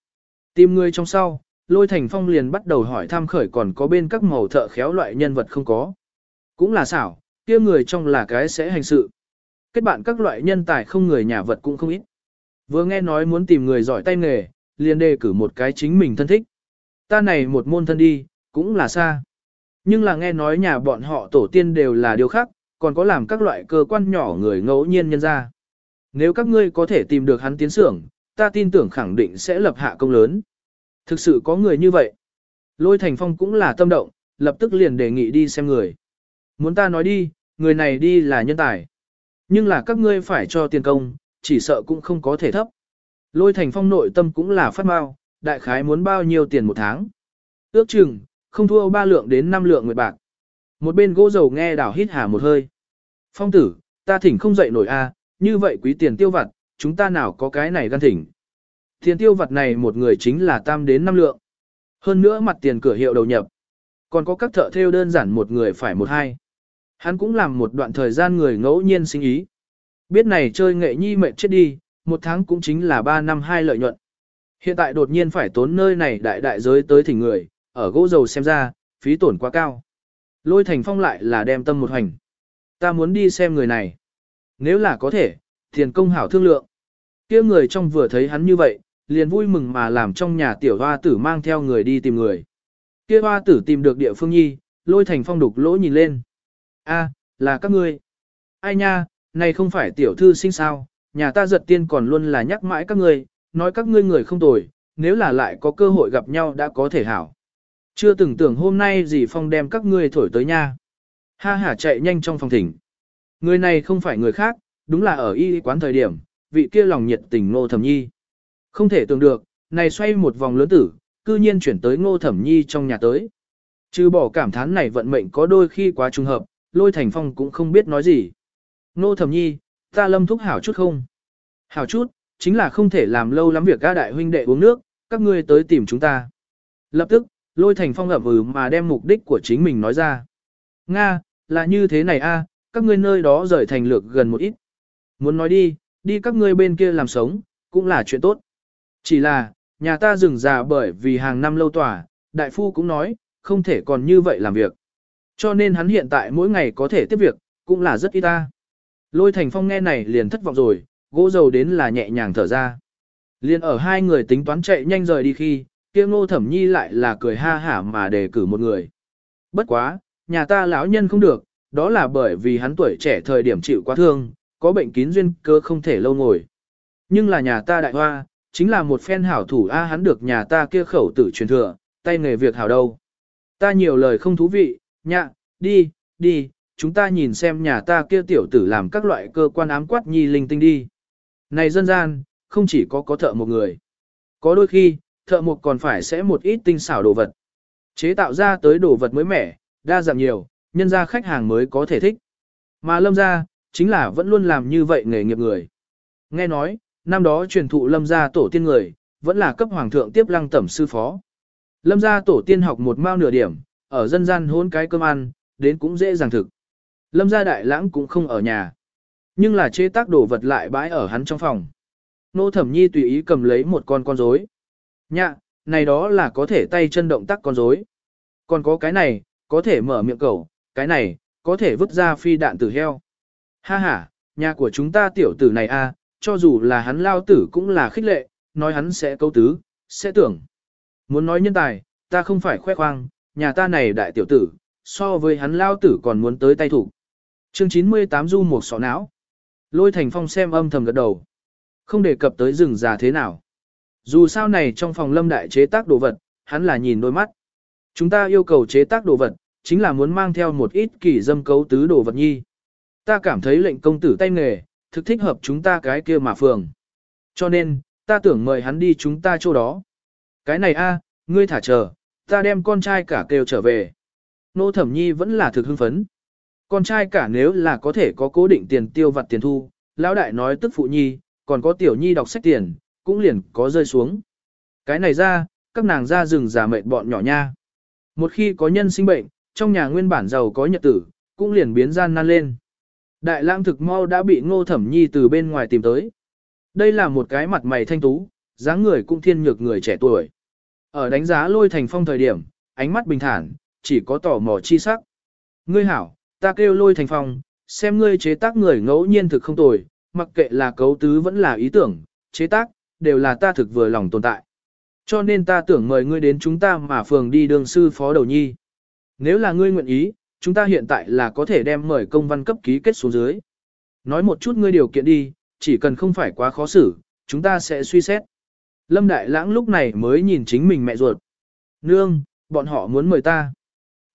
Tìm người trong sau, lôi thành phong liền bắt đầu hỏi thăm khởi còn có bên các màu thợ khéo loại nhân vật không có. Cũng là xảo, kia người trong là cái sẽ hành sự. Kết bạn các loại nhân tài không người nhà vật cũng không ít. Vừa nghe nói muốn tìm người giỏi tay nghề, liền đề cử một cái chính mình thân thích. Ta này một môn thân đi, cũng là xa. Nhưng là nghe nói nhà bọn họ tổ tiên đều là điều khác, còn có làm các loại cơ quan nhỏ người ngẫu nhiên nhân ra. Nếu các ngươi có thể tìm được hắn tiến xưởng, ta tin tưởng khẳng định sẽ lập hạ công lớn. Thực sự có người như vậy. Lôi Thành Phong cũng là tâm động, lập tức liền đề nghị đi xem người. Muốn ta nói đi, người này đi là nhân tài. Nhưng là các ngươi phải cho tiền công, chỉ sợ cũng không có thể thấp. Lôi Thành Phong nội tâm cũng là phát mau, đại khái muốn bao nhiêu tiền một tháng. Ước chừng, không thua ba lượng đến năm lượng nguyệt bạc. Một bên gỗ dầu nghe đảo hít hà một hơi. Phong tử, ta thỉnh không dậy nổi a, như vậy quý tiền tiêu vặt, chúng ta nào có cái này gan thỉnh. Tiền tiêu vặt này một người chính là tam đến năm lượng. Hơn nữa mặt tiền cửa hiệu đầu nhập. Còn có các thợ theo đơn giản một người phải một hai. Hắn cũng làm một đoạn thời gian người ngẫu nhiên sinh ý. Biết này chơi nghệ nhi mệt chết đi, một tháng cũng chính là ba năm hai lợi nhuận. Hiện tại đột nhiên phải tốn nơi này đại đại giới tới thỉnh người, ở gỗ dầu xem ra, phí tổn quá cao. Lôi thành phong lại là đem tâm một hành. Ta muốn đi xem người này. Nếu là có thể, tiền công hảo thương lượng. kia người trong vừa thấy hắn như vậy, liền vui mừng mà làm trong nhà tiểu hoa tử mang theo người đi tìm người. Kia hoa tử tìm được địa phương nhi, lôi thành phong đục lỗ nhìn lên. a là các ngươi. Ai nha, này không phải tiểu thư sinh sao, nhà ta giật tiên còn luôn là nhắc mãi các ngươi, nói các ngươi người không tồi, nếu là lại có cơ hội gặp nhau đã có thể hảo. Chưa từng tưởng hôm nay gì phong đem các ngươi thổi tới nha. Ha hả chạy nhanh trong phòng thỉnh. Người này không phải người khác, đúng là ở y quán thời điểm, vị kia lòng nhiệt tình ngô thẩm nhi. Không thể tưởng được, này xoay một vòng lớn tử, cư nhiên chuyển tới ngô thẩm nhi trong nhà tới. Trừ bỏ cảm thán này vận mệnh có đôi khi quá trùng hợp, lôi thành phong cũng không biết nói gì. Ngô thẩm nhi, ta lâm thúc hảo chút không? Hảo chút, chính là không thể làm lâu lắm việc ca đại huynh đệ uống nước, các ngươi tới tìm chúng ta. Lập tức, lôi thành phong ập ừ mà đem mục đích của chính mình nói ra. Nga, là như thế này a, các ngươi nơi đó rời thành lược gần một ít. Muốn nói đi, đi các ngươi bên kia làm sống, cũng là chuyện tốt. Chỉ là, nhà ta dừng già bởi vì hàng năm lâu tỏa, đại phu cũng nói, không thể còn như vậy làm việc. Cho nên hắn hiện tại mỗi ngày có thể tiếp việc, cũng là rất ít ta. Lôi thành phong nghe này liền thất vọng rồi, gỗ dầu đến là nhẹ nhàng thở ra. liền ở hai người tính toán chạy nhanh rời đi khi, kia ngô thẩm nhi lại là cười ha hả mà đề cử một người. Bất quá, nhà ta lão nhân không được, đó là bởi vì hắn tuổi trẻ thời điểm chịu quá thương, có bệnh kín duyên cơ không thể lâu ngồi. Nhưng là nhà ta đại hoa, chính là một phen hảo thủ A hắn được nhà ta kia khẩu tử truyền thừa, tay nghề việc hảo đâu. Ta nhiều lời không thú vị, nhạ, đi, đi, chúng ta nhìn xem nhà ta kia tiểu tử làm các loại cơ quan ám quát nhi linh tinh đi. Này dân gian, không chỉ có có thợ một người. Có đôi khi, thợ một còn phải sẽ một ít tinh xảo đồ vật. Chế tạo ra tới đồ vật mới mẻ, đa dạng nhiều, nhân ra khách hàng mới có thể thích. Mà lâm ra, chính là vẫn luôn làm như vậy nghề nghiệp người. Nghe nói, năm đó truyền thụ lâm gia tổ tiên người, vẫn là cấp hoàng thượng tiếp lăng tẩm sư phó. Lâm gia tổ tiên học một mao nửa điểm, ở dân gian hôn cái cơm ăn, đến cũng dễ dàng thực. Lâm gia đại lãng cũng không ở nhà. Nhưng là chế tác đồ vật lại bãi ở hắn trong phòng. Nô thẩm nhi tùy ý cầm lấy một con con rối. Nhạ, này đó là có thể tay chân động tác con rối. Còn có cái này, có thể mở miệng cầu, cái này, có thể vứt ra phi đạn tử heo. Ha ha, nhà của chúng ta tiểu tử này a, cho dù là hắn lao tử cũng là khích lệ, nói hắn sẽ câu tứ, sẽ tưởng. Muốn nói nhân tài, ta không phải khoe khoang, nhà ta này đại tiểu tử, so với hắn lao tử còn muốn tới tay thủ. Chương 98 du một sọ não. Lôi thành phong xem âm thầm gật đầu. Không đề cập tới rừng già thế nào. Dù sao này trong phòng lâm đại chế tác đồ vật, hắn là nhìn đôi mắt. Chúng ta yêu cầu chế tác đồ vật, chính là muốn mang theo một ít kỳ dâm cấu tứ đồ vật nhi. Ta cảm thấy lệnh công tử tay nghề, thực thích hợp chúng ta cái kia mà phường. Cho nên, ta tưởng mời hắn đi chúng ta chỗ đó. Cái này a, ngươi thả chờ, ta đem con trai cả kêu trở về. Nô thẩm nhi vẫn là thực hưng phấn. Con trai cả nếu là có thể có cố định tiền tiêu vặt tiền thu, lão đại nói tức phụ nhi, còn có tiểu nhi đọc sách tiền, cũng liền có rơi xuống. Cái này ra, các nàng ra rừng già mệt bọn nhỏ nha. Một khi có nhân sinh bệnh, trong nhà nguyên bản giàu có nhật tử, cũng liền biến gian nan lên. Đại lãng thực mau đã bị ngô thẩm nhi từ bên ngoài tìm tới. Đây là một cái mặt mày thanh tú, dáng người cũng thiên nhược người trẻ tuổi. Ở đánh giá lôi thành phong thời điểm, ánh mắt bình thản, chỉ có tỏ mò chi sắc. Ngươi hảo, ta kêu lôi thành phong, xem ngươi chế tác người ngẫu nhiên thực không tồi, mặc kệ là cấu tứ vẫn là ý tưởng, chế tác, đều là ta thực vừa lòng tồn tại. Cho nên ta tưởng mời ngươi đến chúng ta mà phường đi đường sư phó đầu nhi. Nếu là ngươi nguyện ý, chúng ta hiện tại là có thể đem mời công văn cấp ký kết xuống dưới. Nói một chút ngươi điều kiện đi, chỉ cần không phải quá khó xử, chúng ta sẽ suy xét. Lâm Đại Lãng lúc này mới nhìn chính mình mẹ ruột. Nương, bọn họ muốn mời ta.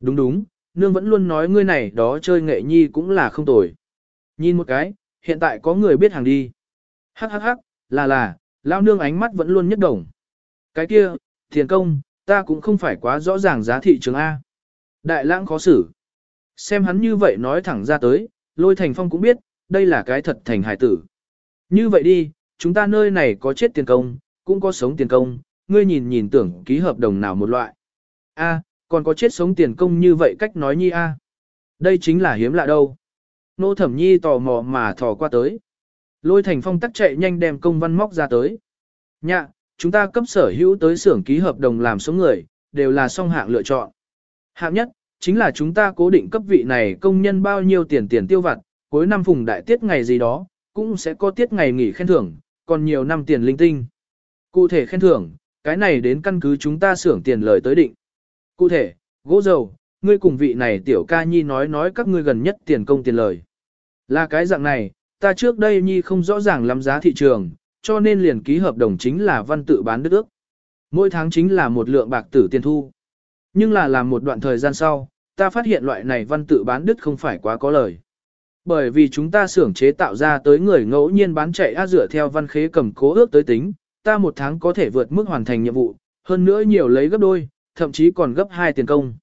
Đúng đúng, nương vẫn luôn nói ngươi này đó chơi nghệ nhi cũng là không tồi. Nhìn một cái, hiện tại có người biết hàng đi. Hắc hắc hắc, là là, lao nương ánh mắt vẫn luôn nhất đồng. Cái kia, thiền công, ta cũng không phải quá rõ ràng giá thị trường A. Đại lãng khó xử. Xem hắn như vậy nói thẳng ra tới, lôi thành phong cũng biết, đây là cái thật thành hải tử. Như vậy đi, chúng ta nơi này có chết tiền công, cũng có sống tiền công, ngươi nhìn nhìn tưởng ký hợp đồng nào một loại. A, còn có chết sống tiền công như vậy cách nói nhi a. Đây chính là hiếm lạ đâu. Nô thẩm nhi tò mò mà thò qua tới. Lôi thành phong tắc chạy nhanh đem công văn móc ra tới. Nhạ, chúng ta cấp sở hữu tới xưởng ký hợp đồng làm số người, đều là song hạng lựa chọn. Hạng nhất, chính là chúng ta cố định cấp vị này công nhân bao nhiêu tiền tiền tiêu vặt, cuối năm phùng đại tiết ngày gì đó, cũng sẽ có tiết ngày nghỉ khen thưởng, còn nhiều năm tiền linh tinh. Cụ thể khen thưởng, cái này đến căn cứ chúng ta xưởng tiền lời tới định. Cụ thể, gỗ dầu, ngươi cùng vị này tiểu ca nhi nói nói các ngươi gần nhất tiền công tiền lời. Là cái dạng này, ta trước đây nhi không rõ ràng lắm giá thị trường, cho nên liền ký hợp đồng chính là văn tự bán đức ước. Mỗi tháng chính là một lượng bạc tử tiền thu. Nhưng là làm một đoạn thời gian sau, ta phát hiện loại này văn tự bán đứt không phải quá có lời. Bởi vì chúng ta xưởng chế tạo ra tới người ngẫu nhiên bán chạy á dựa theo văn khế cầm cố ước tới tính, ta một tháng có thể vượt mức hoàn thành nhiệm vụ, hơn nữa nhiều lấy gấp đôi, thậm chí còn gấp hai tiền công.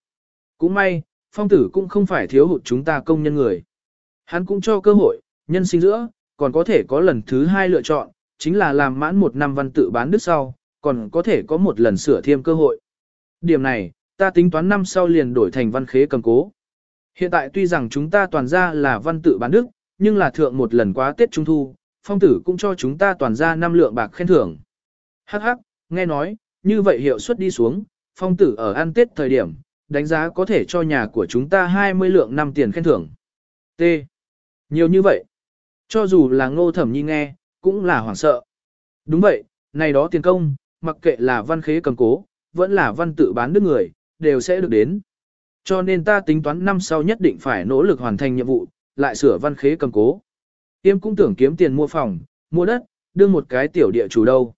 Cũng may, phong tử cũng không phải thiếu hụt chúng ta công nhân người. Hắn cũng cho cơ hội, nhân sinh giữa, còn có thể có lần thứ hai lựa chọn, chính là làm mãn một năm văn tự bán đứt sau, còn có thể có một lần sửa thêm cơ hội. Điểm này, ta tính toán năm sau liền đổi thành văn khế cầm cố. Hiện tại tuy rằng chúng ta toàn ra là văn tự bán đức, nhưng là thượng một lần quá Tết Trung Thu, phong tử cũng cho chúng ta toàn ra năm lượng bạc khen thưởng. Hắc hắc, nghe nói, như vậy hiệu suất đi xuống, phong tử ở ăn Tết thời điểm, đánh giá có thể cho nhà của chúng ta 20 lượng năm tiền khen thưởng. T. Nhiều như vậy. Cho dù là ngô thẩm nhi nghe, cũng là hoảng sợ. Đúng vậy, này đó tiền công, mặc kệ là văn khế cầm cố, vẫn là văn tự bán đức người, đều sẽ được đến. Cho nên ta tính toán năm sau nhất định phải nỗ lực hoàn thành nhiệm vụ, lại sửa văn khế cầm cố. Tiêm cũng tưởng kiếm tiền mua phòng, mua đất, đưa một cái tiểu địa chủ đâu.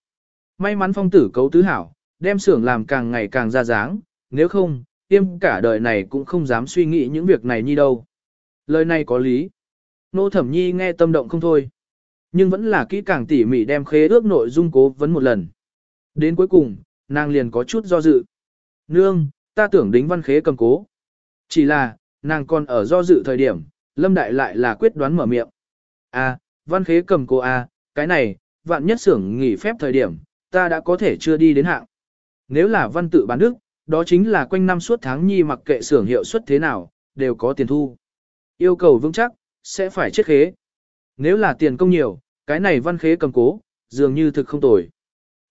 May mắn phong tử cấu tứ hảo, đem xưởng làm càng ngày càng ra dáng, nếu không, tiêm cả đời này cũng không dám suy nghĩ những việc này như đâu. Lời này có lý. Nô thẩm nhi nghe tâm động không thôi. Nhưng vẫn là kỹ càng tỉ mỉ đem khế ước nội dung cố vấn một lần. Đến cuối cùng, nàng liền có chút do dự. Nương, ta tưởng đính văn khế cầm cố. Chỉ là, nàng còn ở do dự thời điểm, Lâm Đại lại là quyết đoán mở miệng. À, văn khế cầm cố à, cái này, vạn nhất xưởng nghỉ phép thời điểm, ta đã có thể chưa đi đến hạng. Nếu là văn tự bán đức, đó chính là quanh năm suốt tháng nhi mặc kệ xưởng hiệu suất thế nào, đều có tiền thu. Yêu cầu vững chắc, sẽ phải chết khế. Nếu là tiền công nhiều, cái này văn khế cầm cố, dường như thực không tồi.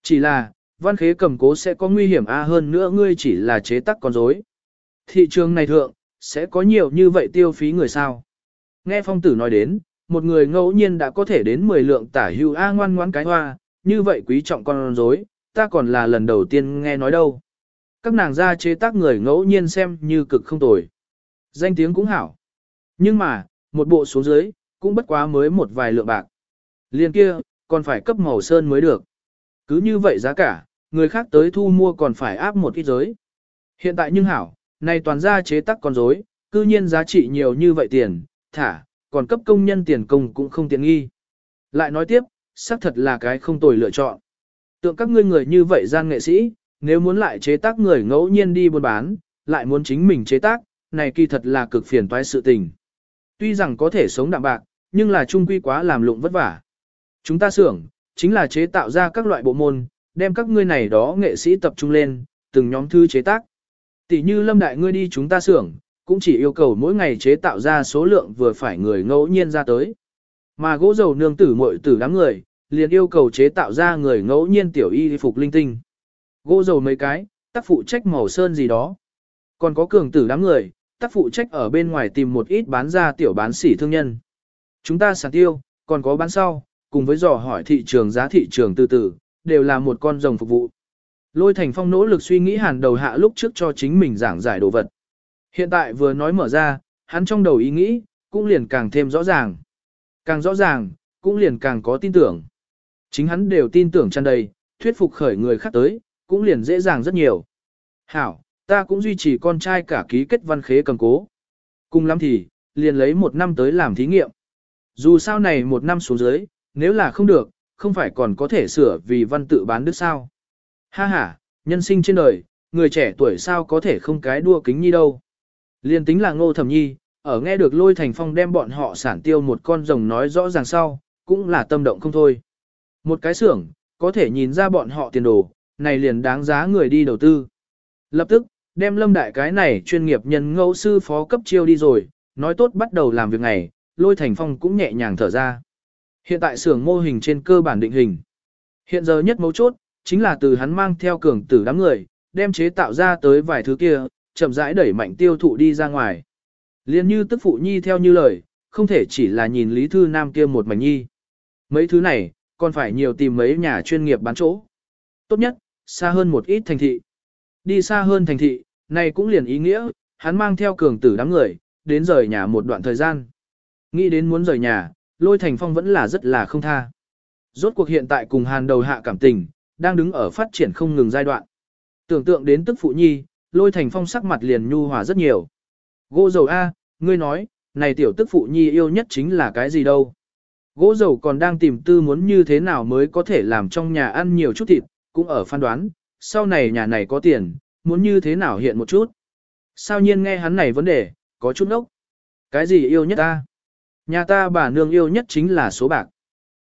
Chỉ là, văn khế cầm cố sẽ có nguy hiểm a hơn nữa ngươi chỉ là chế tắc con rối. Thị trường này thượng, sẽ có nhiều như vậy tiêu phí người sao. Nghe phong tử nói đến, một người ngẫu nhiên đã có thể đến 10 lượng tả hưu A ngoan ngoãn cái hoa, như vậy quý trọng con rối, ta còn là lần đầu tiên nghe nói đâu. Các nàng ra chế tác người ngẫu nhiên xem như cực không tồi. Danh tiếng cũng hảo. Nhưng mà, một bộ xuống dưới, cũng bất quá mới một vài lượng bạc. Liên kia, còn phải cấp màu sơn mới được. Cứ như vậy giá cả, người khác tới thu mua còn phải áp một ít giới. Hiện tại nhưng hảo, này toàn ra chế tác con rối, cư nhiên giá trị nhiều như vậy tiền, thả, còn cấp công nhân tiền công cũng không tiện nghi. Lại nói tiếp, xác thật là cái không tồi lựa chọn. Tượng các ngươi người như vậy gian nghệ sĩ, nếu muốn lại chế tác người ngẫu nhiên đi buôn bán, lại muốn chính mình chế tác, này kỳ thật là cực phiền toái sự tình. Tuy rằng có thể sống đạm bạc, nhưng là trung quy quá làm lụng vất vả. Chúng ta xưởng, chính là chế tạo ra các loại bộ môn, đem các ngươi này đó nghệ sĩ tập trung lên, từng nhóm thư chế tác. Tỷ như lâm đại ngươi đi chúng ta xưởng, cũng chỉ yêu cầu mỗi ngày chế tạo ra số lượng vừa phải người ngẫu nhiên ra tới. Mà gỗ dầu nương tử muội tử đám người, liền yêu cầu chế tạo ra người ngẫu nhiên tiểu y phục linh tinh. Gỗ dầu mấy cái, tác phụ trách màu sơn gì đó. Còn có cường tử đám người, tác phụ trách ở bên ngoài tìm một ít bán ra tiểu bán sỉ thương nhân. Chúng ta sản tiêu, còn có bán sau, cùng với dò hỏi thị trường giá thị trường từ từ, đều là một con rồng phục vụ. Lôi Thành Phong nỗ lực suy nghĩ hàn đầu hạ lúc trước cho chính mình giảng giải đồ vật. Hiện tại vừa nói mở ra, hắn trong đầu ý nghĩ, cũng liền càng thêm rõ ràng. Càng rõ ràng, cũng liền càng có tin tưởng. Chính hắn đều tin tưởng tràn đầy, thuyết phục khởi người khác tới, cũng liền dễ dàng rất nhiều. Hảo, ta cũng duy trì con trai cả ký kết văn khế cầm cố. Cùng lắm thì, liền lấy một năm tới làm thí nghiệm. Dù sao này một năm xuống dưới, nếu là không được, không phải còn có thể sửa vì văn tự bán đứt sao. Ha ha, nhân sinh trên đời, người trẻ tuổi sao có thể không cái đua kính nhi đâu. Liên tính là ngô thẩm nhi, ở nghe được lôi thành phong đem bọn họ sản tiêu một con rồng nói rõ ràng sau, cũng là tâm động không thôi. Một cái xưởng, có thể nhìn ra bọn họ tiền đồ, này liền đáng giá người đi đầu tư. Lập tức, đem lâm đại cái này chuyên nghiệp nhân ngẫu sư phó cấp chiêu đi rồi, nói tốt bắt đầu làm việc này, lôi thành phong cũng nhẹ nhàng thở ra. Hiện tại xưởng mô hình trên cơ bản định hình. Hiện giờ nhất mấu chốt, chính là từ hắn mang theo cường tử đám người, đem chế tạo ra tới vài thứ kia, chậm rãi đẩy mạnh tiêu thụ đi ra ngoài. Liên như tức phụ nhi theo như lời, không thể chỉ là nhìn Lý Thư Nam kia một mảnh nhi. Mấy thứ này, còn phải nhiều tìm mấy nhà chuyên nghiệp bán chỗ. Tốt nhất, xa hơn một ít thành thị. Đi xa hơn thành thị, này cũng liền ý nghĩa, hắn mang theo cường tử đám người, đến rời nhà một đoạn thời gian. Nghĩ đến muốn rời nhà, lôi thành phong vẫn là rất là không tha. Rốt cuộc hiện tại cùng hàn đầu hạ cảm tình, đang đứng ở phát triển không ngừng giai đoạn. Tưởng tượng đến tức phụ nhi, lôi thành phong sắc mặt liền nhu hòa rất nhiều. Gỗ dầu A, ngươi nói, này tiểu tức phụ nhi yêu nhất chính là cái gì đâu. Gỗ dầu còn đang tìm tư muốn như thế nào mới có thể làm trong nhà ăn nhiều chút thịt, cũng ở phán đoán, sau này nhà này có tiền, muốn như thế nào hiện một chút. Sao nhiên nghe hắn này vấn đề, có chút nốc. Cái gì yêu nhất ta? Nhà ta bà nương yêu nhất chính là số bạc.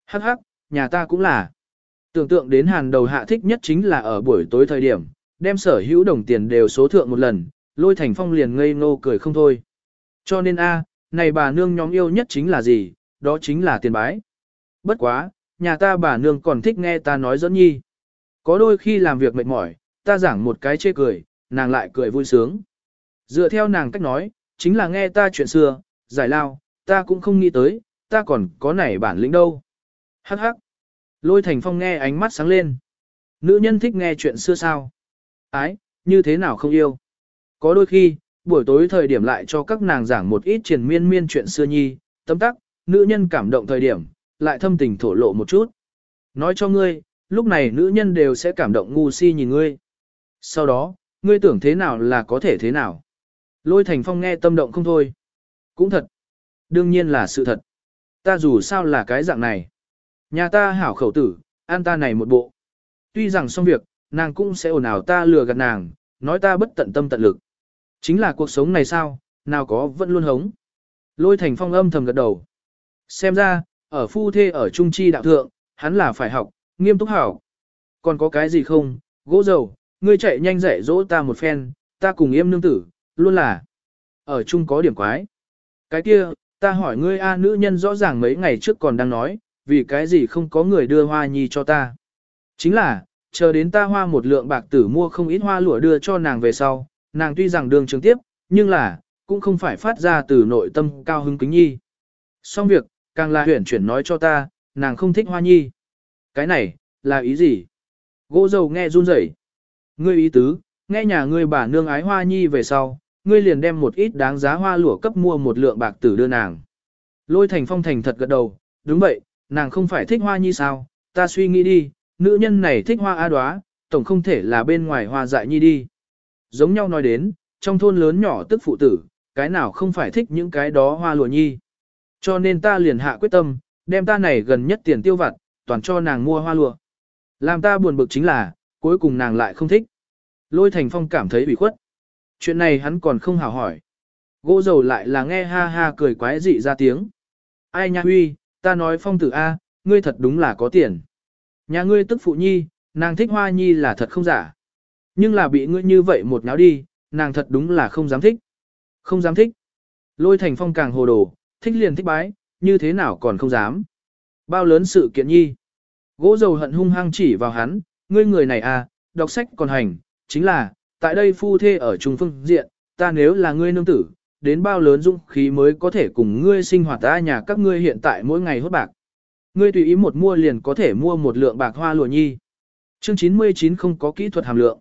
Hắc hắc, nhà ta cũng là. Tưởng tượng đến hàn đầu hạ thích nhất chính là ở buổi tối thời điểm, đem sở hữu đồng tiền đều số thượng một lần, lôi thành phong liền ngây ngô cười không thôi. Cho nên a, này bà nương nhóm yêu nhất chính là gì, đó chính là tiền bái. Bất quá, nhà ta bà nương còn thích nghe ta nói dẫn nhi. Có đôi khi làm việc mệt mỏi, ta giảng một cái chê cười, nàng lại cười vui sướng. Dựa theo nàng cách nói, chính là nghe ta chuyện xưa, giải lao, ta cũng không nghĩ tới, ta còn có nảy bản lĩnh đâu. Hắc hắc. Lôi thành phong nghe ánh mắt sáng lên. Nữ nhân thích nghe chuyện xưa sao? Ái, như thế nào không yêu? Có đôi khi, buổi tối thời điểm lại cho các nàng giảng một ít triền miên miên chuyện xưa nhi, tâm tắc, nữ nhân cảm động thời điểm, lại thâm tình thổ lộ một chút. Nói cho ngươi, lúc này nữ nhân đều sẽ cảm động ngu si nhìn ngươi. Sau đó, ngươi tưởng thế nào là có thể thế nào. Lôi thành phong nghe tâm động không thôi. Cũng thật. Đương nhiên là sự thật. Ta dù sao là cái dạng này. Nhà ta hảo khẩu tử, an ta này một bộ. Tuy rằng xong việc, nàng cũng sẽ ồn ào ta lừa gạt nàng, nói ta bất tận tâm tận lực. Chính là cuộc sống này sao, nào có vẫn luôn hống. Lôi thành phong âm thầm gật đầu. Xem ra, ở phu thê ở trung chi đạo thượng, hắn là phải học, nghiêm túc hảo. Còn có cái gì không, gỗ dầu, ngươi chạy nhanh dạy dỗ ta một phen, ta cùng yêm nương tử, luôn là. Ở chung có điểm quái. Cái kia, ta hỏi ngươi A nữ nhân rõ ràng mấy ngày trước còn đang nói, vì cái gì không có người đưa hoa nhi cho ta. Chính là, chờ đến ta hoa một lượng bạc tử mua không ít hoa lụa đưa cho nàng về sau, nàng tuy rằng đường trường tiếp, nhưng là, cũng không phải phát ra từ nội tâm cao hứng kính nhi. Xong việc, càng là huyển chuyển nói cho ta, nàng không thích hoa nhi. Cái này, là ý gì? Gỗ dầu nghe run rẩy. Ngươi ý tứ, nghe nhà ngươi bà nương ái hoa nhi về sau, ngươi liền đem một ít đáng giá hoa lụa cấp mua một lượng bạc tử đưa nàng. Lôi thành phong thành thật gật đầu, đúng vậy, nàng không phải thích hoa nhi sao, ta suy nghĩ đi, nữ nhân này thích hoa a đoá, tổng không thể là bên ngoài hoa dại nhi đi. Giống nhau nói đến, trong thôn lớn nhỏ tức phụ tử, cái nào không phải thích những cái đó hoa lụa nhi. Cho nên ta liền hạ quyết tâm, đem ta này gần nhất tiền tiêu vặt, toàn cho nàng mua hoa lụa. Làm ta buồn bực chính là, cuối cùng nàng lại không thích. Lôi thành phong cảm thấy bị khuất. Chuyện này hắn còn không hào hỏi. Gỗ dầu lại là nghe ha ha cười quái dị ra tiếng. Ai nha huy, ta nói phong tử A, ngươi thật đúng là có tiền. Nhà ngươi tức phụ nhi, nàng thích hoa nhi là thật không giả. Nhưng là bị ngươi như vậy một náo đi, nàng thật đúng là không dám thích. Không dám thích. Lôi thành phong càng hồ đồ, thích liền thích bái, như thế nào còn không dám. Bao lớn sự kiện nhi. Gỗ dầu hận hung hăng chỉ vào hắn, ngươi người này à, đọc sách còn hành, chính là, tại đây phu thê ở trung phương diện, ta nếu là ngươi nương tử, đến bao lớn dũng khí mới có thể cùng ngươi sinh hoạt ta nhà các ngươi hiện tại mỗi ngày hốt bạc. Ngươi tùy ý một mua liền có thể mua một lượng bạc hoa lụa nhi. Chương 99 không có kỹ thuật hàm lượng.